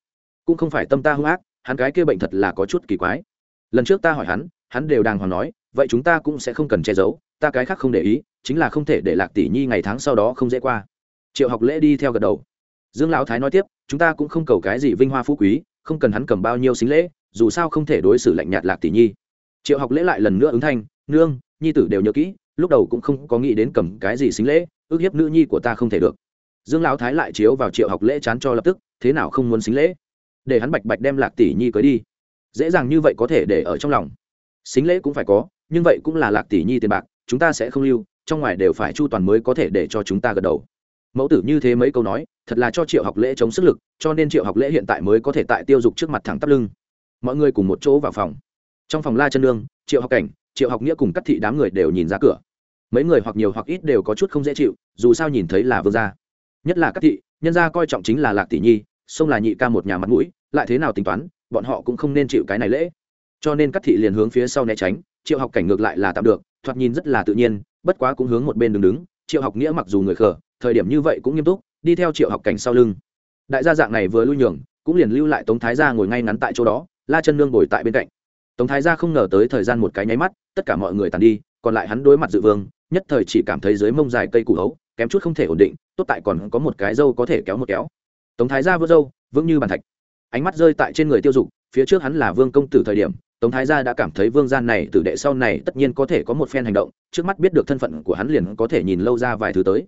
Cũng không phải tâm ta hung ác, hắn cái kia bệnh thật là có chút kỳ quái. Lần trước ta hỏi hắn hắn đều đàng hoàng nói, vậy chúng ta cũng sẽ không cần che giấu, ta cái khác không để ý, chính là không thể để lạc tỷ nhi ngày tháng sau đó không dễ qua. Triệu học lễ đi theo gật đầu. Dương lão thái nói tiếp, chúng ta cũng không cầu cái gì vinh hoa phú quý không cần hắn cầm bao nhiêu xính lễ, dù sao không thể đối xử lạnh nhạt lạc tỷ nhi. Triệu học lễ lại lần nữa ứng thanh, nương, nhi tử đều nhớ kỹ, lúc đầu cũng không có nghĩ đến cầm cái gì xính lễ, ước hiếp nữ nhi của ta không thể được. Dương lão thái lại chiếu vào triệu học lễ chán cho lập tức, thế nào không muốn xính lễ? Để hắn bạch bạch đem lạc tỷ nhi cưới đi. Dễ dàng như vậy có thể để ở trong lòng. Xính lễ cũng phải có, nhưng vậy cũng là lạc tỷ nhi tiền bạc, chúng ta sẽ không lưu, trong ngoài đều phải chu toàn mới có thể để cho chúng ta gật đầu. Mẫu tử như thế mấy câu nói thật là cho triệu học lễ chống sức lực, cho nên triệu học lễ hiện tại mới có thể tại tiêu dục trước mặt thẳng tắp lưng. Mọi người cùng một chỗ vào phòng. Trong phòng la chân lương triệu học cảnh, triệu học nghĩa cùng các thị đám người đều nhìn ra cửa. Mấy người hoặc nhiều hoặc ít đều có chút không dễ chịu, dù sao nhìn thấy là vương gia. Nhất là các thị, nhân gia coi trọng chính là lạc tỷ nhi xông là nhị ca một nhà mặt mũi, lại thế nào tính toán, bọn họ cũng không nên chịu cái này lễ. Cho nên các thị liền hướng phía sau né tránh, triệu học cảnh ngược lại là tạm được, thoạt nhìn rất là tự nhiên, bất quá cũng hướng một bên đứng đứng, triệu học nghĩa mặc dù người khờ, thời điểm như vậy cũng nghiêm túc đi theo triệu học cảnh sau lưng. Đại gia dạng này vừa lui nhường, cũng liền lưu lại tống thái gia ngồi ngay ngắn tại chỗ đó, la chân nương ngồi tại bên cạnh. Tống thái gia không ngờ tới thời gian một cái nháy mắt, tất cả mọi người tàn đi, còn lại hắn đối mặt dự vương, nhất thời chỉ cảm thấy dưới mông dài cây củ hấu, kém chút không thể ổn định, tốt tại còn có một cái dâu có thể kéo một kéo. Tống thái gia vỡ dâu, vững như bàn thạch. Ánh mắt rơi tại trên người tiêu dục, phía trước hắn là vương công tử thời điểm, tống thái gia đã cảm thấy vương gian này tử đệ sau này tất nhiên có thể có một phen hành động, trước mắt biết được thân phận của hắn liền có thể nhìn lâu ra vài thứ tới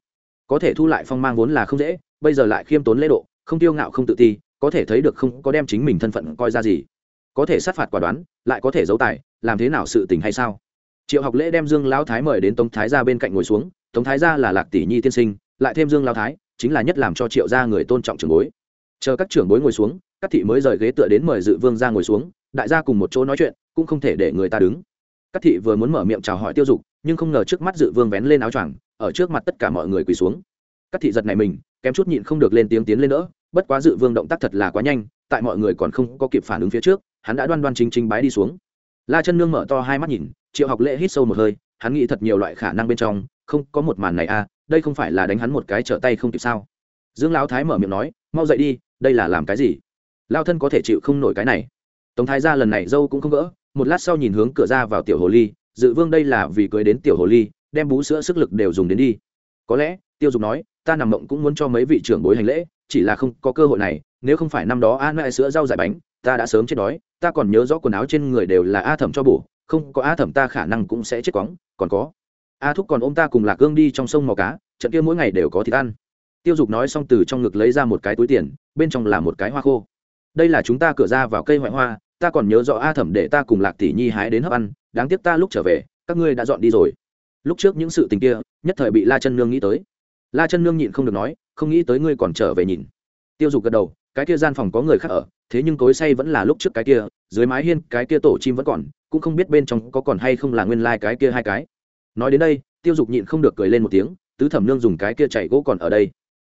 có thể thu lại phong mang vốn là không dễ, bây giờ lại khiêm tốn lễ độ, không tiêu ngạo không tự ti, có thể thấy được không có đem chính mình thân phận coi ra gì. Có thể sát phạt quả đoán, lại có thể giấu tài, làm thế nào sự tình hay sao? Triệu học lễ đem dương lão thái mời đến tống thái gia bên cạnh ngồi xuống, tống thái gia là lạc tỷ nhi tiên sinh, lại thêm dương lão thái, chính là nhất làm cho triệu gia người tôn trọng trưởng bối. Chờ các trưởng bối ngồi xuống, các thị mới rời ghế tựa đến mời dự vương ra ngồi xuống, đại gia cùng một chỗ nói chuyện, cũng không thể để người ta đứng. Các thị vừa muốn mở miệng chào hỏi tiêu dục, nhưng không ngờ trước mắt dự vương vén lên áo choàng ở trước mặt tất cả mọi người quỳ xuống. Các thị giật này mình, kém chút nhịn không được lên tiếng tiến lên nữa bất quá dự vương động tác thật là quá nhanh, tại mọi người còn không có kịp phản ứng phía trước, hắn đã đoan đoan chính chính bái đi xuống. La chân nương mở to hai mắt nhìn, triệu học lễ hít sâu một hơi, hắn nghĩ thật nhiều loại khả năng bên trong, không có một màn này à đây không phải là đánh hắn một cái trở tay không kịp sao? Dương lão thái mở miệng nói, mau dậy đi, đây là làm cái gì? Lao thân có thể chịu không nổi cái này. Tống thái gia lần này dâu cũng không gỡ, một lát sau nhìn hướng cửa ra vào tiểu hồ ly, dự vương đây là vì cưới đến tiểu hồ ly đem bú sữa sức lực đều dùng đến đi. Có lẽ, tiêu dục nói, ta nằm mộng cũng muốn cho mấy vị trưởng bối hành lễ, chỉ là không có cơ hội này, nếu không phải năm đó a mẹ sữa rau giải bánh, ta đã sớm chết đói, ta còn nhớ rõ quần áo trên người đều là a thẩm cho bổ, không có a thẩm ta khả năng cũng sẽ chết quóng, còn có, a thúc còn ôm ta cùng lạc gương đi trong sông mò cá, trận kia mỗi ngày đều có thịt ăn. Tiêu dục nói xong từ trong ngực lấy ra một cái túi tiền, bên trong là một cái hoa khô. Đây là chúng ta cửa ra vào cây ngoại hoa, ta còn nhớ rõ a thẩm để ta cùng lạc tỷ nhi hái đến hấp ăn, đáng tiếc ta lúc trở về, các ngươi đã dọn đi rồi lúc trước những sự tình kia, nhất thời bị la chân nương nghĩ tới. La chân nương nhịn không được nói, không nghĩ tới ngươi còn trở về nhìn. Tiêu dục gật đầu, cái kia gian phòng có người khác ở, thế nhưng cối say vẫn là lúc trước cái kia, dưới mái hiên cái kia tổ chim vẫn còn, cũng không biết bên trong có còn hay không là nguyên lai、like、cái kia hai cái. Nói đến đây, tiêu dục nhịn không được cười lên một tiếng, tứ thẩm nương dùng cái kia chạy gỗ còn ở đây.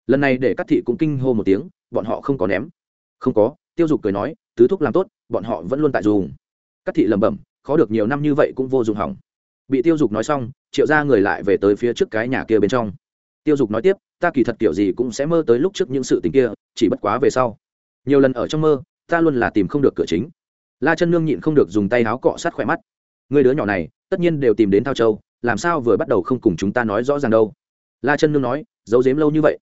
Lần này để các thị cũng kinh hô một tiếng, bọn họ không có ném. Không có, tiêu dục cười nói, tứ thúc làm tốt, bọn họ vẫn luôn tại dùng. Các thị lẩm bẩm, khó được nhiều năm như vậy cũng vô dụng hỏng. Bị tiêu dục nói xong triệu ra người lại về tới phía trước cái nhà kia bên trong. Tiêu dục nói tiếp, ta kỳ thật kiểu gì cũng sẽ mơ tới lúc trước những sự tình kia, chỉ bất quá về sau. Nhiều lần ở trong mơ, ta luôn là tìm không được cửa chính. La chân nương nhịn không được dùng tay áo cọ sát khỏe mắt. Người đứa nhỏ này, tất nhiên đều tìm đến thao châu, làm sao vừa bắt đầu không cùng chúng ta nói rõ ràng đâu. La chân nương nói, giấu giếm lâu như vậy.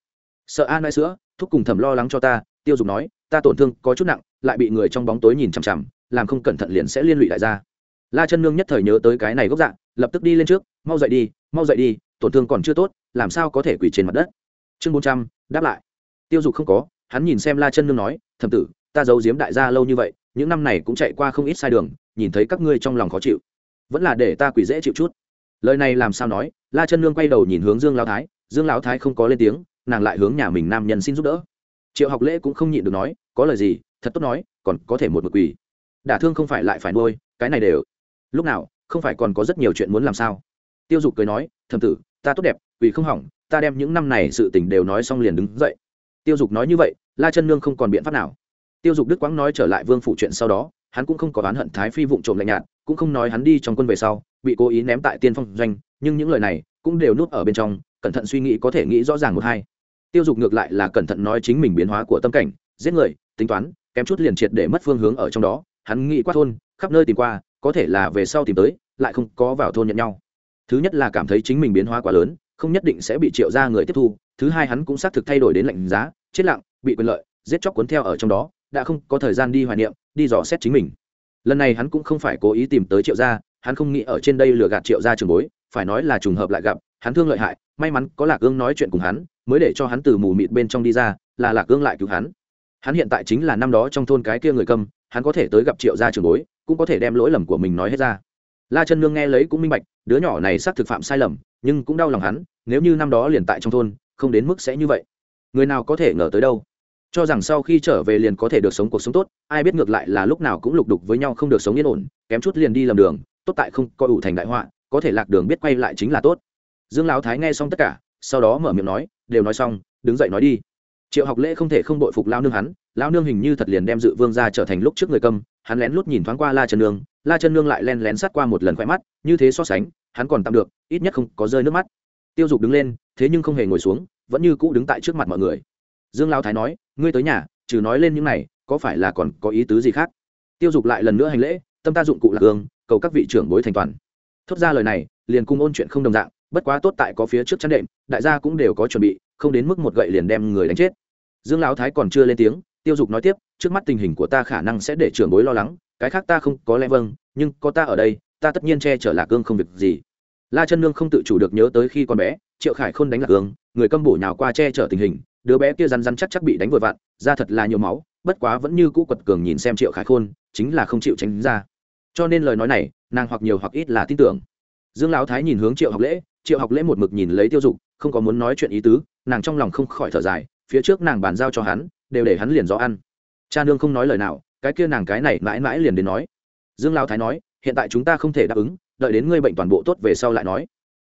Sợ an nói sữa, thúc cùng thầm lo lắng cho ta, tiêu dục nói, ta tổn thương có chút nặng, lại bị người trong bóng tối nhìn chằm chằm, làm không cẩn thận liền sẽ liên lụy đại gia la chân nương nhất thời nhớ tới cái này gốc dạng lập tức đi lên trước, mau dậy đi, mau dậy đi, tổn thương còn chưa tốt, làm sao có thể quỳ trên mặt đất? Chương bốn trăm, đáp lại. Tiêu dục không có, hắn nhìn xem la chân nương nói thầm tử, ta giấu giếm đại gia lâu như vậy, những năm này cũng chạy qua không ít sai đường, nhìn thấy các ngươi trong lòng khó chịu, vẫn là để ta quỳ dễ chịu chút. Lời này làm sao nói, la chân nương quay đầu nhìn hướng dương lão thái, dương lão thái không có lên tiếng, nàng lại hướng nhà mình nam nhân xin giúp đỡ. Triệu học lễ cũng không nhịn được nói, có lời gì, thật tốt nói, còn có thể một mực quỳ. Đả thương không phải lại phải nuôi, cái này đều lúc nào, không phải còn có rất nhiều chuyện muốn làm sao? Tiêu dục cười nói thầm tử, ta tốt đẹp vì không hỏng, ta đem những năm này sự tình đều nói xong liền đứng dậy. Tiêu dục nói như vậy, la chân nương không còn biện pháp nào. Tiêu dục đức quãng nói trở lại vương phụ chuyện sau đó, hắn cũng không có oán hận thái phi vụng trộm lạnh nhạt, cũng không nói hắn đi trong quân về sau, bị cố ý ném tại tiên phong doanh, nhưng những lời này cũng đều nuốt ở bên trong, cẩn thận suy nghĩ có thể nghĩ rõ ràng một hai. Tiêu dục ngược lại là cẩn thận nói chính mình biến hóa của tâm cảnh, giết người, tính toán, kém chút liền triệt để mất phương hướng ở trong đó, hắn nghĩ qua thôn, khắp nơi tìm qua có thể là về sau tìm tới, lại không có vào thôn nhận nhau. Thứ nhất là cảm thấy chính mình biến hóa quá lớn, không nhất định sẽ bị triệu ra người tiếp thu, thứ hai hắn cũng xác thực thay đổi đến lạnh giá, chết lặng, bị quyền lợi, giết chóc cuốn theo ở trong đó, đã không có thời gian đi hoài niệm, đi dò xét chính mình. Lần này hắn cũng không phải cố ý tìm tới triệu gia, hắn không nghĩ ở trên đây lừa gạt triệu gia trường bối, phải nói là trùng hợp lại gặp, hắn thương lợi hại, may mắn có lạc ương nói chuyện cùng hắn, mới để cho hắn từ mù mịt bên trong đi ra, là lạc ương lại cứu hắn. Hắn hiện tại chính là năm đó trong thôn cái kia người câm hắn có thể tới gặp triệu gia trường bối cũng có thể đem lỗi lầm của mình nói hết ra. La chân nương nghe lấy cũng minh bạch, đứa nhỏ này xác thực phạm sai lầm, nhưng cũng đau lòng hắn, nếu như năm đó liền tại trong thôn, không đến mức sẽ như vậy. Người nào có thể ngờ tới đâu. Cho rằng sau khi trở về liền có thể được sống cuộc sống tốt, ai biết ngược lại là lúc nào cũng lục đục với nhau không được sống yên ổn, kém chút liền đi lầm đường, tốt tại không coi ủ thành đại họa, có thể lạc đường biết quay lại chính là tốt. Dương lão thái nghe xong tất cả, sau đó mở miệng nói, đều nói xong, đứng dậy nói đi triệu học lễ không thể không đội phục lao nương hắn, lao nương hình như thật liền đem dự vương ra trở thành lúc trước người câm hắn lén lút nhìn thoáng qua la chân nương, la chân nương lại len lén sát qua một lần khoe mắt, như thế so sánh, hắn còn tạm được, ít nhất không có rơi nước mắt. Tiêu dục đứng lên, thế nhưng không hề ngồi xuống, vẫn như cũ đứng tại trước mặt mọi người. Dương lao thái nói, ngươi tới nhà, trừ nói lên những này, có phải là còn có ý tứ gì khác? Tiêu dục lại lần nữa hành lễ, tâm ta dụng cụ lạc hương cầu các vị trưởng bối thành toàn. Thốt ra lời này, liền cung ôn chuyện không đồng dạng, bất quá tốt tại có phía trước chắn đệm, đại gia cũng đều có chuẩn bị, không đến mức một gậy liền đem người đánh chết dương lão thái còn chưa lên tiếng, tiêu dục nói tiếp, trước mắt tình hình của ta khả năng sẽ để trưởng bối lo lắng, cái khác ta không có lẽ vâng nhưng có ta ở đây, ta tất nhiên che chở lạc cương không việc gì. La chân nương không tự chủ được nhớ tới khi con bé, triệu khải khôn đánh lạc ương, người câm bổ nhào qua che chở tình hình, đứa bé kia rắn rắn chắc chắc bị đánh vội vặn ra thật là nhiều máu, bất quá vẫn như cũ quật cường nhìn xem triệu khải khôn, chính là không chịu tránh ra. Cho nên lời nói này, nàng hoặc nhiều hoặc ít là tin tưởng. Dương lão thái nhìn hướng triệu học lễ, triệu học lễ một mực nhìn lấy tiêu dục, không có muốn nói chuyện ý tứ, nàng trong lòng không khỏi thở dài phía trước nàng bàn giao cho hắn, đều để hắn liền rõ ăn. Cha nương không nói lời nào, cái kia nàng cái này mãi mãi liền đến nói. Dương lão thái nói, hiện tại chúng ta không thể đáp ứng, đợi đến ngươi bệnh toàn bộ tốt về sau lại nói.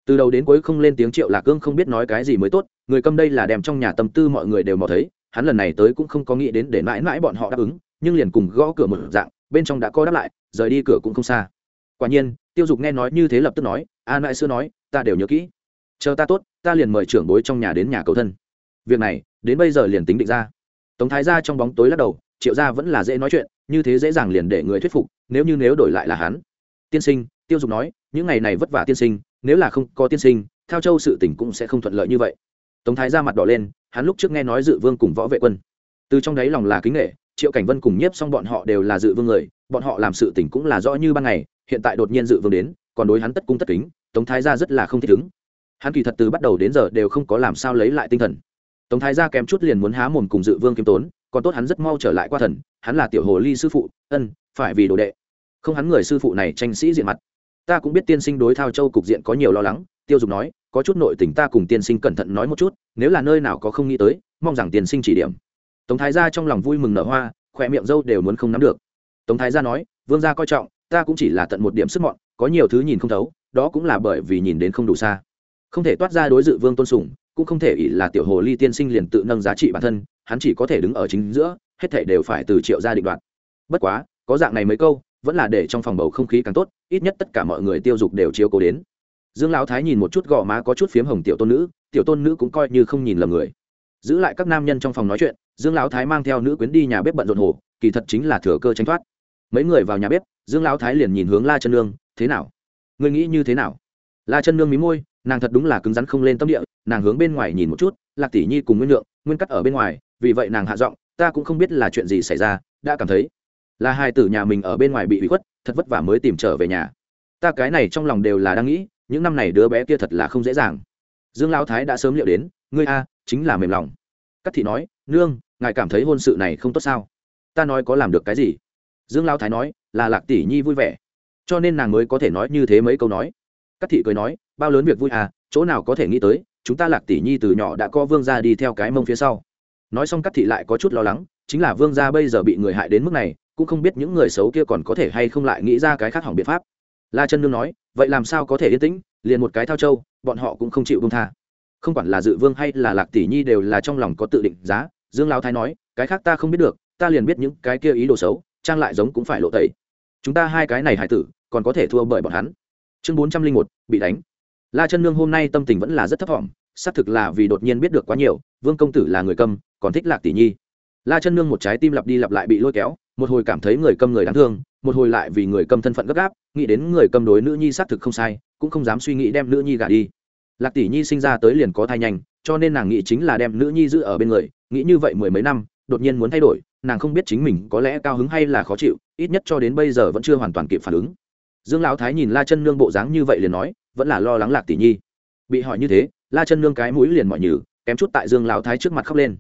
Từ đầu đến cuối không lên tiếng triệu lạc cương không biết nói cái gì mới tốt, người câm đây là đem trong nhà tâm tư mọi người đều mò thấy, hắn lần này tới cũng không có nghĩ đến để mãi mãi bọn họ đáp ứng, nhưng liền cùng gõ cửa một dạng, bên trong đã co đáp lại, rời đi cửa cũng không xa. Quả nhiên, tiêu dục nghe nói như thế lập tức nói, a mãi xưa nói, ta đều nhớ kỹ. Chờ ta tốt, ta liền mời trưởng bối trong nhà đến nhà cầu thân. Việc này đến bây giờ liền tính định ra. Tống thái ra trong bóng tối lắc đầu, triệu gia vẫn là dễ nói chuyện, như thế dễ dàng liền để người thuyết phục, nếu như nếu đổi lại là hắn. Tiên sinh, tiêu dục nói, những ngày này vất vả tiên sinh, nếu là không có tiên sinh theo châu sự tỉnh cũng sẽ không thuận lợi như vậy. Tống thái ra mặt đỏ lên, hắn lúc trước nghe nói dự vương cùng võ vệ quân. Từ trong đáy lòng là kính nghệ triệu cảnh vân cùng nhiếp xong bọn họ đều là dự vương người, bọn họ làm sự tỉnh cũng là rõ như ban ngày, hiện tại đột nhiên dự vương đến, còn đối hắn tất cung tất kính, tống thái ra rất là không thích ứng. Hắn kỳ thật từ bắt đầu đến giờ đều không có làm sao lấy lại tinh thần tống thái gia kém chút liền muốn há mồm cùng dự vương kiếm tốn, còn tốt hắn rất mau trở lại qua thần, hắn là tiểu hồ ly sư phụ, ân, phải vì đồ đệ. Không hắn người sư phụ này tranh sĩ diện mặt. Ta cũng biết tiên sinh đối thao châu cục diện có nhiều lo lắng, tiêu dục nói, có chút nội tình ta cùng tiên sinh cẩn thận nói một chút, nếu là nơi nào có không nghĩ tới, mong rằng tiên sinh chỉ điểm. Tống thái gia trong lòng vui mừng nở hoa, khỏe miệng dâu đều muốn không nắm được. Tống thái gia nói, vương gia coi trọng, ta cũng chỉ là tận một điểm sức mọn, có nhiều thứ nhìn không thấu, đó cũng là bởi vì nhìn đến không đủ xa. Không thể toát ra đối dự vương tôn sùng cũng không thể ỷ là tiểu hồ ly tiên sinh liền tự nâng giá trị bản thân, hắn chỉ có thể đứng ở chính giữa, hết thể đều phải từ triệu gia định đoạt. Bất quá, có dạng này mấy câu, vẫn là để trong phòng bầu không khí càng tốt, ít nhất tất cả mọi người tiêu dục đều chiếu cố đến. Dương lão thái nhìn một chút gò má có chút phiếm hồng tiểu tôn nữ, tiểu tôn nữ cũng coi như không nhìn lầm người. Giữ lại các nam nhân trong phòng nói chuyện, dương lão thái mang theo nữ quyến đi nhà bếp bận rộn hồ, kỳ thật chính là thừa cơ tránh thoát. Mấy người vào nhà bếp, dương lão thái liền nhìn hướng la chân nương, thế nào? Ngươi nghĩ như thế nào? La chân nương mí môi nàng thật đúng là cứng rắn không lên tâm địa, nàng hướng bên ngoài nhìn một chút, lạc tỷ nhi cùng nguyên lượng nguyên cắt ở bên ngoài, vì vậy nàng hạ giọng, ta cũng không biết là chuyện gì xảy ra, đã cảm thấy là hai tử nhà mình ở bên ngoài bị bị khuất, thật vất vả mới tìm trở về nhà. Ta cái này trong lòng đều là đang nghĩ, những năm này đứa bé kia thật là không dễ dàng. Dương lão thái đã sớm liệu đến, ngươi a, chính là mềm lòng. Cắt thị nói, nương, ngài cảm thấy hôn sự này không tốt sao? Ta nói có làm được cái gì? Dương lão thái nói, là lạc tỷ nhi vui vẻ. Cho nên nàng mới có thể nói như thế mấy câu nói. Cát thị cười nói, bao lớn việc vui à chỗ nào có thể nghĩ tới, chúng ta lạc tỷ nhi từ nhỏ đã có vương gia đi theo cái mông phía sau. Nói xong Cát thị lại có chút lo lắng, chính là vương gia bây giờ bị người hại đến mức này, cũng không biết những người xấu kia còn có thể hay không lại nghĩ ra cái khác hỏng biện pháp. La chân nương nói, vậy làm sao có thể yên tĩnh, liền một cái thao châu, bọn họ cũng không chịu buông tha. Không quản là dự vương hay là lạc tỷ nhi đều là trong lòng có tự định giá, dương lao thái nói, cái khác ta không biết được, ta liền biết những cái kia ý đồ xấu, trang lại giống cũng phải lộ tẩy. Chúng ta hai cái này hải tử, còn có thể thua bởi bọn hắn chương bốn trăm linh một, bị đánh. La chân nương hôm nay tâm tình vẫn là rất thấp t xác thực là vì đột nhiên biết được quá nhiều, vương công tử là người câm, còn thích lạc tỷ nhi. La chân nương một trái tim lặp đi lặp lại bị lôi kéo, một hồi cảm thấy người câm người đáng thương, một hồi lại vì người câm thân phận gấp gáp, nghĩ đến người câm đối nữ nhi xác thực không sai, cũng không dám suy nghĩ đem nữ nhi gả đi. Lạc tỷ nhi sinh ra tới liền có thai nhanh, cho nên nàng nghĩ chính là đem nữ nhi giữ ở bên người, nghĩ như vậy mười mấy năm, đột nhiên muốn thay đổi, nàng không biết chính mình có lẽ cao hứng hay là khó chịu, ít nhất cho đến bây giờ vẫn chưa hoàn toàn kịp phản ứng dương lão thái nhìn la chân nương bộ dáng như vậy liền nói vẫn là lo lắng lạc tỷ nhi. Bị hỏi như thế la chân nương cái mũi liền mọi nhử, kém chút tại dương lão thái trước mặt khóc lên.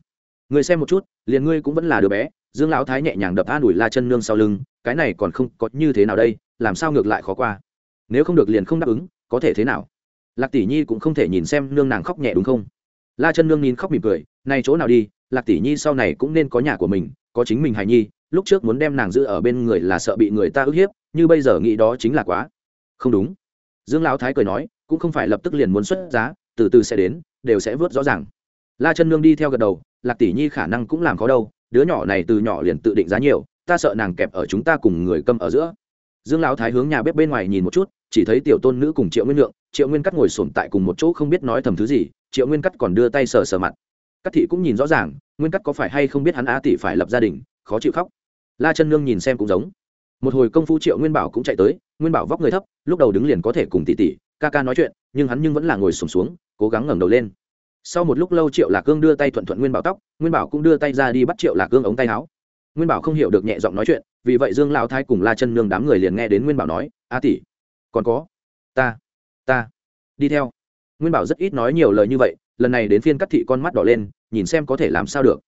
Người xem một chút liền ngươi cũng vẫn là đứa bé. Dương lão thái nhẹ nhàng đập an ủi la chân nương sau lưng cái này còn không có như thế nào đây làm sao ngược lại khó qua. Nếu không được liền không đáp ứng có thể thế nào? Lạc tỷ nhi cũng không thể nhìn xem nương nàng khóc nhẹ đúng không? La chân nương nhìn khóc mỉm cười này chỗ nào đi lạc tỷ nhi sau này cũng nên có nhà của mình có chính mình hài nhi lúc trước muốn đem nàng giữ ở bên người là sợ bị người ta ức hiếp, như bây giờ nghĩ đó chính là quá. Không đúng. Dương lão thái cười nói, cũng không phải lập tức liền muốn xuất giá, từ từ sẽ đến, đều sẽ vớt rõ ràng. La chân nương đi theo gật đầu, lạc tỷ nhi khả năng cũng làm khó đâu, đứa nhỏ này từ nhỏ liền tự định giá nhiều, ta sợ nàng kẹp ở chúng ta cùng người câm ở giữa. Dương lão thái hướng nhà bếp bên ngoài nhìn một chút, chỉ thấy tiểu tôn nữ cùng triệu nguyên lượng, triệu nguyên cắt ngồi sổm tại cùng một chỗ không biết nói thầm thứ gì, triệu nguyên cắt còn đưa tay sờ sờ mặt. Các thị cũng nhìn rõ ràng, nguyên cắt có phải hay không biết hắn a tỷ phải lập gia đình, khó chịu khóc la chân nương nhìn xem cũng giống. Một hồi công phu triệu nguyên bảo cũng chạy tới nguyên bảo vóc người thấp lúc đầu đứng liền có thể cùng tỷ tỷ ca ca nói chuyện nhưng hắn nhưng vẫn là ngồi sùng xuống, xuống cố gắng ngẩng đầu lên. Sau một lúc lâu triệu lạc cương đưa tay thuận thuận nguyên bảo tóc nguyên bảo cũng đưa tay ra đi bắt triệu lạc cương ống tay áo. Nguyên bảo không hiểu được nhẹ giọng nói chuyện vì vậy dương lao thái cùng la chân nương đám người liền nghe đến nguyên bảo nói a tỷ còn có ta ta đi theo. Nguyên bảo rất ít nói nhiều lời như vậy lần này đến phiên cắt thị con mắt đỏ lên nhìn xem có thể làm sao được.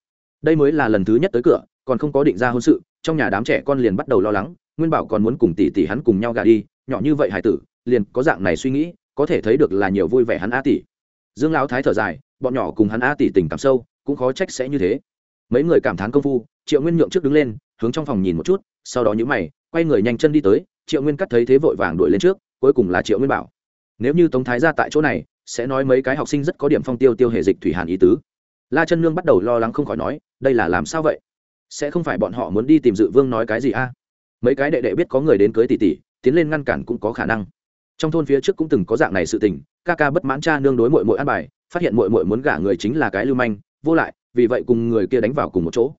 Đây mới là lần thứ nhất tới cửa còn không có định ra hôn sự, trong nhà đám trẻ con liền bắt đầu lo lắng, nguyên bảo còn muốn cùng tỷ tỷ hắn cùng nhau gà đi, nhỏ như vậy hải tử, liền có dạng này suy nghĩ, có thể thấy được là nhiều vui vẻ hắn a tỷ. Dương lão thái thở dài, bọn nhỏ cùng hắn a tỷ tình cảm sâu, cũng khó trách sẽ như thế. Mấy người cảm thán công phu, triệu nguyên nhượng trước đứng lên, hướng trong phòng nhìn một chút, sau đó nhữ mày, quay người nhanh chân đi tới, triệu nguyên cắt thấy thế vội vàng đuổi lên trước, cuối cùng là triệu nguyên bảo. Nếu như tống thái ra tại chỗ này, sẽ nói mấy cái học sinh rất có điểm phong tiêu tiêu hệ dịch thủy hàn ý tứ. La chân nương bắt đầu lo lắng không khỏi nói, đây là làm sao vậy? Sẽ không phải bọn họ muốn đi tìm dự vương nói cái gì a? Mấy cái đệ đệ biết có người đến cưới tỷ tỷ, tiến lên ngăn cản cũng có khả năng. Trong thôn phía trước cũng từng có dạng này sự tình, ca ca bất mãn cha nương đối mội mội ăn bài, phát hiện mội mội muốn gả người chính là cái lưu manh, vô lại, vì vậy cùng người kia đánh vào cùng một chỗ.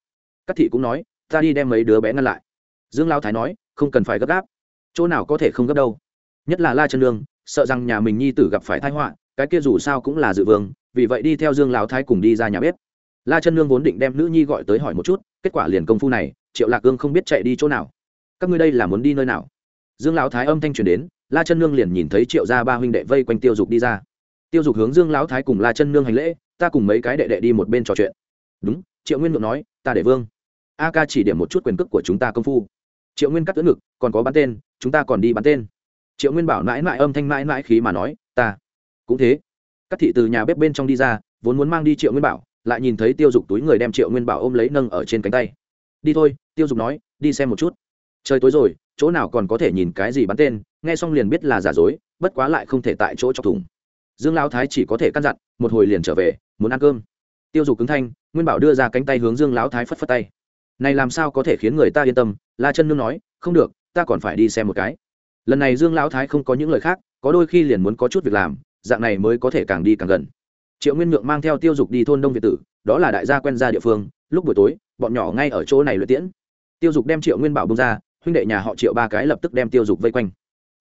Các thị cũng nói, ta đi đem mấy đứa bé ngăn lại. Dương lao thái nói, không cần phải gấp gáp. Chỗ nào có thể không gấp đâu. Nhất là la chân nương, sợ rằng nhà mình nhi tử gặp phải thái họa, cái kia dù sao cũng là dự vương, vì vậy đi theo dương lao thái cùng đi ra nhà bếp la chân nương vốn định đem nữ nhi gọi tới hỏi một chút, kết quả liền công phu này, triệu lạc cương không biết chạy đi chỗ nào. Các ngươi đây là muốn đi nơi nào? Dương lão thái âm thanh truyền đến, la chân nương liền nhìn thấy triệu gia ba huynh đệ vây quanh tiêu dục đi ra. Tiêu dục hướng dương lão thái cùng la chân nương hành lễ, ta cùng mấy cái đệ đệ đi một bên trò chuyện. Đúng, triệu nguyên ngượng nói, ta để vương. A ca chỉ điểm một chút quyền cước của chúng ta công phu. Triệu nguyên cắt tứ ngực, còn có bắn tên, chúng ta còn đi bắn tên. Triệu nguyên bảo mãi mãi âm thanh mãi mãi khí mà nói, ta cũng thế. Các thị từ nhà bếp bên trong đi ra, vốn muốn mang đi triệu nguyên bảo lại nhìn thấy tiêu dục túi người đem triệu nguyên bảo ôm lấy nâng ở trên cánh tay. Đi thôi, tiêu dục nói, đi xem một chút. Trời tối rồi, chỗ nào còn có thể nhìn cái gì bắn tên, nghe xong liền biết là giả dối, bất quá lại không thể tại chỗ chọc thủng. Dương lao thái chỉ có thể căn dặn, một hồi liền trở về, muốn ăn cơm. Tiêu dục cứng thanh, nguyên bảo đưa ra cánh tay hướng dương lão thái phất phất tay. Này làm sao có thể khiến người ta yên tâm, la chân nương nói, không được, ta còn phải đi xem một cái. Lần này dương lão thái không có những lời khác, có đôi khi liền muốn có chút việc làm, dạng này mới có thể càng đi càng gần triệu nguyên nhượng mang theo tiêu dục đi thôn đông việt tử, đó là đại gia quen ra địa phương, lúc buổi tối, bọn nhỏ ngay ở chỗ này luyện tiễn. Tiêu dục đem triệu nguyên bảo bông ra, huynh đệ nhà họ triệu ba cái lập tức đem tiêu dục vây quanh.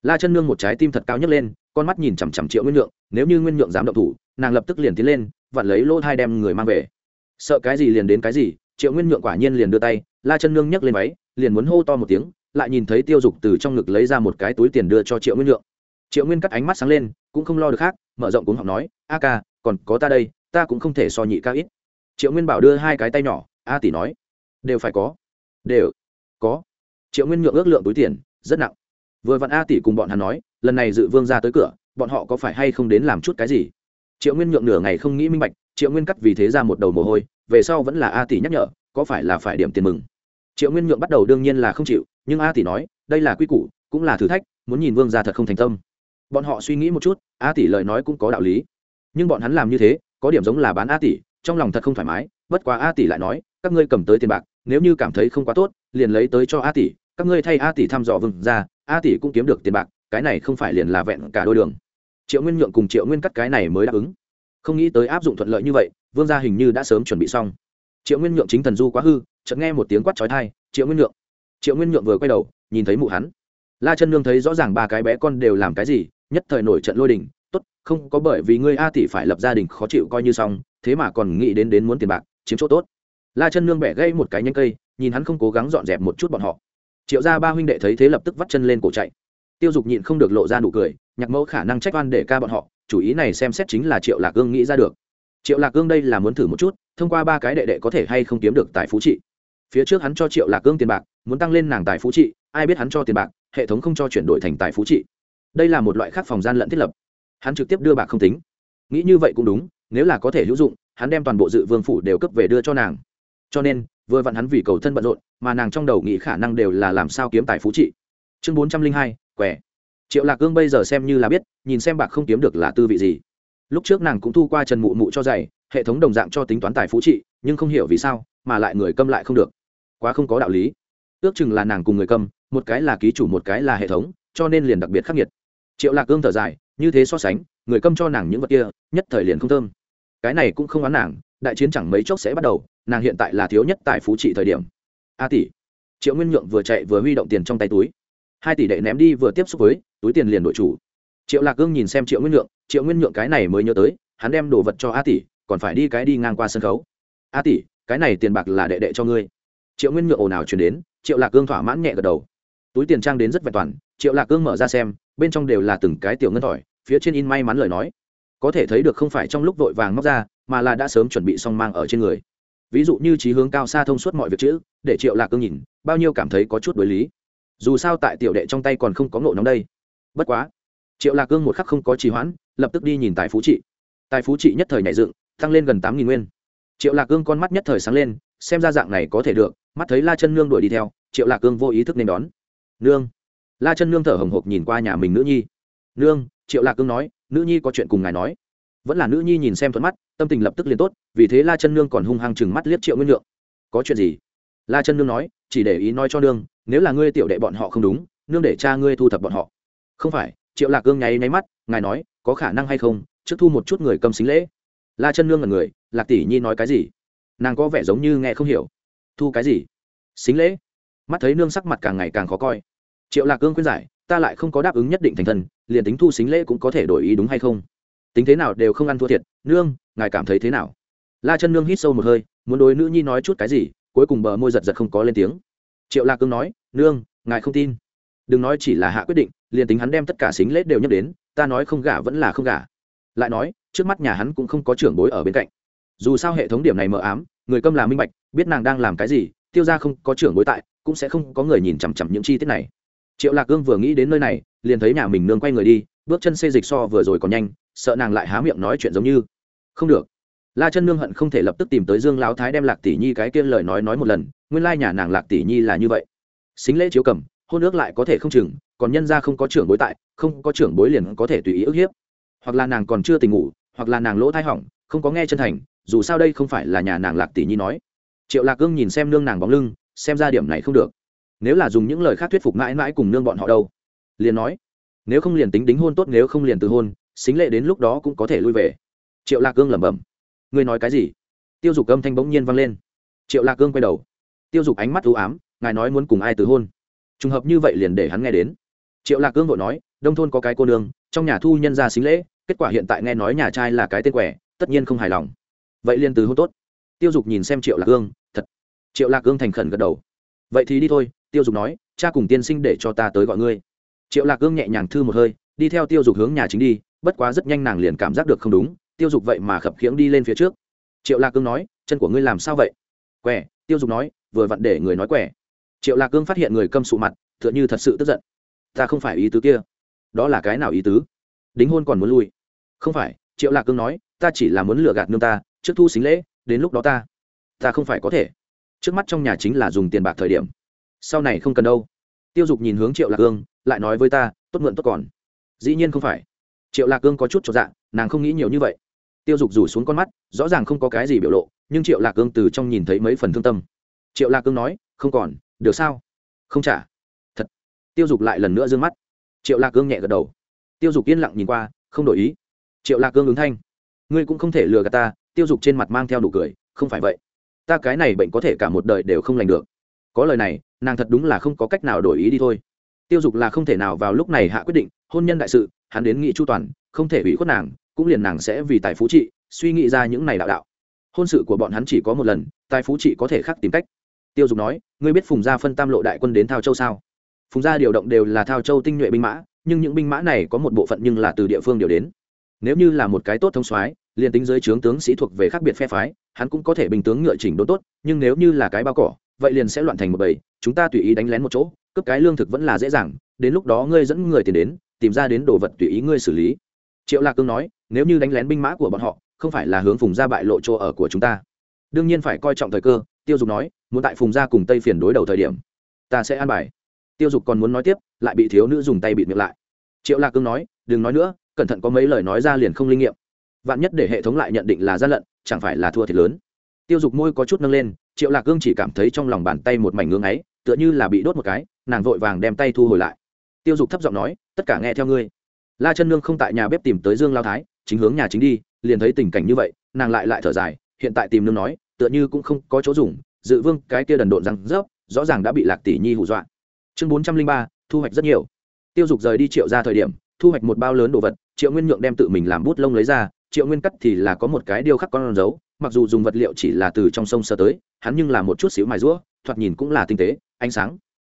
La chân nương một trái tim thật cao nhấc lên, con mắt nhìn chằm chằm triệu nguyên nhượng, nếu như nguyên nhượng dám động thủ, nàng lập tức liền tiến lên, vặn lấy lỗ thai đem người mang về. Sợ cái gì liền đến cái gì, triệu nguyên nhượng quả nhiên liền đưa tay, la chân nương nhấc lên váy, liền muốn hô to một tiếng, lại nhìn thấy tiêu dục từ trong ngực lấy ra một cái túi tiền đưa cho triệu nguyên nhượng. Triệu nguyên cắt ánh mắt sáng lên, cũng không lo được khác, mở rộng cuống học nói, a ca còn có ta đây, ta cũng không thể so nhị ca ít. Triệu nguyên bảo đưa hai cái tay nhỏ, a tỷ nói, đều phải có. Đều, có. Triệu nguyên nhượng ước lượng túi tiền, rất nặng. Vừa vặn a tỷ cùng bọn hắn nói, lần này dự vương ra tới cửa, bọn họ có phải hay không đến làm chút cái gì? Triệu nguyên nhượng nửa ngày không nghĩ minh bạch, triệu nguyên cắt vì thế ra một đầu mồ hôi, về sau vẫn là a tỷ nhắc nhở, có phải là phải điểm tiền mừng? Triệu nguyên nhượng bắt đầu đương nhiên là không chịu, nhưng a tỷ nói, đây là quy củ, cũng là thử thách, muốn nhìn vương ra thật không thành tâm. Bọn họ suy nghĩ một chút, a tỷ lời nói cũng có đạo lý nhưng bọn hắn làm như thế, có điểm giống là bán a tỷ, trong lòng thật không thoải mái, bất quá a tỷ lại nói, các ngươi cầm tới tiền bạc, nếu như cảm thấy không quá tốt, liền lấy tới cho a tỷ, các ngươi thay a tỷ thăm dò vừng ra a tỷ cũng kiếm được tiền bạc, cái này không phải liền là vẹn cả đôi đường. Triệu nguyên nhượng cùng triệu nguyên cắt cái này mới đáp ứng. Không nghĩ tới áp dụng thuận lợi như vậy, vương gia hình như đã sớm chuẩn bị xong. Triệu nguyên nhượng chính thần du quá hư, chợt nghe một tiếng quát trói thai triệu nguyên nhượng. Triệu nguyên nhượng vừa quay đầu, nhìn thấy mụ hắn. La chân nương thấy rõ ràng ba cái bé con đều làm cái gì, nhất thời nổi trận lôi đình tốt, không có bởi vì ngươi a tỷ phải lập gia đình khó chịu coi như xong, thế mà còn nghĩ đến đến muốn tiền bạc, chiếm chỗ tốt. La chân nương bẻ gây một cái nhanh cây, nhìn hắn không cố gắng dọn dẹp một chút bọn họ. Triệu ra ba huynh đệ thấy thế lập tức vắt chân lên cổ chạy. Tiêu dục nhịn không được lộ ra nụ cười, nhạc mẫu khả năng trách oan để ca bọn họ, chủ ý này xem xét chính là triệu lạc cương nghĩ ra được. Triệu lạc cương đây là muốn thử một chút, thông qua ba cái đệ đệ có thể hay không kiếm được tài phú trị. Phía trước hắn cho triệu lạc cương tiền bạc, muốn tăng lên nàng tài phú trị, ai biết hắn cho tiền bạc, hệ thống không cho chuyển đổi thành tài phú trị. Đây là một loại khác phòng gian lận thiết lập hắn trực tiếp đưa bạc không tính. Nghĩ như vậy cũng đúng, nếu là có thể hữu dụng, hắn đem toàn bộ dự vương phủ đều cấp về đưa cho nàng. Cho nên, vừa vặn hắn vì cầu thân bận rộn, mà nàng trong đầu nghĩ khả năng đều là làm sao kiếm tài phú trị. Chương bốn trăm linh hai, quẻ. Triệu lạc gương bây giờ xem như là biết, nhìn xem bạc không kiếm được là tư vị gì. Lúc trước nàng cũng thu qua trần mụ mụ cho dày hệ thống đồng dạng cho tính toán tài phú trị, nhưng không hiểu vì sao, mà lại người câm lại không được. Quá không có đạo lý. Ước chừng là nàng cùng người câm, một cái là ký chủ, một cái là hệ thống, cho nên liền đặc biệt khắc nghiệt triệu lạc cương thở dài, như thế so sánh, người câm cho nàng những vật kia, nhất thời liền không thơm. Cái này cũng không oán nàng, đại chiến chẳng mấy chốc sẽ bắt đầu, nàng hiện tại là thiếu nhất tại phú trị thời điểm. A tỷ. Triệu nguyên nhượng vừa chạy vừa huy động tiền trong tay túi. Hai tỷ đệ ném đi vừa tiếp xúc với, túi tiền liền đội chủ. Triệu lạc cương nhìn xem triệu nguyên nhượng, triệu nguyên nhượng cái này mới nhớ tới, hắn đem đồ vật cho a tỷ, còn phải đi cái đi ngang qua sân khấu. A tỷ, cái này tiền bạc là đệ đệ cho ngươi. Triệu nguyên nhượng ồn ào chuyển đến, triệu lạc cương thỏa mãn nhẹ gật đầu. Túi tiền trang đến rất vẹn toàn, triệu lạc cương mở ra xem bên trong đều là từng cái tiểu ngân tỏi phía trên in may mắn lời nói. Có thể thấy được không phải trong lúc vội vàng móc ra, mà là đã sớm chuẩn bị xong mang ở trên người. Ví dụ như trí hướng cao xa thông suốt mọi việc chữ, để triệu lạc cương nhìn, bao nhiêu cảm thấy có chút đối lý. Dù sao tại tiểu đệ trong tay còn không có ngộ nóng đây. Bất quá, triệu lạc cương một khắc không có trì hoãn, lập tức đi nhìn tài phú trị. Tài phú trị nhất thời nhảy dựng, tăng lên gần tám nghìn nguyên. Triệu lạc cương con mắt nhất thời sáng lên, xem ra dạng này có thể được, mắt thấy la chân nương đuổi đi theo, triệu lạc cương vô ý thức nên đón. Nương la chân nương thở hồng hộc nhìn qua nhà mình nữ nhi. Nương, triệu lạc cương nói, nữ nhi có chuyện cùng ngài nói. Vẫn là nữ nhi nhìn xem thuận mắt, tâm tình lập tức liền tốt, vì thế la chân nương còn hung hăng chừng mắt liếc triệu nguyên lượng. Có chuyện gì? La chân nương nói, chỉ để ý nói cho nương, nếu là ngươi tiểu đệ bọn họ không đúng, nương để cha ngươi thu thập bọn họ. Không phải. Triệu lạc cương nháy nháy mắt, ngài nói, có khả năng hay không, trước thu một chút người cầm xính lễ. La chân nương là người, lạc tỷ nhi nói cái gì? Nàng có vẻ giống như nghe không hiểu. Thu cái gì? Xính lễ. Mắt thấy nương sắc mặt càng ngày càng khó coi triệu lạc cương khuyên giải, ta lại không có đáp ứng nhất định thành thần liền tính thu xính lễ cũng có thể đổi ý đúng hay không? Tính thế nào đều không ăn thua thiệt, nương, ngài cảm thấy thế nào? La chân nương hít sâu một hơi, muốn đối nữ nhi nói chút cái gì, cuối cùng bờ môi giật giật không có lên tiếng. Triệu lạc cương nói, nương, ngài không tin. Đừng nói chỉ là hạ quyết định, liền tính hắn đem tất cả xính lễ đều nhắc đến, ta nói không gả vẫn là không gả. Lại nói, trước mắt nhà hắn cũng không có trưởng bối ở bên cạnh. Dù sao hệ thống điểm này mờ ám, người câm là minh bạch, biết nàng đang làm cái gì, tiêu ra không có trưởng bối tại, cũng sẽ không có người nhìn chằm chằm những chi tiết này triệu lạc cương vừa nghĩ đến nơi này, liền thấy nhà mình nương quay người đi, bước chân xê dịch so vừa rồi còn nhanh, sợ nàng lại há miệng nói chuyện giống như. Không được. La chân nương hận không thể lập tức tìm tới dương lão thái đem lạc tỷ nhi cái kia lời nói nói một lần, nguyên lai nhà nàng lạc tỷ nhi là như vậy. Xính lễ chiếu cầm, hôn ước lại có thể không chừng, còn nhân ra không có trưởng bối tại, không có trưởng bối liền có thể tùy ý ức hiếp. Hoặc là nàng còn chưa tình ngủ, hoặc là nàng lỗ thai hỏng, không có nghe chân thành, dù sao đây không phải là nhà nàng lạc tỷ nhi nói. Triệu lạc gương nhìn xem nương nàng bóng lưng, xem ra điểm này không được nếu là dùng những lời khác thuyết phục mãi mãi cùng nương bọn họ đâu? Liền nói, nếu không liền tính đính hôn tốt, nếu không liền từ hôn, xính lệ đến lúc đó cũng có thể lui về. Triệu lạc cương lẩm bẩm, ngươi nói cái gì? Tiêu dục âm thanh bỗng nhiên vang lên. Triệu lạc cương quay đầu, tiêu dục ánh mắt ưu ám, ngài nói muốn cùng ai từ hôn? Trùng hợp như vậy liền để hắn nghe đến. Triệu lạc cương vội nói, đông thôn có cái cô nương, trong nhà thu nhân ra xính lễ, kết quả hiện tại nghe nói nhà trai là cái tên quẻ, tất nhiên không hài lòng. Vậy liền từ hôn tốt. Tiêu dục nhìn xem triệu lạc cương, thật. Triệu lạc cương thành khẩn gật đầu. Vậy thì đi thôi tiêu dục nói, cha cùng tiên sinh để cho ta tới gọi ngươi. Triệu lạc cương nhẹ nhàng thư một hơi, đi theo tiêu dục hướng nhà chính đi, bất quá rất nhanh nàng liền cảm giác được không đúng, tiêu dục vậy mà khập khiễng đi lên phía trước. Triệu lạc cương nói, chân của ngươi làm sao vậy? Quẻ, tiêu dục nói, vừa vặn để người nói quẻ. Triệu lạc cương phát hiện người câm sụ mặt t h ư ợ n h ư thật sự tức giận. Ta không phải ý tứ kia. Đó là cái nào ý tứ? Đính hôn còn muốn lui. Không phải, triệu lạc cương nói, ta chỉ là muốn lừa gạt nương ta, trước thu xính lễ, đến lúc đó ta ta không phải có thể. Trước mắt trong nhà chính là dùng tiền bạc thời điểm sau này không cần đâu. Tiêu dục nhìn hướng triệu lạc cương lại nói với ta, tốt mượn tốt còn. Dĩ nhiên không phải. Triệu lạc cương có chút cho dạng nàng không nghĩ nhiều như vậy. Tiêu dục rủ xuống con mắt, rõ ràng không có cái gì biểu lộ, nhưng triệu lạc cương từ trong nhìn thấy mấy phần thương tâm. Triệu lạc cương nói, không còn, được sao? Không trả thật. Tiêu dục lại lần nữa d ư ơ n g mắt. Triệu lạc cương nhẹ gật đầu. Tiêu dục yên lặng nhìn qua, không đổi ý. Triệu lạc cương ứng thanh. Ngươi cũng không thể lừa gạt ta, tiêu dục trên mặt mang theo đủ cười, không phải vậy. Ta cái này bệnh có thể cả một đời đều không lành được. Có lời này nàng thật đúng là không có cách nào đổi ý đi thôi. Tiêu dục là không thể nào vào lúc này hạ quyết định, hôn nhân đại sự, hắn đến nghị chu toàn, không thể ủy khuất nàng, cũng liền nàng sẽ vì tài phú trị, suy nghĩ ra những này đạo đạo. Hôn sự của bọn hắn chỉ có một lần, tài phú trị có thể khác tìm cách. Tiêu dục nói, ngươi biết phùng gia phân tam lộ đại quân đến thao châu sao? Phùng gia điều động đều là thao châu tinh nhuệ binh mã, nhưng những binh mã này có một bộ phận nhưng là từ địa phương điều đến. Nếu như là một cái tốt thông soái, liền tính giới trướng tướng sĩ thuộc về khác biệt phe phái, hắn cũng có thể bình tướng ngựa chỉnh đốn tốt, nhưng nếu như là cái bao cỏ vậy liền sẽ loạn thành một bầy, chúng ta tùy ý đánh lén một chỗ, cướp cái lương thực vẫn là dễ dàng, đến lúc đó ngươi dẫn người tiền đến, tìm ra đến đồ vật tùy ý ngươi xử lý. Triệu lạc cương nói, nếu như đánh lén binh mã của bọn họ, không phải là hướng phùng gia bại lộ chỗ ở của chúng ta. Đương nhiên phải coi trọng thời cơ. Tiêu dục nói, muốn tại phùng gia cùng tây phiền đối đầu thời điểm, ta sẽ an bài. Tiêu dục còn muốn nói tiếp, lại bị thiếu nữ dùng tay bịt miệng lại. Triệu lạc cương nói, đừng nói nữa, cẩn thận có mấy lời nói ra liền không linh nghiệm. Vạn nhất để hệ thống lại nhận định là gian lận, chẳng phải là thua thiệt lớn tiêu dục môi có chút nâng lên, triệu lạc cương chỉ cảm thấy trong lòng bàn tay một mảnh ngưng ấy, tựa như là bị đốt một cái, nàng vội vàng đem tay thu hồi lại. Tiêu dục thấp giọng nói, tất cả nghe theo ngươi. La chân nương không tại nhà bếp tìm tới dương lao thái, chính hướng nhà chính đi, liền thấy tình cảnh như vậy, nàng lại lại thở dài, hiện tại tìm nương nói, tựa như cũng không có chỗ dùng, dự vương cái kia đần độn răng rớp, rõ ràng đã bị lạc tỷ nhi hù dọa. Chương bốn trăm linh ba, thu hoạch rất nhiều. Tiêu dục rời đi triệu ra thời điểm, thu hoạch một bao lớn đồ vật, triệu nguyên nhượng đem tự mình làm bút lông lấy ra, triệu nguyên cắt thì là có một cái điêu khắc con dấu mặc dù dùng vật liệu chỉ là từ trong sông sơ tới, hắn nhưng là một chút xíu mài rũa, thoạt nhìn cũng là tinh tế, ánh sáng.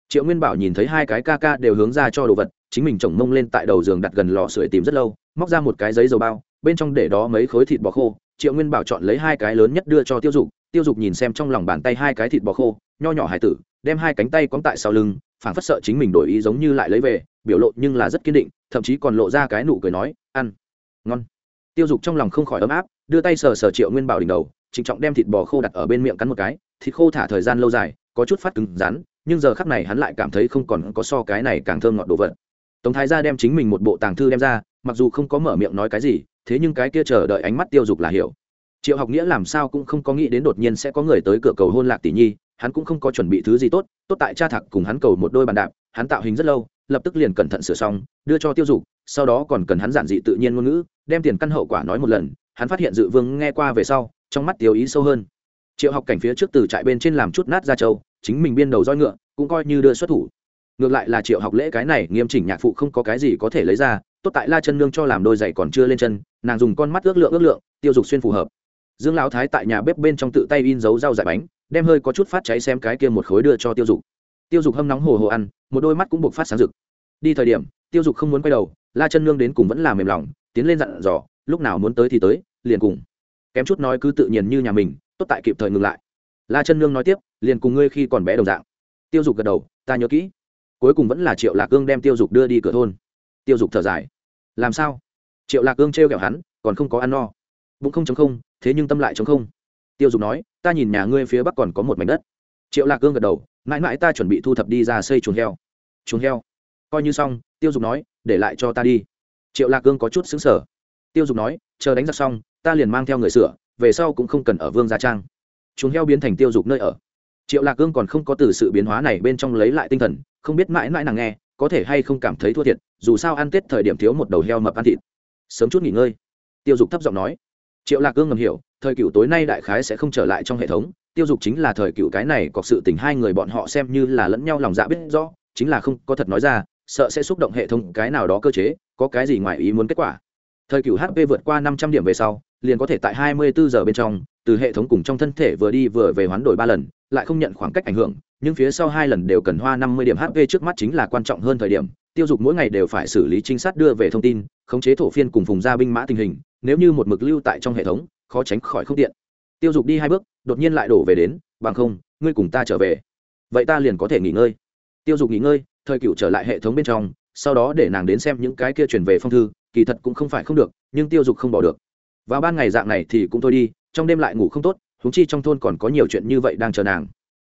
Triệu nguyên bảo nhìn thấy hai cái ca ca đều hướng ra cho đồ vật, chính mình chồng mông lên tại đầu giường đặt gần lò sưởi tìm rất lâu, móc ra một cái giấy dầu bao, bên trong để đó mấy khối thịt bò khô. Triệu nguyên bảo chọn lấy hai cái lớn nhất đưa cho tiêu dục tiêu dục nhìn xem trong lòng bàn tay hai cái thịt bò khô, nho nhỏ hải tử, đem hai cánh tay cóng tại sau lưng, phảng phất sợ chính mình đổi ý giống như lại lấy về, biểu lộ nhưng là rất kiên định, thậm chí còn lộ ra cái nụ cười nói, ăn, ngon. Tiêu dục trong lòng không khỏi ấm áp đưa tay sờ sờ triệu nguyên bảo đỉnh đầu, trịnh trọng đem thịt bò khô đặt ở bên miệng cắn một cái, thịt khô thả thời gian lâu dài, có chút phát cứng, rắn, nhưng giờ khắc này hắn lại cảm thấy không còn có so cái này càng thơm ngọt đồ vật. Tống thái gia đem chính mình một bộ tàng thư đem ra, mặc dù không có mở miệng nói cái gì, thế nhưng cái kia chờ đợi ánh mắt tiêu dục là hiểu. Triệu học nghĩa làm sao cũng không có nghĩ đến đột nhiên sẽ có người tới cửa cầu hôn lạc tỷ nhi, hắn cũng không có chuẩn bị thứ gì tốt tốt tại cha thạc cùng hắn cầu một đôi bàn đạp, hắn tạo hình rất lâu, lập tức liền cẩn thận sửa xong, đưa cho tiêu dục, sau đó còn cần hắn giản dị tự nhiên ngôn ngữ, đem tiền căn hậu quả nói một lần hắn phát hiện dự vương nghe qua về sau, trong mắt tiêu ý sâu hơn. Triệu học cảnh phía trước từ trại bên trên làm chút nát ra châu, chính mình biên đầu roi ngựa, cũng coi như đưa xuất thủ. Ngược lại là triệu học lễ cái này, nghiêm chỉnh nhạc phụ không có cái gì có thể lấy ra, tốt tại la chân nương cho làm đôi giày còn chưa lên chân, nàng dùng con mắt ước lượng ước lượng, tiêu dục xuyên phù hợp. Dương lão thái tại nhà bếp bên trong tự tay in dấu rau dại bánh, đem hơi có chút phát cháy xem cái kia một khối đưa cho tiêu dục. Tiêu dục hâm nóng hồ hồ ăn, một đôi mắt cũng buộc phát sáng rực. Đi thời điểm, tiêu dục không muốn quay đầu, la chân nương đến cùng vẫn là mềm lòng, tiến lên dặn dò, lúc nào muốn tới thì tới liền cùng. Kém chút nói cứ tự nhiên như nhà mình, tốt tại kịp thời ngừng lại. La chân nương nói tiếp, liền cùng ngươi khi còn bé đồng dạng. Tiêu dục gật đầu, ta nhớ kỹ. Cuối cùng vẫn là triệu lạc cương đem tiêu dục đưa đi cửa thôn. Tiêu dục thở dài. Làm sao? Triệu lạc cương t r kẹo hắn, còn không có ăn no. Bụng không chống không, thế nhưng tâm lại chống không. Tiêu dục nói, ta nhìn nhà ngươi phía bắc còn có một mảnh đất. Triệu lạc cương gật đầu, mãi mãi ta chuẩn bị thu thập đi ra xây chuồng heo. Chuồng heo? Coi như xong, tiêu dục nói, để lại cho ta đi. Triệu lạc cương có chút xứng sở tiêu dục nói, chờ đánh giặc xong ta liền mang theo người sửa, về sau cũng không cần ở vương gia trang. Chúng heo biến thành tiêu dục nơi ở. Triệu lạc cương còn không có từ sự biến hóa này bên trong lấy lại tinh thần, không biết mãi mãi nàng nghe, có thể hay không cảm thấy thua thiệt, dù sao ăn tết thời điểm thiếu một đầu heo mập ăn thịt. Sớm chút nghỉ ngơi. Tiêu dục thấp giọng nói. Triệu lạc cương ngầm hiểu, thời cựu tối nay đại khái sẽ không trở lại trong hệ thống, tiêu dục chính là thời cựu cái này có sự tình hai người bọn họ xem như là lẫn nhau lòng dạ biết rõ, chính là không có thật nói ra, sợ sẽ xúc động hệ thống cái nào đó cơ chế, có cái gì ngoài ý muốn kết quả thời cựu hp vượt qua năm trăm điểm về sau, liền có thể tại hai mươi bốn giờ bên trong, từ hệ thống cùng trong thân thể vừa đi vừa về hoán đổi ba lần, lại không nhận khoảng cách ảnh hưởng, nhưng phía sau hai lần đều cần hoa năm mươi điểm hp trước mắt chính là quan trọng hơn thời điểm, tiêu dục mỗi ngày đều phải xử lý trinh sát đưa về thông tin, khống chế thổ phiên cùng vùng gia binh mã tình hình, nếu như một mực lưu tại trong hệ thống, khó tránh khỏi không tiện. Tiêu dục đi hai bước, đột nhiên lại đổ về đến, bằng không, ngươi cùng ta trở về. Vậy ta liền có thể nghỉ ngơi. Tiêu dục nghỉ ngơi, thời cựu trở lại hệ thống bên trong, sau đó để nàng đến xem những cái kia chuyển về phong thư kỳ thật cũng không phải không được, nhưng tiêu dục không bỏ được. Vào ban ngày dạng này thì cũng thôi đi, trong đêm lại ngủ không tốt húng chi trong thôn còn có nhiều chuyện như vậy đang chờ nàng.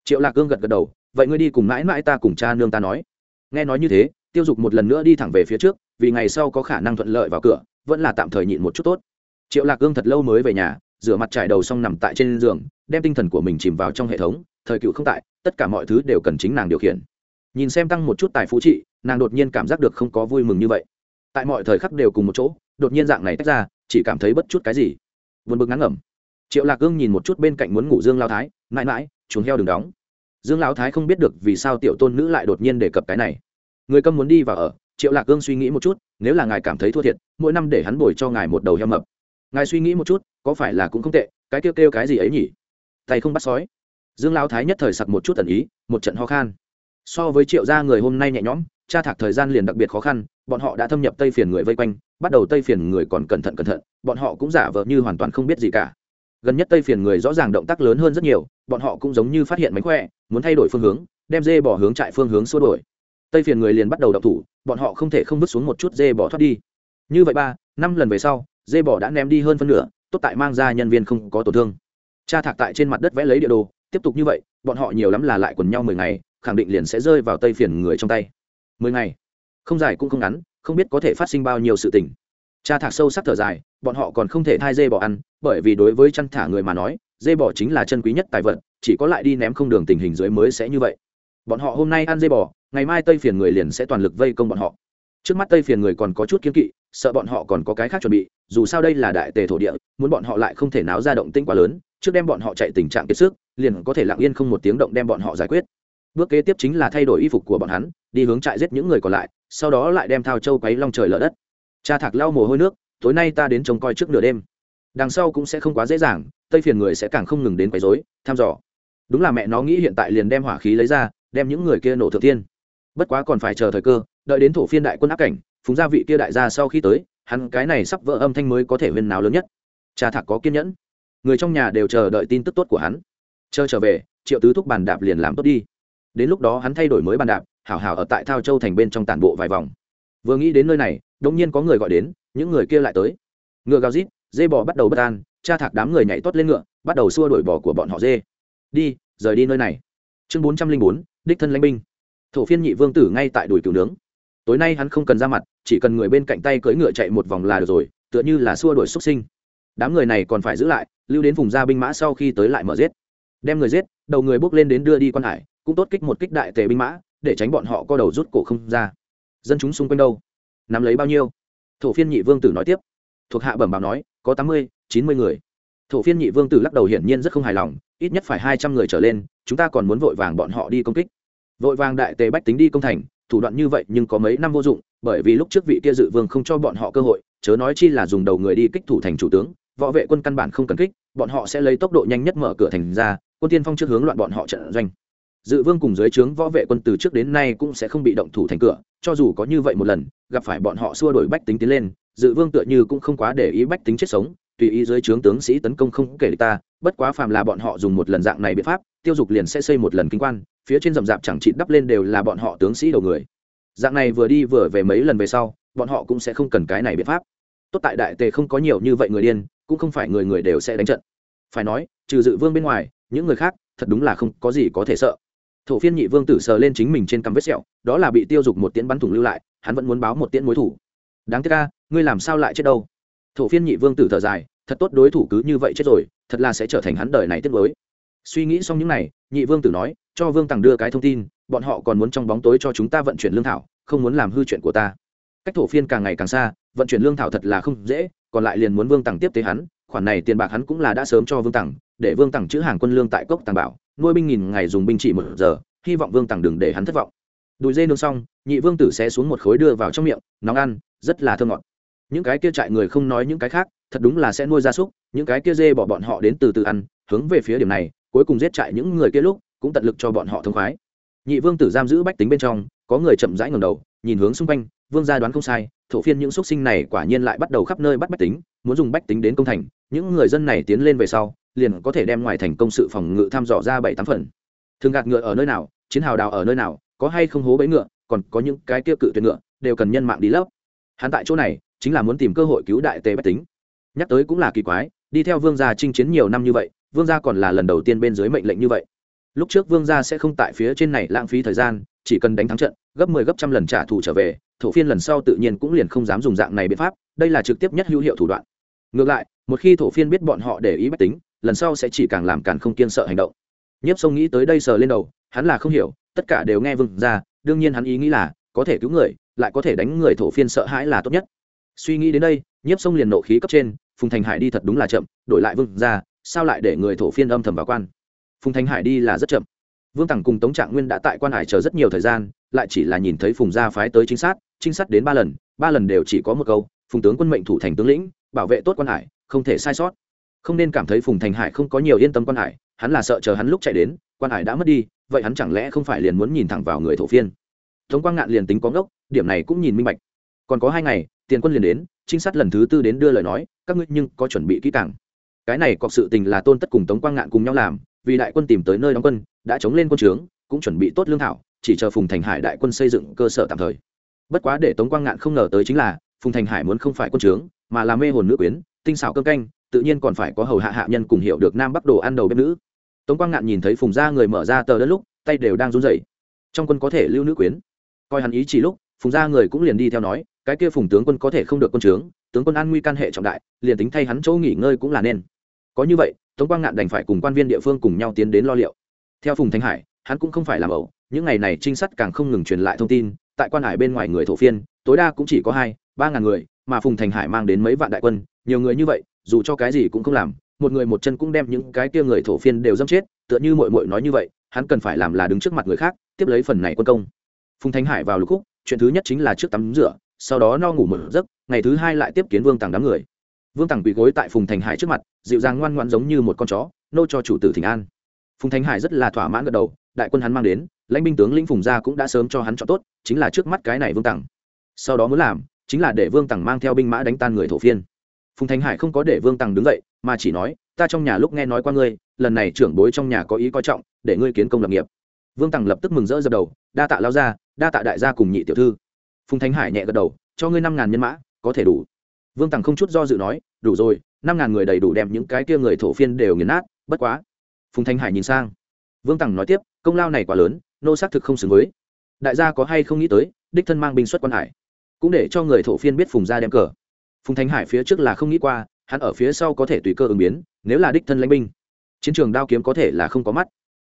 Triệu lạc cương gật gật đầu, vậy ngươi đi cùng mãi mãi ta cùng cha nương ta nói. Nghe nói như thế, tiêu dục một lần nữa đi thẳng về phía trước, vì ngày sau có khả năng thuận lợi vào cửa, vẫn là tạm thời nhịn một chút tốt. Triệu lạc cương thật lâu mới về nhà, rửa mặt trải đầu xong nằm tại trên giường, đem tinh thần của mình chìm vào trong hệ thống, thời cựu không tại, tất cả mọi thứ đều cần chính nàng điều khiển. Nhìn xem tăng một chút tài phú trị, nàng đột nhiên cảm giác được không có vui mừng như vậy tại mọi thời khắc đều cùng một chỗ, đột nhiên dạng này tách ra, chỉ cảm thấy bất chút cái gì. Vượt bực ngắn ngẩm. Triệu lạc cương nhìn một chút bên cạnh muốn ngủ dương lao thái, mãi mãi, chuồng heo đừng đóng. Dương lão thái không biết được vì sao tiểu tôn nữ lại đột nhiên đề cập cái này. Người câm muốn đi và ở, triệu lạc cương suy nghĩ một chút, nếu là ngài cảm thấy thua thiệt, mỗi năm để hắn bồi cho ngài một đầu heo mập. Ngài suy nghĩ một chút, có phải là cũng không tệ, cái kêu kêu cái gì ấy nhỉ? Tay không bắt sói. Dương lão thái nhất thời sặc một chút tần ý, một trận ho khan. So với triệu gia người hôm nay nhẹ nhõm, tra thạc thời gian liền đặc biệt khó khăn bọn họ đã thâm nhập tây phiền người vây quanh, bắt đầu tây phiền người còn cẩn thận cẩn thận, bọn họ cũng giả vờ như hoàn toàn không biết gì cả. Gần nhất tây phiền người rõ ràng động tác lớn hơn rất nhiều, bọn họ cũng giống như phát hiện mánh khỏe, muốn thay đổi phương hướng, đem dê bỏ hướng trại phương hướng xua đổi tây phiền người liền bắt đầu đậu thủ, bọn họ không thể không vứt xuống một chút dê bỏ thoát đi. Như vậy ba, năm lần về sau, dê bỏ đã ném đi hơn phân nửa, tốt tại mang ra nhân viên không có tổn thương. Cha thạc tại trên mặt đất vẽ lấy địa đồ, tiếp tục như vậy, bọn họ nhiều lắm là lại quần nhau mười ngày, khẳng định liền sẽ rơi vào tây phiền người trong tay. Mười ngày không dài cũng không ngắn, không biết có thể phát sinh bao nhiêu sự tình. Cha thạc sâu sắc thở dài, bọn họ còn không thể thai dê bỏ ăn, bởi vì đối với chăn thả người mà nói, dê bò chính là chân quý nhất tài vật, chỉ có lại đi ném không đường tình hình dưới mới sẽ như vậy. Bọn họ hôm nay ăn dê bò ngày mai tây phiền người liền sẽ toàn lực vây công bọn họ. Trước mắt tây phiền người còn có chút kiếm kỵ, sợ bọn họ còn có cái khác chuẩn bị, dù sao đây là đại tề thổ địa, muốn bọn họ lại không thể náo ra động tĩnh quá lớn, trước đem bọn họ chạy tình trạng kiệt sức, liền có thể lặng yên không một tiếng động đem bọn họ giải quyết bước kế tiếp chính là thay đổi y phục của bọn hắn, đi hướng trại giết những người còn lại, sau đó lại đem thao châu quấy long trời lở đất. Cha thạc lau mồ hôi nước, tối nay ta đến trông coi trước nửa đêm. Đằng sau cũng sẽ không quá dễ dàng, tây phiền người sẽ càng không ngừng đến quấy rối, thăm dò. Đúng là mẹ nó nghĩ hiện tại liền đem hỏa khí lấy ra, đem những người kia nổ thượng tiên bất quá còn phải chờ thời cơ, đợi đến thổ phiên đại quân áp cảnh, phúng gia vị kia đại gia sau khi tới, hắn cái này sắp vỡ âm thanh mới có thể huyên nào lớn nhất. Cha thạc có kiên nhẫn. Người trong nhà đều chờ đợi tin tức tốt của hắn. Chờ trở về, triệu tứ thúc bàn đạp liền làm tốt đi đến lúc đó hắn thay đổi mới bàn đạp, hảo hảo ở tại thao châu thành bên trong tản bộ vài vòng. Vừa nghĩ đến nơi này đông nhiên có người gọi đến, những người kia lại tới. Ngựa gào rít, dê bò bắt đầu bất an, cha thạc đám người nhảy tót lên ngựa, bắt đầu xua đuổi bò của bọn họ dê. Đi, rời đi nơi này. Chương bốn trăm linh bốn, đích thân lãnh binh. Thổ phiên nhị vương tử ngay tại đùi cửu nướng. Tối nay hắn không cần ra mặt, chỉ cần người bên cạnh tay cưỡi ngựa chạy một vòng là được rồi, tựa như là xua đuổi xuất sinh. Đám người này còn phải giữ lại, lưu đến vùng gia binh mã sau khi tới lại mở giết. Đem người giết, đầu người bước lên đến đưa đi quan hải cũng tốt kích một kích đại tề binh mã, để tránh bọn họ co đầu rút cổ không ra. Dân chúng xung quanh đâu? Nắm lấy bao nhiêu? Thổ phiên nhị vương tử nói tiếp. Thuộc hạ bẩm báo nói, có tám mươi, chín mươi người. Thổ phiên nhị vương tử lắc đầu hiển nhiên rất không hài lòng, ít nhất phải hai trăm người trở lên, chúng ta còn muốn vội vàng bọn họ đi công kích. Vội vàng đại tề bách tính đi công thành, thủ đoạn như vậy nhưng có mấy năm vô dụng, bởi vì lúc trước vị kia dự vương không cho bọn họ cơ hội, chớ nói chi là dùng đầu người đi kích thủ thành chủ tướng, võ vệ quân căn bản không cần kích, bọn họ sẽ lấy tốc độ nhanh nhất mở cửa thành ra, quân tiên phong trước hướng loạn bọn họ trận doanh dự vương cùng dưới trướng võ vệ quân từ trước đến nay cũng sẽ không bị động thủ thành cửa, cho dù có như vậy một lần, gặp phải bọn họ xua đổi bách tính tiến lên, dự vương tựa như cũng không quá để ý bách tính chết sống, tùy ý dưới trướng tướng sĩ tấn công không kể ta, bất quá phàm là bọn họ dùng một lần dạng này biện pháp, tiêu dục liền sẽ xây một lần kinh quan, phía trên rậm rạp chẳng trị đắp lên đều là bọn họ tướng sĩ đầu người. Dạng này vừa đi vừa về mấy lần về sau, bọn họ cũng sẽ không cần cái này biện pháp. Tốt tại đại tề không có nhiều như vậy người điên, cũng không phải người người đều sẽ đánh trận. Phải nói, trừ dự vương bên ngoài, những người khác, thật đúng là không có gì có thể sợ thổ phiên nhị vương tử sờ lên chính mình trên cằm vết sẹo, đó là bị tiêu dục một tiễn bắn thủng lưu lại, hắn vẫn muốn báo một tiễn mối thủ. Đáng tiếc ca ngươi làm sao lại chết đâu? Thổ phiên nhị vương tử thở dài, thật tốt đối thủ cứ như vậy chết rồi, thật là sẽ trở thành hắn đời này tiếc mới suy nghĩ xong những này, nhị vương tử nói, cho vương tằng đưa cái thông tin, bọn họ còn muốn trong bóng tối cho chúng ta vận chuyển lương thảo, không muốn làm hư chuyện của ta. Cách thổ phiên càng ngày càng xa, vận chuyển lương thảo thật là không dễ, còn lại liền muốn vương tằng tiếp tế hắn, khoản này tiền bạc hắn cũng là đã sớm cho vương tằng để vương tằng chữ hàng quân lương tại cốc tàng bảo nuôi binh nghìn ngày dùng binh chỉ một giờ, hy vọng vương tằng đừng để hắn thất vọng. Đùi dê nướng xong, nhị vương tử sẽ xuống một khối đưa vào trong miệng, nóng ăn, rất là thơm ngọt. Những cái kia trại người không nói những cái khác, thật đúng là sẽ nuôi gia súc, những cái kia dê bỏ bọn họ đến từ từ ăn, hướng về phía điểm này, cuối cùng giết chạy những người kia lúc, cũng tận lực cho bọn họ thông khoái. Nhị vương tử giam giữ bách tính bên trong, có người chậm rãi ngầm đầu, nhìn hướng xung quanh, vương gia đoán không sai, thổ phiên những xuất sinh này quả nhiên lại bắt đầu khắp nơi bắt bách tính, muốn dùng bách tính đến công thành, những người dân này tiến lên về sau liền có thể đem ngoài thành công sự phòng ngự thăm dò ra bảy tám phần. Thường gạt ngựa ở nơi nào, chiến hào đào ở nơi nào, có hay không hố bẫy ngựa, còn có những cái kia cự tuyệt ngựa, đều cần nhân mạng đi lấp. Hắn tại chỗ này, chính là muốn tìm cơ hội cứu đại tề bách tính. Nhắc tới cũng là kỳ quái, đi theo vương gia chinh chiến nhiều năm như vậy, vương gia còn là lần đầu tiên bên dưới mệnh lệnh như vậy. Lúc trước vương gia sẽ không tại phía trên này lãng phí thời gian, chỉ cần đánh thắng trận, gấp mười 10 gấp trăm lần trả thù trở về, thổ phiên lần sau tự nhiên cũng liền không dám dùng dạng này biện pháp, đây là trực tiếp nhất hữu hiệu thủ đoạn. Ngược lại, một khi thổ phiên biết bọn họ để ý bách tính lần sau sẽ chỉ càng làm càng không kiên sợ hành động. Nhiếp sông nghĩ tới đây sờ lên đầu, hắn là không hiểu, tất cả đều nghe vương ra, đương nhiên hắn ý nghĩ là, có thể cứu người, lại có thể đánh người thổ phiên sợ hãi là tốt nhất. Suy nghĩ đến đây, nhiếp sông liền nộ khí cấp trên, phùng thành hải đi thật đúng là chậm, đổi lại vương ra, sao lại để người thổ phiên âm thầm vào quan? Phùng thành hải đi là rất chậm. Vương tằng cùng tống trạng nguyên đã tại quan hải chờ rất nhiều thời gian, lại chỉ là nhìn thấy phùng gia phái tới trinh sát trinh sát đến ba lần ba lần đều chỉ có một câu, phùng tướng quân mệnh thủ thành tướng lĩnh, bảo vệ tốt quan hải, không thể sai sót không nên cảm thấy phùng thành hải không có nhiều yên tâm quan hải, hắn là sợ chờ hắn lúc chạy đến, quan hải đã mất đi, vậy hắn chẳng lẽ không phải liền muốn nhìn thẳng vào người thổ phiên? Tống quang ngạn liền tính có ngốc, điểm này cũng nhìn minh bạch. Còn có hai ngày, tiền quân liền đến, trinh sát lần thứ tư đến đưa lời nói, các ngươi nhưng có chuẩn bị kỹ càng. Cái này có sự tình là tôn tất cùng tống quang ngạn cùng nhau làm, vì đại quân tìm tới nơi đóng quân, đã chống lên quân trướng, cũng chuẩn bị tốt lương thảo, chỉ chờ phùng thành hải đại quân xây dựng cơ sở tạm thời. Bất quá để tống quang ngạn không ngờ tới chính là, phùng thành hải muốn không phải quân trướng, mà là mê hồn nữ quyến, tinh xảo cơm canh tự nhiên còn phải có hầu hạ hạ nhân cùng hiểu được nam bắc đồ ăn đầu bếp nữ. Tống quang ngạn nhìn thấy phùng gia người mở ra tờ đất lúc, tay đều đang run rẩy. Trong quân có thể lưu nữ quyến. Coi hắn ý chỉ lúc, phùng gia người cũng liền đi theo nói, cái kia phùng tướng quân có thể không được quân trướng, tướng quân an nguy can hệ trọng đại, liền tính thay hắn chỗ nghỉ ngơi cũng là nên. Có như vậy, tống quang ngạn đành phải cùng quan viên địa phương cùng nhau tiến đến lo liệu. Theo phùng thanh hải, hắn cũng không phải làm ẩu, những ngày này trinh sát càng không ngừng truyền lại thông tin, tại quan hải bên ngoài người thổ phiên, tối đa cũng chỉ có hai, ba ngàn người, mà phùng thành hải mang đến mấy vạn đại quân, nhiều người như vậy dù cho cái gì cũng không làm, một người một chân cũng đem những cái kia người thổ phiên đều dâm chết, tựa như mội mội nói như vậy, hắn cần phải làm là đứng trước mặt người khác, tiếp lấy phần này quân công. Phùng Thanh hải vào lục khúc, chuyện thứ nhất chính là trước tắm rửa, sau đó no ngủ một giấc, ngày thứ hai lại tiếp kiến vương tàng đám người. Vương tàng quỳ gối tại phùng thành hải trước mặt, dịu dàng ngoan ngoan giống như một con chó, nô cho chủ tử thỉnh an. Phùng Thanh hải rất là thỏa mãn gật đầu, đại quân hắn mang đến, lãnh binh tướng lĩnh phùng gia cũng đã sớm cho hắn chọn tốt, chính là trước mắt cái này vương tàng. sau đó muốn làm, chính là để vương tàng mang theo binh mã đánh tan người thổ phiên phùng thành hải không có để vương tằng đứng dậy, mà chỉ nói, ta trong nhà lúc nghe nói qua ngươi, lần này trưởng bối trong nhà có ý coi trọng, để ngươi kiến công lập nghiệp. Vương tằng lập tức mừng rỡ dập đầu, đa tạ lao ra đa tạ đại gia cùng nhị tiểu thư. Phùng Thanh hải nhẹ gật đầu, cho ngươi năm ngàn nhân mã, có thể đủ. Vương tằng không chút do dự nói, đủ rồi, năm ngàn người đầy đủ đem những cái kia người thổ phiên đều nghiền nát, bất quá. Phùng Thanh hải nhìn sang. Vương tằng nói tiếp, công lao này quá lớn, nô xác thực không xứng với. Đại gia có hay không nghĩ tới, đích thân mang binh xuất quan hải, cũng để cho người thổ phiên biết phùng gia đem cờ phùng Thanh hải phía trước là không nghĩ qua, hắn ở phía sau có thể tùy cơ ứng biến, nếu là đích thân lãnh binh, chiến trường đao kiếm có thể là không có mắt.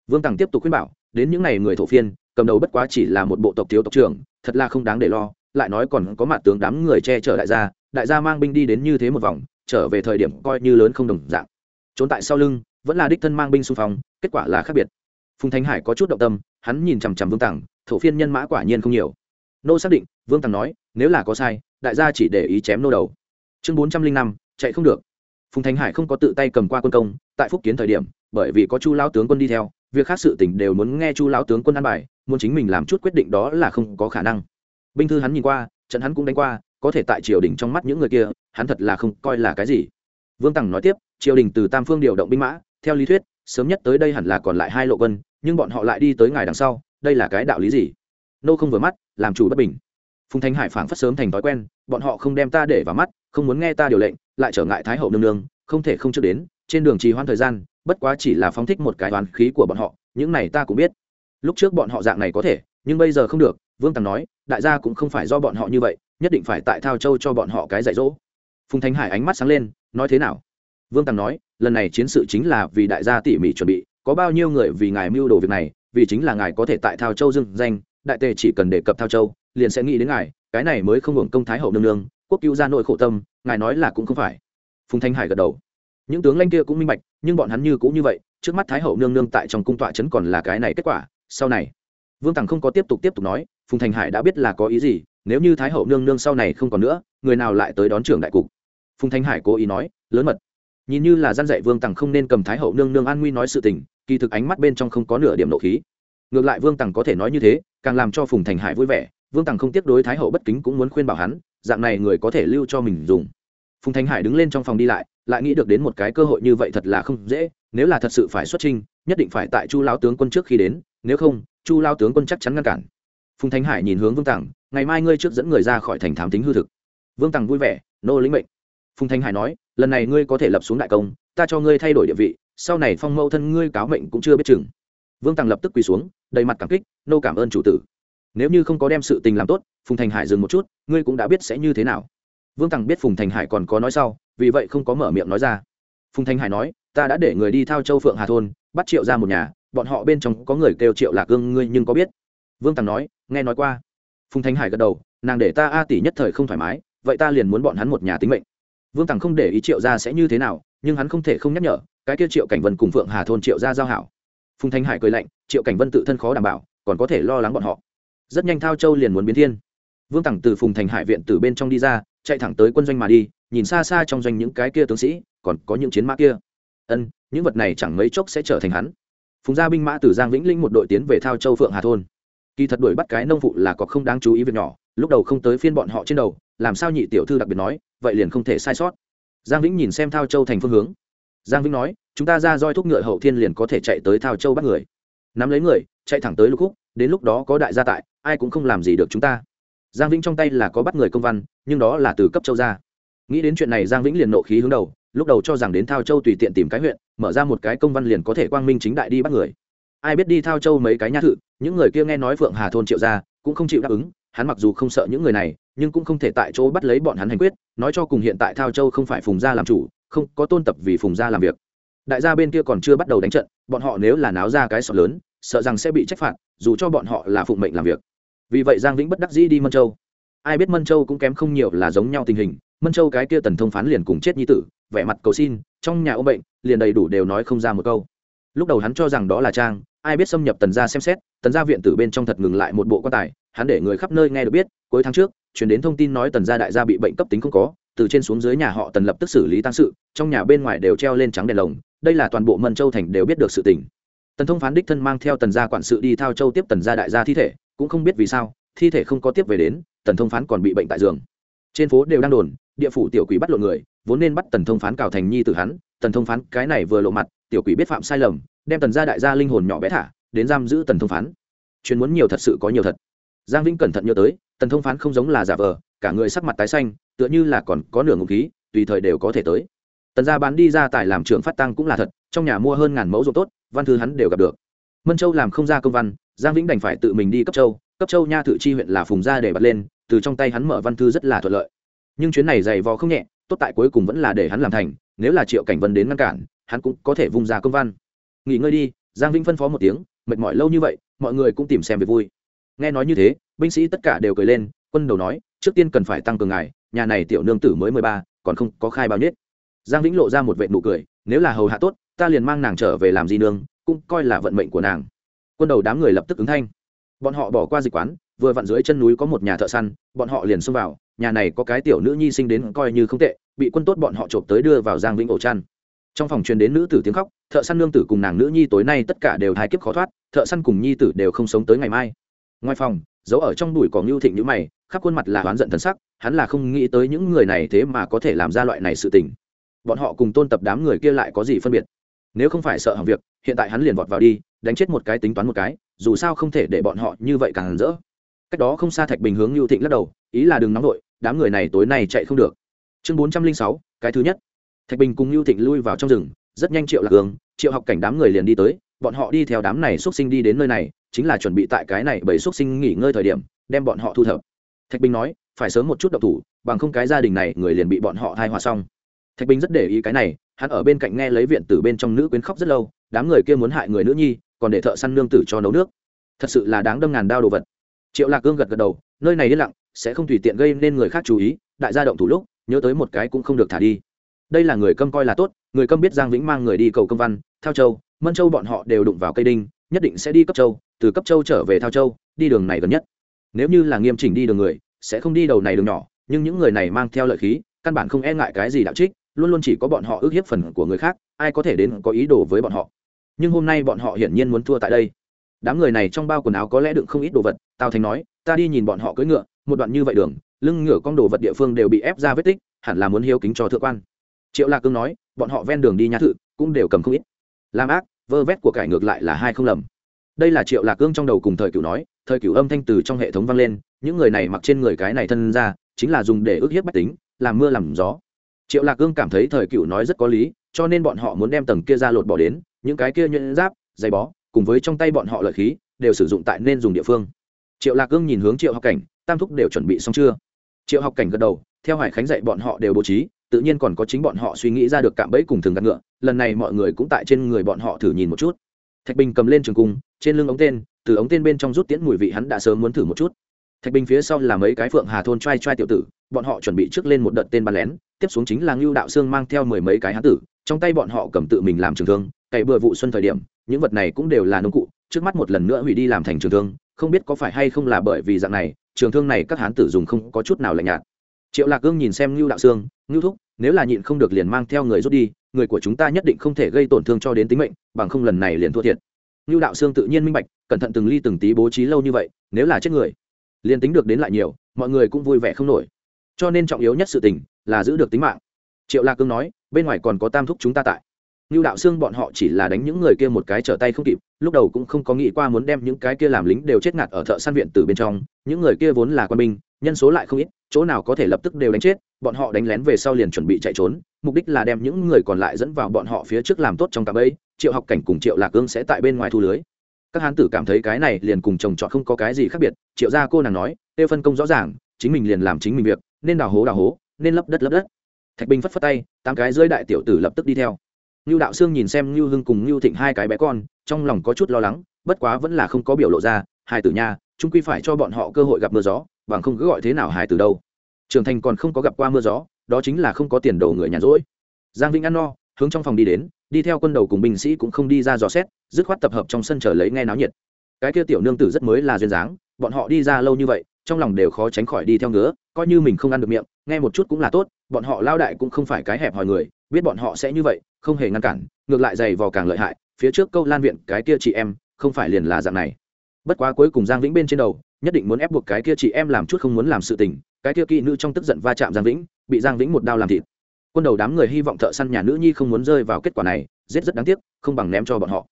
Vương tằng tiếp tục khuyên bảo, đến những n à y người thổ phiên, cầm đầu bất quá chỉ là một bộ tộc thiếu tộc trưởng, thật là không đáng để lo, lại nói còn có mặt tướng đám người che chở đại gia đại gia mang binh đi đến như thế một vòng, trở về thời điểm coi như lớn không đồng dạng. Trốn tại sau lưng, vẫn là đích thân mang binh xung phong, kết quả là khác biệt. Phùng thanh hải có chút động tâm, hắn nhìn chằm chằm vương tằng, thổ phiên nhân mã quả nhiên không nhiều. Nô xác định, vương tằng nói, nếu là có sai, đại gia chỉ để ý chém nô đầu chương bốn trăm linh năm, chạy không được. Phùng thanh hải không có tự tay cầm qua quân công, tại phúc kiến thời điểm, bởi vì có chu lao tướng quân đi theo, việc khác sự tỉnh đều muốn nghe chu lao tướng quân ăn bài, muốn chính mình làm chút quyết định đó là không có khả năng. Binh thư hắn nhìn qua, trận hắn cũng đánh qua, có thể tại triều đình trong mắt những người kia, hắn thật là không coi là cái gì. Vương tằng nói tiếp, triều đình từ tam phương điều động binh mã, theo lý thuyết, sớm nhất tới đây hẳn là còn lại hai lộ quân, nhưng bọn họ lại đi tới ngài đằng sau, đây là cái đạo lý gì? Nô không vừa mắt, làm chủ bất bình phùng thanh hải phảng phất sớm thành thói quen, bọn họ không đem ta để vào mắt, không muốn nghe ta điều lệnh, lại trở ngại thái hậu nương nương, không thể không trước đến, trên đường trì hoãn thời gian, bất quá chỉ là phóng thích một cái toán khí của bọn họ, những này ta cũng biết. Lúc trước bọn họ dạng này có thể, nhưng bây giờ không được, vương tàng nói, đại gia cũng không phải do bọn họ như vậy, nhất định phải tại thao châu cho bọn họ cái dạy dỗ. Phùng thanh hải ánh mắt sáng lên, nói thế nào? Vương tàng nói, lần này chiến sự chính là vì đại gia tỉ mỉ chuẩn bị, có bao nhiêu người vì ngài mưu đồ việc này, vì chính là ngài có thể tại thao châu dưng danh đại tề chỉ cần đề cập thao châu, liền sẽ nghĩ đến ngài, cái này mới không hưởng công thái hậu nương nương, quốc cứu ra nội khổ tâm, ngài nói là cũng không phải. Phùng thanh hải gật đầu. Những tướng lanh kia cũng minh bạch, nhưng bọn hắn như cũng như vậy, trước mắt thái hậu nương nương tại trong cung tọa trấn còn là cái này kết quả, sau này, vương tằng không có tiếp tục tiếp tục nói, phùng thanh hải đã biết là có ý gì, nếu như thái hậu nương nương sau này không còn nữa, người nào lại tới đón trưởng đại cục? Phùng thanh hải cố ý nói, lớn mật. Nhìn như là gian dạy vương tằng không nên cầm thái hậu nương nương an nguy nói sự tình, kỳ thực ánh mắt bên trong không có nửa điểm nộ khí ngược lại vương tằng có thể nói như thế, càng làm cho phùng thành hải vui vẻ, vương tằng không tiếp đối thái hậu bất kính cũng muốn khuyên bảo hắn, dạng này người có thể lưu cho mình dùng. Phùng thành hải đứng lên trong phòng đi lại lại nghĩ được đến một cái cơ hội như vậy thật là không dễ, nếu là thật sự phải xuất trinh nhất định phải tại chu lao tướng quân trước khi đến, nếu không, chu lao tướng quân chắc chắn ngăn cản. Phùng thành hải nhìn hướng vương tằng, ngày mai ngươi trước dẫn người ra khỏi thành thám tính hư thực. Vương tằng vui vẻ, nô lĩnh mệnh. Phùng thành hải nói, lần này ngươi có thể lập xuống đại công, ta cho ngươi thay đổi địa vị, sau này phong mẫu thân ngươi cáo mệnh cũng chưa biết chừng vương tàng lập tức quỳ xuống, đầy mặt cảm kích, nô cảm ơn chủ tử. Nếu như không có đem sự tình làm tốt, phùng thành hải dừng một chút, ngươi cũng đã biết sẽ như thế nào. Vương tàng biết phùng thành hải còn có nói sau, vì vậy không có mở miệng nói ra. Phùng thành hải nói, ta đã để người đi thao châu phượng hà thôn, bắt triệu ra một nhà, bọn họ bên trong có người kêu triệu lạc cương, ngươi nhưng có biết? Vương tàng nói, nghe nói qua. Phùng thành hải gật đầu, nàng để ta a tỷ nhất thời không thoải mái, vậy ta liền muốn bọn hắn một nhà tính mệnh. Vương tàng không để ý triệu ra sẽ như thế nào, nhưng hắn không thể không nhắc nhở, cái kia triệu cảnh vân cùng phượng hà thôn triệu ra giao hảo phùng thanh hải cười lạnh, triệu cảnh vân tự thân khó đảm bảo, còn có thể lo lắng bọn họ. Rất nhanh thao châu liền muốn biến thiên. Vương Tẳng từ phùng thành hải viện từ bên trong đi ra, chạy thẳng tới quân doanh mà đi, nhìn xa xa trong doanh những cái kia tướng sĩ, còn có những chiến mã kia. Ân, những vật này chẳng mấy chốc sẽ trở thành hắn. Phùng gia binh mã từ giang vĩnh linh một đội tiến về thao châu phượng hà thôn. Kỳ thật đuổi bắt cái nông phụ là có không đáng chú ý việc nhỏ, lúc đầu không tới phiên bọn họ trên đầu, làm sao nhị tiểu thư đặc biệt nói, vậy liền không thể sai sót. Giang vĩnh nhìn xem thao châu thành phương hướng giang vĩnh nói, chúng ta ra roi thúc ngựa hậu thiên liền có thể chạy tới thao châu bắt người. Nắm lấy người, chạy thẳng tới lục khúc, đến lúc đó có đại gia tại, ai cũng không làm gì được chúng ta. Giang vĩnh trong tay là có bắt người công văn, nhưng đó là từ cấp châu ra. Nghĩ đến chuyện này, giang vĩnh liền nộ khí hướng đầu, lúc đầu cho rằng đến thao châu tùy tiện tìm cái huyện, mở ra một cái công văn liền có thể quang minh chính đại đi bắt người. Ai biết đi thao châu mấy cái nha thự, những người kia nghe nói phượng hà thôn triệu ra, cũng không chịu đáp ứng, hắn mặc dù không sợ những người này, nhưng cũng không thể tại chỗ bắt lấy bọn hắn hành quyết, nói cho cùng hiện tại thao châu không phải phùng gia làm chủ không có tôn tập vì phùng gia làm việc. Đại gia bên kia còn chưa bắt đầu đánh trận, bọn họ nếu là náo ra cái sọt lớn, sợ rằng sẽ bị trách phạt, dù cho bọn họ là phụng mệnh làm việc. Vì vậy giang vĩnh bất đắc dĩ đi mân châu. Ai biết mân châu cũng kém không nhiều là giống nhau tình hình, mân châu cái kia tần thông phán liền cùng chết nhi tử, vẻ mặt cầu xin, trong nhà ôm bệnh, liền đầy đủ đều nói không ra một câu. Lúc đầu hắn cho rằng đó là trang, ai biết xâm nhập tần gia xem xét, tần gia viện tử bên trong thật ngừng lại một bộ quan tài, hắn để người khắp nơi nghe được biết, cuối tháng trước chuyển đến thông tin nói tần gia đại gia bị bệnh cấp tính không có từ trên xuống dưới nhà họ tần lập tức xử lý tăng sự, trong nhà bên ngoài đều treo lên trắng đèn lồng, đây là toàn bộ mân châu thành đều biết được sự tình. Tần thông phán đích thân mang theo tần gia quản sự đi thao châu tiếp tần gia đại gia thi thể, cũng không biết vì sao, thi thể không có tiếp về đến, tần thông phán còn bị bệnh tại giường. Trên phố đều đang đồn, địa phủ tiểu quỷ bắt lộ người, vốn nên bắt tần thông phán cào thành nhi từ hắn, tần thông phán cái này vừa lộ mặt, tiểu quỷ biết phạm sai lầm, đem tần gia đại gia linh hồn nhỏ bé thả, đến giam giữ tần thông phán. Chuyên muốn nhiều thật sự có nhiều thật. Giang vĩnh cẩn thận nhớ tới, tần thông phán không giống là giả vờ cả người sắc mặt tái xanh, tựa như là còn có nửa ngụm khí, tùy thời đều có thể tới. Tần gia bán đi ra tài làm trưởng phát tăng cũng là thật, trong nhà mua hơn ngàn mẫu ruộng tốt, văn thư hắn đều gặp được. Mân châu làm không ra công văn, giang vĩnh đành phải tự mình đi cấp châu. Cấp châu nha thự chi huyện là phùng gia để bật lên, từ trong tay hắn mở văn thư rất là thuận lợi. Nhưng chuyến này dày vò không nhẹ, tốt tại cuối cùng vẫn là để hắn làm thành, nếu là triệu cảnh vân đến ngăn cản, hắn cũng có thể vung ra công văn. Nghỉ ngơi đi, giang vĩnh phân phó một tiếng, mệt mỏi lâu như vậy, mọi người cũng tìm xem về vui. Nghe nói như thế, binh sĩ tất cả đều cười lên, quân đầu nói trước tiên cần phải tăng cường ngài, nhà này tiểu nương tử mới mười ba, còn không có khai bao nhiết giang vĩnh lộ ra một vệ nụ cười, nếu là hầu hạ tốt, ta liền mang nàng trở về làm di nương, cũng coi là vận mệnh của nàng. Quân đầu đám người lập tức ứng thanh. Bọn họ bỏ qua dịch quán, vừa vặn dưới chân núi có một nhà thợ săn, bọn họ liền xông vào, nhà này có cái tiểu nữ nhi sinh đến coi như không tệ, bị quân tốt bọn họ trộm tới đưa vào giang vĩnh ổ chăn. Trong phòng truyền đến nữ tử tiếng khóc, thợ săn nương tử cùng nàng nữ nhi tối nay tất cả đều thái kiếp khó thoát, thợ săn cùng nhi tử đều không sống tới ngày mai. Ngoài phòng giấu ở trong đùi có ngưu thịnh nhữ mày, khắp khuôn mặt là oán giận thân sắc, hắn là không nghĩ tới những người này thế mà có thể làm ra loại này sự tình. Bọn họ cùng tôn tập đám người kia lại có gì phân biệt? Nếu không phải sợ hỏng việc, hiện tại hắn liền vọt vào đi, đánh chết một cái tính toán một cái, dù sao không thể để bọn họ như vậy càng rỡ. Cách đó không xa thạch bình hướng lưu thịnh lắc đầu, ý là đừng nóng vội, đám người này tối nay chạy không được. Chương bốn trăm linh sáu, cái thứ nhất. Thạch bình cùng lưu thịnh lui vào trong rừng, rất nhanh triệu lạc hương triệu học cảnh đám người liền đi tới, bọn họ đi theo đám này x u ấ t sinh đi đến nơi này chính là chuẩn bị tại cái này bởi xuất sinh nghỉ ngơi thời điểm, đem bọn họ thu thập. Thạch bình nói, phải sớm một chút độc thủ, bằng không cái gia đình này người liền bị bọn họ thai hòa xong. Thạch bình rất để ý cái này, hắn ở bên cạnh nghe lấy viện từ bên trong nữ quyến khóc rất lâu, đám người kia muốn hại người nữ nhi, còn để thợ săn nương tử cho nấu nước. Thật sự là đáng đâm ngàn đao đồ vật. Triệu lạc cương gật gật đầu, nơi này yên lặng, sẽ không tùy tiện gây nên người khác chú ý, đại gia động thủ lúc, nhớ tới một cái cũng không được thả đi. Đây là người câm coi là tốt, người câm biết giang vĩnh mang người đi cầu công văn, thao châu, mân châu bọn họ đều đụng vào cây đinh nhất định sẽ đi cấp châu, từ cấp châu trở về thao châu, đi đường này gần nhất. Nếu như là nghiêm chỉnh đi đường người, sẽ không đi đầu này đường nhỏ, nhưng những người này mang theo lợi khí, căn bản không e ngại cái gì đạo trích, luôn luôn chỉ có bọn họ ước hiếp phần của người khác, ai có thể đến có ý đồ với bọn họ. Nhưng hôm nay bọn họ hiển nhiên muốn thua tại đây. Đám người này trong bao quần áo có lẽ đựng không ít đồ vật, tào thành nói, ta đi nhìn bọn họ cưỡi ngựa, một đoạn như vậy đường, lưng ngựa con đồ vật địa phương đều bị ép ra vết tích, hẳn là muốn hiếu kính cho thượng quan. Triệu lạc cương nói, bọn họ ven đường đi nhã thự cũng đều cầm không ít. Làm ác vơ vét của cải ngược lại là hai không lầm. Đây là triệu lạc cương trong đầu cùng thời cửu nói, thời cửu âm thanh từ trong hệ thống vang lên, những người này mặc trên người cái này thân ra, chính là dùng để ước hiếp bách tính, làm mưa làm gió. Triệu lạc cương cảm thấy thời cửu nói rất có lý, cho nên bọn họ muốn đem tầng kia ra lột bỏ đến, những cái kia nhuyễn giáp, giày bó, cùng với trong tay bọn họ lợi khí, đều sử dụng tại nên dùng địa phương. Triệu lạc cương nhìn hướng triệu học cảnh, tam thúc đều chuẩn bị xong chưa? Triệu học cảnh gật đầu, theo hải khánh dạy bọn họ đều bố trí, tự nhiên còn có chính bọn họ suy nghĩ ra được cạm bẫy cùng thường gạt ngựa lần này mọi người cũng tại trên người bọn họ thử nhìn một chút. Thạch bình cầm lên trường cung, trên lưng ống tên, từ ống tên bên trong rút tiễn mùi vị hắn đã sớm muốn thử một chút. Thạch bình phía sau là mấy cái phượng hà thôn trai trai tiểu tử, bọn họ chuẩn bị trước lên một đợt tên bắn lén, tiếp xuống chính là ngưu đạo sương mang theo mười mấy cái hán tử, trong tay bọn họ cầm tự mình làm trường thương, cày bừa vụ xuân thời điểm, những vật này cũng đều là nông cụ, trước mắt một lần nữa hủy đi làm thành trường thương, không biết có phải hay không là bởi vì dạng này, trường thương này các hán tử dùng không có chút nào lạnh nhạt. Triệu lạc gương nhìn xem ngưu đạo sương, ngưu thúc, nếu là nhịn không được liền mang theo người rút đi người của chúng ta nhất định không thể gây tổn thương cho đến tính mệnh, bằng không lần này liền thua thiệt. Như đạo sương tự nhiên minh bạch, cẩn thận từng ly từng tí bố trí lâu như vậy, nếu là chết người, liền tính được đến lại nhiều, mọi người cũng vui vẻ không nổi. Cho nên trọng yếu nhất sự tình là giữ được tính mạng. Triệu lạc cương nói, bên ngoài còn có tam thúc chúng ta tại. Nưu đạo xương bọn họ chỉ là đánh những người kia một cái trở tay không kịp, lúc đầu cũng không có nghĩ qua muốn đem những cái kia làm lính đều chết ngạt ở thợ săn viện từ bên trong, những người kia vốn là quân binh, nhân số lại không ít, chỗ nào có thể lập tức đều đánh chết, bọn họ đánh lén về sau liền chuẩn bị chạy trốn, mục đích là đem những người còn lại dẫn vào bọn họ phía trước làm tốt trong cạm bẫy, Triệu Học Cảnh cùng Triệu Lạc Ương sẽ tại bên ngoài thu lưới. Các hán tử cảm thấy cái này liền cùng chồng chọn không có cái gì khác biệt, Triệu gia cô nàng nói, tiêu phân công rõ ràng chính mình liền làm chính mình việc nên đào hố đào hố nên lấp đất lấp đất. Thạch bình phất phất tay tám cái dưới đại tiểu tử lập tức đi theo. Nưu đạo sương nhìn xem Nưu hưng cùng Nưu thịnh hai cái bé con, trong lòng có chút lo lắng, bất quá vẫn là không có biểu lộ ra hai tử nha, chúng quy phải cho bọn họ cơ hội gặp mưa gió, bằng không cứ gọi thế nào hài Tử đâu. Trưởng thành còn không có gặp qua mưa gió, đó chính là không có tiền đồ người nhàn rỗi. Giang vĩnh ăn no, hướng trong phòng đi đến, đi theo quân đầu cùng binh sĩ cũng không đi ra dò xét, dứt khoát tập hợp trong sân chờ lấy nghe náo nhiệt. Cái kia tiểu nương tử rất mới là duyên dáng, bọn họ đi ra lâu như vậy, trong lòng đều khó tránh khỏi đi theo ngứa, coi như mình không ăn được miệng, nghe một chút cũng là tốt, bọn họ lao đại cũng không phải cái hẹp hòi người, biết bọn họ sẽ như vậy không hề ngăn cản, ngược lại dày vò càng lợi hại, phía trước câu lan viện cái kia chị em, không phải liền là dạng này. Bất quá cuối cùng giang vĩnh bên trên đầu, nhất định muốn ép buộc cái kia chị em làm chút không muốn làm sự tình, cái kia kỹ nữ trong tức giận va chạm giang vĩnh, bị giang vĩnh một đao làm thịt. Quân đầu đám người hy vọng thợ săn nhà nữ nhi không muốn rơi vào kết quả này, giết rất đáng tiếc, không bằng ném cho bọn họ.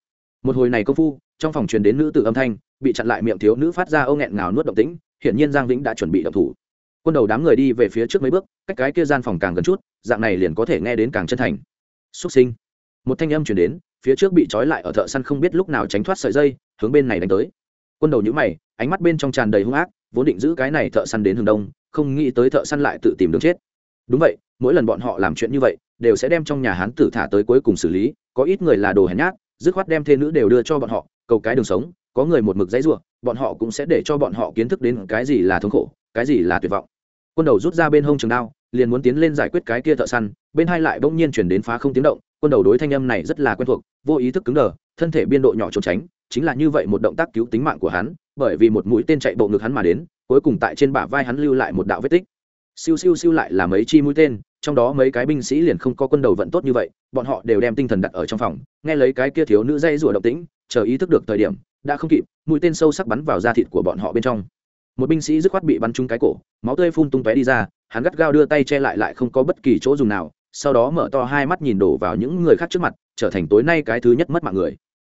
Một hồi này công phu, trong phòng truyền đến nữ tử âm thanh, bị chặn lại miệng thiếu nữ phát ra âu nghẹn ngào nuốt động tĩnh, hiển nhiên giang vĩnh đã chuẩn bị động thủ. Quân đầu đám người đi về phía trước mấy bước, cách cái kia gian phòng càng gần chút, dạng này liền có thể nghe đến càng chân thành xuất sinh. Một thanh âm chuyển đến, phía trước bị trói lại ở thợ săn không biết lúc nào tránh thoát sợi dây, hướng bên này đánh tới. Quân đầu nhữ mày, ánh mắt bên trong tràn đầy hung ác, vốn định giữ cái này thợ săn đến hướng đông, không nghĩ tới thợ săn lại tự tìm đường chết. Đúng vậy, mỗi lần bọn họ làm chuyện như vậy, đều sẽ đem trong nhà hán tử thả tới cuối cùng xử lý, có ít người là đồ hèn nhát, dứt khoát đem thê nữ đều đưa cho bọn họ, cầu cái đường sống, có người một mực dãy rủa, bọn họ cũng sẽ để cho bọn họ kiến thức đến cái gì là thống khổ, cái gì là tuyệt vọng. Quân đầu rút ra bên hông trường đao liền muốn tiến lên giải quyết cái kia thợ săn, bên hai lại bỗng nhiên chuyển đến phá không tiếng động, quân đầu đối thanh âm này rất là quen thuộc, vô ý thức cứng đờ, thân thể biên độ nhỏ trốn tránh, chính là như vậy một động tác cứu tính mạng của hắn, bởi vì một mũi tên chạy bộ ngực hắn mà đến, cuối cùng tại trên bả vai hắn lưu lại một đạo vết tích. Siêu siêu siêu lại là mấy chi mũi tên, trong đó mấy cái binh sĩ liền không có quân đầu vận tốt như vậy, bọn họ đều đem tinh thần đặt ở trong phòng, nghe lấy cái kia thiếu nữ dây rùa động tĩnh, chờ ý thức được thời điểm, đã không kịp, mũi tên sâu sắc bắn vào da thịt của bọn họ bên trong. Một binh sĩ dứt khoát bị bắn trúng cái cổ, máu tươi phun tung tóe đi ra hắn gắt gao đưa tay che lại lại không có bất kỳ chỗ dùng nào, sau đó mở to hai mắt nhìn đổ vào những người khác trước mặt, trở thành tối nay cái thứ nhất mất mạng người.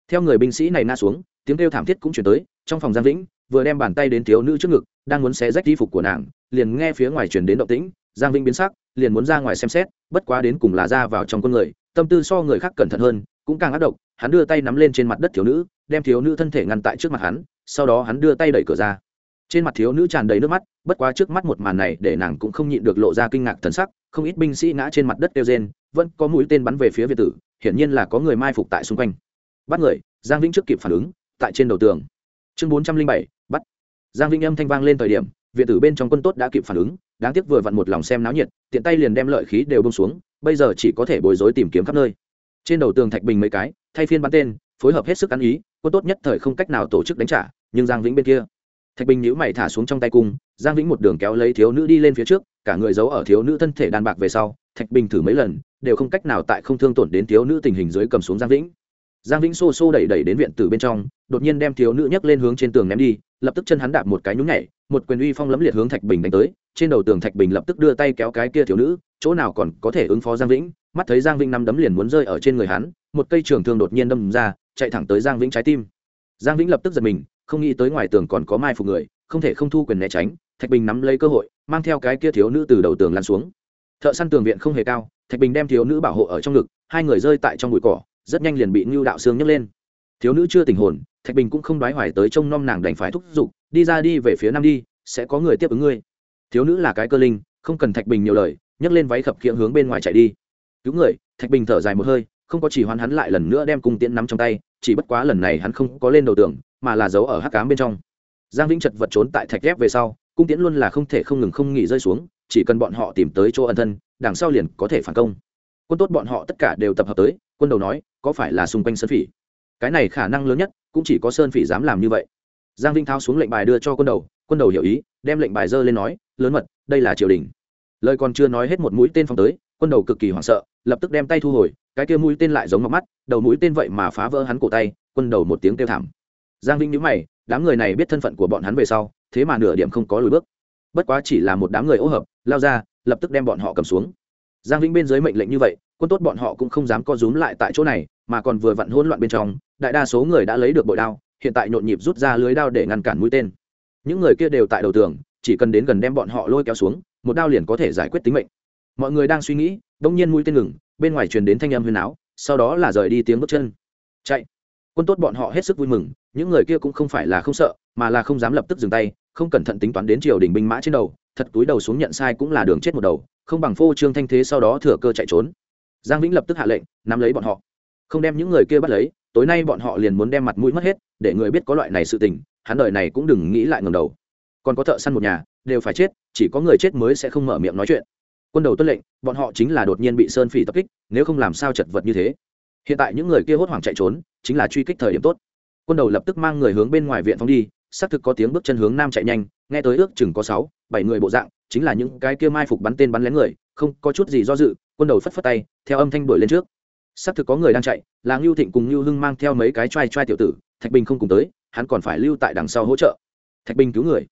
Theo người binh sĩ này na xuống, tiếng kêu thảm thiết cũng chuyển tới, trong phòng giang vĩnh, vừa đem bàn tay đến thiếu nữ trước ngực, đang muốn xé rách y phục của nàng, liền nghe phía ngoài chuyển đến động tĩnh, giang vĩnh biến sắc, liền muốn ra ngoài xem xét, bất quá đến cùng là ra vào trong con người, tâm tư so người khác cẩn thận hơn, cũng càng ác độc, hắn đưa tay nắm lên trên mặt đất thiếu nữ, đem thiếu nữ thân thể ngăn tại trước mặt hắn, sau đó hắn đưa tay đẩy cửa ra trên mặt thiếu nữ tràn đầy nước mắt, bất quá trước mắt một màn này để nàng cũng không nhịn được lộ ra kinh ngạc thần sắc, không ít binh sĩ ngã trên mặt đất kêu rên, vẫn có mũi tên bắn về phía việt tử, hiển nhiên là có người mai phục tại xung quanh. Bắt người, giang vĩnh trước kịp phản ứng, tại trên đầu tường. Chương bốn trăm linh bảy, bắt. Giang vĩnh âm thanh vang lên thời điểm viện tử bên trong quân tốt đã kịp phản ứng, đáng tiếc vừa vặn một lòng xem náo nhiệt, tiện tay liền đem lợi khí đều bông xuống, bây giờ chỉ có thể bối rối tìm kiếm khắp nơi. Trên đầu tường thạch bình mấy cái, thay phiên bắn tên, phối hợp hết sức ăn ý, quân tốt nhất thời không cách nào tổ chức đánh trả, nhưng giang vĩnh bên kia thạch bình nhữ mày thả xuống trong tay cung, giang vĩnh một đường kéo lấy thiếu nữ đi lên phía trước, cả người giấu ở thiếu nữ thân thể đàn bạc về sau, thạch bình thử mấy lần, đều không cách nào tại không thương tổn đến thiếu nữ tình hình dưới cầm xuống giang vĩnh. Giang vĩnh xô xô đẩy đẩy đến viện tử bên trong, đột nhiên đem thiếu nữ nhấc lên hướng trên tường ném đi, lập tức chân hắn đạp một cái nhúng nhảy, một quyền uy phong lấm liệt hướng thạch bình đánh tới, trên đầu tường thạch bình lập tức đưa tay kéo cái kia thiếu nữ, chỗ nào còn có thể ứng phó giang vĩnh, mắt thấy giang vĩnh nắm đấm liền muốn rơi ở trên người hắn, một cây trường thương đột nhiên đâm ra, chạy thẳng tới giang vĩnh trái tim. Giang vĩnh lập tức giật mình không nghĩ tới ngoài tường còn có mai phục người, không thể không thu quyền né tránh, thạch bình nắm lấy cơ hội, mang theo cái kia thiếu nữ từ đầu tường lăn xuống. Thợ săn tường viện không hề cao, thạch bình đem thiếu nữ bảo hộ ở trong ngực, hai người rơi tại trong bụi cỏ, rất nhanh liền bị ngưu đạo sương nhấc lên. Thiếu nữ chưa tình hồn, thạch bình cũng không đoái hoài tới trông nom nàng đành phải thúc giục, đi ra đi, về phía nam đi, sẽ có người tiếp ứng ngươi. Thiếu nữ là cái cơ linh, không cần thạch bình nhiều lời, nhấc lên váy khập khiễng hướng bên ngoài chạy đi. Cứu người. Thạch bình thở dài một hơi, không có chỉ hoán hắn lại lần nữa đem cung tiễn nắm trong tay, chỉ bất quá lần này hắn không có lên đầu tường mà là giấu ở hắc cám bên trong. Giang vĩnh chật vật trốn tại thạch ghép về sau, cung tiễn luôn là không thể không ngừng không nghỉ rơi xuống, chỉ cần bọn họ tìm tới chỗ ân thân, đằng sau liền có thể phản công. Quân tốt bọn họ tất cả đều tập hợp tới, quân đầu nói, có phải là xung quanh sơn phỉ? Cái này khả năng lớn nhất, cũng chỉ có sơn phỉ dám làm như vậy. Giang vinh thao xuống lệnh bài đưa cho quân đầu quân đầu hiểu ý, đem lệnh bài dơ lên nói, lớn mật, đây là triều đình. Lời còn chưa nói hết một mũi tên phong tới, quân đầu cực kỳ hoảng sợ, lập tức đem tay thu hồi, cái kia mũi tên lại giống mọc mắt, đầu mũi tên vậy mà phá vỡ hắn cổ tay, quân đầu một tiếng kêu thảm giang vinh nhíu mày, đám người này biết thân phận của bọn hắn về sau, thế mà nửa điểm không có lùi bước. Bất quá chỉ là một đám người ô hợp, lao ra, lập tức đem bọn họ cầm xuống. Giang vĩnh bên dưới mệnh lệnh như vậy, quân tốt bọn họ cũng không dám co rúm lại tại chỗ này, mà còn vừa vặn hỗn loạn bên trong, đại đa số người đã lấy được bội đao, hiện tại nhộn nhịp rút ra lưới đao để ngăn cản mũi tên. Những người kia đều tại đầu tường, chỉ cần đến gần đem bọn họ lôi kéo xuống, một đao liền có thể giải quyết tính mệnh. Mọi người đang suy nghĩ, đông nhiên mũi tên ngừng, bên ngoài truyền đến thanh âm huyền áo, sau đó là rời đi tiếng bước chân. Chạy! Quân tốt bọn họ hết sức vui mừng, những người kia cũng không phải là không sợ, mà là không dám lập tức dừng tay, không cẩn thận tính toán đến triều đình binh mã trên đầu, thật túi đầu xuống nhận sai cũng là đường chết một đầu, không bằng phô trương thanh thế sau đó thừa cơ chạy trốn. Giang vĩnh lập tức hạ lệnh, nắm lấy bọn họ. Không đem những người kia bắt lấy, tối nay bọn họ liền muốn đem mặt mũi mất hết, để người biết có loại này sự tình, hắn đời này cũng đừng nghĩ lại ngầm đầu. Còn có thợ săn một nhà, đều phải chết, chỉ có người chết mới sẽ không mở miệng nói chuyện. Quân đầu tuân lệnh, bọn họ chính là đột nhiên bị sơn phỉ tập kích, nếu không làm sao chật vật như thế? Hiện tại những người kia hốt hoảng chạy trốn, chính là truy kích thời điểm tốt. Quân đầu lập tức mang người hướng bên ngoài viện phóng đi, xác thực có tiếng bước chân hướng nam chạy nhanh, nghe tới ước chừng có sáu, bảy người bộ dạng, chính là những cái kia mai phục bắn tên bắn lén người, không có chút gì do dự, quân đầu phất phất tay, theo âm thanh đuổi lên trước. Xác thực có người đang chạy, là ngưu thịnh cùng ngưu hưng mang theo mấy cái t r a i t r a i tiểu tử, thạch bình không cùng tới, hắn còn phải lưu tại đằng sau hỗ trợ. Thạch bình cứu người.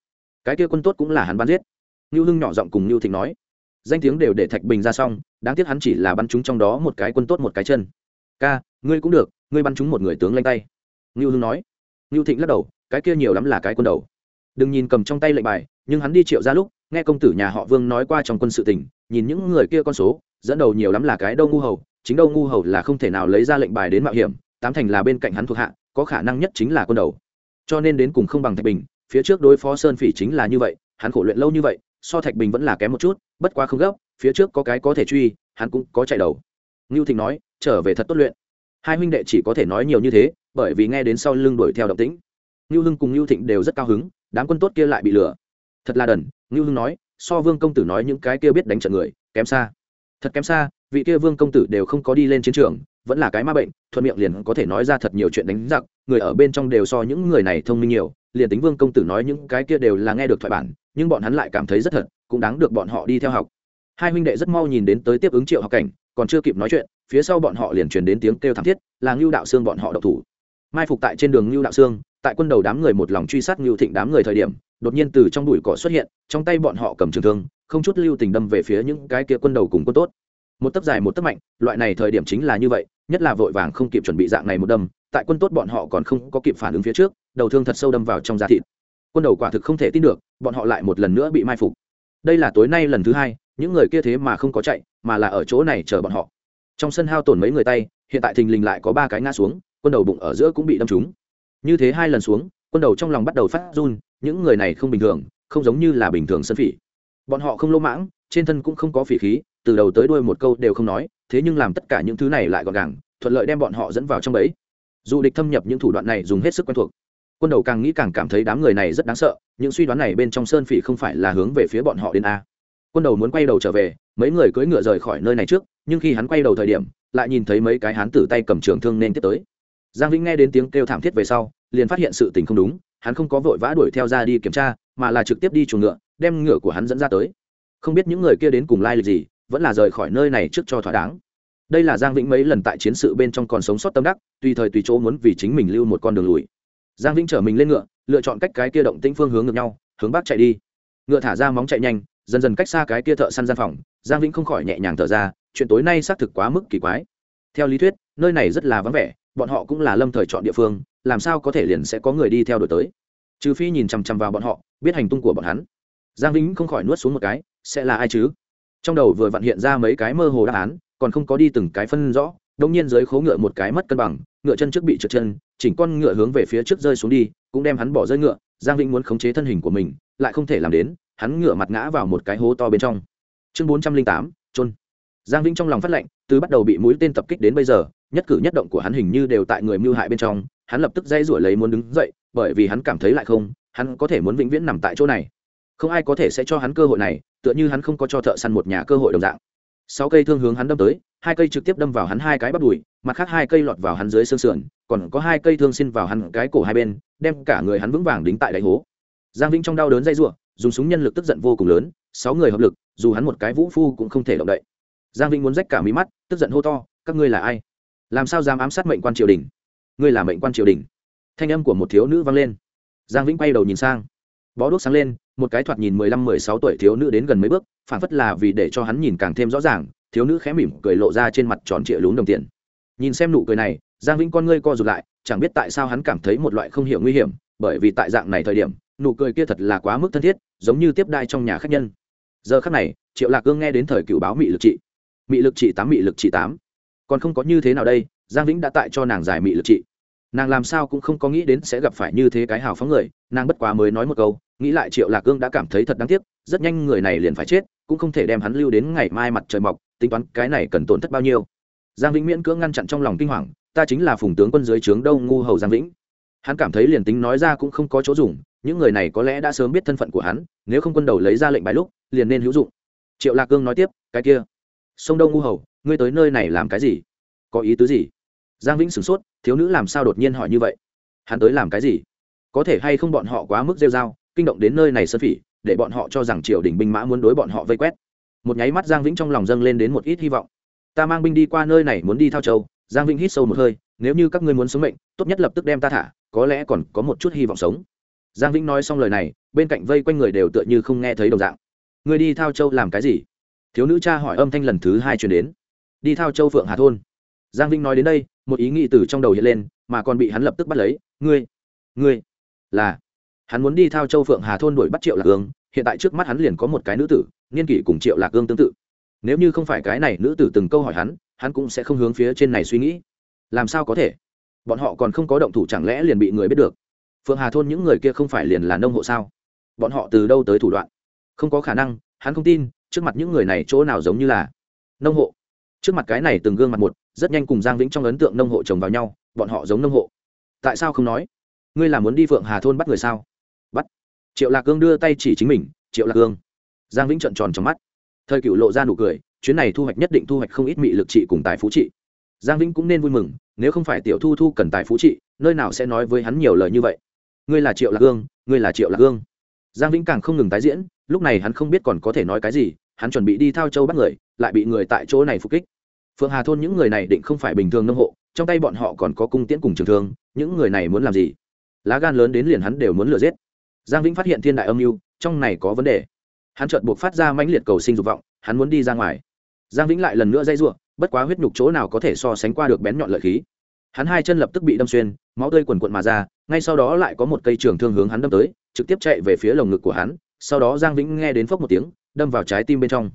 Cái kia quân tốt cũng là hắn bắn giết. Ngưu hưng nhỏ giọng cùng ngưu thịnh nói. Danh tiếng đều để thạch bình ra xong, đáng tiếc hắn chỉ là bắn chúng trong đó một cái quân tốt một cái chân ca, ngươi cũng được, ngươi bắn chúng một người tướng lanh tay. Ngưu hưng nói. Ngưu thịnh lắc đầu, cái kia nhiều lắm là cái quân đầu. Đừng nhìn cầm trong tay lệnh bài, nhưng hắn đi triệu ra lúc, nghe công tử nhà họ vương nói qua trong quân sự tỉnh nhìn những người kia con số, dẫn đầu nhiều lắm là cái đâu ngu hầu, chính đâu ngu hầu là không thể nào lấy ra lệnh bài đến mạo hiểm, tám thành là bên cạnh hắn thuộc hạ, có khả năng nhất chính là quân đầu. Cho nên đến cùng không bằng thạch bình, phía trước đối phó sơn phỉ chính là như vậy, hắn khổ luyện lâu như vậy, so thạch bình vẫn là kém một chút, bất quá không gấp, phía trước có cái có thể truy, hắn cũng có chạy đầu. Ngưu thịnh nói trở về thật tốt luyện. Hai huynh đệ chỉ có thể nói nhiều như thế, bởi vì nghe đến sau lưng đuổi theo động tĩnh. Ngưu hưng cùng ngưu thịnh đều rất cao hứng, đám quân tốt kia lại bị lừa. Thật là đần, ngưu hưng nói, so vương công tử nói những cái kia biết đánh trận người, kém xa. Thật kém xa, vị kia vương công tử đều không có đi lên chiến trường, vẫn là cái ma bệnh, thuận miệng liền có thể nói ra thật nhiều chuyện đánh giặc, người ở bên trong đều so những người này thông minh nhiều, liền tính vương công tử nói những cái kia đều là nghe được thoại bản, nhưng bọn hắn lại cảm thấy rất thật, cũng đáng được bọn họ đi theo học. Hai huynh đệ rất mau nhìn đến tới tiếp ứng triệu học cảnh, còn chưa kịp nói chuyện phía sau bọn họ liền truyền đến tiếng kêu thảm thiết, là ngưu đạo xương bọn họ độc thủ. Mai phục tại trên đường ngưu đạo xương tại quân đầu đám người một lòng truy sát ngưu thịnh đám người thời điểm, đột nhiên từ trong bụi cỏ xuất hiện, trong tay bọn họ cầm trường thương, không chút lưu tình đâm về phía những cái kia quân đầu cùng quân tốt. Một tấc dài một tấc mạnh, loại này thời điểm chính là như vậy, nhất là vội vàng không kịp chuẩn bị dạng này một đâm, tại quân tốt bọn họ còn không có kịp phản ứng phía trước, đầu thương thật sâu đâm vào trong da thịt. Quân đầu quả thực không thể tin được, bọn họ lại một lần nữa bị mai phục. Đây là tối nay lần thứ hai, những người kia thế mà không có chạy, mà là ở chỗ này chờ bọn họ trong sân hao tổn mấy người tay, hiện tại thình lình lại có ba cái ngã xuống, quân đầu bụng ở giữa cũng bị đâm trúng. Như thế hai lần xuống, quân đầu trong lòng bắt đầu phát run, những người này không bình thường, không giống như là bình thường sân phỉ. Bọn họ không lỗ mãng, trên thân cũng không có phỉ khí, từ đầu tới đuôi một câu đều không nói, thế nhưng làm tất cả những thứ này lại gọn gàng, thuận lợi đem bọn họ dẫn vào trong bẫy. Dù địch thâm nhập những thủ đoạn này dùng hết sức quen thuộc, quân đầu càng nghĩ càng cảm thấy đám người này rất đáng sợ, những suy đoán này bên trong sơn phỉ không phải là hướng về phía bọn họ đến a. Quân đầu muốn quay đầu trở về mấy người cưỡi ngựa rời khỏi nơi này trước, nhưng khi hắn quay đầu thời điểm, lại nhìn thấy mấy cái hán tử tay cầm trường thương nên tiếp tới. Giang vĩnh nghe đến tiếng kêu thảm thiết về sau, liền phát hiện sự tình không đúng, hắn không có vội vã đuổi theo ra đi kiểm tra, mà là trực tiếp đi chuồng ngựa, đem ngựa của hắn dẫn ra tới. Không biết những người kia đến cùng lai lịch gì, vẫn là rời khỏi nơi này trước cho thỏa đáng. Đây là giang vĩnh mấy lần tại chiến sự bên trong còn sống sót tâm đắc, tùy thời tùy chỗ muốn vì chính mình lưu một con đường lùi. Giang vĩnh chở mình lên ngựa, lựa chọn cách cái kia động tĩnh phương hướng ngược nhau, hướng bắc chạy đi. Ngựa thả ra móng chạy nhanh dần dần cách xa cái kia thợ săn gian phòng, giang vĩnh không khỏi nhẹ nhàng thở ra, chuyện tối nay xác thực quá mức kỳ quái. Theo lý thuyết, nơi này rất là vắng vẻ, bọn họ cũng là lâm thời chọn địa phương, làm sao có thể liền sẽ có người đi theo đổi tới? Trừ phi nhìn chằm chằm vào bọn họ, biết hành tung của bọn hắn. Giang vĩnh không khỏi nuốt xuống một cái, sẽ là ai chứ? Trong đầu vừa vặn hiện ra mấy cái mơ hồ đáp án, còn không có đi từng cái phân rõ đông nhiên dưới khố ngựa một cái mất cân bằng, ngựa chân trước bị trượt chân, chỉnh con ngựa hướng về phía trước rơi xuống đi, cũng đem hắn bỏ rơi ngựa. Giang vĩnh muốn khống chế thân hình của mình, lại không thể làm đến hắn ngửa mặt ngã vào một cái hố to bên trong. Chương bốn trăm linh tám trôn giang vĩnh trong lòng phát lệnh, từ bắt đầu bị mũi tên tập kích đến bây giờ, nhất cử nhất động của hắn hình như đều tại người mưu hại bên trong, hắn lập tức dây rủi lấy muốn đứng dậy, bởi vì hắn cảm thấy lại không, hắn có thể muốn vĩnh viễn nằm tại chỗ này. Không ai có thể sẽ cho hắn cơ hội này, tựa như hắn không có cho thợ săn một nhà cơ hội đồng dạng. Sáu cây thương hướng hắn đâm tới, hai cây trực tiếp đâm vào hắn hai cái bắp đùi, mặt khác hai cây lọt vào hắn dưới xương sườn, còn có hai cây thương xin vào hắn cái cổ hai bên, đem cả người hắn vững vàng đính tại đáy hố. Giang vĩnh trong đau đớn dây r dùng súng nhân lực tức giận vô cùng lớn, sáu người hợp lực, dù hắn một cái vũ phu cũng không thể động đậy. Giang vĩnh muốn rách cả mí mắt, tức giận hô to, các ngươi là ai? Làm sao dám ám sát mệnh quan triều đình? Ngươi là mệnh quan triều đình. Thanh âm của một thiếu nữ vang lên. Giang vĩnh quay đầu nhìn sang. Bó đuốc sáng lên, một cái thoạt nhìn mười lăm, mười sáu tuổi thiếu nữ đến gần mấy bước phản phất là vì để cho hắn nhìn càng thêm rõ ràng, thiếu nữ khẽ mỉm cười lộ ra trên mặt tròn trịa lún đồng tiền. Nhìn xem nụ cười này, giang vĩnh con ngươi co rụt lại, chẳng biết tại sao hắn cảm thấy một loại không hiểu nguy hiểm, bởi vì tại dạng này thời điểm nụ cười kia thật là quá mức thân thiết, giống như tiếp đai trong nhà khách nhân. Giờ khắc này, triệu lạc cương nghe đến thời cựu báo mị lực trị. Mị lực trị tám, mị lực trị tám. Còn không có như thế nào đây, giang vĩnh đã tại cho nàng giải mị lực trị. Nàng làm sao cũng không có nghĩ đến sẽ gặp phải như thế cái hào phóng người, nàng bất quá mới nói một câu, nghĩ lại triệu lạc cương đã cảm thấy thật đáng tiếc, rất nhanh người này liền phải chết, cũng không thể đem hắn lưu đến ngày mai mặt trời mọc, tính toán cái này cần tổn thất bao nhiêu. Giang vĩnh miễn cưỡng ngăn chặn trong lòng kinh hoàng, ta chính là phùng tướng quân dưới trướng đâu ngu hầu giang vĩnh. Hắn cảm thấy liền tính nói ra cũng không có chỗ dùng những người này có lẽ đã sớm biết thân phận của hắn, nếu không quân đầu lấy ra lệnh bài lúc, liền nên hữu dụng. Triệu lạc cương nói tiếp, cái kia, sông đông ngu hầu, ngươi tới nơi này làm cái gì? Có ý tứ gì? Giang vĩnh sửng sốt, thiếu nữ làm sao đột nhiên hỏi như vậy? Hắn tới làm cái gì? Có thể hay không bọn họ quá mức rêu r a o kinh động đến nơi này sơn phỉ, để bọn họ cho rằng triều đình binh mã muốn đối bọn họ vây quét. Một nháy mắt giang vĩnh trong lòng dâng lên đến một ít hy vọng. Ta mang binh đi qua nơi này muốn đi thao châu. Giang vĩnh hít sâu một hơi, nếu như các ngươi muốn sống mệnh, tốt nhất lập tức đem ta thả, có lẽ còn có một chút hy vọng sống giang vĩnh nói xong lời này, bên cạnh vây quanh người đều tựa như không nghe thấy đồng dạng. Ngươi đi thao châu làm cái gì? Thiếu nữ cha hỏi âm thanh lần thứ hai chuyển đến. Đi thao châu phượng hà thôn. Giang vĩnh nói đến đây, một ý nghĩ từ trong đầu hiện lên, mà còn bị hắn lập tức bắt lấy. Ngươi ngươi, là. Hắn muốn đi thao châu phượng hà thôn đuổi bắt triệu lạc ương, hiện tại trước mắt hắn liền có một cái nữ tử, niên kỷ cùng triệu lạc ương tương tự. Nếu như không phải cái này nữ tử từng câu hỏi hắn hắn cũng sẽ không hướng phía trên này suy nghĩ. Làm sao có thể? Bọn họ còn không có động thủ chẳng lẽ liền bị người biết được? Phượng hà thôn những người kia không phải liền là nông hộ sao? Bọn họ từ đâu tới thủ đoạn? Không có khả năng, hắn không tin, trước mặt những người này chỗ nào giống như là nông hộ. Trước mặt cái này từng gương mặt một, rất nhanh cùng giang vĩnh trong ấn tượng nông hộ chồng vào nhau, bọn họ giống nông hộ. Tại sao không nói? Ngươi là muốn đi phượng hà thôn bắt người sao? Bắt. Triệu lạc cương đưa tay chỉ chính mình, triệu lạc cương. Giang vĩnh trợn tròn trong mắt. Thời cựu lộ ra nụ cười, chuyến này thu hoạch nhất định thu hoạch không ít mị lực trị cùng tài phú trị. Giang vĩnh cũng nên vui mừng, nếu không phải tiểu thu thu cần tài phú trị, nơi nào sẽ nói với hắn nhiều lời như vậy? Ngươi là triệu lạc hương ngươi là triệu lạc hương giang vĩnh càng không ngừng tái diễn, lúc này hắn không biết còn có thể nói cái gì, hắn chuẩn bị đi thao châu bắt người, lại bị người tại chỗ này phục kích. Phượng hà thôn những người này định không phải bình thường nông hộ, trong tay bọn họ còn có cung tiễn cùng trường thương, những người này muốn làm gì? Lá gan lớn đến liền hắn đều muốn lừa giết. Giang vĩnh phát hiện thiên đại âm mưu, trong này có vấn đề. Hắn chợt buộc phát ra mãnh liệt cầu sinh dục vọng, hắn muốn đi ra ngoài. Giang vĩnh lại lần nữa dây ruộng bất quá huyết nhục chỗ nào có thể so sánh qua được bén nhọn lợi khí. Hắn hai chân lập tức bị đâm xuyên, máu tươi quần quận mà ra ngay sau đó lại có một cây trường thương hướng hắn đâm tới, trực tiếp chạy về phía lồng ngực của hắn, sau đó giang vĩnh nghe đến phốc một tiếng, đâm vào trái tim bên trong.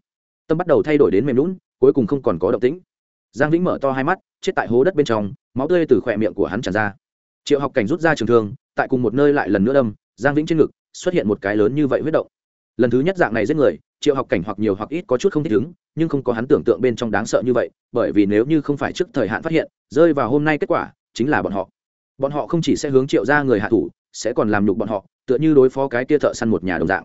Tâm bắt đầu thay đổi đến mềm lún cuối cùng không còn có động tĩnh. Giang vĩnh mở to hai mắt, chết tại hố đất bên trong, máu tươi từ khỏe miệng của hắn tràn ra. Triệu học cảnh rút ra trường thương, tại cùng một nơi lại lần nữa đâm, giang vĩnh trên ngực xuất hiện một cái lớn như vậy huyết động. Lần thứ nhất dạng này giết người, triệu học cảnh hoặc nhiều hoặc ít có chút không thích ứng, nhưng không có hắn tưởng tượng bên trong đáng sợ như vậy, bởi vì nếu như không phải trước thời hạn phát hiện, rơi vào hôm nay kết quả chính là bọn họ bọn họ không chỉ sẽ hướng triệu ra người hạ thủ, sẽ còn làm nhục bọn họ, tựa như đối phó cái kia thợ săn một nhà đồng dạng.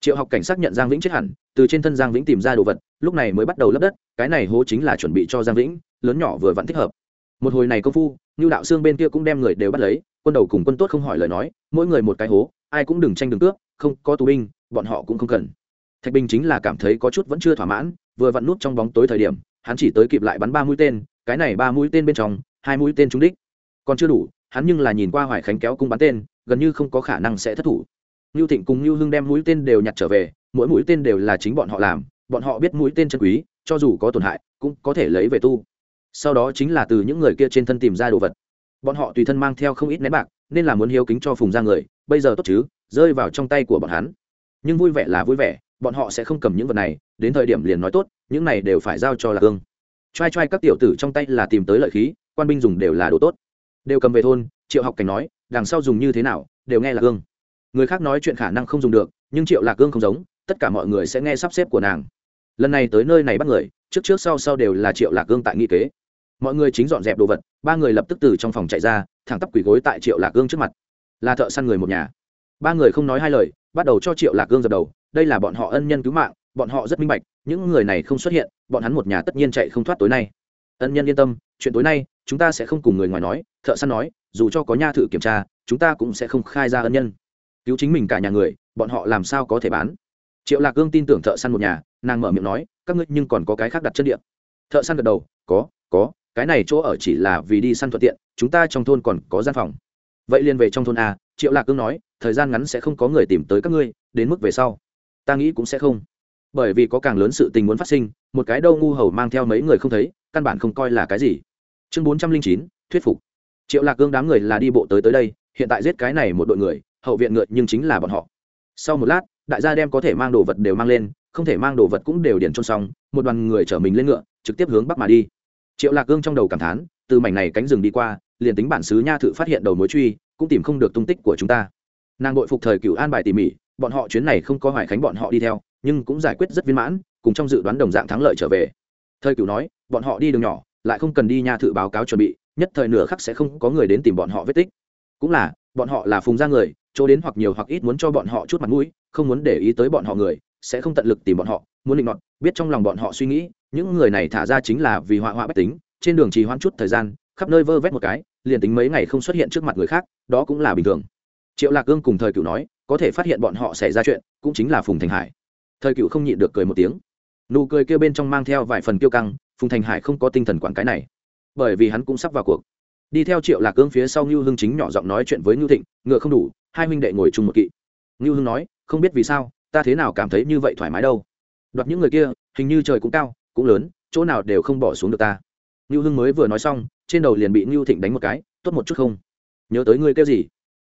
Triệu học cảnh xác nhận giang vĩnh chết hẳn, từ trên thân giang vĩnh tìm ra đồ vật, lúc này mới bắt đầu lấp đất, cái này hố chính là chuẩn bị cho giang vĩnh, lớn nhỏ vừa vặn thích hợp. Một hồi này công phu như đạo xương bên kia cũng đem người đều bắt lấy, quân đầu cùng quân tốt không hỏi lời nói, mỗi người một cái hố, ai cũng đừng tranh đừng cướp không có tù binh, bọn họ cũng không cần. Thạch bình chính là cảm thấy có chút vẫn chưa thỏa mãn, vừa vặn nút trong bóng tối thời điểm, hắn chỉ tới kịp lại bắn ba mũi tên, cái này ba mũi tên bên trong, hai mũi tên trúng đích. Còn chưa đủ hắn nhưng là nhìn qua hoài khánh kéo cung bắn tên gần như không có khả năng sẽ thất thủ Nưu Thịnh cùng Nưu Hưng đem mũi tên đều nhặt trở về, mỗi mũi tên đều là chính bọn họ làm, bọn họ biết mũi tên chân quý, cho dù có tổn hại, cũng có thể lấy về tu. Sau đó chính là từ những người kia trên thân tìm ra đồ vật. Bọn họ tùy thân mang theo không ít nén bạc, nên là muốn hiếu kính cho Phùng gia người, bây giờ tốt chứ, rơi vào trong tay của bọn hắn. Nhưng vui vẻ là vui vẻ, bọn họ sẽ không cầm những vật này, đến thời điểm liền nói tốt, những này đều phải giao cho là Ương. Trai trai các tiểu tử trong tay là tìm tới lợi khí, quan binh dùng đều là đồ tốt. Đều cầm về thôn, Triệu Học Cảnh nói, đằng sau dùng như thế nào, đều nghe là Ương. Người khác nói chuyện khả năng không dùng được nhưng triệu lạc cương không giống tất cả mọi người sẽ nghe sắp xếp của nàng. Lần này tới nơi này bắt người trước trước sau sau đều là triệu lạc cương tại nghị kế. Mọi người chính dọn dẹp đồ vật ba người lập tức từ trong phòng chạy ra thẳng tắp quỳ gối tại triệu lạc cương trước mặt. Là thợ săn người một nhà. Ba người không nói hai lời bắt đầu cho triệu lạc cương dập đầu. Đây là bọn họ ân nhân cứu mạng bọn họ rất minh bạch những người này không xuất hiện bọn hắn một nhà tất nhiên chạy không thoát tối nay ân nhân yên tâm, chuyện tối nay, chúng ta sẽ không cùng người ngoài nói, thợ săn nói, dù cho có nha thự kiểm tra, chúng ta cũng sẽ không khai ra ân nhân. Cứu chính mình cả nhà người, bọn họ làm sao có thể bán? Triệu lạc cương tin tưởng thợ săn một nhà, nàng mở miệng nói, các ngươi nhưng còn có cái khác đặt chân điện thợ săn gật đầu, có có, cái này chỗ ở chỉ là vì đi săn thuận tiện, chúng ta trong thôn còn có gian phòng. Vậy liền về trong thôn a, triệu lạc cương nói, thời gian ngắn sẽ không có người tìm tới các ngươi, đến mức về sau. Ta nghĩ cũng sẽ không bởi vì có càng lớn sự tình muốn phát sinh, một cái đâu ngu hầu mang theo mấy người không thấy, căn bản không coi là cái gì. Chương bốn trăm linh chín, thuyết phục. Triệu lạc cương đám người là đi bộ tới tới đây, hiện tại giết cái này một đội người, hậu viện ngựa nhưng chính là bọn họ. Sau một lát, đại gia đem có thể mang đồ vật đều mang lên, không thể mang đồ vật cũng đều điển trôn xong, một đoàn người chở mình lên ngựa, trực tiếp hướng bắc mà đi. Triệu lạc cương trong đầu cảm thán, từ mảnh này cánh rừng đi qua, liền tính bản xứ nha thự phát hiện đầu mối truy, cũng tìm không được tung tích của chúng ta. Nàng đội phục thời cựu an bài tỉ mỉ, bọn họ chuyến này không có hoài khánh bọn họ đi theo nhưng cũng giải quyết rất viên mãn, cùng trong dự đoán đồng dạng thắng lợi trở về. Thời cựu nói, bọn họ đi đường nhỏ, lại không cần đi nha thự báo cáo chuẩn bị, nhất thời nửa khắc sẽ không có người đến tìm bọn họ vết tích. Cũng là, bọn họ là phùng ra người, chỗ đến hoặc nhiều hoặc ít muốn cho bọn họ chút mặt mũi, không muốn để ý tới bọn họ người, sẽ không tận lực tìm bọn họ, muốn định nọt biết trong lòng bọn họ suy nghĩ, những người này thả ra chính là vì họa họa bách tính, trên đường trì hoãn chút thời gian, khắp nơi vơ vét một cái, liền tính mấy ngày không xuất hiện trước mặt người khác, đó cũng là bình thường. Triệu lạc cương cùng thời cựu nói, có thể phát hiện bọn họ xảy ra chuyện, cũng chính là phùng thành hải thời cựu không nhịn được cười một tiếng. Nụ cười kêu bên trong mang theo vài phần kiêu căng, phùng thành hải không có tinh thần quản cái này. Bởi vì hắn cũng sắp vào cuộc. Đi theo triệu lạc cương phía sau ngưu hưng chính nhỏ giọng nói chuyện với ngưu thịnh, ngựa không đủ, hai huynh đệ ngồi chung một kỵ. Ngưu hưng nói, không biết vì sao, ta thế nào cảm thấy như vậy thoải mái đâu. Đoạt những người kia, hình như trời cũng cao, cũng lớn, chỗ nào đều không bỏ xuống được ta. Ngưu hưng mới vừa nói xong, trên đầu liền bị ngưu thịnh đánh một cái, tốt một chút không? Nhớ tới ngươi kêu gì?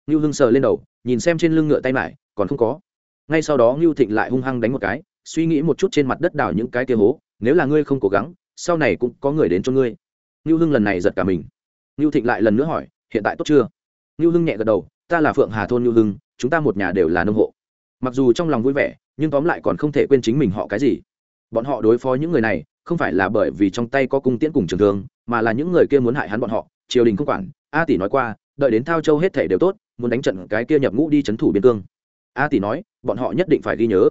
Ngưu hưng sờ lên đầu, nhìn xem trên lưng ngựa tay mải, còn không có ngay sau đó ngưu thịnh lại hung hăng đánh một cái, suy nghĩ một chút trên mặt đất đào những cái kia hố, nếu là ngươi không cố gắng, sau này cũng có người đến cho ngươi. Ngưu hưng lần này giật cả mình. Ngưu thịnh lại lần nữa hỏi, hiện tại tốt chưa? Ngưu hưng nhẹ gật đầu, ta là phượng hà thôn ngưu hưng, chúng ta một nhà đều là nông hộ. Mặc dù trong lòng vui vẻ, nhưng tóm lại còn không thể quên chính mình họ cái gì. Bọn họ đối phó những người này, không phải là bởi vì trong tay có cung tiễn cùng trường thương, mà là những người kia muốn hại hắn bọn họ, triều đình không quản. A tỷ nói qua, đợi đến thao châu hết thể đều tốt, muốn đánh trận cái kia nhập ngũ đi c h ấ n thủ biên cương. A tỷ nói bọn họ nhất định phải ghi nhớ.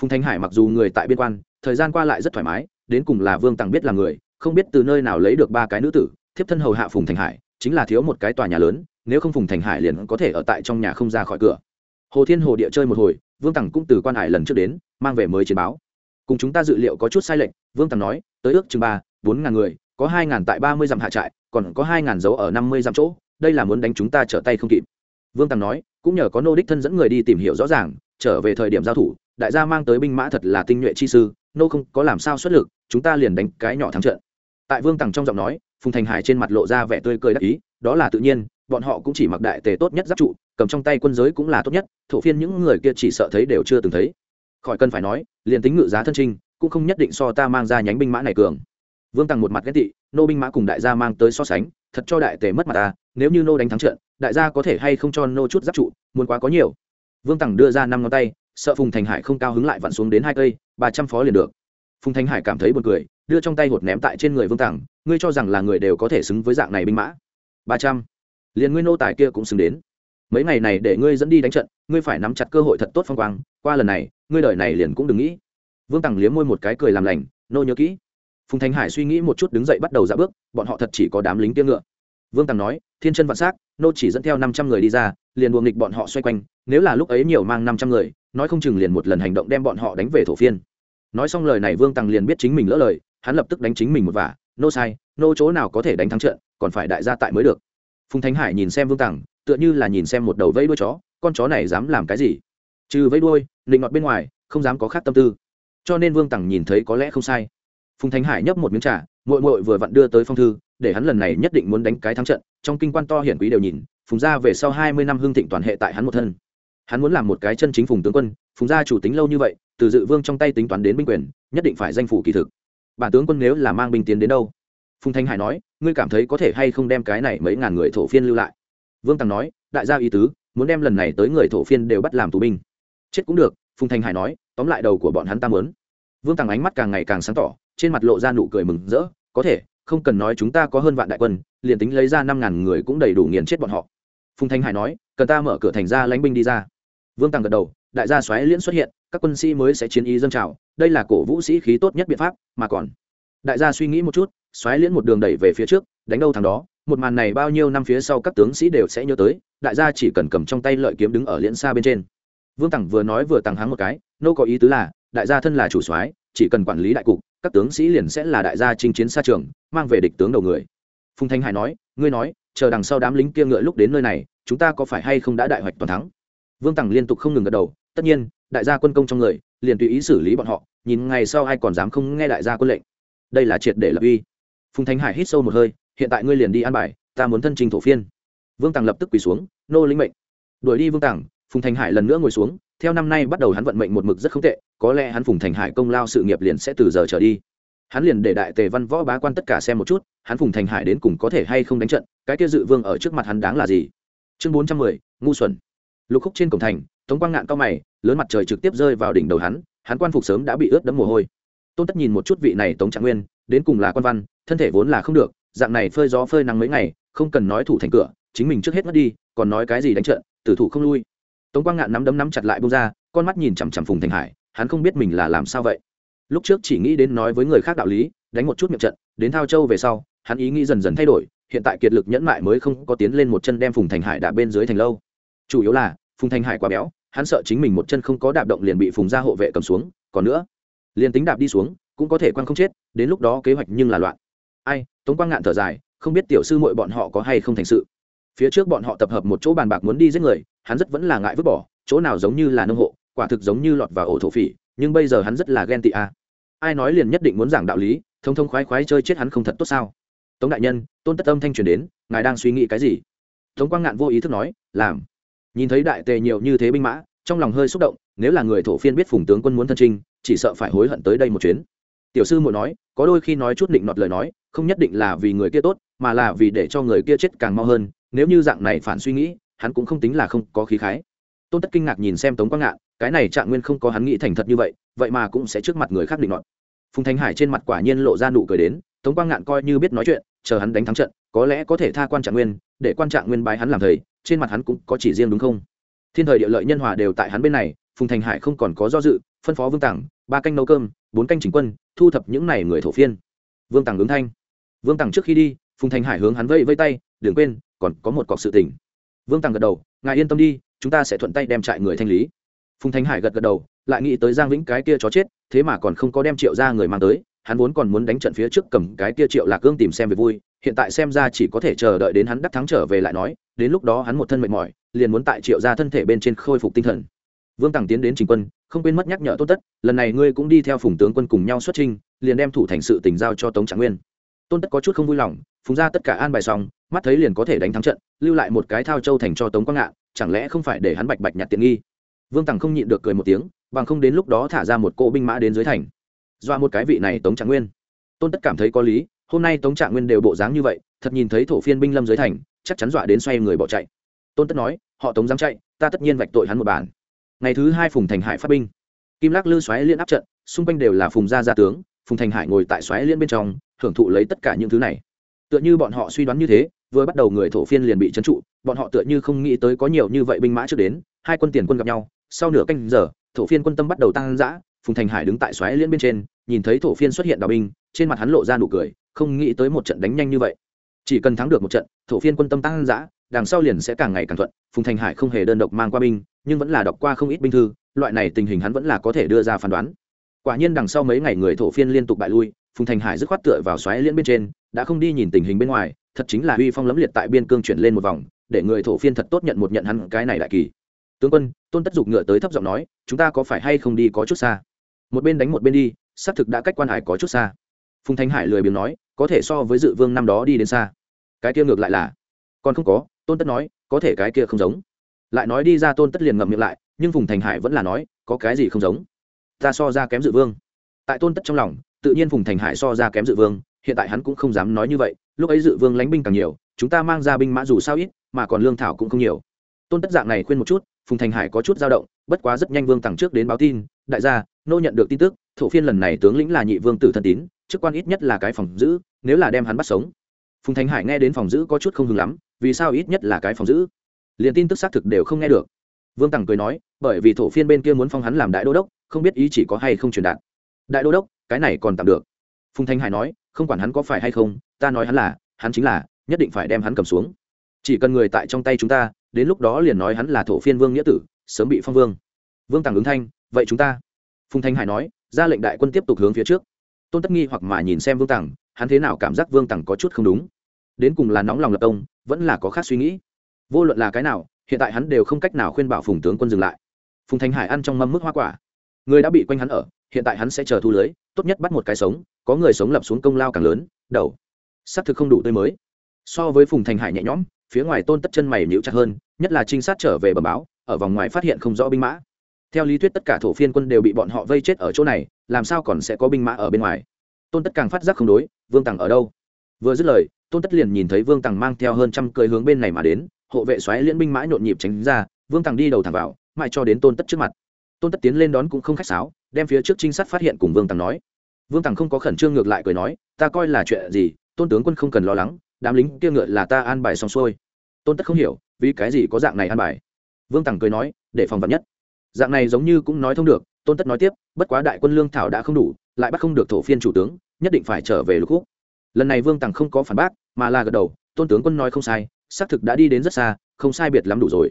Phùng thanh hải mặc dù người tại biên quan, thời gian qua lại rất thoải mái, đến cùng là vương tằng biết là người, không biết từ nơi nào lấy được ba cái nữ tử, thiếp thân hầu hạ phùng thanh hải, chính là thiếu một cái tòa nhà lớn, nếu không phùng thanh hải liền có thể ở tại trong nhà không ra khỏi cửa. Hồ thiên hồ địa chơi một hồi, vương tằng cũng từ quan hải lần trước đến, mang về mới chiến báo. Cùng chúng ta dự liệu có chút sai lệch, vương tằng nói, tới ước chừng ba, bốn ngàn người, có hai ngàn tại ba mươi dặm hạ trại, còn có hai ngàn dấu ở năm mươi dặm chỗ, đây là muốn đánh chúng ta trở tay không kịp. Vương tàng nói, cũng nhờ có nô đích thân dẫn người đi tìm hiểu rõ ràng trở về thời điểm giao thủ, đại gia mang tới binh mã thật là tinh nhuệ chi sư, nô không có làm sao xuất lực, chúng ta liền đánh cái nhỏ thắng trận. Tại vương tàng trong giọng nói, phùng thành hải trên mặt lộ ra vẻ tươi cười đắc ý, đó là tự nhiên, bọn họ cũng chỉ mặc đại tề tốt nhất giáp trụ, cầm trong tay quân giới cũng là tốt nhất, thổ phiên những người kia chỉ sợ thấy đều chưa từng thấy. Khỏi cần phải nói, liền tính ngự giá thân trinh, cũng không nhất định so ta mang ra nhánh binh mã này cường. Vương tàng một mặt ghét tị, nô binh mã cùng đại gia mang tới so sánh, thật cho đại tề mất mặt ta, nếu như nô đánh thắng trận, đại gia có thể hay không cho nô chút giáp trụ, muốn quá có nhiều vương tằng đưa ra năm ngón tay, sợ phùng thành hải không cao hứng lại vặn xuống đến hai cây, ba trăm phó liền được. Phùng thành hải cảm thấy buồn cười, đưa trong tay hột ném tại trên người vương tằng, ngươi cho rằng là người đều có thể xứng với dạng này binh mã. Ba trăm. Liền ngươi nô tài kia cũng xứng đến. Mấy ngày này để ngươi dẫn đi đánh trận, ngươi phải nắm chặt cơ hội thật tốt phong quang, qua lần này, ngươi đợi này liền cũng đừng nghĩ. Vương tằng liếm môi một cái cười làm lành, nô nhớ kỹ. Phùng thành hải suy nghĩ một chút đứng dậy bắt đầu ra bước, bọn họ thật chỉ có đám lính tiêm ngựa. Vương tằng nói, thiên chân vạn s á c nô chỉ dẫn theo năm trăm người đi ra liền buồng nghịch bọn họ xoay quanh, nếu là lúc ấy nhiều mang năm trăm người, nói không chừng liền một lần hành động đem bọn họ đánh về thổ phiên. Nói xong lời này vương tàng liền biết chính mình lỡ lời, hắn lập tức đánh chính mình một vả nô sai nô chỗ nào có thể đánh thắng trận, còn phải đại gia tại mới được. Phùng thánh hải nhìn xem vương tàng tựa như là nhìn xem một đầu vây đuôi chó, con chó này dám làm cái gì? Trừ vây đuôi định ngọt bên ngoài, không dám có khác tâm tư. Cho nên vương tàng nhìn thấy có lẽ không sai. Phùng thánh hải nhấp một miếng trà mội mội vừa vặn đưa tới phong thư, để hắn lần này nhất định muốn đánh cái thắng trận, trong kinh quan to hiển quý đều nhìn phùng gia về sau hai mươi năm hưng thịnh toàn hệ tại hắn một thân. Hắn muốn làm một cái chân chính phùng tướng quân, phùng gia chủ tính lâu như vậy, từ dự vương trong tay tính toán đến binh quyền, nhất định phải danh phủ kỳ thực. Bản tướng quân nếu là mang binh tiến đến đâu? Phùng thanh hải nói, ngươi cảm thấy có thể hay không đem cái này mấy ngàn người thổ phiên lưu lại? Vương tàng nói, đại gia ý tứ, muốn đem lần này tới người thổ phiên đều bắt làm tù binh. Chết cũng được, phùng thanh hải nói, tóm lại đầu của bọn hắn ta muốn. Vương tàng ánh mắt càng ngày càng sáng tỏ, trên mặt lộ ra nụ cười mừng rỡ, có thể, không cần nói chúng ta có hơn vạn đại quân, liền tính lấy ra năm ngàn người cũng đầy đủ nghiền chết bọn họ phùng thanh hải nói, cần ta mở cửa thành ra lãnh binh đi ra. Vương tàng gật đầu, đại gia xoáy liễn xuất hiện, các quân sĩ mới sẽ chiến ý dân trào, đây là cổ vũ sĩ khí tốt nhất biện pháp, mà còn đại gia suy nghĩ một chút, xoáy liễn một đường đẩy về phía trước, đánh đâu thằng đó, một màn này bao nhiêu năm phía sau các tướng sĩ đều sẽ nhớ tới, đại gia chỉ cần cầm trong tay lợi kiếm đứng ở liễn xa bên trên. Vương tằng vừa nói vừa tăng háng một cái, nô có ý tứ là, đại gia thân là chủ soái chỉ cần quản lý đại cục, các tướng sĩ liền sẽ là đại gia chinh chiến xa trường, mang về địch tướng đầu người. Phùng thanh hải nói, ngươi nói chờ đằng sau đám lính kia ngựa lúc đến nơi này, chúng ta có phải hay không đã đại hoạch toàn thắng? Vương tằng liên tục không ngừng gật đầu, tất nhiên, đại gia quân công trong người, liền tùy ý xử lý bọn họ, nhìn ngày sau ai còn dám không nghe đại gia quân lệnh. Đây là triệt để lập uy. Phùng thanh hải hít sâu một hơi, hiện tại ngươi liền đi an bài, ta muốn thân trình thổ phiên. Vương tằng lập tức quỳ xuống, nô lĩnh mệnh. Đuổi đi vương tằng, phùng thanh hải lần nữa ngồi xuống, theo năm nay bắt đầu hắn vận mệnh một mực rất không tệ, có lẽ hắn phùng thành hải công lao sự nghiệp liền sẽ từ giờ trở đi hắn liền để đại tề văn võ bá quan tất cả xem một chút, hắn phùng thành hải đến cùng có thể hay không đánh trận, cái kia dự vương ở trước mặt hắn đáng là gì? Chương bốn trăm mười, ngu xuẩn. Lục khúc trên cổng thành, tống quang ngạn cao mày, lớn mặt trời trực tiếp rơi vào đỉnh đầu hắn hắn quan phục sớm đã bị ướt đẫm mồ hôi. Tôn tất nhìn một chút vị này tống trạng nguyên, đến cùng là quan văn, thân thể vốn là không được, dạng này phơi gió phơi nắng mấy ngày, không cần nói thủ thành cửa, chính mình trước hết mất đi, còn nói cái gì đánh trận, tử thủ không lui. Tống quang ngạn nắm đấm nắm chặt lại bông ra, con mắt nhìn chằm chằm phùng thành hải, hắn không biết mình là làm sao vậy lúc trước chỉ nghĩ đến nói với người khác đạo lý, đánh một chút miệng trận, đến thao châu về sau, hắn ý nghĩ dần dần thay đổi, hiện tại kiệt lực nhẫn mại mới không có tiến lên một chân đem phùng thành hải đạp bên dưới thành lâu. Chủ yếu là, phùng thành hải quá béo, hắn sợ chính mình một chân không có đạp động liền bị phùng gia hộ vệ cầm xuống, còn nữa, liền tính đạp đi xuống, cũng có thể quan không chết, đến lúc đó kế hoạch nhưng là loạn. Ai, tống quang ngạn thở dài, không biết tiểu sư muội bọn họ có hay không thành sự. Phía trước bọn họ tập hợp một chỗ bàn bạc muốn đi giết người, hắn rất vẫn là ngại vứt bỏ, chỗ nào giống như là nông hộ, quả thực giống như lọt vào ổ thổ phỉ nhưng bây giờ hắn rất là ghen tị a ai nói liền nhất định muốn giảng đạo lý, thông thông khoái khoái chơi chết hắn không thật tốt sao? Tống đại nhân, tôn tất âm thanh truyền đến, ngài đang suy nghĩ cái gì? Tống quang ngạn vô ý thức nói, làm. Nhìn thấy đại tề nhiều như thế binh mã, trong lòng hơi xúc động, nếu là người thổ phiên biết phùng tướng quân muốn thân trinh, chỉ sợ phải hối hận tới đây một chuyến. Tiểu sư muội nói, có đôi khi nói chút định nọt lời nói, không nhất định là vì người kia tốt, mà là vì để cho người kia chết càng mau hơn, nếu như dạng này phản suy nghĩ, hắn cũng không tính là không có khí khái. Tôn tất kinh ngạc nhìn xem tống quang ngạn cái này trạng nguyên không có hắn nghĩ thành thật như vậy vậy mà cũng sẽ trước mặt người khác định nọt. Phùng thanh hải trên mặt quả nhiên lộ ra nụ cười đến, tống quang ngạn coi như biết nói chuyện, chờ hắn đánh thắng trận, có lẽ có thể tha quan trạng nguyên, để quan trạng nguyên bái hắn làm thầy, trên mặt hắn cũng có chỉ riêng đúng không? Thiên thời địa lợi nhân hòa đều tại hắn bên này, phùng thành hải không còn có do dự, phân phó vương tặng ba canh nấu cơm, bốn canh chỉnh quân, thu thập những n à y người thổ phiên. Vương tặng ứng thanh. Vương tặng trước khi đi, phùng thành hải hướng hắn vây vây tay, đừng quên, còn có một cọc sự tình. Vương tặng gật đầu, ngài yên tâm đi, chúng ta sẽ thuận tay đem trại người thanh lý phùng thành hải gật gật đầu, lại nghĩ tới giang vĩnh cái kia chó chết, thế mà còn không có đem triệu ra người mang tới, hắn vốn còn muốn đánh trận phía trước cầm cái kia triệu lạc cương tìm xem về vui, hiện tại xem ra chỉ có thể chờ đợi đến hắn đắc thắng trở về lại nói, đến lúc đó hắn một thân mệt mỏi, liền muốn tại triệu ra thân thể bên trên khôi phục tinh thần. Vương tằng tiến đến trình quân, không quên mất nhắc nhở tốt tất, lần này ngươi cũng đi theo phùng tướng quân cùng nhau xuất trinh liền đem thủ thành sự tình giao cho tống trạng nguyên. Tôn tất có chút không vui lòng, phùng ra tất cả an bài xong, mắt thấy liền có thể đánh thắng trận, lưu lại một cái thao châu thành cho tống quang ngạn, chẳng lẽ không phải để hắn bạch bạch nhặt tiện nghi? Vương tằng không nhịn được cười một tiếng, bằng không đến lúc đó thả ra một cỗ binh mã đến dưới thành. Dọa một cái vị này tống trạng nguyên. Tôn tất cảm thấy có lý, hôm nay tống trạng nguyên đều bộ dáng như vậy, thật nhìn thấy thổ phiên binh lâm dưới thành, chắc chắn dọa đến xoay người bỏ chạy. Tôn tất nói, họ tống dám chạy, ta tất nhiên vạch tội hắn một bản ngày thứ hai phùng thành hải phát binh. Kim lắc lư xoáy liên áp trận, xung quanh đều là phùng gia gia tướng, phùng thành hải ngồi tại xoáy liên bên trong, hưởng thụ lấy tất cả những thứ này. Tựa như bọn họ suy đoán như thế, vừa bắt đầu người thổ phiên liền bị trấn trụ, bọn họ tựa như không nghĩ tới có nhiều như vậy binh mã trước đến, hai quân tiền quân gặp nhau sau nửa canh giờ, thổ phiên quân tâm bắt đầu tăng dã, phùng thành hải đứng tại xoáy liên bên trên, nhìn thấy thổ phiên xuất hiện đào binh, trên mặt hắn lộ ra nụ cười, không nghĩ tới một trận đánh nhanh như vậy. Chỉ cần thắng được một trận, thổ phiên quân tâm tăng dã, đằng sau liền sẽ càng ngày càng thuận, phùng thành hải không hề đơn độc mang qua binh, nhưng vẫn là đọc qua không ít binh thư, loại này tình hình hắn vẫn là có thể đưa ra phán đoán. Quả nhiên đằng sau mấy ngày người thổ phiên liên tục bại lui, phùng thành hải dứt khoát tựa vào xoáy liên bên trên, đã không đi nhìn tình hình bên ngoài, thật chính là uy phong lấm liệt tại biên cương chuyển lên một vòng, để người thổ phiên thật tốt nhận một nhận hắn cái này đại kỳ tướng quân, tôn tất dục ngựa tới thấp giọng nói, chúng ta có phải hay không đi có chút xa? Một bên đánh một bên đi, xác thực đã cách quan hải có chút xa. Phùng thanh hải lười biếng nói, có thể so với dự vương năm đó đi đến xa. Cái kia ngược lại là, còn không có, tôn tất nói, có thể cái kia không giống. Lại nói đi ra tôn tất liền ngậm miệng lại, nhưng phùng thành hải vẫn là nói, có cái gì không giống? Ta so ra kém dự vương. Tại tôn tất trong lòng, tự nhiên phùng thành hải so ra kém dự vương, hiện tại hắn cũng không dám nói như vậy, lúc ấy dự vương lánh binh càng nhiều, chúng ta mang ra binh mã dù sao ít, mà còn lương thảo cũng không nhiều. Tôn tất dạng này khuyên một chút phùng thành hải có chút dao động, bất quá rất nhanh vương tặng trước đến báo tin, đại gia, nô nhận được tin tức, thổ phiên lần này tướng lĩnh là nhị vương tử thân tín, chức quan ít nhất là cái phòng giữ, nếu là đem hắn bắt sống. Phùng thành hải nghe đến phòng giữ có chút không hứng lắm, vì sao ít nhất là cái phòng giữ? Liền tin tức xác thực đều không nghe được. Vương tằng cười nói, bởi vì thổ phiên bên kia muốn phong hắn làm đại đô đốc, không biết ý chỉ có hay không truyền đạt. Đại đô đốc, cái này còn tạm được. Phùng thanh hải nói, không quản hắn có phải hay không, ta nói hắn là, hắn chính là, nhất định phải đem hắn cầm xuống. Chỉ cần người tại trong tay chúng ta đến lúc đó liền nói hắn là thổ phiên vương nghĩa tử, sớm bị phong vương. Vương tàng ứng thanh, vậy chúng ta? Phùng thanh hải nói, ra lệnh đại quân tiếp tục hướng phía trước. Tôn tất nghi hoặc mà nhìn xem vương tàng, hắn thế nào cảm giác vương tàng có chút không đúng? Đến cùng là nóng lòng lập công, vẫn là có khác suy nghĩ. Vô luận là cái nào, hiện tại hắn đều không cách nào khuyên bảo phùng tướng quân dừng lại. Phùng thanh hải ăn trong mâm mức hoa quả. Người đã bị quanh hắn ở, hiện tại hắn sẽ chờ thu lưới, tốt nhất bắt một cái sống, có người sống lập xuống công lao càng lớn, đầu. S ắ c thực không đủ tươi mới. So với phùng thành hải nhẹ nhõm phía ngoài tôn tất chân mày nhịu chặt hơn, nhất là trinh sát trở về bờ báo, ở vòng ngoài phát hiện không rõ binh mã. Theo lý thuyết tất cả thổ phiên quân đều bị bọn họ vây chết ở chỗ này, làm sao còn sẽ có binh mã ở bên ngoài? Tôn tất càng phát giác không đối, vương tằng ở đâu? Vừa dứt lời, tôn tất liền nhìn thấy vương tằng mang theo hơn trăm cưỡi hướng bên này mà đến, hộ vệ xoáy liễn binh mã nhộn nhịp tránh ra, vương tằng đi đầu thẳng vào, mãi cho đến tôn tất trước mặt. Tôn tất tiến lên đón cũng không khách sáo, đem phía trước trinh sát phát hiện cùng vương tằng nói. Vương tằng không có khẩn trương ngược lại cười nói, ta coi là chuyện gì, tôn tướng quân không cần lo lắng đám lính kia ngựa là ta an bài xong xuôi. Tôn tất không hiểu, vì cái gì có dạng này an bài? Vương tằng cười nói, để phòng vật nhất. Dạng này giống như cũng nói thông được, tôn tất nói tiếp, bất quá đại quân lương thảo đã không đủ, lại bắt không được thổ phiên chủ tướng, nhất định phải trở về lục khúc lần này vương tằng không có phản bác, mà là gật đầu, tôn tướng quân nói không sai, xác thực đã đi đến rất xa, không sai biệt lắm đủ rồi.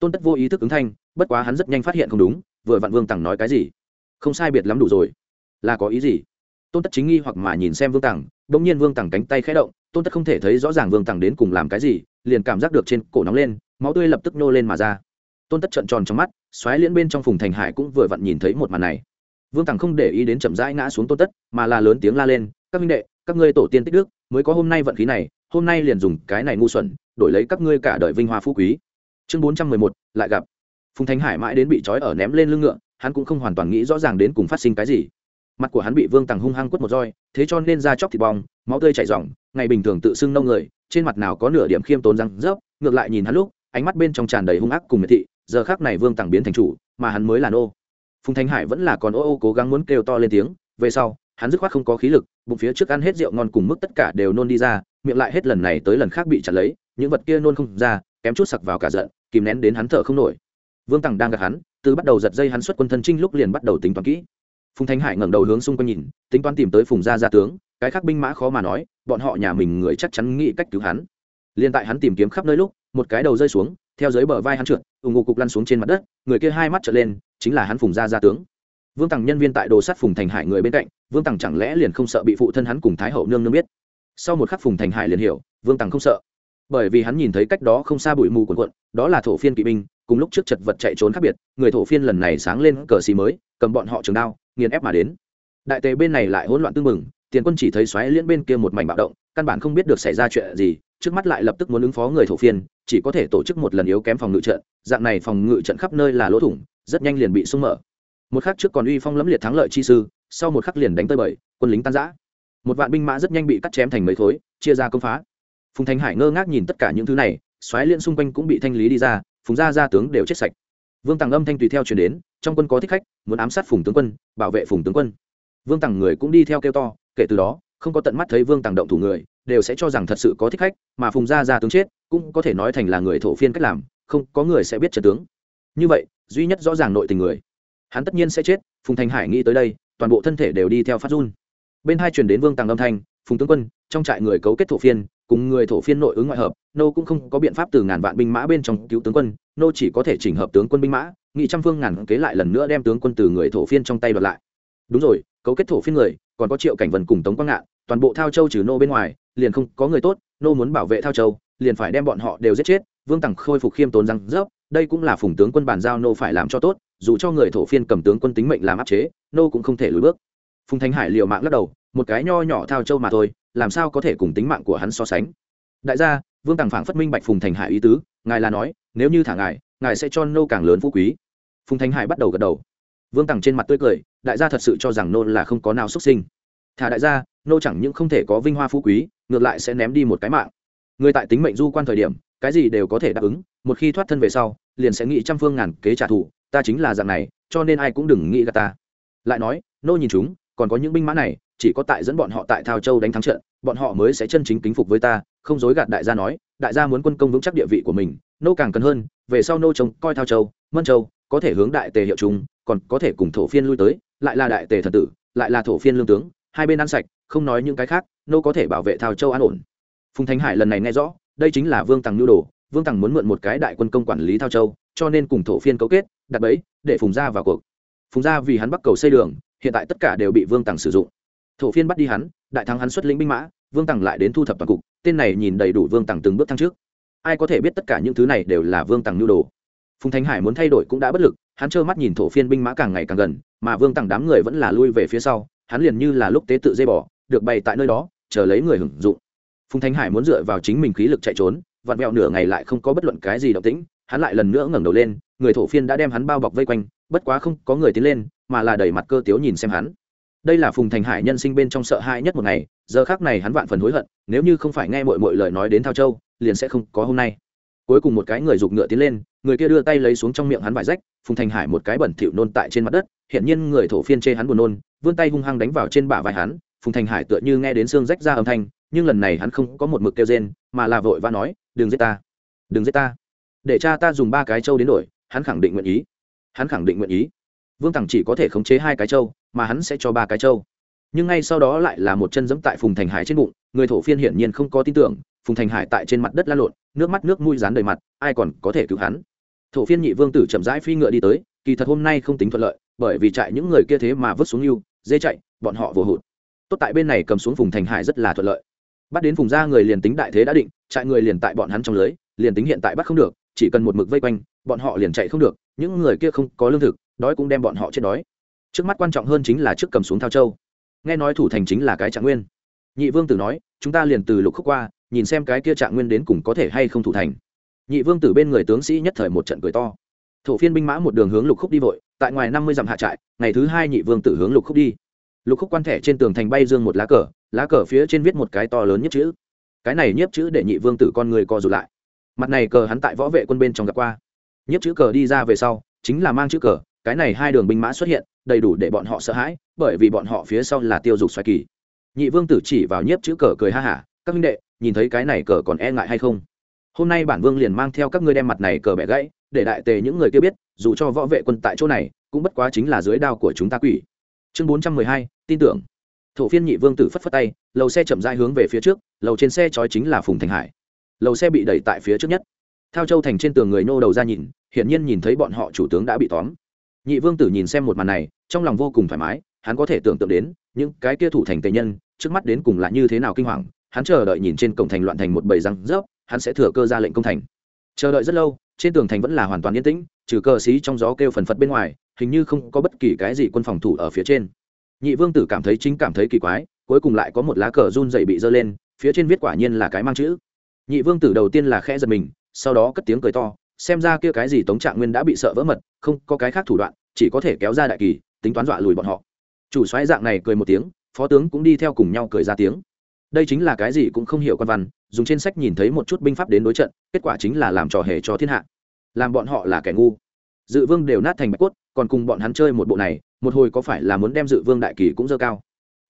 Tôn tất vô ý thức ứng thanh, bất quá hắn rất nhanh phát hiện không đúng, vừa vặn vương tằng nói cái gì? Không sai biệt lắm đủ rồi. Là có ý gì? Tôn tất chính nghi hoặc mà nhìn xem vương tằng đ ỗ n g nhiên vương tằng cánh tay khẽ động tôn tất không thể thấy rõ ràng vương tằng đến cùng làm cái gì, liền cảm giác được trên cổ nóng lên, máu tươi lập tức nô lên mà ra. Tôn tất trợn tròn trong mắt, xoáy liễn bên trong phùng thành hải cũng vừa vặn nhìn thấy một màn này. Vương tằng không để ý đến chậm rãi ngã xuống tôn tất, mà là lớn tiếng la lên, các minh đệ, các ngươi tổ tiên tích đức, mới có hôm nay vận khí này, hôm nay liền dùng cái này ngu xuẩn, đổi lấy các ngươi cả đời vinh hoa phú quý. Chương bốn trăm mười một, lại gặp. Phùng thành hải mãi đến bị trói ở ném lên lưng ngựa, hắn cũng không hoàn toàn nghĩ rõ ràng đến cùng phát sinh cái gì. Mặt của hắn bị vương tằng hung hăng quất một roi, thế cho nên da chóc thịt bong máu tươi chảy ròng, ngày bình thường tự xưng nông người trên mặt nào có nửa điểm khiêm tốn răng rớp ngược lại nhìn hắn lúc ánh mắt bên trong tràn đầy hung ác cùng miệt thị giờ khác này vương tằng biến thành chủ mà hắn mới là nô. Phùng thanh hải vẫn là còn ô ô cố gắng muốn kêu to lên tiếng về sau hắn dứt khoát không có khí lực bụng phía trước ăn hết rượu ngon cùng mức tất cả đều nôn đi ra miệng lại hết lần này tới lần khác bị chặt lấy những vật kia nôn không ra kém chút sặc vào cả giận kìm nén đến hắn thở không nổi. Vương tằng đang gặp hắn từ bắt đầu giật dây hắn xuất quân thân trinh lúc liền bắt đầu tính toán kỹ. Phùng thanh hải ngẩng đầu hướng xung quanh nhìn tính toán tìm tới phùng gia gia tướng cái khác binh mã khó mà nói, bọn họ nhà mình người chắc chắn nghĩ cách cứu hắn. Liền tại hắn tìm kiếm khắp nơi lúc, một cái đầu rơi xuống, theo dưới bờ vai hắn trượt ủng ngục cục lăn xuống trên mặt đất, người kia hai mắt trở lên, chính là hắn phùng gia gia tướng. Vương tằng nhân viên tại đồ sắt phùng thành hải người bên cạnh, vương tằng chẳng lẽ liền không sợ bị phụ thân hắn cùng thái hậu nương nương biết? Sau một khắc phùng thành hải liền hiểu, vương tằng không sợ. Bởi vì hắn nhìn thấy cách đó không xa bụi mù quần quận đó là thổ phiên kỵ binh, cùng lúc trước chật vật chạy trốn khác biệt, người thổ phiên lần này sáng lên cờ xì mới, cầm bọn họ trường đao, nghiền ép mà đến. Đại tề bên này lại hỗn loạn tương mừng tiền quân chỉ thấy xoáy liễn bên kia một mảnh bạo động, căn bản không biết được xảy ra chuyện gì, trước mắt lại lập tức muốn ứng phó người thổ phiên, chỉ có thể tổ chức một lần yếu kém phòng ngự trận, dạng này phòng ngự trận khắp nơi là lỗ thủng, rất nhanh liền bị sung mở. Một khắc trước còn uy phong lẫm liệt thắng lợi chi sư, sau một khắc liền đánh tơi bời quân lính tan giã một vạn binh mã rất nhanh bị cắt chém thành mấy khối, chia ra công phá. Phùng thanh hải ngơ ngác nhìn tất cả những thứ này, xoáy liên xung quanh cũng bị thanh lý đi ra, phùng gia gia tướng đều chết sạch. Vương tàng âm thanh tùy theo chuyển đến, trong quân có thích khách, muốn ám sát phùng tướng quân, bảo vệ phùng tướng quân. Vương tàng người cũng đi theo kêu to kể từ đó, không có tận mắt thấy vương tàng động thủ người, đều sẽ cho rằng thật sự có thích khách, mà phùng gia gia tướng chết, cũng có thể nói thành là người thổ phiên cách làm, không có người sẽ biết trận tướng. Như vậy, duy nhất rõ ràng nội tình người, hắn tất nhiên sẽ chết, phùng thành hải nghĩ tới đây, toàn bộ thân thể đều đi theo phát run. Bên hai truyền đến vương tàng âm thanh, phùng tướng quân, trong trại người cấu kết thổ phiên, cùng người thổ phiên nội ứng ngoại hợp, nô cũng không có biện pháp từ ngàn vạn binh mã bên trong cứu tướng quân, nô chỉ có thể chỉnh hợp tướng quân binh mã, nghị trăm phương ngàn kế lại lần nữa đem tướng quân từ người thổ phiên trong tay đoạt lại. Đúng rồi cấu kết thổ phiên người, còn có triệu cảnh vần cùng tống quang ngạn, toàn bộ thao châu trừ nô bên ngoài, liền không có người tốt, nô muốn bảo vệ thao châu, liền phải đem bọn họ đều giết chết, vương tằng khôi phục khiêm tốn răng rớp, đây cũng là phùng tướng quân bàn giao nô phải làm cho tốt, dù cho người thổ phiên cầm tướng quân tính mệnh làm áp chế, nô cũng không thể lùi bước. Phùng thanh hải liều mạng lắc đầu, một cái nho nhỏ thao châu mà thôi, làm sao có thể cùng tính mạng của hắn so sánh? Đại gia, vương tàng phảng phất minh bạch phùng thành hải ý tứ, ngài là nói, nếu như thả ngài ngài sẽ cho nô càng lớn phú quý. Phùng thanh hải bắt đầu gật đầu vương tằng trên mặt tươi cười, đại gia thật sự cho rằng nô là không có nào xuất sinh. Thả đại gia, nô chẳng những không thể có vinh hoa phú quý, ngược lại sẽ ném đi một cái mạng. Người tại tính mệnh du quan thời điểm, cái gì đều có thể đáp ứng, một khi thoát thân về sau, liền sẽ nghĩ trăm phương ngàn kế trả thù, ta chính là dạng này, cho nên ai cũng đừng nghĩ gà ta. Lại nói, nô nhìn chúng, còn có những binh mã này, chỉ có tại dẫn bọn họ tại thao châu đánh thắng trận, bọn họ mới sẽ chân chính kính phục với ta, không dối gạt đại gia nói, đại gia muốn quân công vững chắc địa vị của mình, nô càng cần hơn, về sau nô trông coi thao châu, mân châu có thể hướng đại tề hiệu chúng còn có thể cùng thổ phiên lui tới, lại là đại tề thần tử, lại là thổ phiên lương tướng, hai bên ăn sạch, không nói những cái khác, nô có thể bảo vệ thao châu an ổn. Phùng thánh hải lần này nghe rõ, đây chính là vương tằng nhu đồ, vương tằng muốn mượn một cái đại quân công quản lý thao châu, cho nên cùng thổ phiên cấu kết, đặt bẫy, để phùng gia vào cuộc. Phùng gia vì hắn bắt cầu xây đường, hiện tại tất cả đều bị vương tằng sử dụng. Thổ phiên bắt đi hắn, đại thắng hắn xuất lĩnh binh mã, vương tằng lại đến thu thập toàn cục, tên này nhìn đầy đủ vương tằng từng bước thăng trước. Ai có thể biết tất cả những thứ này đều là vương tằng nhu đồ? Phùng thanh hải muốn thay đổi cũng đã bất lực, hắn trơ mắt nhìn thổ phiên binh mã càng ngày càng gần, mà vương tặng đám người vẫn là lui về phía sau, hắn liền như là lúc tế tự dây bỏ được bày tại nơi đó, chờ lấy người hưởng dụng. Phùng thanh hải muốn dựa vào chính mình khí lực chạy trốn, vặn vẹo nửa ngày lại không có bất luận cái gì động tĩnh, hắn lại lần nữa ngẩng đầu lên, người thổ phiên đã đem hắn bao bọc vây quanh, bất quá không có người tiến lên, mà là đẩy mặt cơ tiếu nhìn xem hắn. Đây là phùng thành hải nhân sinh bên trong sợ hãi nhất một ngày, giờ khác này hắn vạn phần hối hận, nếu như không phải nghe mọi mọi lời nói đến thao châu, liền sẽ không có hôm nay cuối cùng một cái người giục ngựa tiến lên, người kia đưa tay lấy xuống trong miệng hắn vải rách, phùng thành hải một cái bẩn thỉu nôn tại trên mặt đất hiện nhiên người thổ phiên chê hắn buồn nôn, vươn tay hung hăng đánh vào trên bả vai hắn, phùng thành hải tựa như nghe đến xương rách ra âm thanh, nhưng lần này hắn không có một mực kêu rên, mà là vội và nói, đừng giết ta, đừng giết ta. Để cha ta dùng ba cái trâu đến đổi, hắn khẳng định nguyện ý. Hắn khẳng định nguyện ý. Vương tằng chỉ có thể khống chế hai cái trâu, mà hắn sẽ cho ba cái trâu nhưng ngay sau đó lại là một chân dẫm tại phùng thành hải trên bụng, người thổ phiên hiển nhiên không có tin tưởng, phùng thành hải tại trên mặt đất la lộn, nước mắt nước mũi rán đầy mặt, ai còn có thể cứu hắn? Thổ phiên nhị vương tử chậm rãi phi ngựa đi tới, kỳ thật hôm nay không tính thuận lợi, bởi vì chạy những người kia thế mà vứt xuống yêu dê chạy, bọn họ vừa hụt. Tốt tại bên này cầm xuống phùng thành hải rất là thuận lợi. Bắt đến phùng ra người liền tính đại thế đã định chạy người liền tại bọn hắn trong lưới, liền tính hiện tại bắt không được, chỉ cần một mực vây quanh, bọn họ liền chạy không được, những người kia không có lương thực, đói cũng đem bọn họ chết đói. Trước mắt quan trọng hơn chính là trước cầm xuống thao châu nghe nói thủ thành chính là cái trạng nguyên. Nhị vương tử nói, chúng ta liền từ lục khúc qua, nhìn xem cái kia trạng nguyên đến cùng có thể hay không thủ thành. Nhị vương tử bên người tướng sĩ nhất thời một trận cười to. Thổ phiên binh mã một đường hướng lục khúc đi vội, tại ngoài năm mươi dặm hạ trại, ngày thứ hai nhị vương tử hướng lục khúc đi. Lục khúc quan thẻ trên tường thành bay dương một lá cờ lá cờ phía trên viết một cái to lớn nhất chữ. Cái này nhiếp chữ để nhị vương tử con người co rụt lại. Mặt này cờ hắn tại võ vệ quân bên trong gặp qua. Nhiếp chữ cờ đi ra về sau, chính là mang chữ cờ cái này hai đường binh mã xuất hiện, đầy đủ để bọn họ sợ hãi, bởi vì bọn họ phía sau là tiêu dục xoài kỳ. Nhị vương tử chỉ vào nhiếp chữ cờ cười ha hả, các minh đệ, nhìn thấy cái này cờ còn e ngại hay không? Hôm nay bản vương liền mang theo các ngươi đem mặt này cờ bẻ gãy, để đại tề những người kia biết, dù cho võ vệ quân tại chỗ này, cũng bất quá chính là dưới đao của chúng ta quỷ. Chương bốn trăm mười hai, tin tưởng. Thổ phiên nhị vương tử phất phất tay, lầu xe chậm rãi hướng về phía trước, lầu trên xe trói chính là phùng thành hải. Lầu xe bị đẩy tại phía trước nhất. Thao châu thành trên tường người nô đầu ra nhìn, hiển nhiên nhìn thấy bọn họ chủ tướng đã bị tóm nhị vương tử nhìn xem một màn này, trong lòng vô cùng thoải mái, hắn có thể tưởng tượng đến, những cái kia thủ thành tề nhân, trước mắt đến cùng là như thế nào kinh hoàng, hắn chờ đợi nhìn trên cổng thành loạn thành một bầy răng rớp, hắn sẽ thừa cơ ra lệnh công thành. Chờ đợi rất lâu, trên tường thành vẫn là hoàn toàn yên tĩnh, trừ cờ xí trong gió kêu phần phật bên ngoài, hình như không có bất kỳ cái gì quân phòng thủ ở phía trên. Nhị vương tử cảm thấy chính cảm thấy kỳ quái, cuối cùng lại có một lá cờ run dậy bị giơ lên, phía trên viết quả nhiên là cái mang chữ. Nhị vương tử đầu tiên là khẽ giật mình, sau đó cất tiếng cười to xem ra kia cái gì tống trạng nguyên đã bị sợ vỡ mật, không có cái khác thủ đoạn, chỉ có thể kéo ra đại kỳ, tính toán dọa lùi bọn họ. Chủ xoáy dạng này cười một tiếng, phó tướng cũng đi theo cùng nhau cười ra tiếng. Đây chính là cái gì cũng không hiểu quan văn, dùng trên sách nhìn thấy một chút binh pháp đến đối trận, kết quả chính là làm trò hề cho thiên hạ. Làm bọn họ là kẻ ngu. Dự vương đều nát thành bạch cốt, còn cùng bọn hắn chơi một bộ này, một hồi có phải là muốn đem dự vương đại kỳ cũng dơ cao?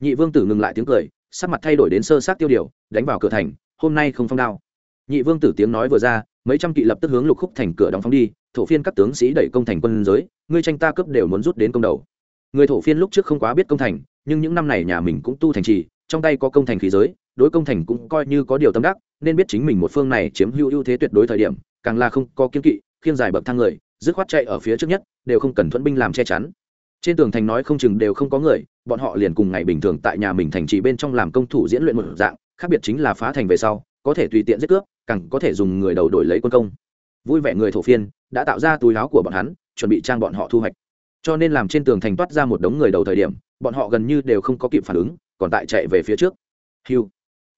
Nhị vương tử ngừng lại tiếng cười, sắc mặt thay đổi đến sơ sát tiêu điều, đánh vào cửa thành, hôm nay không phong đao. Nhị vương tử tiếng nói vừa ra mấy trăm kỵ lập tức hướng lục khúc thành cửa đóng phóng đi, thổ phiên các tướng sĩ đẩy công thành quân giới, ngươi tranh ta cướp đều muốn rút đến công đầu. Người thổ phiên lúc trước không quá biết công thành, nhưng những năm này nhà mình cũng tu thành trì, trong tay có công thành khí giới, đối công thành cũng coi như có điều tâm đắc, nên biết chính mình một phương này chiếm hữu ưu thế tuyệt đối thời điểm, càng là không có kiên kỵ khiên dài bậc thang người, dứt khoát chạy ở phía trước nhất, đều không cần thuẫn binh làm che chắn. Trên tường thành nói không chừng đều không có người, bọn họ liền cùng ngày bình thường tại nhà mình thành trì bên trong làm công thủ diễn luyện một dạng, khác biệt chính là phá thành về sau, có thể tùy tiện giết cướp càng có thể dùng người đầu đổi lấy quân công. Vui vẻ người thổ phiên, đã tạo ra túi láo của bọn hắn, chuẩn bị trang bọn họ thu hoạch. Cho nên làm trên tường thành toát ra một đống người đầu thời điểm, bọn họ gần như đều không có kịp phản ứng, còn tại chạy về phía trước. Hiu.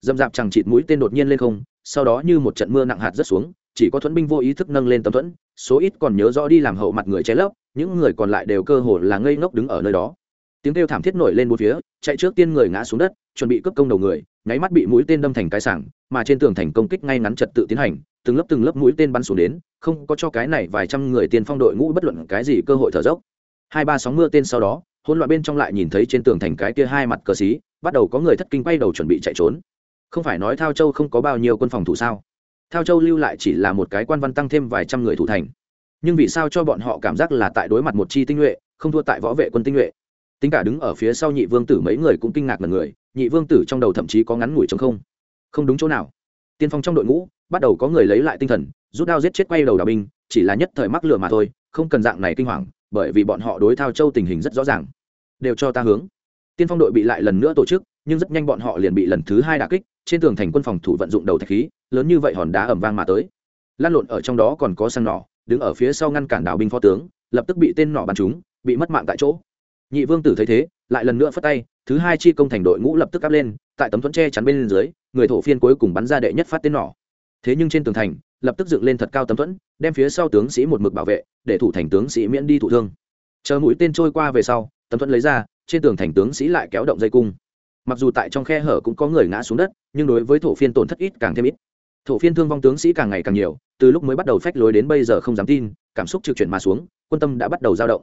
Dâm dạp chẳng chịt mũi tên đột nhiên lên không, sau đó như một trận mưa nặng hạt rất xuống, chỉ có thuẫn binh vô ý thức nâng lên tấm thuẫn, số ít còn nhớ rõ đi làm hậu mặt người che lấp, những người còn lại đều cơ hồ là ngây ngốc đứng ở nơi đó tiếng kêu thảm thiết nổi lên bốn phía, chạy trước tiên người ngã xuống đất, chuẩn bị cướp công đầu người, nháy mắt bị mũi tên đâm thành cái sảng, mà trên tường thành công kích ngay ngắn trật tự tiến hành, từng lớp từng lớp mũi tên bắn xuống đến, không có cho cái này vài trăm người tiên phong đội ngũ bất luận cái gì cơ hội thở dốc. Hai ba sóng mưa tên sau đó, hỗn loạn bên trong lại nhìn thấy trên tường thành cái kia hai mặt cờ xí, bắt đầu có người thất kinh quay đầu chuẩn bị chạy trốn. Không phải nói thao châu không có bao nhiêu quân phòng thủ sao? Thao châu lưu lại chỉ là một cái quan văn tăng thêm vài trăm người thủ thành. Nhưng vì sao cho bọn họ cảm giác là tại đối mặt một chi tinh nhuệ, không thua tại võ vệ quân tinh nhuệ? Tính cả đứng ở phía sau nhị vương tử mấy người cũng kinh ngạc mật người, nhị vương tử trong đầu thậm chí có ngắn ngủi chống không. Không đúng chỗ nào. Tiên phong trong đội ngũ, bắt đầu có người lấy lại tinh thần, rút đao giết chết quay đầu đào binh, chỉ là nhất thời mắc lửa mà thôi, không cần dạng này kinh hoàng, bởi vì bọn họ đối thao châu tình hình rất rõ ràng. Đều cho ta hướng. Tiên phong đội bị lại lần nữa tổ chức, nhưng rất nhanh bọn họ liền bị lần thứ hai đà kích, trên tường thành quân phòng thủ vận dụng đầu thạch khí, lớn như vậy hòn đá ẩm vang mà tới. Lan lộn ở trong đó còn có sang nỏ, đứng ở phía sau ngăn cản đảo binh phó tướng, lập tức bị tên nỏ bắn trúng, bị mất mạng tại chỗ nhị vương tử thấy thế, lại lần nữa phất tay, thứ hai chi công thành đội ngũ lập tức áp lên, tại tấm thuẫn tre chắn bên dưới, người thổ phiên cuối cùng bắn ra đệ nhất phát tên nỏ. Thế nhưng trên tường thành, lập tức dựng lên thật cao tấm thuẫn, đem phía sau tướng sĩ một mực bảo vệ, để thủ thành tướng sĩ miễn đi thủ thương. Chờ mũi tên trôi qua về sau, tấm thuẫn lấy ra, trên tường thành tướng sĩ lại kéo động dây cung. Mặc dù tại trong khe hở cũng có người ngã xuống đất, nhưng đối với thổ phiên tổn thất ít càng thêm ít. Thổ phiên thương vong tướng sĩ càng ngày càng nhiều, từ lúc mới bắt đầu phách lối đến bây giờ không dám tin, cảm xúc trực chuyển mà xuống, quân tâm đã bắt đầu dao động.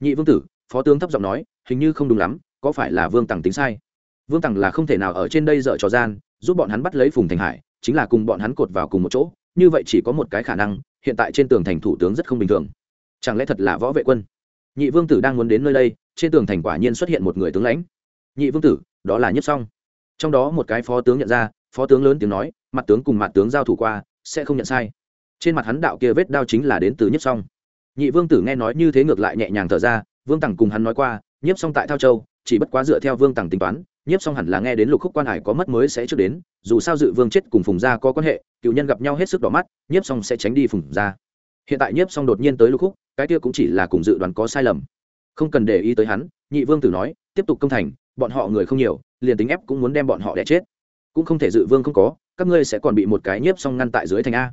Nhị vương tử phó tướng thấp giọng nói, hình như không đúng lắm, có phải là vương tằng tính sai? Vương tằng là không thể nào ở trên đây dở trò gian, giúp bọn hắn bắt lấy phùng thành hải, chính là cùng bọn hắn cột vào cùng một chỗ, như vậy chỉ có một cái khả năng, hiện tại trên tường thành thủ tướng rất không bình thường. Chẳng lẽ thật là võ vệ quân? Nhị vương tử đang muốn đến nơi đây, trên tường thành quả nhiên xuất hiện một người tướng lãnh. Nhị vương tử, đó là nhất song. Trong đó một cái phó tướng nhận ra, phó tướng lớn tiếng nói, mặt tướng cùng mặt tướng giao thủ qua, sẽ không nhận sai. Trên mặt hắn đạo kia vết đao chính là đến từ nhất song. Nhị vương tử nghe nói như thế ngược lại nhẹ nhàng thở ra vương tằng cùng hắn nói qua, nhiếp xong tại thao châu, chỉ bất quá dựa theo vương tằng tính toán, nhiếp xong hẳn là nghe đến lục khúc quan hải có mất mới sẽ trước đến, dù sao dự vương chết cùng phùng gia có quan hệ, cựu nhân gặp nhau hết sức đỏ mắt, nhiếp xong sẽ tránh đi phùng gia. Hiện tại nhiếp xong đột nhiên tới lục khúc, cái kia cũng chỉ là cùng dự đoán có sai lầm. Không cần để ý tới hắn, nhị vương tử nói, tiếp tục công thành, bọn họ người không nhiều, liền tính ép cũng muốn đem bọn họ đẻ chết. Cũng không thể dự vương không có, các ngươi sẽ còn bị một cái nhiếp xong ngăn tại dưới thành a.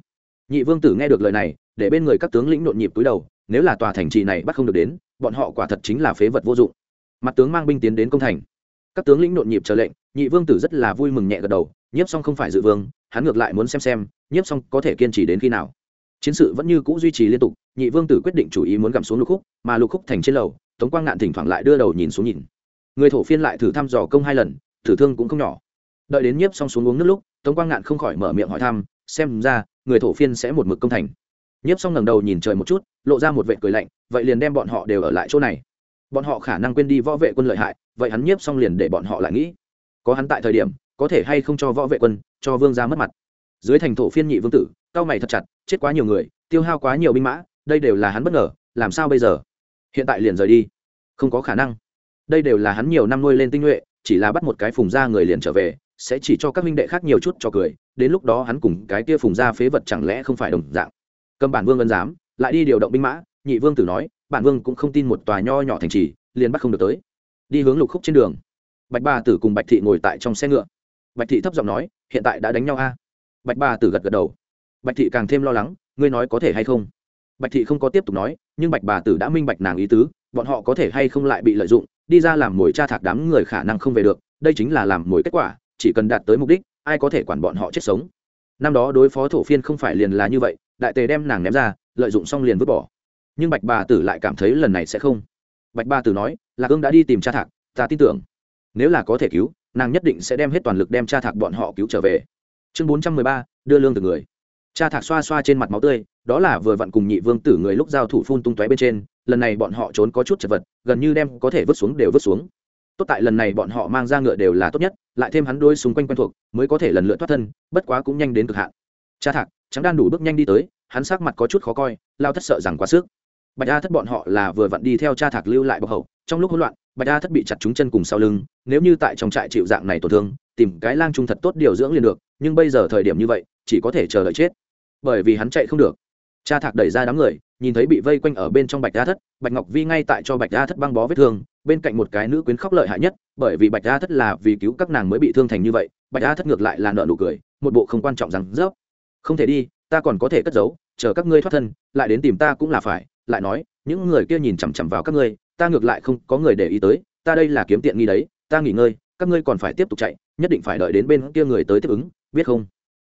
Nhị vương tử nghe được lời này, để bên người các tướng lĩnh nộn nhịp túi đầu, nếu là tòa thành trì này bắt không được đến bọn họ quả thật chính là phế vật vô dụng. Mặt tướng mang binh tiến đến công thành. Các tướng lĩnh nộn nhịp chờ lệnh, nhị vương tử rất là vui mừng nhẹ gật đầu, nhiếp xong không phải dự vương, hắn ngược lại muốn xem xem, nhiếp xong có thể kiên trì đến khi nào. Chiến sự vẫn như c ũ duy trì liên tục, nhị vương tử quyết định chủ ý muốn gặm xuống lục khúc, mà lục khúc thành trên lầu, tống quang ngạn thỉnh thoảng lại đưa đầu nhìn xuống nhìn. Người thổ phiên lại thử thăm dò công hai lần, thử thương cũng không nhỏ. Đợi đến nhiếp xong xuống uống nước lúc, tống quang ngạn không khỏi mở miệng hỏi thăm, xem ra, người thổ phiên sẽ một mực công thành nhiếp xong ngẩng đầu nhìn trời một chút, lộ ra một vệ cười lạnh, vậy liền đem bọn họ đều ở lại chỗ này. Bọn họ khả năng quên đi võ vệ quân lợi hại, vậy hắn nhiếp xong liền để bọn họ lại nghĩ. Có hắn tại thời điểm, có thể hay không cho võ vệ quân, cho vương ra mất mặt. Dưới thành thổ phiên nhị vương tử, cao mày thật chặt, chết quá nhiều người, tiêu hao quá nhiều binh mã, đây đều là hắn bất ngờ, làm sao bây giờ? Hiện tại liền rời đi. Không có khả năng. Đây đều là hắn nhiều năm nuôi lên tinh nhuệ, chỉ là bắt một cái phùng ra người liền trở về, sẽ chỉ cho các minh đệ khác nhiều chút cho cười, đến lúc đó hắn cùng cái kia phùng ra phế vật chẳng lẽ không phải đồng dạng? Cầm bản vương ân giám, lại đi điều động binh mã, nhị vương tử nói, bản vương cũng không tin một tòa nho nhỏ thành trì, liền bắt không được tới. Đi hướng lục khúc trên đường. Bạch ba tử cùng bạch thị ngồi tại trong xe ngựa. Bạch thị thấp giọng nói, hiện tại đã đánh nhau a. Bạch ba tử gật gật đầu. Bạch thị càng thêm lo lắng, ngươi nói có thể hay không? Bạch thị không có tiếp tục nói, nhưng bạch bà tử đã minh bạch nàng ý tứ, bọn họ có thể hay không lại bị lợi dụng, đi ra làm mồi cha thạc đám người khả năng không về được, đây chính là làm mồi kết quả, chỉ cần đạt tới mục đích, ai có thể quản bọn họ chết sống. Năm đó đối phó thổ phiên không phải liền là như vậy đại tề đem nàng ném ra, lợi dụng xong liền vứt bỏ. Nhưng bạch bà tử lại cảm thấy lần này sẽ không. Bạch bà tử nói là ương đã đi tìm cha thạc, ta tin tưởng, nếu là có thể cứu, nàng nhất định sẽ đem hết toàn lực đem cha thạc bọn họ cứu trở về. Chương bốn trăm mười ba, đưa lương từ người. Cha thạc xoa xoa trên mặt máu tươi, đó là vừa vặn cùng nhị vương tử người lúc giao thủ phun tung tóe bên trên, lần này bọn họ trốn có chút chật vật, gần như đem có thể vứt xuống đều vứt xuống. Tốt tại lần này bọn họ mang ra ngựa đều là tốt nhất, lại thêm hắn đôi xung quanh quen thuộc, mới có thể lần lượt thoát thân, bất quá cũng nhanh đến cực hạn cha thạc, trắng đan đủ bước nhanh đi tới, hắn sắc mặt có chút khó coi, lao thất sợ rằng quá sức. Bạch a thất bọn họ là vừa vặn đi theo cha thạc lưu lại bọc hậu, trong lúc hỗn loạn, bạch a thất bị chặt trúng chân cùng sau lưng, nếu như tại trong trại chịu dạng này tổn thương, tìm cái lang trung thật tốt điều dưỡng liền được, nhưng bây giờ thời điểm như vậy, chỉ có thể chờ đợi chết. Bởi vì hắn chạy không được. Cha thạc đẩy ra đám người, nhìn thấy bị vây quanh ở bên trong bạch a thất, bạch ngọc vi ngay tại cho bạch a thất băng bó vết thương, bên cạnh một cái nữ quyến khóc lợi hại nhất, bởi vì bạch a thất là vì cứu các nàng mới bị thương thành như vậy, bạch a thất ngược lại là nợ nụ cười, một bộ không quan trọng rằng rớp không thể đi, ta còn có thể cất giấu, chờ các ngươi thoát thân, lại đến tìm ta cũng là phải, lại nói, những người kia nhìn chằm chằm vào các ngươi, ta ngược lại không có người để ý tới, ta đây là kiếm tiện nghi đấy, ta nghỉ ngơi, các ngươi còn phải tiếp tục chạy, nhất định phải đợi đến bên kia người tới tiếp ứng, biết không?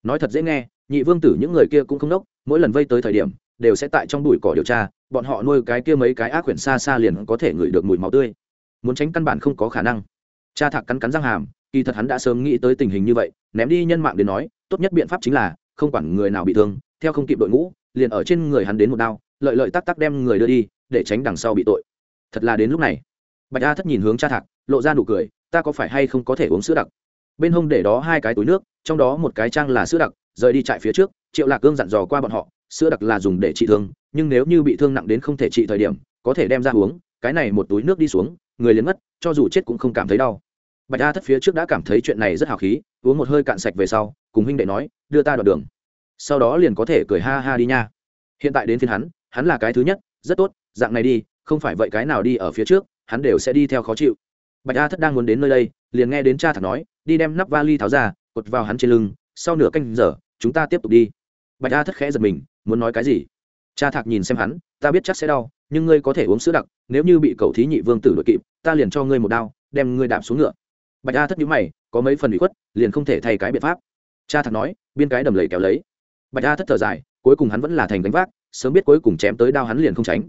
Nói thật dễ nghe, nhị vương tử những người kia cũng không đốc, mỗi lần vây tới thời điểm, đều sẽ tại trong bụi cỏ điều tra, bọn họ nuôi cái kia mấy cái ác quyển xa xa liền có thể ngửi được mùi máu tươi. Muốn tránh căn bản không có khả năng. Cha thạc cắn cắn răng hàm, kỳ thật hắn đã sớm nghĩ tới tình hình như vậy, ném đi nhân mạng để nói, tốt nhất biện pháp chính là không quản người nào bị thương, theo không kịp đội ngũ, liền ở trên người hắn đến một đao, lợi lợi tắc tắc đem người đưa đi, để tránh đằng sau bị tội. Thật là đến lúc này. Bạch a thất nhìn hướng cha thạc, lộ ra nụ cười, ta có phải hay không có thể uống sữa đặc? Bên hông để đó hai cái túi nước, trong đó một cái trang là sữa đặc, rời đi chạy phía trước, triệu lạc cương dặn dò qua bọn họ, sữa đặc là dùng để trị thương, nhưng nếu như bị thương nặng đến không thể trị thời điểm, có thể đem ra uống, cái này một túi nước đi xuống, người liền mất, cho dù chết cũng không cảm thấy đau. Bạch a thất phía trước đã cảm thấy chuyện này rất hào khí, uống một hơi cạn sạch về sau cùng huynh đệ nói, đưa ta đoạn đường. Sau đó liền có thể cười ha ha đi nha. Hiện tại đến phiên hắn hắn là cái thứ nhất, rất tốt, dạng này đi, không phải vậy cái nào đi ở phía trước, hắn đều sẽ đi theo khó chịu. Bạch a thất đang muốn đến nơi đây, liền nghe đến cha thằng nói, đi đem nắp vali tháo ra, cột vào hắn trên lưng, sau nửa canh giờ, chúng ta tiếp tục đi. Bạch a thất khẽ giật mình, muốn nói cái gì? Cha thạc nhìn xem hắn, ta biết chắc sẽ đau, nhưng ngươi có thể uống sữa đặc, nếu như bị cậu thí nhị vương tử đội kịp, ta liền cho ngươi một đao, đem ngươi đạp xuống ngựa. Bạch a thất nhũ mày, có mấy phần bị khuất, liền không thể thay cái biện pháp cha thạc nói, biên cái đầm lầy kéo lấy. Bạch a thất thở dài, cuối cùng hắn vẫn là thành gánh vác, sớm biết cuối cùng chém tới đao hắn liền không tránh.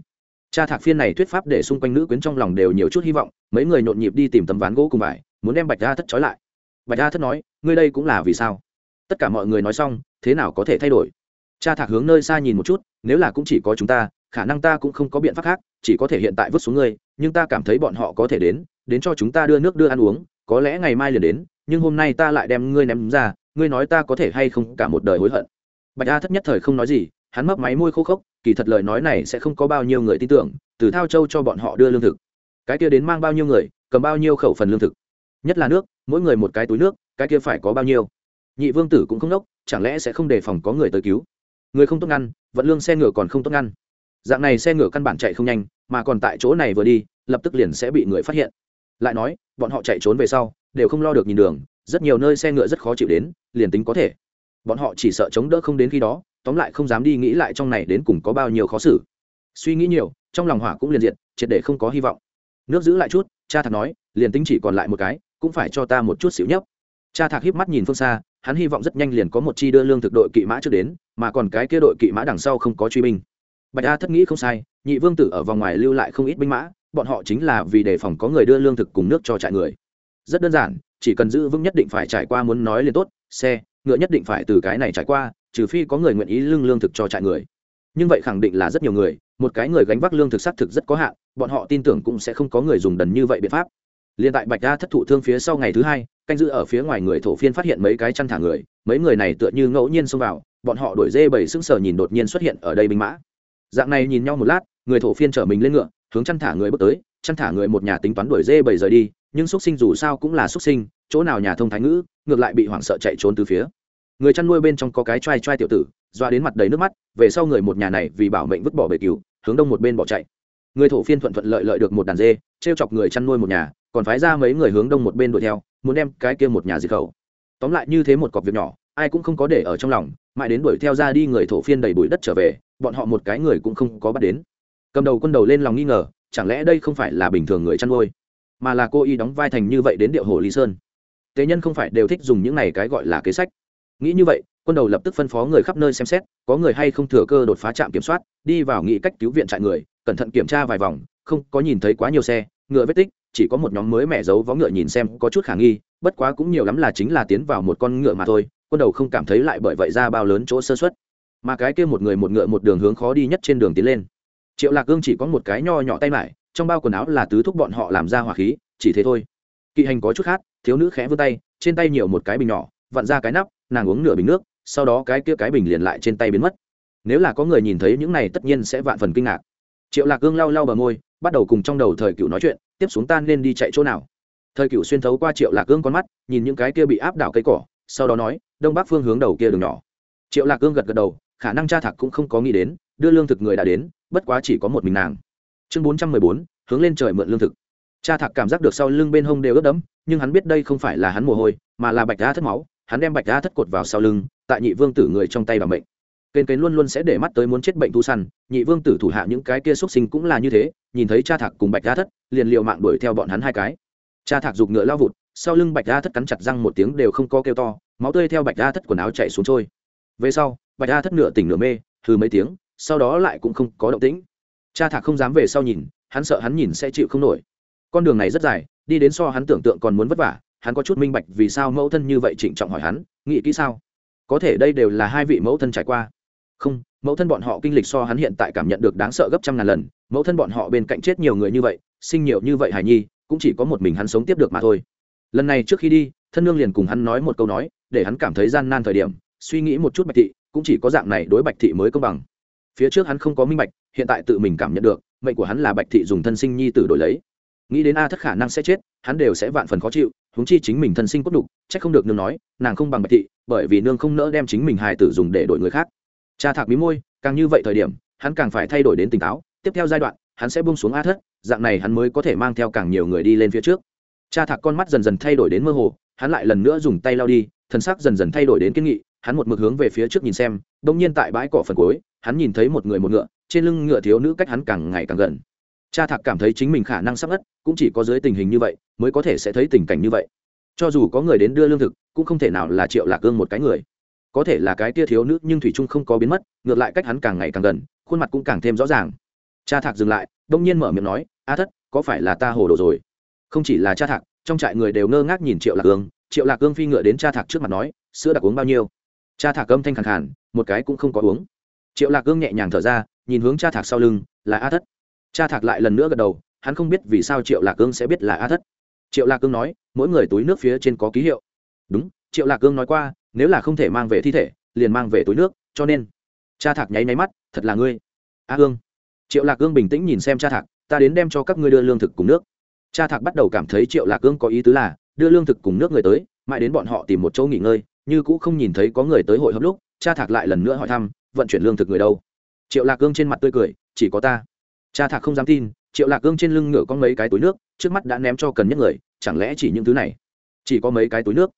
Cha thạc phiên này thuyết pháp để xung quanh nữ quyến trong lòng đều nhiều chút hy vọng, mấy người nhộn nhịp đi tìm tấm ván gỗ cùng vải, muốn đem bạch a thất trói lại. Bạch a thất nói, ngươi đây cũng là vì sao? Tất cả mọi người nói xong, thế nào có thể thay đổi? Cha thạc hướng nơi xa nhìn một chút, nếu là cũng chỉ có chúng ta, khả năng ta cũng không có biện pháp khác, chỉ có thể hiện tại vứt xuống ngươi, nhưng ta cảm thấy bọn họ có thể đến đến cho chúng ta đưa nước đưa ăn uống, có lẽ ngày mai liền đến, nhưng hôm nay ta lại đem ngươi ném ra ngươi nói ta có thể hay không cả một đời hối hận. Bạch a thất nhất thời không nói gì, hắn mấp máy môi khô khốc, kỳ thật lời nói này sẽ không có bao nhiêu người tin tưởng, từ thao châu cho bọn họ đưa lương thực. Cái kia đến mang bao nhiêu người, cầm bao nhiêu khẩu phần lương thực. Nhất là nước, mỗi người một cái túi nước, cái kia phải có bao nhiêu. Nhị vương tử cũng không đốc, chẳng lẽ sẽ không đề phòng có người tới cứu? Người không tốt ngăn, vận lương xe ngựa còn không tốt ngăn. Dạng này xe ngựa căn bản chạy không nhanh, mà còn tại chỗ này vừa đi, lập tức liền sẽ bị người phát hiện. Lại nói, bọn họ chạy trốn về sau, đều không lo được nhìn đường rất nhiều nơi xe ngựa rất khó chịu đến, liền tính có thể. Bọn họ chỉ sợ chống đỡ không đến khi đó, tóm lại không dám đi nghĩ lại trong này đến cùng có bao nhiêu khó xử. Suy nghĩ nhiều, trong lòng hỏa cũng liền diện triệt để không có hy vọng. Nước giữ lại chút, cha thạc nói, liền tính chỉ còn lại một cái, cũng phải cho ta một chút xíu nhấp. Cha thạc híp mắt nhìn phương xa, hắn hy vọng rất nhanh liền có một chi đưa lương thực đội kỵ mã trước đến, mà còn cái kia đội kỵ mã đằng sau không có truy binh. Bạch a thất nghĩ không sai, nhị vương tử ở vòng ngoài lưu lại không ít binh mã, bọn họ chính là vì đề phòng có người đưa lương thực cùng nước cho trại người. Rất đơn giản chỉ cần giữ vững nhất định phải trải qua muốn nói liền tốt, xe, ngựa nhất định phải từ cái này trải qua, trừ phi có người nguyện ý lương lương thực cho trại người. Nhưng vậy khẳng định là rất nhiều người, một cái người gánh vác lương thực xác thực rất có hạn, bọn họ tin tưởng cũng sẽ không có người dùng đần như vậy biện pháp. Liên tại bạch đa thất thụ thương phía sau ngày thứ hai, canh giữ ở phía ngoài người thổ phiên phát hiện mấy cái chăn thả người, mấy người này tựa như ngẫu nhiên xông vào, bọn họ đuổi dê bảy sững sờ nhìn đột nhiên xuất hiện ở đây binh mã. Dạng này nhìn nhau một lát, người thổ phiên chở mình lên ngựa, hướng chăn thả người bước tới chăn thả người một nhà tính toán đuổi dê bảy rời đi, nhưng xuất sinh dù sao cũng là xuất sinh, chỗ nào nhà thông thái ngữ, ngược lại bị hoảng sợ chạy trốn từ phía. Người chăn nuôi bên trong có cái t r a i t r a i tiểu tử, doa đến mặt đầy nước mắt, về sau người một nhà này vì bảo mệnh vứt bỏ bể cứu hướng đông một bên bỏ chạy. Người thổ phiên thuận thuận lợi lợi được một đàn dê t r e o chọc người chăn nuôi một nhà, còn phái ra mấy người hướng đông một bên đuổi theo, muốn đem cái kia một nhà diệt khẩu. Tóm lại như thế một cọc việc nhỏ, ai cũng không có để ở trong lòng, mãi đến đuổi theo ra đi người thổ phiên đầy bụi đất trở về, bọn họ một cái người cũng không có bắt đến. Cầm đầu quân đầu lên lòng nghi ngờ chẳng lẽ đây không phải là bình thường người chăn nuôi, mà là cô y đóng vai thành như vậy đến điệu hồ lý sơn? Tế nhân không phải đều thích dùng những này cái gọi là kế sách. Nghĩ như vậy, quân đầu lập tức phân phó người khắp nơi xem xét, có người hay không thừa cơ đột phá trạm kiểm soát, đi vào nghị cách cứu viện trại người, cẩn thận kiểm tra vài vòng, không có nhìn thấy quá nhiều xe, ngựa vết tích, chỉ có một nhóm mới mẻ giấu vó ngựa nhìn xem có chút khả nghi, bất quá cũng nhiều lắm là chính là tiến vào một con ngựa mà thôi, quân đầu không cảm thấy lại bởi vậy ra bao lớn chỗ sơ xuất mà cái kia một người một ngựa một đường hướng khó đi nhất trên đường tiến lên triệu lạc gương chỉ có một cái nho nhỏ tay mải, trong bao quần áo là tứ thúc bọn họ làm ra hỏa khí, chỉ thế thôi. Kỵ hành có chút khác, thiếu nữ khẽ vươn tay, trên tay nhiều một cái bình nhỏ, vặn ra cái nắp, nàng uống nửa bình nước, sau đó cái kia cái bình liền lại trên tay biến mất. Nếu là có người nhìn thấy những này tất nhiên sẽ vạn phần kinh ngạc. Triệu lạc gương lau lau bờ môi, bắt đầu cùng trong đầu thời cựu nói chuyện, tiếp xuống tan nên đi chạy chỗ nào. Thời cựu xuyên thấu qua triệu lạc gương con mắt, nhìn những cái kia bị áp đảo cây cỏ, sau đó nói, đông bắc phương hướng đầu kia đường nhỏ. Triệu lạc gương gật gật đầu, khả năng cha thạc cũng không có nghĩ đến, đưa lương thực người đã đến bất quá chỉ có một mình nàng. Chương bốn trăm mười bốn, hướng lên trời mượn lương thực. Cha thạc cảm giác được sau lưng bên hông đều ướt đẫm, nhưng hắn biết đây không phải là hắn mồ hôi, mà là bạch đá thất máu, hắn đem bạch đá thất cột vào sau lưng, tại nhị vương tử người trong tay bằng bệnh kênh kênh luôn luôn sẽ để mắt tới muốn chết bệnh thu săn, nhị vương tử thủ hạ những cái kia xuất sinh cũng là như thế, nhìn thấy cha thạc cùng bạch đá thất, liền liệu mạng đuổi theo bọn hắn hai cái. Cha thạc giục ngựa lao vụt, sau lưng bạch đá thất cắn chặt răng một tiếng đều không có kêu to, máu tươi theo bạch đá thất quần áo chạy xuống trôi. Về sau, bạch đá thất nửa tỉnh nửa mê, hừ mấy tiếng sau đó lại cũng không có động tĩnh. Cha thạc không dám về sau nhìn, hắn sợ hắn nhìn sẽ chịu không nổi. Con đường này rất dài, đi đến so hắn tưởng tượng còn muốn vất vả, hắn có chút minh bạch vì sao mẫu thân như vậy trịnh trọng hỏi hắn, nghĩ kỹ sao? Có thể đây đều là hai vị mẫu thân trải qua. Không, mẫu thân bọn họ kinh lịch so hắn hiện tại cảm nhận được đáng sợ gấp trăm ngàn lần, mẫu thân bọn họ bên cạnh chết nhiều người như vậy, sinh nhiều như vậy hài nhi, cũng chỉ có một mình hắn sống tiếp được mà thôi. Lần này trước khi đi, thân nương liền cùng hắn nói một câu nói, để hắn cảm thấy gian nan thời điểm, suy nghĩ một chút bạch thị, cũng chỉ có dạng này đối bạch thị mới công bằng phía trước hắn không có minh bạch, hiện tại tự mình cảm nhận được, mệnh của hắn là bạch thị dùng thân sinh nhi tử đổi lấy. Nghĩ đến a thất khả năng sẽ chết, hắn đều sẽ vạn phần khó chịu, huống chi chính mình thân sinh cốt đục c h ắ c không được nương nói, nàng không bằng bạch thị, bởi vì nương không nỡ đem chính mình hài tử dùng để đổi người khác. Cha thạc mí môi, càng như vậy thời điểm, hắn càng phải thay đổi đến tỉnh táo, tiếp theo giai đoạn, hắn sẽ bung xuống a thất, dạng này hắn mới có thể mang theo càng nhiều người đi lên phía trước. Cha thạc con mắt dần dần thay đổi đến mơ hồ, hắn lại lần nữa dùng tay lao đi thân xác dần dần thay đổi đến kiên nghị hắn một mực hướng về phía trước nhìn xem, đông nhiên tại bãi cỏ phần cuối, hắn nhìn thấy một người một ngựa, trên lưng ngựa thiếu nữ cách hắn càng ngày càng gần. Cha thạc cảm thấy chính mình khả năng sắp ngất, cũng chỉ có dưới tình hình như vậy, mới có thể sẽ thấy tình cảnh như vậy. Cho dù có người đến đưa lương thực, cũng không thể nào là triệu lạc gương một cái người. Có thể là cái tia thiếu nữ, nhưng thủy trung không có biến mất, ngược lại cách hắn càng ngày càng gần, khuôn mặt cũng càng thêm rõ ràng. Cha thạc dừng lại, đông nhiên mở miệng nói, a thất, có phải là ta hồ đồ rồi? Không chỉ là cha thạc, trong trại người đều ngơ ngác nhìn triệu lạc gương triệu lạc gương phi ngựa đến cha thạc trước mặt nói, sữa đặc uống bao nhiêu? Cha thạc âm thanh khẳng khàn, một cái cũng không có uống. Triệu lạc gương nhẹ nhàng thở ra nhìn hướng cha thạc sau lưng là a thất. Cha thạc lại lần nữa gật đầu hắn không biết vì sao triệu lạc cương sẽ biết là a thất. Triệu lạc cương nói mỗi người túi nước phía trên có ký hiệu. Đúng triệu lạc cương nói qua nếu là không thể mang về thi thể liền mang về túi nước cho nên cha thạc nháy máy mắt thật là ngươi. A hương triệu lạc cương bình tĩnh nhìn xem cha thạc ta đến đem cho các ngươi đưa lương thực cùng nước. Cha thạc bắt đầu cảm thấy triệu lạc cương có ý tứ là đưa lương thực cùng nước người tới mãi đến bọn họ tìm một chỗ nghỉ ngơi như cũ không nhìn thấy có người tới hội họp lúc, cha thạc lại lần nữa hỏi thăm, vận chuyển lương thực người đâu? Triệu lạc cương trên mặt tươi cười, chỉ có ta. Cha thạc không dám tin, triệu lạc cương trên lưng ngựa có mấy cái túi nước, trước mắt đã ném cho cần nhất người, chẳng lẽ chỉ những thứ này? Chỉ có mấy cái túi nước.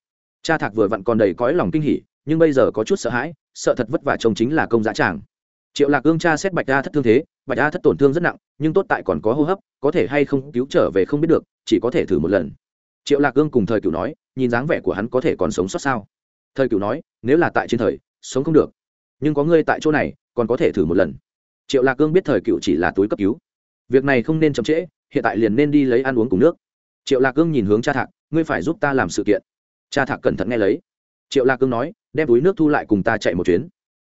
Cha thạc vừa vặn còn đầy cõi lòng kinh hỉ, nhưng bây giờ có chút sợ hãi, sợ thật vất vả trông chính là công giá tràng. Triệu lạc cương cha xét bạch đa thất thương thế, bạch đa thất tổn thương rất nặng, nhưng tốt tại còn có hô hấp, có thể hay không cứu trở về không biết được, chỉ có thể thử một lần. Triệu lạc cương cùng thời cửu nói, nhìn dáng vẻ của hắn có thể còn sống sót sao? Thời cựu nói, nếu là tại trên thời, sống không được. Nhưng có ngươi tại chỗ này, còn có thể thử một lần. Triệu lạc cương biết thời cựu chỉ là túi cấp cứu. Việc này không nên chậm trễ, hiện tại liền nên đi lấy ăn uống cùng nước. Triệu lạc cương nhìn hướng cha thạc, ngươi phải giúp ta làm sự kiện. Cha thạc cẩn thận nghe lấy. Triệu lạc cương nói, đem túi nước thu lại cùng ta chạy một chuyến.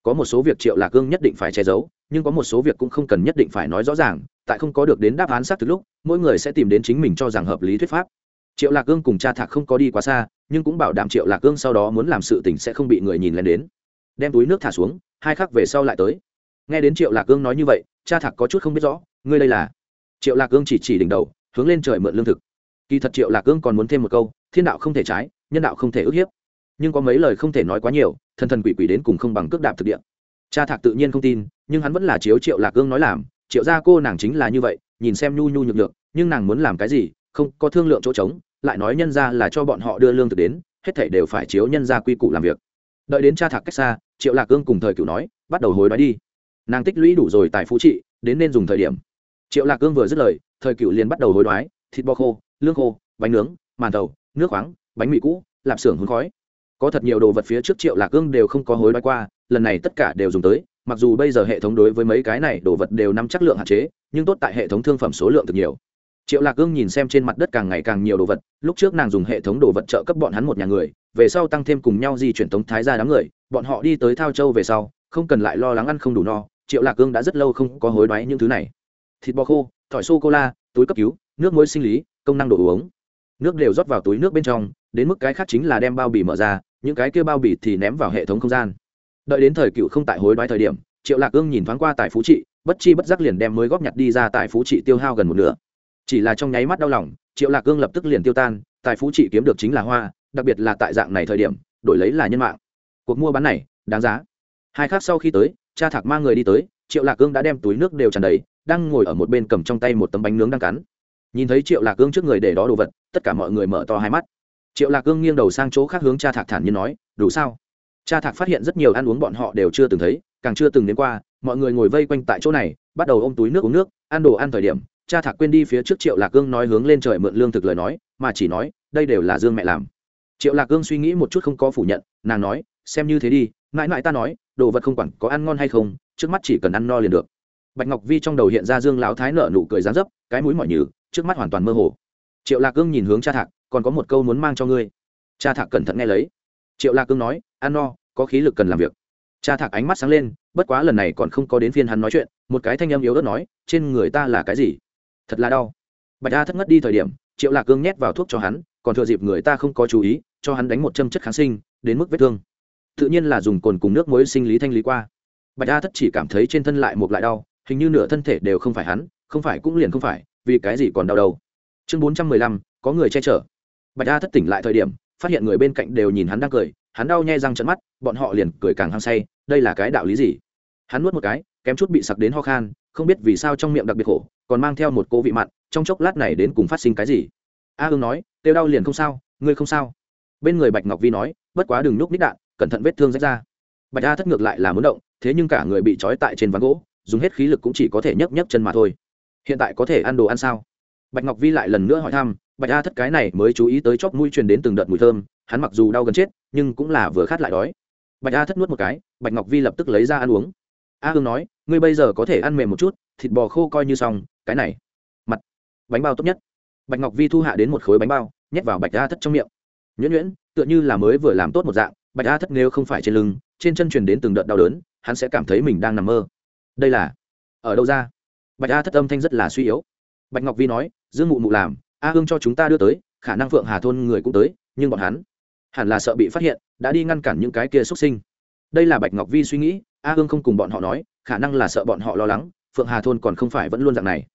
Có một số việc triệu lạc cương nhất định phải che giấu, nhưng có một số việc cũng không cần nhất định phải nói rõ ràng, tại không có được đến đáp án xác thực lúc, mỗi người sẽ tìm đến chính mình cho rằng hợp lý thuyết pháp. Triệu lạc cương cùng cha thạc không có đi quá xa nhưng cũng bảo đảm triệu lạc cương sau đó muốn làm sự tình sẽ không bị người nhìn lên đến. Đem túi nước thả xuống, hai khắc về sau lại tới. Nghe đến triệu lạc cương nói như vậy, cha thạc có chút không biết rõ, ngươi đây là? Triệu lạc cương chỉ chỉ đỉnh đầu, hướng lên trời mượn lương thực. Kỳ thật triệu lạc cương còn muốn thêm một câu, thiên đạo không thể trái, nhân đạo không thể ức hiếp. Nhưng có mấy lời không thể nói quá nhiều, thần thần quỷ quỷ đến cùng không bằng cước đạp thực địa. Cha thạc tự nhiên không tin, nhưng hắn vẫn là chiếu triệu lạc cương nói làm, triệu gia cô nàng chính là như vậy, nhìn xem nhu nhu nhược nhược, nhưng nàng muốn làm cái gì, không có thương lượng chỗ trống lại nói nhân ra là cho bọn họ đưa lương thực đến, hết thảy đều phải chiếu nhân ra quy củ làm việc. Đợi đến cha thạc cách xa, triệu lạc cương cùng thời cửu nói, bắt đầu hối đoái đi. Nàng tích lũy đủ rồi tại phú trị, đến nên dùng thời điểm. Triệu lạc cương vừa dứt lời, thời cựu liền bắt đầu hối đoái, thịt bò khô, lương khô, bánh nướng, màn tàu nước khoáng, bánh mì cũ, lạp xưởng hôn khói. Có thật nhiều đồ vật phía trước triệu lạc cương đều không có hối đoái qua, lần này tất cả đều dùng tới, mặc dù bây giờ hệ thống đối với mấy cái này đồ vật đều nắm chắc lượng hạn chế, nhưng tốt tại hệ thống thương phẩm số lượng thực nhiều triệu lạc cương nhìn xem trên mặt đất càng ngày càng nhiều đồ vật, lúc trước nàng dùng hệ thống đồ vật trợ cấp bọn hắn một nhà người, về sau tăng thêm cùng nhau di chuyển tống thái ra đám người, bọn họ đi tới thao châu về sau, không cần lại lo lắng ăn không đủ no, triệu lạc cương đã rất lâu không có hối đoái những thứ này. Thịt bò khô, thỏi sô cô la, túi cấp cứu, nước muối sinh lý, công năng đồ uống. Nước đều rót vào túi nước bên trong, đến mức cái khác chính là đem bao bì mở ra, những cái kia bao bì thì ném vào hệ thống không gian. Đợi đến thời cựu không tại hối đoái thời điểm, triệu lạc cương nhìn thoáng qua tại phú trị, bất chi bất giác liền đem mới góp nhặt đi ra tại phú trị tiêu hao gần một nửa chỉ là trong nháy mắt đau lòng, triệu lạc cương lập tức liền tiêu tan, tài phú trị kiếm được chính là hoa, đặc biệt là tại dạng này thời điểm, đổi lấy là nhân mạng. Cuộc mua bán này, đáng giá. Hai khác sau khi tới, cha thạc mang người đi tới, triệu lạc cương đã đem túi nước đều tràn đầy, đang ngồi ở một bên cầm trong tay một tấm bánh nướng đang cắn. Nhìn thấy triệu lạc cương trước người để đó đồ vật, tất cả mọi người mở to hai mắt. Triệu lạc cương nghiêng đầu sang chỗ khác hướng cha thạc thản nhiên nói, đủ sao? Cha thạc phát hiện rất nhiều ăn uống bọn họ đều chưa từng thấy, càng chưa từng đến qua, mọi người ngồi vây quanh tại chỗ này, bắt đầu ôm túi nước uống nước, ăn đồ ăn thời điểm cha thạc quên đi phía trước triệu lạc cương nói hướng lên trời mượn lương thực lời nói, mà chỉ nói, đây đều là dương mẹ làm. Triệu lạc cương suy nghĩ một chút không có phủ nhận, nàng nói, xem như thế đi, mãi mãi ta nói, đồ vật không quản có ăn ngon hay không, trước mắt chỉ cần ăn no liền được. Bạch ngọc vi trong đầu hiện ra dương lão thái nợ nụ cười rán dấp, cái mũi mỏi nhừ, trước mắt hoàn toàn mơ hồ. Triệu lạc cương nhìn hướng cha thạc, còn có một câu muốn mang cho ngươi. Cha thạc cẩn thận nghe lấy. Triệu lạc cương nói, ăn no, có khí lực cần làm việc. Cha thạc ánh mắt sáng lên, bất quá lần này còn không có đến phiên hắn nói chuyện, một cái thanh âm yếu ớt nói, trên người ta là cái gì? Thật là đau. Bạch a thất ngất đi thời điểm, triệu lạc cương nhét vào thuốc cho hắn, còn thừa dịp người ta không có chú ý, cho hắn đánh một châm chất kháng sinh, đến mức vết thương. Tự nhiên là dùng cồn cùng nước muối sinh lý thanh lý qua. Bạch a thất chỉ cảm thấy trên thân lại một lại đau, hình như nửa thân thể đều không phải hắn, không phải cũng liền không phải, vì cái gì còn đau đầu chương bốn trăm mười lăm, có người che chở. Bạch a thất tỉnh lại thời điểm, phát hiện người bên cạnh đều nhìn hắn đang cười, hắn đau nhai răng trận mắt, bọn họ liền cười càng hăng say, đây là cái đạo lý gì? Hắn nuốt một cái, kém chút bị sặc đến ho khan không biết vì sao trong miệng đặc biệt khổ, còn mang theo một cô vị mặn, trong chốc lát này đến cùng phát sinh cái gì? A hương nói, tiêu đau liền không sao, ngươi không sao. Bên người bạch ngọc vi nói, bất quá đừng nhúc nít đạn, cẩn thận vết thương rách ra. Bạch a thất ngược lại là muốn động, thế nhưng cả người bị trói tại trên ván gỗ, dùng hết khí lực cũng chỉ có thể nhấc nhấc chân mà thôi. Hiện tại có thể ăn đồ ăn sao? Bạch ngọc vi lại lần nữa hỏi thăm, bạch a thất cái này mới chú ý tới chóp mũi truyền đến từng đợt mùi thơm, hắn mặc dù đau gần chết, nhưng cũng là vừa khát lại đói. Bạch a thất nuốt một cái, bạch ngọc vi lập tức lấy ra ăn uống. A hương nói ngươi bây giờ có thể ăn mềm một chút, thịt bò khô coi như xong, cái này. Mặt. Bánh bao tốt nhất. Bạch ngọc vi thu hạ đến một khối bánh bao, nhét vào bạch a thất trong miệng. Nhuyễn nhuyễn, tựa như là mới vừa làm tốt một dạng, bạch a thất nếu không phải trên lưng, trên chân truyền đến từng đợt đau đớn, hắn sẽ cảm thấy mình đang nằm mơ. Đây là, ở đâu ra? Bạch a thất âm thanh rất là suy yếu. Bạch ngọc vi nói, dương mụ mụ làm, a hương cho chúng ta đưa tới, khả năng phượng hà thôn người cũng tới, nhưng bọn hắn hẳn là sợ bị phát hiện, đã đi ngăn cản những cái kia xuất sinh. Đây là bạch ngọc vi suy nghĩ, a hương không cùng bọn họ nói khả năng là sợ bọn họ lo lắng, phượng hà thôn còn không phải vẫn luôn dạng này.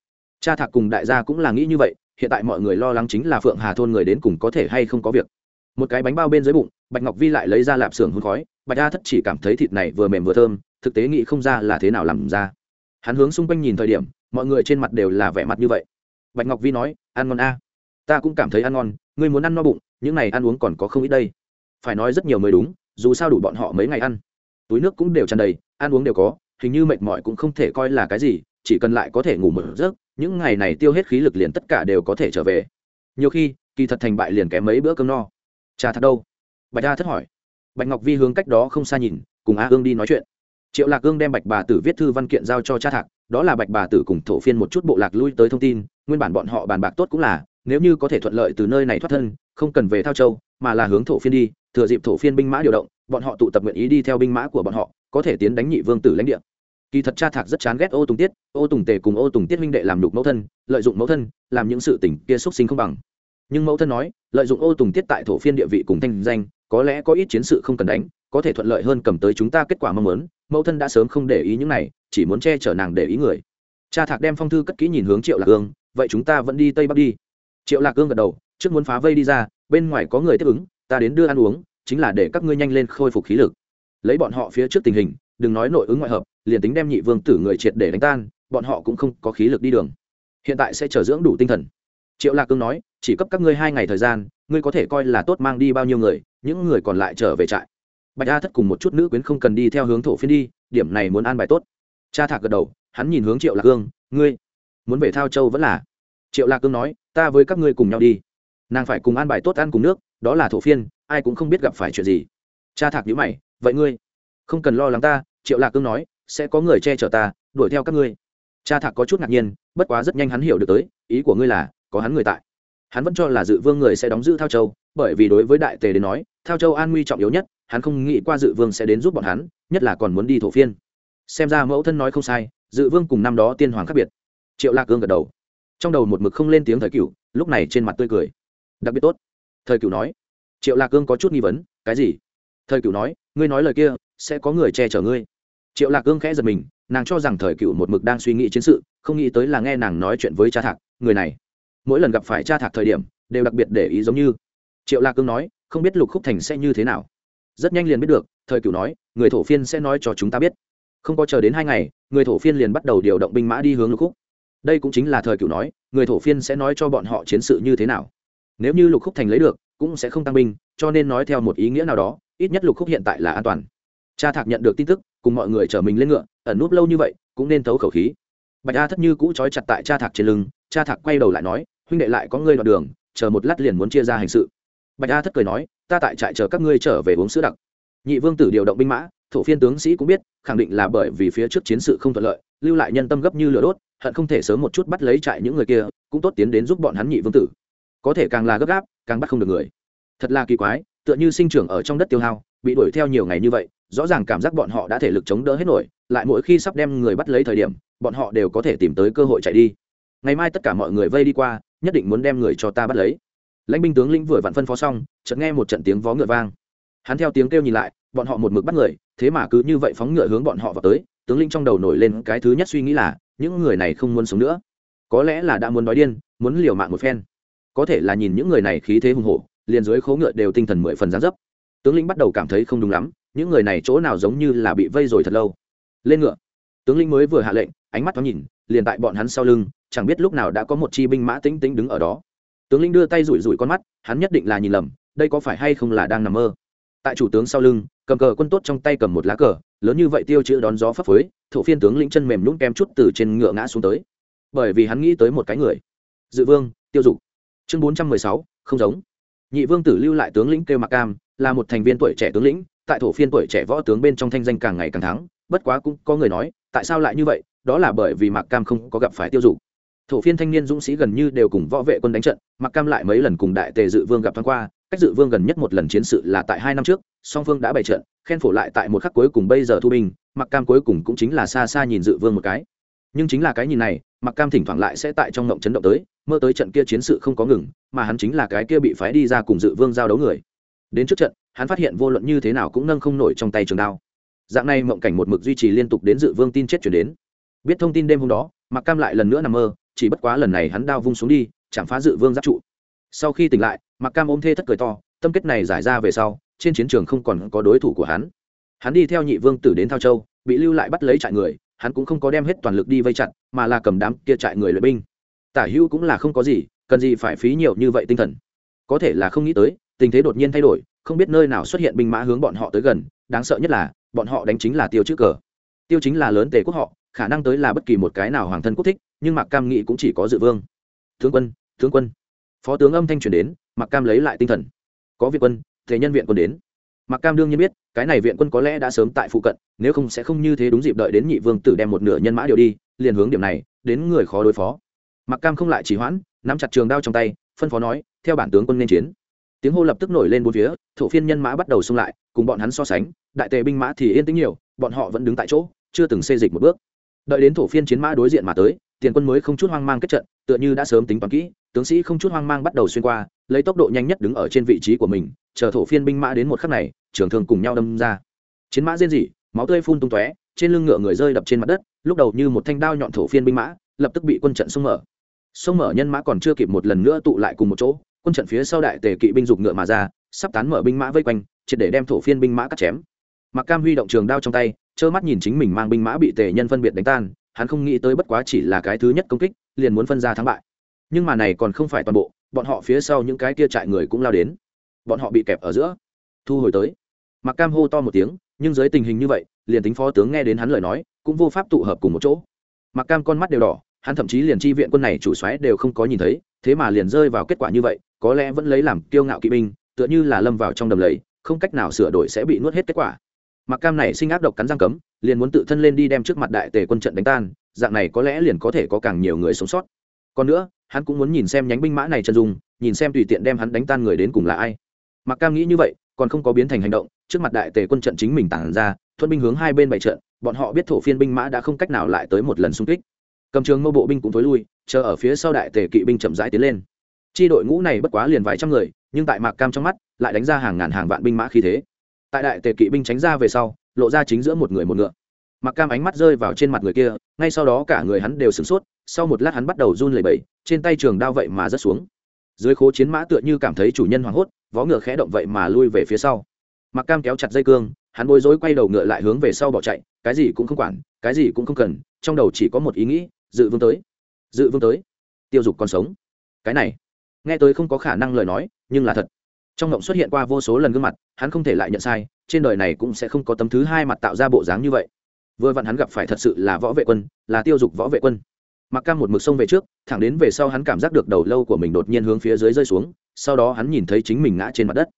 Cha thạc cùng đại gia cũng là nghĩ như vậy, hiện tại mọi người lo lắng chính là phượng hà thôn người đến cùng có thể hay không có việc. Một cái bánh bao bên dưới bụng, bạch ngọc vi lại lấy ra lạp xưởng hôn khói, bạch a thất chỉ cảm thấy thịt này vừa mềm vừa thơm, thực tế nghĩ không ra là thế nào làm ra. Hắn hướng xung quanh nhìn thời điểm, mọi người trên mặt đều là vẻ mặt như vậy. Bạch ngọc vi nói, ăn ngon a. Ta cũng cảm thấy ăn ngon, ngươi muốn ăn no bụng, những này ăn uống còn có không ít đây. Phải nói rất nhiều mới đúng, dù sao đủ bọn họ mấy ngày ăn. Túi nước cũng đều tràn đầy, ăn uống đều có hình như mệt mỏi cũng không thể coi là cái gì, chỉ cần lại có thể ngủ một giấc, những ngày này tiêu hết khí lực liền tất cả đều có thể trở về. Nhiều khi, kỳ thật thành bại liền kém mấy bữa cơm no. Cha thật đâu? Bạch a thất hỏi. Bạch ngọc vi hướng cách đó không xa nhìn, cùng a ương đi nói chuyện. Triệu lạc ương đem bạch bà tử viết thư văn kiện giao cho cha thạc, đó là bạch bà tử cùng thổ phiên một chút bộ lạc lui tới thông tin, nguyên bản bọn họ bàn bạc tốt cũng là, nếu như có thể thuận lợi từ nơi này thoát thân, không cần về thao châu, mà là hướng thổ phiên đi, thừa dịp thổ phiên binh mã điều động, bọn họ tụ tập nguyện ý đi theo binh mã của bọn họ, có thể tiến đánh nhị vương tử lãnh địa kỳ thật cha thạc rất chán ghét ô tùng tiết, ô tùng tề cùng ô tùng tiết huynh đệ làm đục mẫu thân, lợi dụng mẫu thân làm những sự tình kia xúc sinh không bằng. Nhưng mẫu thân nói, lợi dụng ô tùng tiết tại thổ phiên địa vị cùng thanh danh, có lẽ có ít chiến sự không cần đánh, có thể thuận lợi hơn cầm tới chúng ta kết quả mong muốn, mẫu thân đã sớm không để ý những này, chỉ muốn che chở nàng để ý người. Cha thạc đem phong thư cất kỹ nhìn hướng triệu lạc hương vậy chúng ta vẫn đi tây bắc đi. Triệu lạc hương gật đầu, trước muốn phá vây đi ra, bên ngoài có người tiếp ứng, ta đến đưa ăn uống, chính là để các ngươi nhanh lên khôi phục khí lực. Lấy bọn họ phía trước tình hình đừng nói nội ứng ngoại hợp, liền tính đem nhị vương tử người triệt để đánh tan, bọn họ cũng không có khí lực đi đường. Hiện tại sẽ chờ dưỡng đủ tinh thần. Triệu lạc cương nói, chỉ cấp các ngươi hai ngày thời gian, ngươi có thể coi là tốt mang đi bao nhiêu người, những người còn lại trở về trại. Bạch a thất cùng một chút nữ quyến không cần đi theo hướng thổ phiên đi, điểm này muốn an bài tốt. Cha thạc gật đầu, hắn nhìn hướng triệu lạc cương, ngươi muốn về thao châu vẫn là? Triệu lạc cương nói, ta với các ngươi cùng nhau đi. Nàng phải cùng an bài tốt ăn cùng nước, đó là thổ phiên, ai cũng không biết gặp phải chuyện gì. Cha thạc nhữ mày, vậy ngươi không cần lo lắng ta, triệu lạc cương nói, sẽ có người che chở ta, đuổi theo các ngươi. Cha thạc có chút ngạc nhiên, bất quá rất nhanh hắn hiểu được tới, ý của ngươi là, có hắn người tại. Hắn vẫn cho là dự vương người sẽ đóng giữ thao châu, bởi vì đối với đại tề đến nói, thao châu an nguy trọng yếu nhất, hắn không nghĩ qua dự vương sẽ đến giúp bọn hắn, nhất là còn muốn đi thổ phiên. Xem ra mẫu thân nói không sai, dự vương cùng năm đó tiên hoàng khác biệt. Triệu lạc cương gật đầu. Trong đầu một mực không lên tiếng thời cựu, lúc này trên mặt tươi cười. Đặc biệt tốt. Thời cựu nói. Triệu lạc cương có chút nghi vấn, cái gì? Thời cựu nói, ngươi nói lời kia sẽ có người che chở ngươi. Triệu lạc cương khẽ giật mình, nàng cho rằng thời cựu một mực đang suy nghĩ chiến sự, không nghĩ tới là nghe nàng nói chuyện với cha thạc, người này. Mỗi lần gặp phải cha thạc thời điểm, đều đặc biệt để ý giống như. Triệu lạc cương nói, không biết lục khúc thành sẽ như thế nào. Rất nhanh liền biết được, thời cựu nói, người thổ phiên sẽ nói cho chúng ta biết. Không có chờ đến hai ngày, người thổ phiên liền bắt đầu điều động binh mã đi hướng lục khúc. Đây cũng chính là thời cựu nói, người thổ phiên sẽ nói cho bọn họ chiến sự như thế nào. Nếu như lục khúc thành lấy được, cũng sẽ không tăng binh, cho nên nói theo một ý nghĩa nào đó, ít nhất lục khúc hiện tại là an toàn cha thạc nhận được tin tức, cùng mọi người chở mình lên ngựa, ẩn núp lâu như vậy, cũng nên thấu khẩu khí. Bạch a thất như cũ trói chặt tại cha thạc trên lưng, cha thạc quay đầu lại nói, huynh đệ lại có ngươi đoạn đường, chờ một lát liền muốn chia ra hành sự. Bạch a thất cười nói, ta tại trại chờ các ngươi trở về uống sữa đặc. Nhị vương tử điều động binh mã, thổ phiên tướng sĩ cũng biết, khẳng định là bởi vì phía trước chiến sự không thuận lợi, lưu lại nhân tâm gấp như lửa đốt, hận không thể sớm một chút bắt lấy trại những người kia, cũng tốt tiến đến giúp bọn hắn nhị vương tử. Có thể càng là gấp gáp, càng bắt không được người. Thật là kỳ quái, tựa như sinh trưởng ở trong đất tiêu hao, bị đuổi theo nhiều ngày như vậy rõ ràng cảm giác bọn họ đã thể lực chống đỡ hết nổi, lại mỗi khi sắp đem người bắt lấy thời điểm, bọn họ đều có thể tìm tới cơ hội chạy đi. Ngày mai tất cả mọi người vây đi qua, nhất định muốn đem người cho ta bắt lấy. Lãnh binh tướng lĩnh vừa vặn phân phó xong, chợt nghe một trận tiếng vó ngựa vang. Hắn theo tiếng kêu nhìn lại, bọn họ một mực bắt người, thế mà cứ như vậy phóng ngựa hướng bọn họ vào tới, tướng lĩnh trong đầu nổi lên cái thứ nhất suy nghĩ là, những người này không muốn sống nữa. Có lẽ là đã muốn nói điên, muốn liều mạng một phen. Có thể là nhìn những người này khí thế hùng hổ, liền dưới khố ngựa đều tinh thần mười phần gián dấp. Tướng lĩnh bắt đầu cảm thấy không đúng lắm những người này chỗ nào giống như là bị vây rồi thật lâu. Lên ngựa. Tướng lĩnh mới vừa hạ lệnh, ánh mắt thoáng nhìn, liền tại bọn hắn sau lưng, chẳng biết lúc nào đã có một chi binh mã tĩnh tĩnh đứng ở đó. Tướng lĩnh đưa tay rủi rủi con mắt, hắn nhất định là nhìn lầm, đây có phải hay không là đang nằm mơ. Tại chủ tướng sau lưng, cầm cờ quân tốt trong tay cầm một lá cờ, lớn như vậy tiêu chữ đón gió phấp phới, thổ phiên tướng lĩnh chân mềm nhũng kem chút từ trên ngựa ngã xuống tới. Bởi vì hắn nghĩ tới một cái người. Dự vương, tiêu dục. Chương bốn trăm mười sáu, không giống. Nhị vương tử lưu lại tướng lĩnh kêu mặc cam, là một thành viên tuổi trẻ tướng lĩnh tại thổ phiên tuổi trẻ võ tướng bên trong thanh danh càng ngày càng thắng, bất quá cũng có người nói, tại sao lại như vậy? Đó là bởi vì mạc cam không có gặp phải tiêu dục. Thổ phiên thanh niên dũng sĩ gần như đều cùng võ vệ quân đánh trận, mạc cam lại mấy lần cùng đại tề dự vương gặp thoáng qua, cách dự vương gần nhất một lần chiến sự là tại hai năm trước, song phương đã bày trận, khen phổ lại tại một khắc cuối cùng bây giờ thu binh, mạc cam cuối cùng cũng chính là xa xa nhìn dự vương một cái. Nhưng chính là cái nhìn này, mạc cam thỉnh thoảng lại sẽ tại trong ngộng chấn động tới, mơ tới trận kia chiến sự không có ngừng, mà hắn chính là cái kia bị phái đi ra cùng dự vương giao đấu người. Đến trước trận hắn phát hiện vô luận như thế nào cũng nâng không nổi trong tay trường đao. Dạng này mộng cảnh một mực duy trì liên tục đến dự vương tin chết chuyển đến. Biết thông tin đêm hôm đó Mặc cam lại lần nữa nằm mơ, chỉ bất quá lần này hắn đao vung xuống đi chẳng phá dự vương giáp trụ. Sau khi tỉnh lại Mặc cam ôm thê thất cười to, tâm kết này giải ra về sau, trên chiến trường không còn có đối thủ của hắn. Hắn đi theo nhị vương tử đến thao châu, bị lưu lại bắt lấy trại người, hắn cũng không có đem hết toàn lực đi vây chặn mà là cầm đám kia trại người lợi binh. Tả hữu cũng là không có gì, cần gì phải phí nhiều như vậy tinh thần. Có thể là không nghĩ tới, tình thế đột nhiên thay đổi không biết nơi nào xuất hiện binh mã hướng bọn họ tới gần, đáng sợ nhất là, bọn họ đánh chính là tiêu chữ cờ. Tiêu chính là lớn tề quốc họ, khả năng tới là bất kỳ một cái nào hoàng thân quốc thích, nhưng mạc cam nghĩ cũng chỉ có dự vương. Tướng quân tướng quân. Phó tướng âm thanh truyền đến, mạc cam lấy lại tinh thần. Có viện quân, thế nhân viện quân đến. Mạc cam đương nhiên biết, cái này viện quân có lẽ đã sớm tại phụ cận, nếu không sẽ không như thế đúng dịp đợi đến nhị vương tử đem một nửa nhân mã điều đi, liền hướng điểm này, đến người khó đối phó. Mạc cam không lại chỉ hoãn, nắm chặt trường đao trong tay, phân phó nói, theo bản tướng quân nên chiến tiếng hô lập tức nổi lên bốn phía, thổ phiên nhân mã bắt đầu xung lại, cùng bọn hắn so sánh, đại tề binh mã thì yên tĩnh nhiều, bọn họ vẫn đứng tại chỗ, chưa từng xê dịch một bước. Đợi đến thổ phiên chiến mã đối diện mà tới, tiền quân mới không chút hoang mang kết trận, tựa như đã sớm tính toán kỹ, tướng sĩ không chút hoang mang bắt đầu xuyên qua, lấy tốc độ nhanh nhất đứng ở trên vị trí của mình, chờ thổ phiên binh mã đến một khắc này, trường thường cùng nhau đâm ra. Chiến mã rên rỉ, máu tươi phun tung tóe, trên lưng ngựa người rơi đập trên mặt đất, lúc đầu như một thanh đao nhọn thổ phiên binh mã, lập tức bị quân trận xông mở. Xông mở nhân mã còn chưa kịp một lần nữa tụ lại cùng một chỗ quân trận phía sau đại tề kỵ binh dục ngựa mà ra, sắp tán mở binh mã vây quanh, triệt để đem thổ phiên binh mã cắt chém. Mặc cam huy động trường đao trong tay, trơ mắt nhìn chính mình mang binh mã bị tề nhân phân biệt đánh tan, hắn không nghĩ tới bất quá chỉ là cái thứ nhất công kích, liền muốn phân ra thắng bại. Nhưng mà này còn không phải toàn bộ, bọn họ phía sau những cái kia trại người cũng lao đến. Bọn họ bị kẹp ở giữa. Thu hồi tới. Mặc cam hô to một tiếng, nhưng dưới tình hình như vậy, liền tính phó tướng nghe đến hắn lời nói, cũng vô pháp tụ hợp cùng một chỗ. Mặc cam con mắt đều đỏ, hắn thậm chí liền chi viện quân này chủ xoáy đều không có nhìn thấy, thế mà liền rơi vào kết quả như vậy có lẽ vẫn lấy làm kiêu ngạo kỵ binh, tựa như là lâm vào trong đầm lầy, không cách nào sửa đổi sẽ bị nuốt hết kết quả. Mặc cam này sinh ác độc cắn răng cấm, liền muốn tự thân lên đi đem trước mặt đại tề quân trận đánh tan, dạng này có lẽ liền có thể có càng nhiều người sống sót. Còn nữa, hắn cũng muốn nhìn xem nhánh binh mã này chân dung, nhìn xem tùy tiện đem hắn đánh tan người đến cùng là ai. Mặc cam nghĩ như vậy, còn không có biến thành hành động, trước mặt đại tề quân trận chính mình tản ra, thuận binh hướng hai bên bảy trận, bọn họ biết thổ phiên binh mã đã không cách nào lại tới một lần xung kích. Cầm trường mâu bộ binh cũng thối lui, chờ ở phía sau đại tề kỵ binh chậm rãi tiến lên chi đội ngũ này bất quá liền vài trăm người, nhưng tại mạc cam trong mắt, lại đánh ra hàng ngàn hàng vạn binh mã khí thế. Tại đại tề kỵ binh tránh ra về sau, lộ ra chính giữa một người một ngựa. Mạc cam ánh mắt rơi vào trên mặt người kia, ngay sau đó cả người hắn đều sửng sốt, sau một lát hắn bắt đầu run lẩy bẩy, trên tay trường đao vậy mà rớt xuống. Dưới khố chiến mã tựa như cảm thấy chủ nhân hoảng hốt, vó ngựa khẽ động vậy mà lui về phía sau. Mạc cam kéo chặt dây cương, hắn bối rối quay đầu ngựa lại hướng về sau bỏ chạy, cái gì cũng không quản, cái gì cũng không cần, trong đầu chỉ có một ý nghĩ, dự vương tới. Dự vương tới. Tiêu dục còn sống. Cái này nghe tới không có khả năng lời nói, nhưng là thật. Trong ngộng xuất hiện qua vô số lần gương mặt, hắn không thể lại nhận sai, trên đời này cũng sẽ không có tấm thứ hai mặt tạo ra bộ dáng như vậy. Vừa vặn hắn gặp phải thật sự là võ vệ quân, là tiêu dục võ vệ quân. Mặc cam một mực sông về trước, thẳng đến về sau hắn cảm giác được đầu lâu của mình đột nhiên hướng phía dưới rơi xuống, sau đó hắn nhìn thấy chính mình ngã trên mặt đất.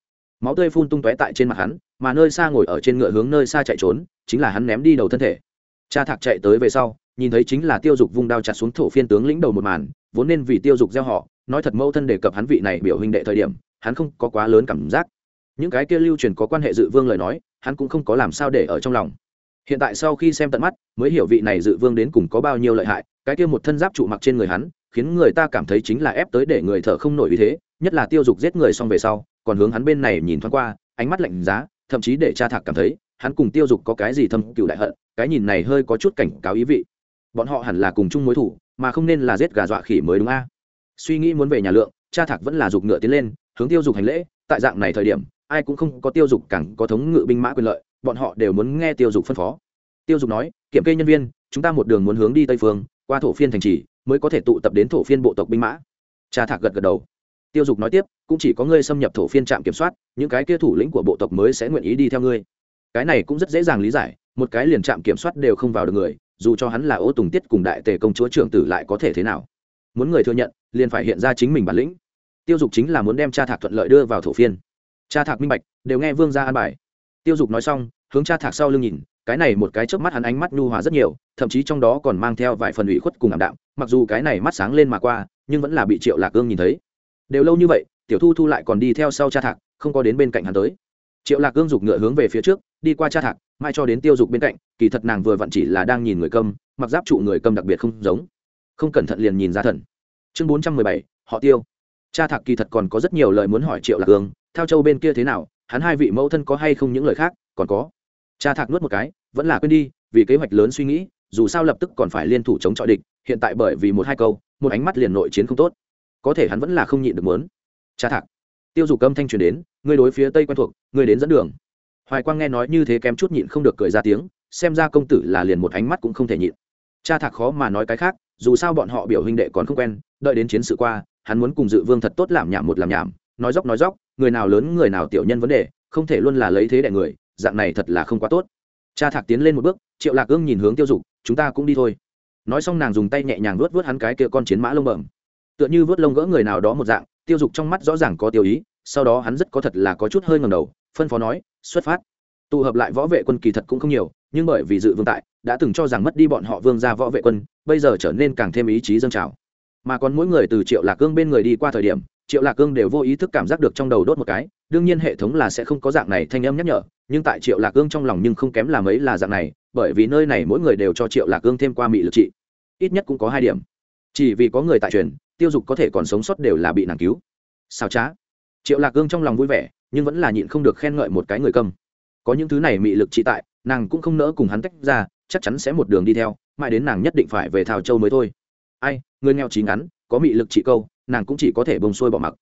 Máu tươi phun tung tóe tại trên mặt hắn, mà nơi xa ngồi ở trên ngựa hướng nơi xa chạy trốn, chính là hắn ném đi đầu thân thể. Cha thạc chạy tới về sau, nhìn thấy chính là tiêu dục vung đao chặt xuống thổ phiên tướng lĩnh đầu một màn, vốn nên vì tiêu dục gieo họ nói thật mâu thân đề cập hắn vị này biểu hình đệ thời điểm, hắn không có quá lớn cảm giác. Những cái kia lưu truyền có quan hệ dự vương lời nói, hắn cũng không có làm sao để ở trong lòng. Hiện tại sau khi xem tận mắt, mới hiểu vị này dự vương đến cùng có bao nhiêu lợi hại, cái kia một thân giáp trụ mặc trên người hắn, khiến người ta cảm thấy chính là ép tới để người thở không nổi vì thế, nhất là tiêu dục giết người xong về sau, còn hướng hắn bên này nhìn thoáng qua, ánh mắt lạnh giá, thậm chí để cha thạc cảm thấy, hắn cùng tiêu dục có cái gì thâm cựu đại hận, cái nhìn này hơi có chút cảnh cáo ý vị. Bọn họ hẳn là cùng chung mối thủ, mà không nên là giết gà dọa khỉ mới đúng a suy nghĩ muốn về nhà lượng, cha thạc vẫn là giục ngựa tiến lên, hướng tiêu dục hành lễ, tại dạng này thời điểm, ai cũng không có tiêu dục càng có thống ngự binh mã quyền lợi, bọn họ đều muốn nghe tiêu dục phân phó. Tiêu dục nói, kiểm kê nhân viên, chúng ta một đường muốn hướng đi tây phương, qua thổ phiên thành trì, mới có thể tụ tập đến thổ phiên bộ tộc binh mã. Cha thạc gật gật đầu. Tiêu dục nói tiếp, cũng chỉ có ngươi xâm nhập thổ phiên trạm kiểm soát, những cái kia thủ lĩnh của bộ tộc mới sẽ nguyện ý đi theo ngươi. Cái này cũng rất dễ dàng lý giải, một cái liền trạm kiểm soát đều không vào được người, dù cho hắn là ô tùng tiết cùng đại tề công chúa trưởng tử lại có thể thế nào? Muốn người thừa nhận liền phải hiện ra chính mình bản lĩnh. Tiêu dục chính là muốn đem cha thạc thuận lợi đưa vào thổ phiên. Cha thạc minh bạch, đều nghe vương ra an bài. Tiêu dục nói xong, hướng cha thạc sau lưng nhìn, cái này một cái chớp mắt hắn ánh mắt nhu hòa rất nhiều, thậm chí trong đó còn mang theo vài phần ủy khuất cùng ảm đạm, mặc dù cái này mắt sáng lên mà qua, nhưng vẫn là bị triệu lạc ương nhìn thấy. Đều lâu như vậy, tiểu thu thu lại còn đi theo sau cha thạc, không có đến bên cạnh hắn tới. Triệu lạc ương giục ngựa hướng về phía trước, đi qua cha thạc mai cho đến tiêu dục bên cạnh, kỳ thật nàng vừa vặn chỉ là đang nhìn người câm, mặc giáp trụ người câm đặc biệt không giống. Không cẩn thận liền nhìn ra thần chương bốn trăm mười bảy, họ tiêu. Cha thạc kỳ thật còn có rất nhiều lời muốn hỏi triệu lạc hương, theo châu bên kia thế nào, hắn hai vị mẫu thân có hay không những lời khác, còn có. Cha thạc nuốt một cái, vẫn là quên đi, vì kế hoạch lớn suy nghĩ, dù sao lập tức còn phải liên thủ chống chọi địch, hiện tại bởi vì một hai câu, một ánh mắt liền nội chiến không tốt. Có thể hắn vẫn là không nhịn được muốn. Cha thạc. Tiêu dục âm thanh truyền đến, người đối phía tây quen thuộc, người đến dẫn đường. Hoài quang nghe nói như thế kém chút nhịn không được cười ra tiếng, xem ra công tử là liền một ánh mắt cũng không thể nhịn. Cha thạc khó mà nói cái khác, dù sao bọn họ biểu huynh đệ còn không quen đợi đến chiến sự qua, hắn muốn cùng dự vương thật tốt làm nhảm một làm nhảm, nói dốc nói dốc, người nào lớn người nào tiểu nhân vấn đề, không thể luôn là lấy thế đại người, dạng này thật là không quá tốt. Cha thạc tiến lên một bước, triệu lạc ương nhìn hướng tiêu dục, chúng ta cũng đi thôi. Nói xong nàng dùng tay nhẹ nhàng vớt vớt hắn cái kia con chiến mã lông bẩm. Tựa như vớt lông gỡ người nào đó một dạng, tiêu dục trong mắt rõ ràng có tiêu ý, sau đó hắn rất có thật là có chút hơi ngầm đầu, phân phó nói, xuất phát. Tụ hợp lại võ vệ quân kỳ thật cũng không nhiều, nhưng bởi vì dự vương tại, đã từng cho rằng mất đi bọn họ vương ra võ vệ quân, bây giờ trở nên càng thêm ý chí dâng trào mà còn mỗi người từ triệu lạc cương bên người đi qua thời điểm, triệu lạc cương đều vô ý thức cảm giác được trong đầu đốt một cái, đương nhiên hệ thống là sẽ không có dạng này thanh âm nhắc nhở, nhưng tại triệu lạc cương trong lòng nhưng không kém là mấy là dạng này, bởi vì nơi này mỗi người đều cho triệu lạc cương thêm qua mị lực trị. Ít nhất cũng có hai điểm. Chỉ vì có người tại truyền, tiêu dục có thể còn sống sót đều là bị nàng cứu. Sao trá. Triệu lạc cương trong lòng vui vẻ, nhưng vẫn là nhịn không được khen ngợi một cái người câm. Có những thứ này mị lực trị tại, nàng cũng không nỡ cùng hắn tách ra, chắc chắn sẽ một đường đi theo, mãi đến nàng nhất định phải về thảo châu mới thôi. Ai người nghèo trí ngắn, có mị lực trị câu, nàng cũng chỉ có thể bông sôi bỏ mặc.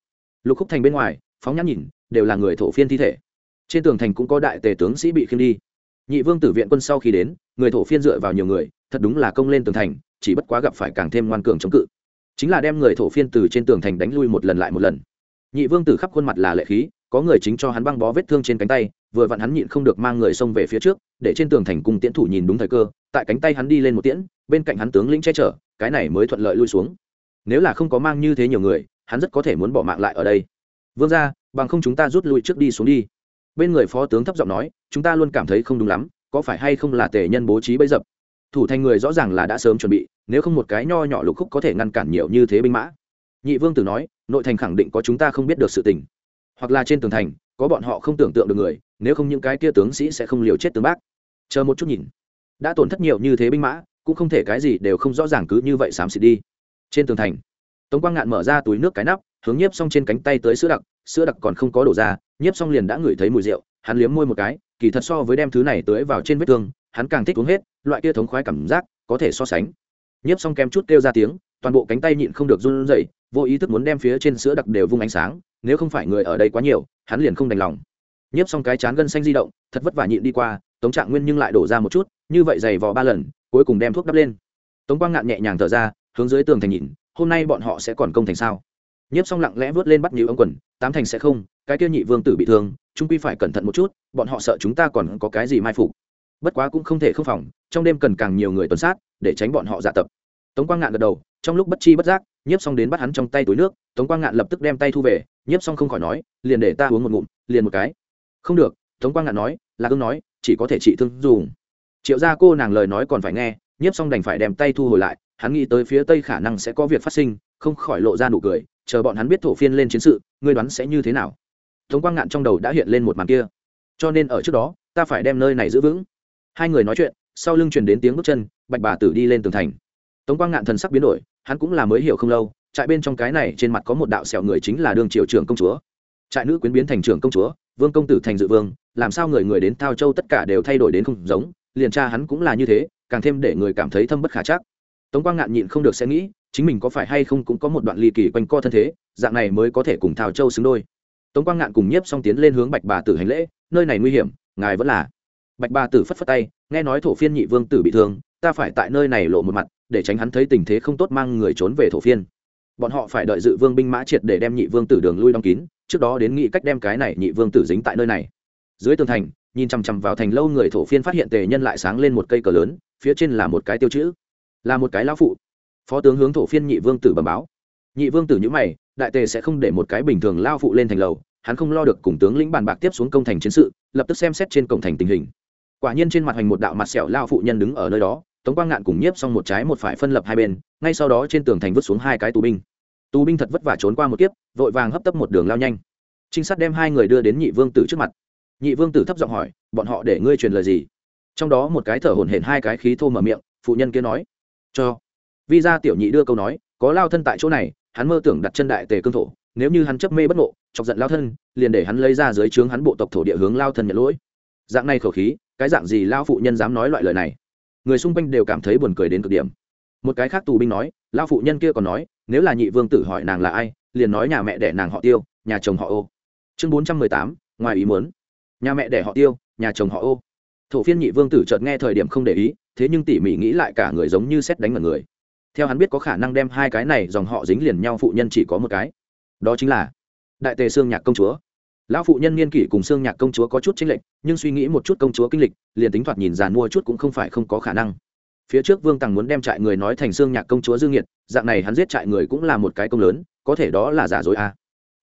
Lục khúc thành bên ngoài, phóng nhãn nhìn, đều là người thổ phiên thi thể. Trên tường thành cũng có đại tề tướng sĩ bị khiêng đi. Nhị vương tử viện quân sau khi đến, người thổ phiên dựa vào nhiều người, thật đúng là công lên tường thành, chỉ bất quá gặp phải càng thêm ngoan cường chống cự. Chính là đem người thổ phiên từ trên tường thành đánh lui một lần lại một lần. Nhị vương tử khắp khuôn mặt là lệ khí, có người chính cho hắn băng bó vết thương trên cánh tay, vừa vặn hắn nhịn không được mang người xông về phía trước, để trên tường thành cung tiễn thủ nhìn đúng thời cơ, tại cánh tay hắn đi lên một tiễn bên cạnh hắn tướng lĩnh che chở, cái này mới thuận lợi lui xuống. Nếu là không có mang như thế nhiều người, hắn rất có thể muốn bỏ mạng lại ở đây. Vương ra bằng không chúng ta rút lui trước đi xuống đi. Bên người phó tướng thấp giọng nói, chúng ta luôn cảm thấy không đúng lắm, có phải hay không là tề nhân bố trí bấy dập? Thủ thành người rõ ràng là đã sớm chuẩn bị, nếu không một cái nho nhỏ lục khúc có thể ngăn cản nhiều như thế binh mã. Nhị vương tử nói, nội thành khẳng định có chúng ta không biết được sự tình. Hoặc là trên tường thành, có bọn họ không tưởng tượng được người, nếu không những cái kia tướng sĩ sẽ không liều chết tướng bác. Chờ một chút nhìn. Đã tổn thất nhiều như thế binh mã cũng không thể cái gì đều không rõ ràng cứ như vậy xám xịt đi. Trên tường thành, tống quang ngạn mở ra túi nước cái nắp, hướng nhiếp xong trên cánh tay tới sữa đặc sữa đặc còn không có đổ ra, nhiếp xong liền đã ngửi thấy mùi rượu, hắn liếm môi một cái, kỳ thật so với đem thứ này tưới vào trên vết thương, hắn càng thích uống hết, loại kia thống khoái cảm giác, có thể so sánh. Nhiếp xong kem chút kêu ra tiếng, toàn bộ cánh tay nhịn không được run rẩy, vô ý thức muốn đem phía trên sữa đặc đều vung ánh sáng, nếu không phải người ở đây quá nhiều, hắn liền không đành lòng. Nhiếp xong cái chán gân xanh di động, thật vất vả nhịn đi qua, tống trạng nguyên nhưng lại đổ ra một chút, như vậy dày vò ba lần cuối cùng đem thuốc đắp lên. Tống quang ngạn nhẹ nhàng thở ra, hướng dưới tường thành nhìn, hôm nay bọn họ sẽ còn công thành sao? Nhiếp xong lặng lẽ vớt lên bắt nhữ ông quần, tám thành sẽ không, cái kia nhị vương tử bị thương trung quy phải cẩn thận một chút, bọn họ sợ chúng ta còn có cái gì mai phục. Bất quá cũng không thể không phòng, trong đêm cần càng nhiều người tuần sát, để tránh bọn họ dạ tập. Tống quang ngạn gật đầu, trong lúc bất chi bất giác, nhiếp xong đến bắt hắn trong tay túi nước, tống quang ngạn lập tức đem tay thu về, nhiếp xong không khỏi nói, liền để ta uống một ngụm, liền một cái. Không được, tống quang ngạn nói là cương nói, chỉ có thể trị thương dùng triệu gia cô nàng lời nói còn phải nghe, nhiếp xong đành phải đem tay thu hồi lại, hắn nghĩ tới phía tây khả năng sẽ có việc phát sinh, không khỏi lộ ra nụ cười, chờ bọn hắn biết thổ phiên lên chiến sự, ngươi đoán sẽ như thế nào? Tống quang ngạn trong đầu đã hiện lên một màn kia. Cho nên ở trước đó, ta phải đem nơi này giữ vững. Hai người nói chuyện, sau lưng truyền đến tiếng bước chân, bạch bà tử đi lên tường thành. Tống quang ngạn thần sắc biến đổi, hắn cũng là mới hiểu không lâu, trại bên trong cái này trên mặt có một đạo sẹo người chính là đường triều trưởng công chúa. Trại nữ quyến biến thành trưởng công chúa, vương công tử thành dự vương, làm sao người người đến thao châu tất cả đều thay đổi đến không giống? Liền cha hắn cũng là như thế, càng thêm để người cảm thấy thâm bất khả chắc. Tống quang ngạn nhịn không được sẽ nghĩ, chính mình có phải hay không cũng có một đoạn ly kỳ quanh co thân thế, dạng này mới có thể cùng Thào châu xứng đôi. Tống quang ngạn cùng nhiếp xong tiến lên hướng bạch bà tử hành lễ, nơi này nguy hiểm, ngài vẫn là. Bạch bà tử phất phất tay, nghe nói thổ phiên nhị vương tử bị thương, ta phải tại nơi này lộ một mặt, để tránh hắn thấy tình thế không tốt mang người trốn về thổ phiên. Bọn họ phải đợi dự vương binh mã triệt để đem nhị vương tử đường lui đóng kín, trước đó đến nghĩ cách đem cái này nhị vương tử dính tại nơi này. Dưới tường thành nhìn chằm chằm vào thành lâu người thổ phiên phát hiện tề nhân lại sáng lên một cây cờ lớn, phía trên là một cái tiêu chữ, là một cái lão phụ. Phó tướng hướng thổ phiên nhị vương tử bẩm báo. Nhị vương tử nhữ mày, đại tề sẽ không để một cái bình thường lao phụ lên thành lầu, hắn không lo được cùng tướng lĩnh bàn bạc tiếp xuống công thành chiến sự, lập tức xem xét trên cổng thành tình hình. Quả nhiên trên mặt hành một đạo mặt sẹo lao phụ nhân đứng ở nơi đó, tống quang ngạn cùng nhiếp xong một trái một phải phân lập hai bên, ngay sau đó trên tường thành vứt xuống hai cái tù binh. Tù binh thật vất vả trốn qua một kiếp, vội vàng hấp tấp một đường lao nhanh. Trinh sát đem hai người đưa đến nhị vương tử trước mặt nhị vương tử thấp giọng hỏi, bọn họ để ngươi truyền lời gì? Trong đó một cái thở hổn hển, hai cái khí thô mở miệng, phụ nhân kia nói, cho. Vi ra tiểu nhị đưa câu nói, có lao thân tại chỗ này, hắn mơ tưởng đặt chân đại tề cương thổ, nếu như hắn chấp mê bất ngộ, chọc giận lao thân, liền để hắn lấy ra dưới trướng hắn bộ tộc thổ địa hướng lao thân nhận lỗi. Dạng này khẩu khí, cái dạng gì lao phụ nhân dám nói loại lời này? Người xung quanh đều cảm thấy buồn cười đến cực điểm. Một cái khác tù binh nói, lao phụ nhân kia còn nói, nếu là nhị vương tử hỏi nàng là ai, liền nói nhà mẹ đẻ nàng họ tiêu, nhà chồng họ ô. Chương bốn trăm mười tám, ngoài ý muốn nhà mẹ đẻ họ tiêu, nhà chồng họ ô. Thổ phiên nhị vương tử chợt nghe thời điểm không để ý, thế nhưng tỉ mỉ nghĩ lại cả người giống như xét đánh mật người. Theo hắn biết có khả năng đem hai cái này dòng họ dính liền nhau, phụ nhân chỉ có một cái. Đó chính là đại tề xương nhạc công chúa. Lão phụ nhân niên kỷ cùng xương nhạc công chúa có chút chính lệch, nhưng suy nghĩ một chút công chúa kinh lịch, liền tính thoạt nhìn giàn mua chút cũng không phải không có khả năng. Phía trước vương tằng muốn đem trại người nói thành xương nhạc công chúa dương nhiệt dạng này hắn giết trại người cũng là một cái công lớn, có thể đó là giả dối à.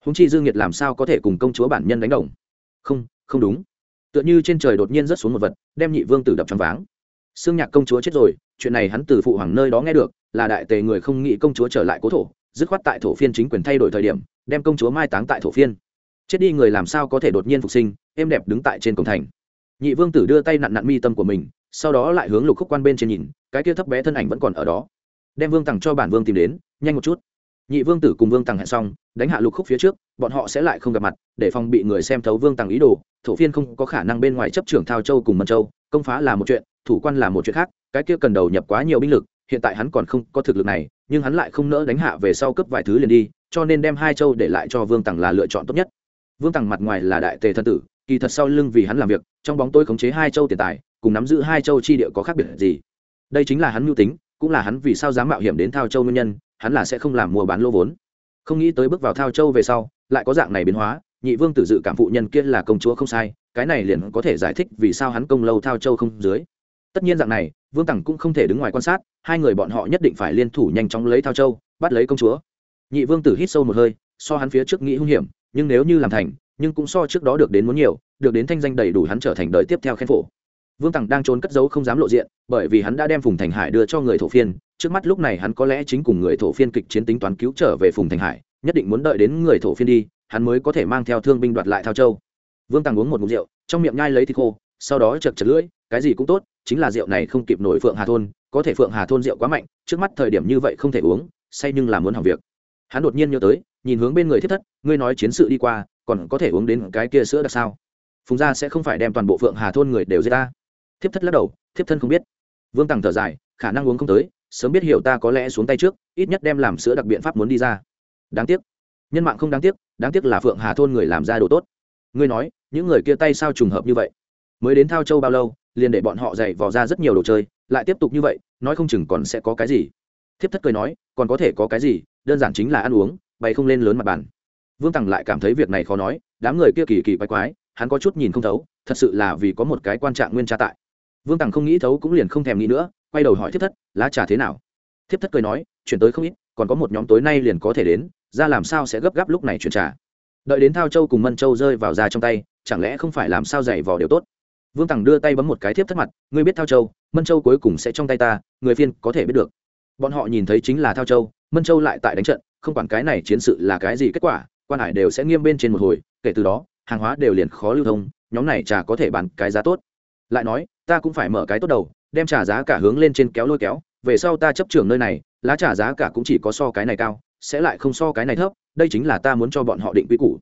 húng chi dương nhiệt làm sao có thể cùng công chúa bản nhân đánh đồng? Không không đúng. Tựa như trên trời đột nhiên rớt xuống một vật, đem nhị vương tử đập trong váng. Xương nhạc công chúa chết rồi, chuyện này hắn từ phụ hoàng nơi đó nghe được, là đại tề người không nghĩ công chúa trở lại cố thổ, dứt khoát tại thổ phiên chính quyền thay đổi thời điểm, đem công chúa mai táng tại thổ phiên. Chết đi người làm sao có thể đột nhiên phục sinh, êm đẹp đứng tại trên cổng thành. Nhị vương tử đưa tay nặn nặn mi tâm của mình, sau đó lại hướng lục khúc quan bên trên nhìn, cái kia thấp bé thân ảnh vẫn còn ở đó. Đem vương tặng cho bản vương tìm đến, nhanh một chút nhị vương tử cùng vương tằng hẹn xong, đánh hạ lục khúc phía trước, bọn họ sẽ lại không gặp mặt, để phòng bị người xem thấu vương tằng ý đồ. Thổ phiên không có khả năng bên ngoài chấp trưởng thao châu cùng mân châu, công phá là một chuyện, thủ quan là một chuyện khác, cái kia cần đầu nhập quá nhiều binh lực, hiện tại hắn còn không có thực lực này, nhưng hắn lại không nỡ đánh hạ về sau cấp vài thứ liền đi, cho nên đem hai châu để lại cho vương tằng là lựa chọn tốt nhất. Vương tằng mặt ngoài là đại tề thân tử, kỳ thật sau lưng vì hắn làm việc, trong bóng tôi khống chế hai châu tiền tài, cùng nắm giữ hai châu chi địa có khác biệt gì? Đây chính là hắn mưu tính, cũng là hắn vì sao dám mạo hiểm đến thao châu nguyên nhân hắn là sẽ không làm mua bán lô vốn. Không nghĩ tới bước vào thao châu về sau, lại có dạng này biến hóa, nhị vương tử dự cảm phụ nhân kia là công chúa không sai, cái này liền có thể giải thích vì sao hắn công lâu thao châu không dưới. Tất nhiên dạng này, vương tằng cũng không thể đứng ngoài quan sát, hai người bọn họ nhất định phải liên thủ nhanh chóng lấy thao châu, bắt lấy công chúa. Nhị vương tử hít sâu một hơi, so hắn phía trước nghĩ hung hiểm, nhưng nếu như làm thành, nhưng cũng so trước đó được đến muốn nhiều, được đến thanh danh đầy đủ hắn trở thành đời tiếp theo khen phổ vương tằng đang trốn cất giấu không dám lộ diện, bởi vì hắn đã đem phùng thành hải đưa cho người thổ phiên. Trước mắt lúc này hắn có lẽ chính cùng người thổ phiên kịch chiến tính toán cứu trở về phùng thành hải, nhất định muốn đợi đến người thổ phiên đi, hắn mới có thể mang theo thương binh đoạt lại thao châu. Vương tàng uống một ngụm rượu, trong miệng nhai lấy thịt khô, sau đó chật chật lưỡi, cái gì cũng tốt, chính là rượu này không kịp nổi phượng hà thôn, có thể phượng hà thôn rượu quá mạnh, trước mắt thời điểm như vậy không thể uống, say nhưng là muốn hỏng việc. Hắn đột nhiên nhớ tới, nhìn hướng bên người thiết thất, ngươi nói chiến sự đi qua, còn có thể uống đến cái kia sữa đặc sao? Phùng gia sẽ không phải đem toàn bộ phượng hà thôn người đều giết ta thiếp thất lắc đầu, thiếp thân không biết. Vương tằng thở dài, khả năng uống không tới, sớm biết hiểu ta có lẽ xuống tay trước, ít nhất đem làm sữa đặc biện pháp muốn đi ra. Đáng tiếc. Nhân mạng không đáng tiếc đáng tiếc là phượng hà thôn người làm ra đồ tốt. Ngươi nói, những người kia tay sao trùng hợp như vậy? Mới đến thao châu bao lâu, liền để bọn họ dạy vò ra rất nhiều đồ chơi, lại tiếp tục như vậy, nói không chừng còn sẽ có cái gì. Thiếp thất cười nói, còn có thể có cái gì, đơn giản chính là ăn uống, bày không lên lớn mặt bàn. Vương tằng lại cảm thấy việc này khó nói, đám người kia kỳ kỳ quái quái, hắn có chút nhìn không thấu, thật sự là vì có một cái quan trạng nguyên tra tại vương tằng không nghĩ thấu cũng liền không thèm nghĩ nữa, quay đầu hỏi thiếp thất, lá trà thế nào? Thiếp thất cười nói, chuyển tới không ít, còn có một nhóm tối nay liền có thể đến, ra làm sao sẽ gấp gáp lúc này chuyển trà. đợi đến thao châu cùng mân châu rơi vào ra trong tay, chẳng lẽ không phải làm sao dày vò đều tốt? Vương tằng đưa tay bấm một cái thiếp thất mặt, ngươi biết thao châu, mân châu cuối cùng sẽ trong tay ta, người phiên có thể biết được. Bọn họ nhìn thấy chính là thao châu, mân châu lại tại đánh trận, không quản cái này chiến sự là cái gì kết quả, quan hải đều sẽ nghiêm bên trên một hồi, kể từ đó, hàng hóa đều liền khó lưu thông, nhóm này trà có thể bán cái giá tốt. Lại nói ta cũng phải mở cái tốt đầu đem trả giá cả hướng lên trên kéo lôi kéo về sau ta chấp trường nơi này lá trả giá cả cũng chỉ có so cái này cao sẽ lại không so cái này thấp đây chính là ta muốn cho bọn họ định quy củ.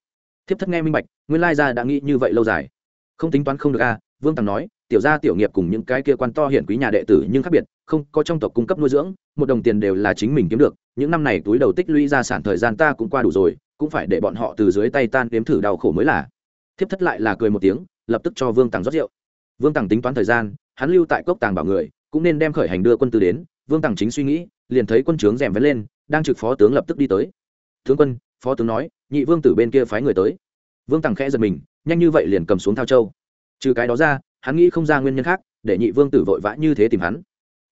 Thiếp thất nghe minh bạch nguyên lai gia đã nghĩ như vậy lâu dài. Không tính toán không được a à, vương tàng nói tiểu gia tiểu nghiệp cùng những cái kia quan to hiển quý nhà đệ tử nhưng khác biệt không có trong tộc cung cấp nuôi dưỡng một đồng tiền đều là chính mình kiếm được những năm này túi đầu tích lũy gia sản thời gian ta cũng qua đủ rồi cũng phải để bọn họ từ dưới tay tan đếm thử đau khổ mới là. Thiếp thất lại là cười một tiếng lập tức cho vương tàng rót rượu vương Tằng tính toán thời gian, hắn lưu tại cốc tàng bảo người, cũng nên đem khởi hành đưa quân tư đến, vương Tằng chính suy nghĩ, liền thấy quân trướng rèm vén lên, đang trực phó tướng lập tức đi tới. Tướng quân, phó tướng nói, nhị vương tử bên kia phái người tới. Vương tằng khẽ giật mình, nhanh như vậy liền cầm xuống thao châu. Trừ cái đó ra, hắn nghĩ không ra nguyên nhân khác, để nhị vương tử vội vã như thế tìm hắn.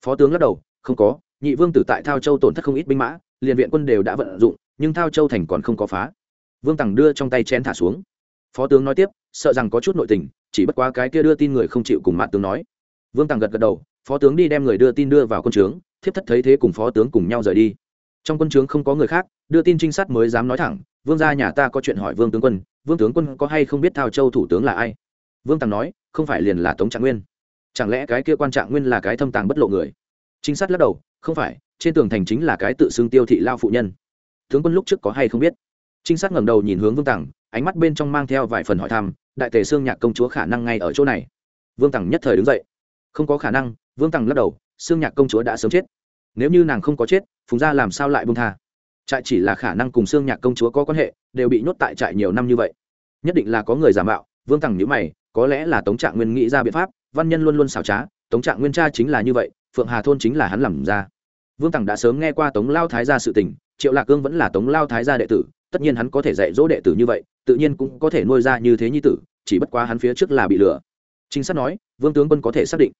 Phó tướng lắc đầu, không có, nhị vương tử tại thao châu tổn thất không ít binh mã, liền viện quân đều đã vận dụng, nhưng thao châu thành còn không có phá. Vương tằng đưa trong tay chén thả xuống phó tướng nói tiếp, sợ rằng có chút nội tình, chỉ bất quá cái kia đưa tin người không chịu cùng mặt tướng nói. Vương tàng gật gật đầu, phó tướng đi đem người đưa tin đưa vào quân trướng, thiếp thất thấy thế cùng phó tướng cùng nhau rời đi. Trong quân trướng không có người khác, đưa tin trinh sát mới dám nói thẳng, vương gia nhà ta có chuyện hỏi vương tướng quân, vương tướng quân có hay không biết thao châu thủ tướng là ai? Vương tàng nói, không phải liền là tống trạng nguyên. Chẳng lẽ cái kia quan trạng nguyên là cái thâm tàng bất lộ người? Trinh sát lắc đầu, không phải, trên tường thành chính là cái tự xưng tiêu thị lao phụ nhân. Tướng quân lúc trước có hay không biết? Trinh sát ngẩng đầu nhìn hướng vương tàng ánh mắt bên trong mang theo vài phần hỏi thăm, đại tề xương nhạc công chúa khả năng ngay ở chỗ này? Vương tằng nhất thời đứng dậy. Không có khả năng, vương tằng lắc đầu, xương nhạc công chúa đã sớm chết. Nếu như nàng không có chết, phùng gia làm sao lại buông tha? Trại chỉ là khả năng cùng xương nhạc công chúa có quan hệ, đều bị nhốt tại trại nhiều năm như vậy. Nhất định là có người giả mạo, vương tằng nhữ mày, có lẽ là tống trạng nguyên nghĩ ra biện pháp, văn nhân luôn luôn xảo trá, tống trạng nguyên cha chính là như vậy, phượng hà thôn chính là hắn làm ra. Vương tằng đã sớm nghe qua tống lao thái gia sự tình, triệu lạc cương vẫn là tống lao thái gia đệ tử tất nhiên hắn có thể dạy dỗ đệ tử như vậy, tự nhiên cũng có thể nuôi ra như thế nhi tử, chỉ bất quá hắn phía trước là bị lừa. Trinh sát nói, vương tướng quân có thể xác định.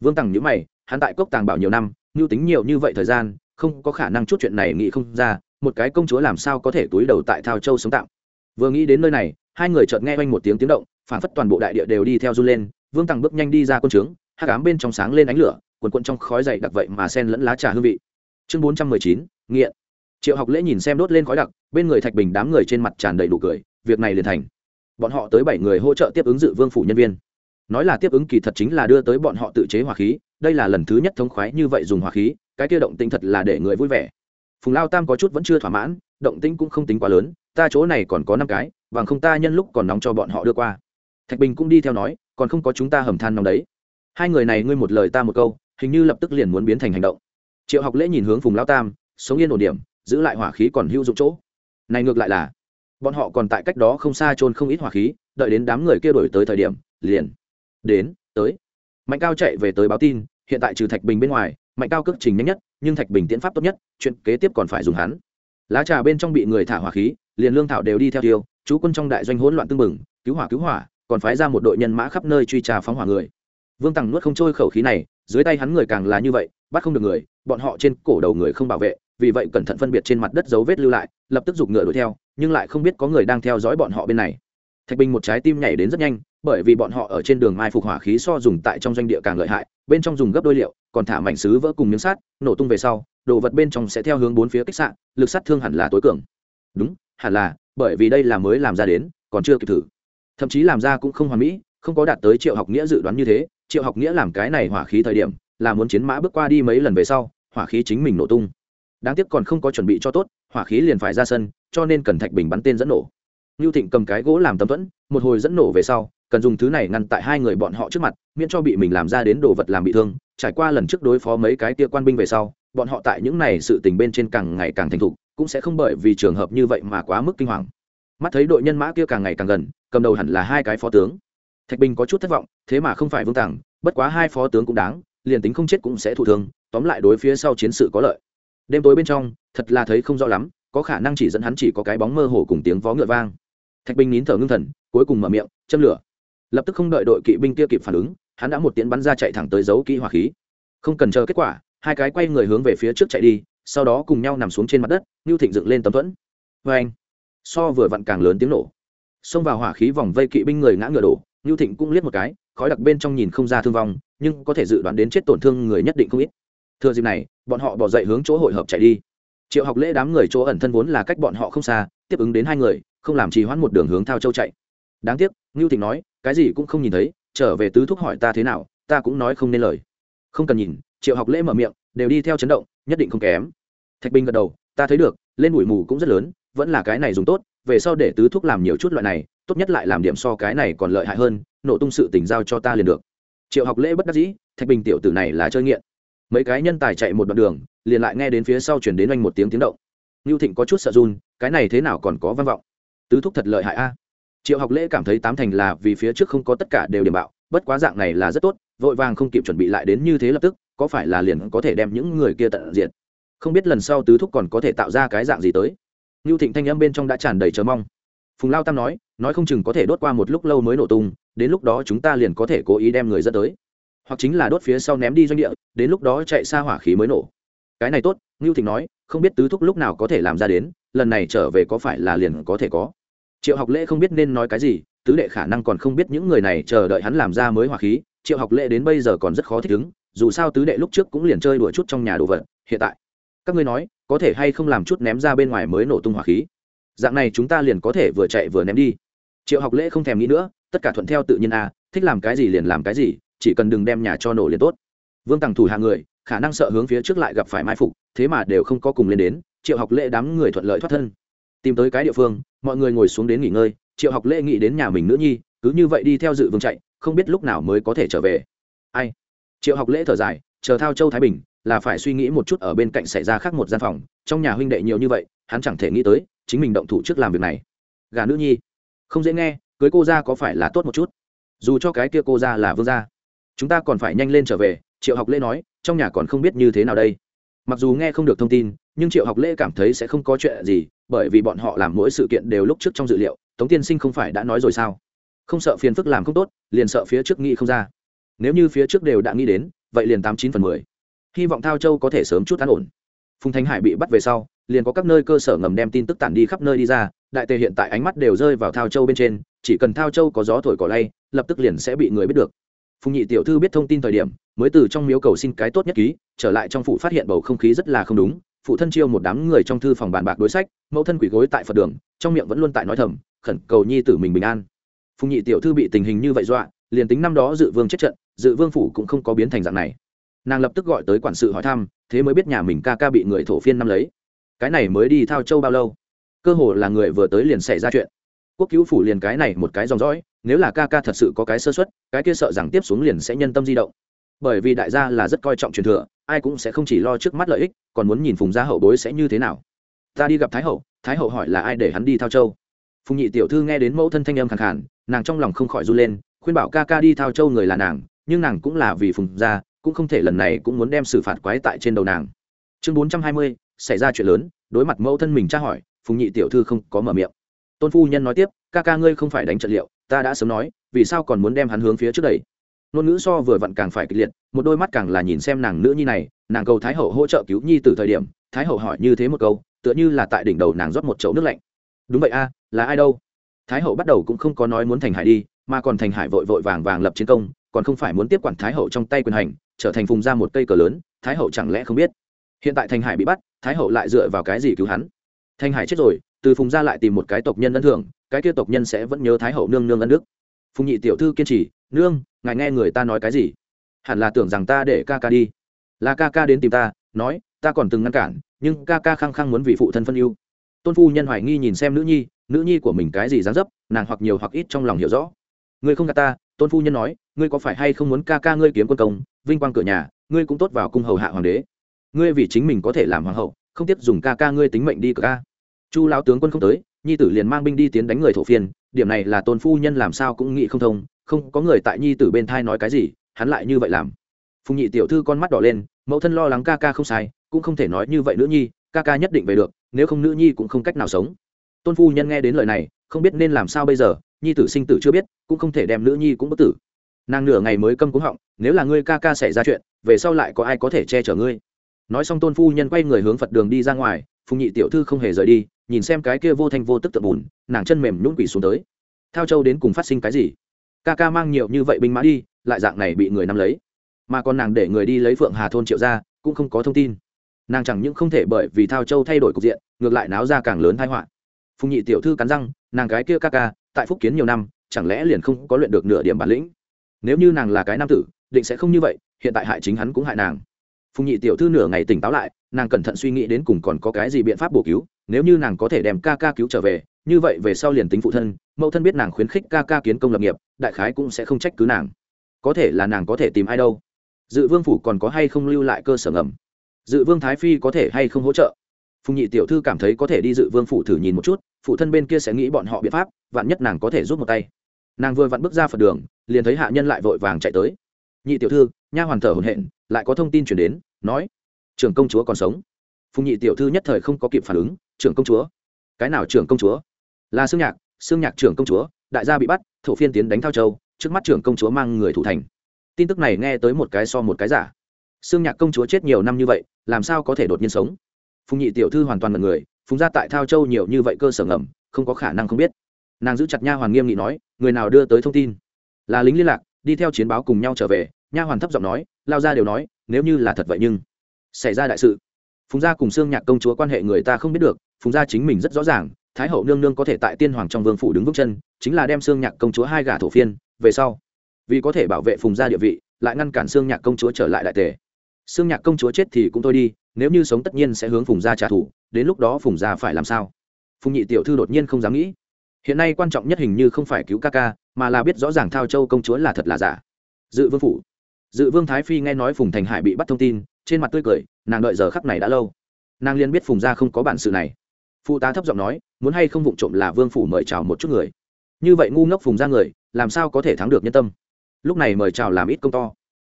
Vương tằng nhữ mày, hắn tại cốc tàng bảo nhiều năm, mưu tính nhiều như vậy thời gian, không có khả năng chút chuyện này nghĩ không ra, một cái công chúa làm sao có thể túi đầu tại thao châu sống tạm? Vừa nghĩ đến nơi này, hai người chợt nghe oanh một tiếng tiếng động, phản phất toàn bộ đại địa đều đi theo run lên, vương tằng bước nhanh đi ra quân trướng hát cám bên trong sáng lên ánh lửa quần quận trong khói dày đặc vậy mà sen lẫn lá trà hương vị. Chương bốn trăm mười chín, nghiện triệu học lễ nhìn xem đốt lên khói đặc, bên người thạch bình đám người trên mặt tràn đầy đủ cười, việc này liền thành. Bọn họ tới bảy người hỗ trợ tiếp ứng dự vương phủ nhân viên. Nói là tiếp ứng kỳ thật chính là đưa tới bọn họ tự chế hỏa khí, đây là lần thứ nhất thống khoái như vậy dùng hỏa khí, cái kia động tinh thật là để người vui vẻ. Phùng lao tam có chút vẫn chưa thỏa mãn, động tinh cũng không tính quá lớn, ta chỗ này còn có năm cái, bằng không ta nhân lúc còn nóng cho bọn họ đưa qua. Thạch bình cũng đi theo nói, còn không có chúng ta hầm than nóng đấy. Hai người này ngươi một lời ta một câu, hình như lập tức liền muốn biến thành hành động. Triệu học lễ nhìn hướng phùng lao tam, sống yên ổn điểm giữ lại hỏa khí còn hữu dụng chỗ. Này ngược lại là, bọn họ còn tại cách đó không xa trôn không ít hỏa khí, đợi đến đám người kia đổi tới thời điểm, liền đến, tới. Mạnh cao chạy về tới báo tin, hiện tại trừ thạch bình bên ngoài, mạnh cao cước trình nhanh nhất, nhưng thạch bình tiễn pháp tốt nhất, chuyện kế tiếp còn phải dùng hắn. Lá trà bên trong bị người thả hỏa khí, liền lương thảo đều đi theo tiêu, chú quân trong đại doanh hỗn loạn tương mừng cứu hỏa cứu hỏa, còn phái ra một đội nhân mã khắp nơi truy trà phóng hỏa người. Vương tằng nuốt không trôi khẩu khí này, dưới tay hắn người càng là như vậy, bắt không được người, bọn họ trên cổ đầu người không bảo vệ vì vậy cẩn thận phân biệt trên mặt đất dấu vết lưu lại, lập tức giục ngựa đuổi theo, nhưng lại không biết có người đang theo dõi bọn họ bên này. Thạch bình một trái tim nhảy đến rất nhanh, bởi vì bọn họ ở trên đường mai phục hỏa khí so dùng tại trong doanh địa càng lợi hại, bên trong dùng gấp đôi liệu, còn thả mảnh sứ vỡ cùng miếng sắt, nổ tung về sau, đồ vật bên trong sẽ theo hướng bốn phía kích sạn lực sát thương hẳn là tối cường. Đúng, hẳn là, bởi vì đây là mới làm ra đến, còn chưa kịp thử. Thậm chí làm ra cũng không hoàn mỹ, không có đạt tới triệu học nghĩa dự đoán như thế, triệu học nghĩa làm cái này hỏa khí thời điểm, là muốn chiến mã bước qua đi mấy lần về sau, hỏa khí chính mình nổ tung đáng tiếc còn không có chuẩn bị cho tốt, hỏa khí liền phải ra sân, cho nên cần thạch bình bắn tên dẫn nổ. Lưu thịnh cầm cái gỗ làm tấm thuẫn, một hồi dẫn nổ về sau, cần dùng thứ này ngăn tại hai người bọn họ trước mặt, miễn cho bị mình làm ra đến đồ vật làm bị thương. Trải qua lần trước đối phó mấy cái tia quan binh về sau, bọn họ tại những này sự tình bên trên càng ngày càng thành thục, cũng sẽ không bởi vì trường hợp như vậy mà quá mức kinh hoàng. Mắt thấy đội nhân mã kia càng ngày càng gần, cầm đầu hẳn là hai cái phó tướng. Thạch bình có chút thất vọng, thế mà không phải vương tàng, bất quá hai phó tướng cũng đáng, liền tính không chết cũng sẽ thụ thương, tóm lại đối phía sau chiến sự có lợi đêm tối bên trong, thật là thấy không rõ lắm, có khả năng chỉ dẫn hắn chỉ có cái bóng mơ hồ cùng tiếng vó ngựa vang. Thạch binh nín thở ngưng thần, cuối cùng mở miệng, châm lửa. Lập tức không đợi đội kỵ binh kia kịp phản ứng, hắn đã một tiếng bắn ra chạy thẳng tới dấu kỹ hỏa khí. Không cần chờ kết quả, hai cái quay người hướng về phía trước chạy đi, sau đó cùng nhau nằm xuống trên mặt đất ngưu thịnh dựng lên tấm thuẫn. Vê anh, so vừa vặn càng lớn tiếng nổ. Xông vào hỏa khí vòng vây kỵ binh người ngã ngựa đổ ngưu thịnh cũng liếc một cái, khói đặc bên trong nhìn không ra thương vong, nhưng có thể dự đoán đến chết tổn thương người nhất định không ít thừa dịp này, bọn họ bỏ dậy hướng chỗ hội hợp chạy đi. Triệu học lễ đám người chỗ ẩn thân vốn là cách bọn họ không xa, tiếp ứng đến hai người, không làm trì hoãn một đường hướng thao châu chạy. Đáng tiếc, ngưu thịnh nói, cái gì cũng không nhìn thấy, trở về tứ thúc hỏi ta thế nào, ta cũng nói không nên lời. Không cần nhìn, triệu học lễ mở miệng, đều đi theo chấn động, nhất định không kém. Thạch binh gật đầu, ta thấy được, lên bụi mù cũng rất lớn, vẫn là cái này dùng tốt, về sau để tứ thúc làm nhiều chút loại này, tốt nhất lại làm điểm so cái này còn lợi hại hơn, nổ tung sự tỉnh giao cho ta liền được. Triệu học lễ bất đắc dĩ, thạch bình tiểu tử này là chơi nghiện mấy cái nhân tài chạy một đoạn đường, liền lại nghe đến phía sau chuyển đến oanh một tiếng tiếng động. Ngưu thịnh có chút sợ run, cái này thế nào còn có văn vọng? Tứ thúc thật lợi hại a. À. Triệu học lễ cảm thấy tám thành là vì phía trước không có tất cả đều điểm bạo, bất quá dạng này là rất tốt, vội vàng không kịp chuẩn bị lại đến như thế lập tức, có phải là liền có thể đem những người kia tận diện không biết lần sau tứ thúc còn có thể tạo ra cái dạng gì tới. Ngưu thịnh thanh âm bên trong đã tràn đầy chờ mong. Phùng lao tam nói nói không chừng có thể đốt qua một lúc lâu mới nổ tung, đến lúc đó chúng ta liền có thể cố ý đem người dẫn tới hoặc chính là đốt phía sau ném đi doanh địa, đến lúc đó chạy xa hỏa khí mới nổ. Cái này tốt, ngưu thịnh nói, không biết tứ thúc lúc nào có thể làm ra đến, lần này trở về có phải là liền có thể có. Triệu học lễ không biết nên nói cái gì, tứ đệ khả năng còn không biết những người này chờ đợi hắn làm ra mới hỏa khí, triệu học lễ đến bây giờ còn rất khó thích ứng, dù sao tứ đệ lúc trước cũng liền chơi đùa chút trong nhà đồ vật, hiện tại. Các ngươi nói, có thể hay không làm chút ném ra bên ngoài mới nổ tung hỏa khí? Dạng này chúng ta liền có thể vừa chạy vừa ném đi. Triệu học lễ không thèm nghĩ nữa, tất cả thuận theo tự nhiên a thích làm cái gì liền làm cái gì chỉ cần đừng đem nhà cho nổ liền tốt. Vương tằng thủ hạ người, khả năng sợ hướng phía trước lại gặp phải mai phục, thế mà đều không có cùng lên đến, triệu học lễ đám người thuận lợi thoát thân. Tìm tới cái địa phương, mọi người ngồi xuống đến nghỉ ngơi, triệu học lễ nghĩ đến nhà mình nữ nhi, cứ như vậy đi theo dự vương chạy, không biết lúc nào mới có thể trở về. Ai? Triệu học lễ thở dài, chờ thao châu thái bình, là phải suy nghĩ một chút ở bên cạnh xảy ra khác một gian phòng, trong nhà huynh đệ nhiều như vậy, hắn chẳng thể nghĩ tới, chính mình động thủ trước làm việc này. Gà nữ nhi, không dễ nghe, cưới cô ra có phải là tốt một chút? Dù cho cái kia cô ra là vương gia chúng ta còn phải nhanh lên trở về, triệu học lễ nói, trong nhà còn không biết như thế nào đây. Mặc dù nghe không được thông tin, nhưng triệu học lễ cảm thấy sẽ không có chuyện gì, bởi vì bọn họ làm mỗi sự kiện đều lúc trước trong dự liệu, tống tiên sinh không phải đã nói rồi sao? Không sợ phiền phức làm không tốt, liền sợ phía trước nghĩ không ra. Nếu như phía trước đều đã nghĩ đến, vậy liền tám chín phần mười. Hy vọng thao châu có thể sớm chút an ổn. Phùng thanh hải bị bắt về sau, liền có các nơi cơ sở ngầm đem tin tức tản đi khắp nơi đi ra, đại tề hiện tại ánh mắt đều rơi vào thao châu bên trên, chỉ cần thao châu có gió thổi cỏ lay, lập tức liền sẽ bị người biết được phùng nhị tiểu thư biết thông tin thời điểm, mới từ trong miếu cầu xin cái tốt nhất ký, trở lại trong phủ phát hiện bầu không khí rất là không đúng. Phụ thân chiêu một đám người trong thư phòng bàn bạc đối sách, mẫu thân quỷ gối tại phật đường, trong miệng vẫn luôn tại nói thầm, khẩn cầu nhi tử mình bình an. Phùng nhị tiểu thư bị tình hình như vậy dọa, liền tính năm đó dự vương chết trận, dự vương phủ cũng không có biến thành dạng này. Nàng lập tức gọi tới quản sự hỏi thăm, thế mới biết nhà mình ca ca bị người thổ phiên năm lấy. Cái này mới đi thao châu bao lâu? Cơ hồ là người vừa tới liền xảy ra chuyện. Quốc cứu phủ liền cái này một cái dòng dõi nếu là ca ca thật sự có cái sơ xuất cái kia sợ rằng tiếp xuống liền sẽ nhân tâm di động. Bởi vì đại gia là rất coi trọng truyền thừa, ai cũng sẽ không chỉ lo trước mắt lợi ích, còn muốn nhìn phùng gia hậu bối sẽ như thế nào. Ta đi gặp thái hậu thái hậu hỏi là ai để hắn đi thao châu. Phùng nhị tiểu thư nghe đến mẫu thân thanh âm khẳng khản nàng trong lòng không khỏi run lên, khuyên bảo ca ca đi thao châu người là nàng, nhưng nàng cũng là vì phùng gia, cũng không thể lần này cũng muốn đem xử phạt quái tại trên đầu nàng. Chương bốn trăm hai mươi, xảy ra chuyện lớn, đối mặt mẫu thân mình tra hỏi, phùng nhị tiểu thư không có mở miệng. Tôn phu nhân nói tiếp, ca ca ngươi không phải đánh trận liệu ta đã sớm nói, vì sao còn muốn đem hắn hướng phía trước đây? Ngôn ngữ so vừa vặn càng phải kịch liệt, một đôi mắt càng là nhìn xem nàng nữ nhi này, nàng cầu thái hậu hỗ trợ cứu nhi từ thời điểm, thái hậu hỏi như thế một câu, tựa như là tại đỉnh đầu nàng rót một chậu nước lạnh. Đúng vậy a, là ai đâu? Thái hậu bắt đầu cũng không có nói muốn thành hải đi, mà còn thành hải vội vội vàng vàng lập chiến công, còn không phải muốn tiếp quản thái hậu trong tay quyền hành, trở thành phùng ra một cây cờ lớn, thái hậu chẳng lẽ không biết? Hiện tại thành hải bị bắt, thái hậu lại dựa vào cái gì cứu hắn? Thành hải chết rồi, từ phùng ra lại tìm một cái tộc nhân ân thường cái kia tộc nhân sẽ vẫn nhớ thái hậu nương nương ân đức. Phùng nhị tiểu thư kiên trì, nương, ngài nghe người ta nói cái gì? Hẳn là tưởng rằng ta để ca ca đi. Là ca ca đến tìm ta, nói, ta còn từng ngăn cản, nhưng ca ca khăng khăng muốn vì phụ thân phân yêu tôn phu nhân hoài nghi nhìn xem nữ nhi nữ nhi của mình cái gì dáng dấp, nàng hoặc nhiều hoặc ít trong lòng hiểu rõ. Ngươi không gạt ta, tôn phu nhân nói, ngươi có phải hay không muốn ca ca ngươi kiếm quân công, vinh quang cửa nhà, ngươi cũng tốt vào cung hầu hạ hoàng đế. Ngươi vì chính mình có thể làm hoàng hậu, không tiếp dùng ca ca ngươi tính mệnh đi cửa ca. Chu lao tướng quân không tới nhi tử liền mang binh đi tiến đánh người thổ phiên, điểm này là tôn phu nhân làm sao cũng nghĩ không thông, không có người tại nhi tử bên thai nói cái gì, hắn lại như vậy làm. Phùng nhị tiểu thư con mắt đỏ lên, mẫu thân lo lắng ca ca không sai, cũng không thể nói như vậy nữ nhi, ca ca nhất định về được, nếu không nữ nhi cũng không cách nào sống. Tôn phu nhân nghe đến lời này, không biết nên làm sao bây giờ, nhi tử sinh tử chưa biết, cũng không thể đem nữ nhi cũng bất tử. Nàng nửa ngày mới câm cúng họng, nếu là ngươi ca ca xảy ra chuyện, về sau lại có ai có thể che chở ngươi? Nói xong tôn phu nhân quay người hướng phật đường đi ra ngoài, phùng nhị tiểu thư không hề rời đi nhìn xem cái kia vô thanh vô tức tự bùn, nàng chân mềm nhún quỷ xuống tới. Thao châu đến cùng phát sinh cái gì? Ca ca mang nhiều như vậy binh mã đi, lại dạng này bị người nắm lấy. Mà còn nàng để người đi lấy phượng hà thôn triệu ra, cũng không có thông tin. Nàng chẳng những không thể bởi vì thao châu thay đổi cục diện, ngược lại náo ra càng lớn thái họa. Phùng nhị tiểu thư cắn răng, nàng cái kia ca ca, tại phúc kiến nhiều năm, chẳng lẽ liền không có luyện được nửa điểm bản lĩnh? Nếu như nàng là cái nam tử, định sẽ không như vậy, hiện tại hại chính hắn cũng hại nàng. Phùng nhị tiểu thư nửa ngày tỉnh táo lại, nàng cẩn thận suy nghĩ đến cùng còn có cái gì biện pháp bổ cứu nếu như nàng có thể đem ca ca cứu trở về, như vậy về sau liền tính phụ thân, mẫu thân biết nàng khuyến khích ca ca kiến công lập nghiệp, đại khái cũng sẽ không trách cứ nàng. Có thể là nàng có thể tìm ai đâu. Dự vương phủ còn có hay không lưu lại cơ sở ngầm? Dự vương thái phi có thể hay không hỗ trợ? Phùng nhị tiểu thư cảm thấy có thể đi dự vương phủ thử nhìn một chút, phụ thân bên kia sẽ nghĩ bọn họ biện pháp, vạn nhất nàng có thể giúp một tay. Nàng vừa vặn bước ra phật đường, liền thấy hạ nhân lại vội vàng chạy tới. Nhị tiểu thư, nha hoàn thở hồn hện lại có thông tin chuyển đến, nói trường công chúa còn sống. Phùng nhị tiểu thư nhất thời không có kịp phản ứng trưởng công chúa. Cái nào trưởng công chúa? Là xương nhạc xương nhạc trưởng công chúa, đại gia bị bắt, thổ phiên tiến đánh thao châu, trước mắt trưởng công chúa mang người thủ thành. Tin tức này nghe tới một cái so một cái giả. Xương nhạc công chúa chết nhiều năm như vậy, làm sao có thể đột nhiên sống? Phùng nhị tiểu thư hoàn toàn là người, phùng ra tại thao châu nhiều như vậy cơ sở ngầm, không có khả năng không biết. Nàng giữ chặt nha hoàn nghiêm nghị nói, người nào đưa tới thông tin? Là lính liên lạc, đi theo chiến báo cùng nhau trở về, nha hoàn thấp giọng nói, lao ra đều nói, nếu như là thật vậy nhưng, xảy ra đại sự. Phùng gia cùng xương nhạc công chúa quan hệ người ta không biết được phùng gia chính mình rất rõ ràng, thái hậu nương nương có thể tại tiên hoàng trong vương phủ đứng vững chân, chính là đem xương nhạc công chúa hai gả thổ phiên, về sau, vì có thể bảo vệ phùng gia địa vị, lại ngăn cản xương nhạc công chúa trở lại đại tề. Xương nhạc công chúa chết thì cũng thôi đi, nếu như sống tất nhiên sẽ hướng phùng gia trả thù, đến lúc đó phùng gia phải làm sao? Phùng nhị tiểu thư đột nhiên không dám nghĩ. Hiện nay quan trọng nhất hình như không phải cứu ca ca, mà là biết rõ ràng thao châu công chúa là thật là giả. Dự vương phủ. Dự vương thái phi nghe nói phùng thành hải bị bắt thông tin, trên mặt tươi cười, nàng đợi giờ khắc này đã lâu. Nàng liên biết phùng gia không có bản sự này phụ tá thấp giọng nói, muốn hay không vụng trộm là vương phủ mời chào một chút người. Như vậy ngu ngốc phùng ra người, làm sao có thể thắng được nhân tâm? Lúc này mời chào làm ít công to.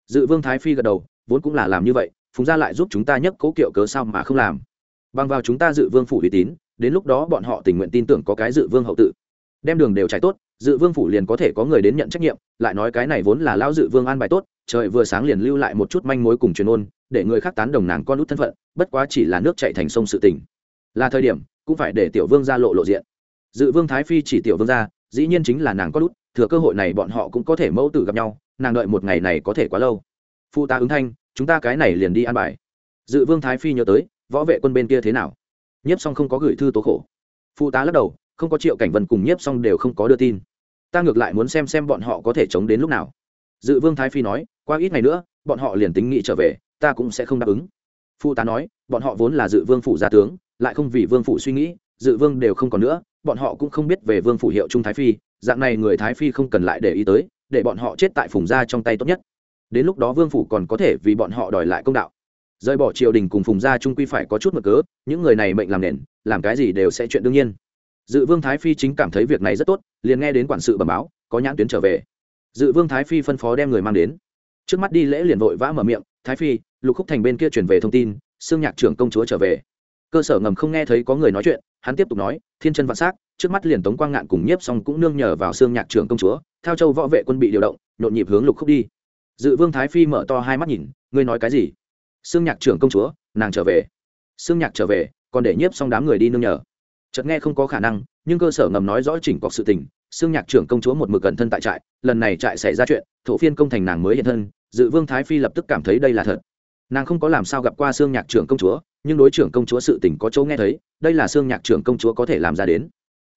Dự vương thái phi gật đầu, vốn cũng là làm như vậy, phùng gia lại giúp chúng ta nhấc cố kiệu cớ sao mà không làm. Bằng vào chúng ta dự vương phủ uy tín, đến lúc đó bọn họ tình nguyện tin tưởng có cái dự vương hậu tự. Đem đường đều trải tốt, dự vương phủ liền có thể có người đến nhận trách nhiệm, lại nói cái này vốn là lão dự vương an bài tốt, trời vừa sáng liền lưu lại một chút manh mối cùng truyền ôn, để người khác tán đồng nàng con út thân phận, bất quá chỉ là nước chạy thành sông sự tình. Là thời điểm cũng phải để tiểu vương ra lộ lộ diện. Dự vương thái phi chỉ tiểu vương ra dĩ nhiên chính là nàng có lút. thừa cơ hội này bọn họ cũng có thể mẫu tử gặp nhau, nàng đợi một ngày này có thể quá lâu. Phụ tá ứng thanh, chúng ta cái này liền đi an bài. Dự vương thái phi nhớ tới, võ vệ quân bên kia thế nào? Nhiếp xong không có gửi thư tố khổ. Phụ tá lắc đầu, không có triệu cảnh vân cùng nhiếp xong đều không có đưa tin. Ta ngược lại muốn xem xem bọn họ có thể chống đến lúc nào. Dự vương thái phi nói, qua ít ngày nữa, bọn họ liền tính nghị trở về, ta cũng sẽ không đáp ứng. Phụ tá nói, bọn họ vốn là dự vương phủ gia tướng lại không vì vương phủ suy nghĩ, dự vương đều không còn nữa, bọn họ cũng không biết về vương phủ hiệu trung thái phi, dạng này người thái phi không cần lại để ý tới, để bọn họ chết tại phùng gia trong tay tốt nhất. Đến lúc đó vương phủ còn có thể vì bọn họ đòi lại công đạo. Rời bỏ triều đình cùng phùng gia trung quy phải có chút mực cớ, những người này mệnh làm nền, làm cái gì đều sẽ chuyện đương nhiên. Dự vương thái phi chính cảm thấy việc này rất tốt, liền nghe đến quản sự bẩm báo, có nhãn tuyến trở về. Dự vương thái phi phân phó đem người mang đến. Trước mắt đi lễ liền vội vã mở miệng, thái phi, lục khúc thành bên kia chuyển về thông tin xương nhạc trưởng công chúa trở về cơ sở ngầm không nghe thấy có người nói chuyện, hắn tiếp tục nói, thiên chân vạn s á c trước mắt liền tống quang ngạn cùng nhiếp xong cũng nương nhờ vào xương nhạc trưởng công chúa theo châu võ vệ quân bị điều động, nhộn nhịp hướng lục khúc đi. Dự vương thái phi mở to hai mắt nhìn, ngươi nói cái gì? Xương nhạc trưởng công chúa, nàng trở về. Xương nhạc trở về, còn để nhiếp xong đám người đi nương nhờ. Chợt nghe không có khả năng, nhưng cơ sở ngầm nói rõ chỉnh cọc sự tình xương nhạc trưởng công chúa một mực gần thân tại trại, lần này trại xảy ra chuyện, thổ phiên công thành nàng mới hiện thân, dự vương thái phi lập tức cảm thấy đây là thật nàng không có làm sao gặp qua xương nhạc trưởng công chúa, nhưng đối trưởng công chúa sự tình có chỗ nghe thấy, đây là xương nhạc trưởng công chúa có thể làm ra đến.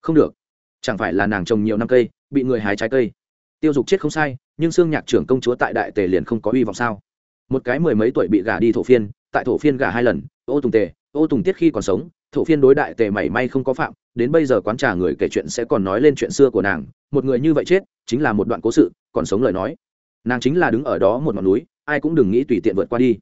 Không được. Chẳng phải là nàng trồng nhiều năm cây, bị người hái trái cây. Tiêu dục chết không sai, nhưng xương nhạc trưởng công chúa tại đại tề liền không có hy vọng sao? Một cái mười mấy tuổi bị gả đi thổ phiên, tại thổ phiên gả hai lần, ô tùng tề, ô tùng tiết khi còn sống, thổ phiên đối đại tề mảy may không có phạm, đến bây giờ quán trà người kể chuyện sẽ còn nói lên chuyện xưa của nàng. Một người như vậy chết, chính là một đoạn cố sự, còn sống lời nói. Nàng chính là đứng ở đó một ngọn núi, ai cũng đừng nghĩ tùy tiện vượt qua đi.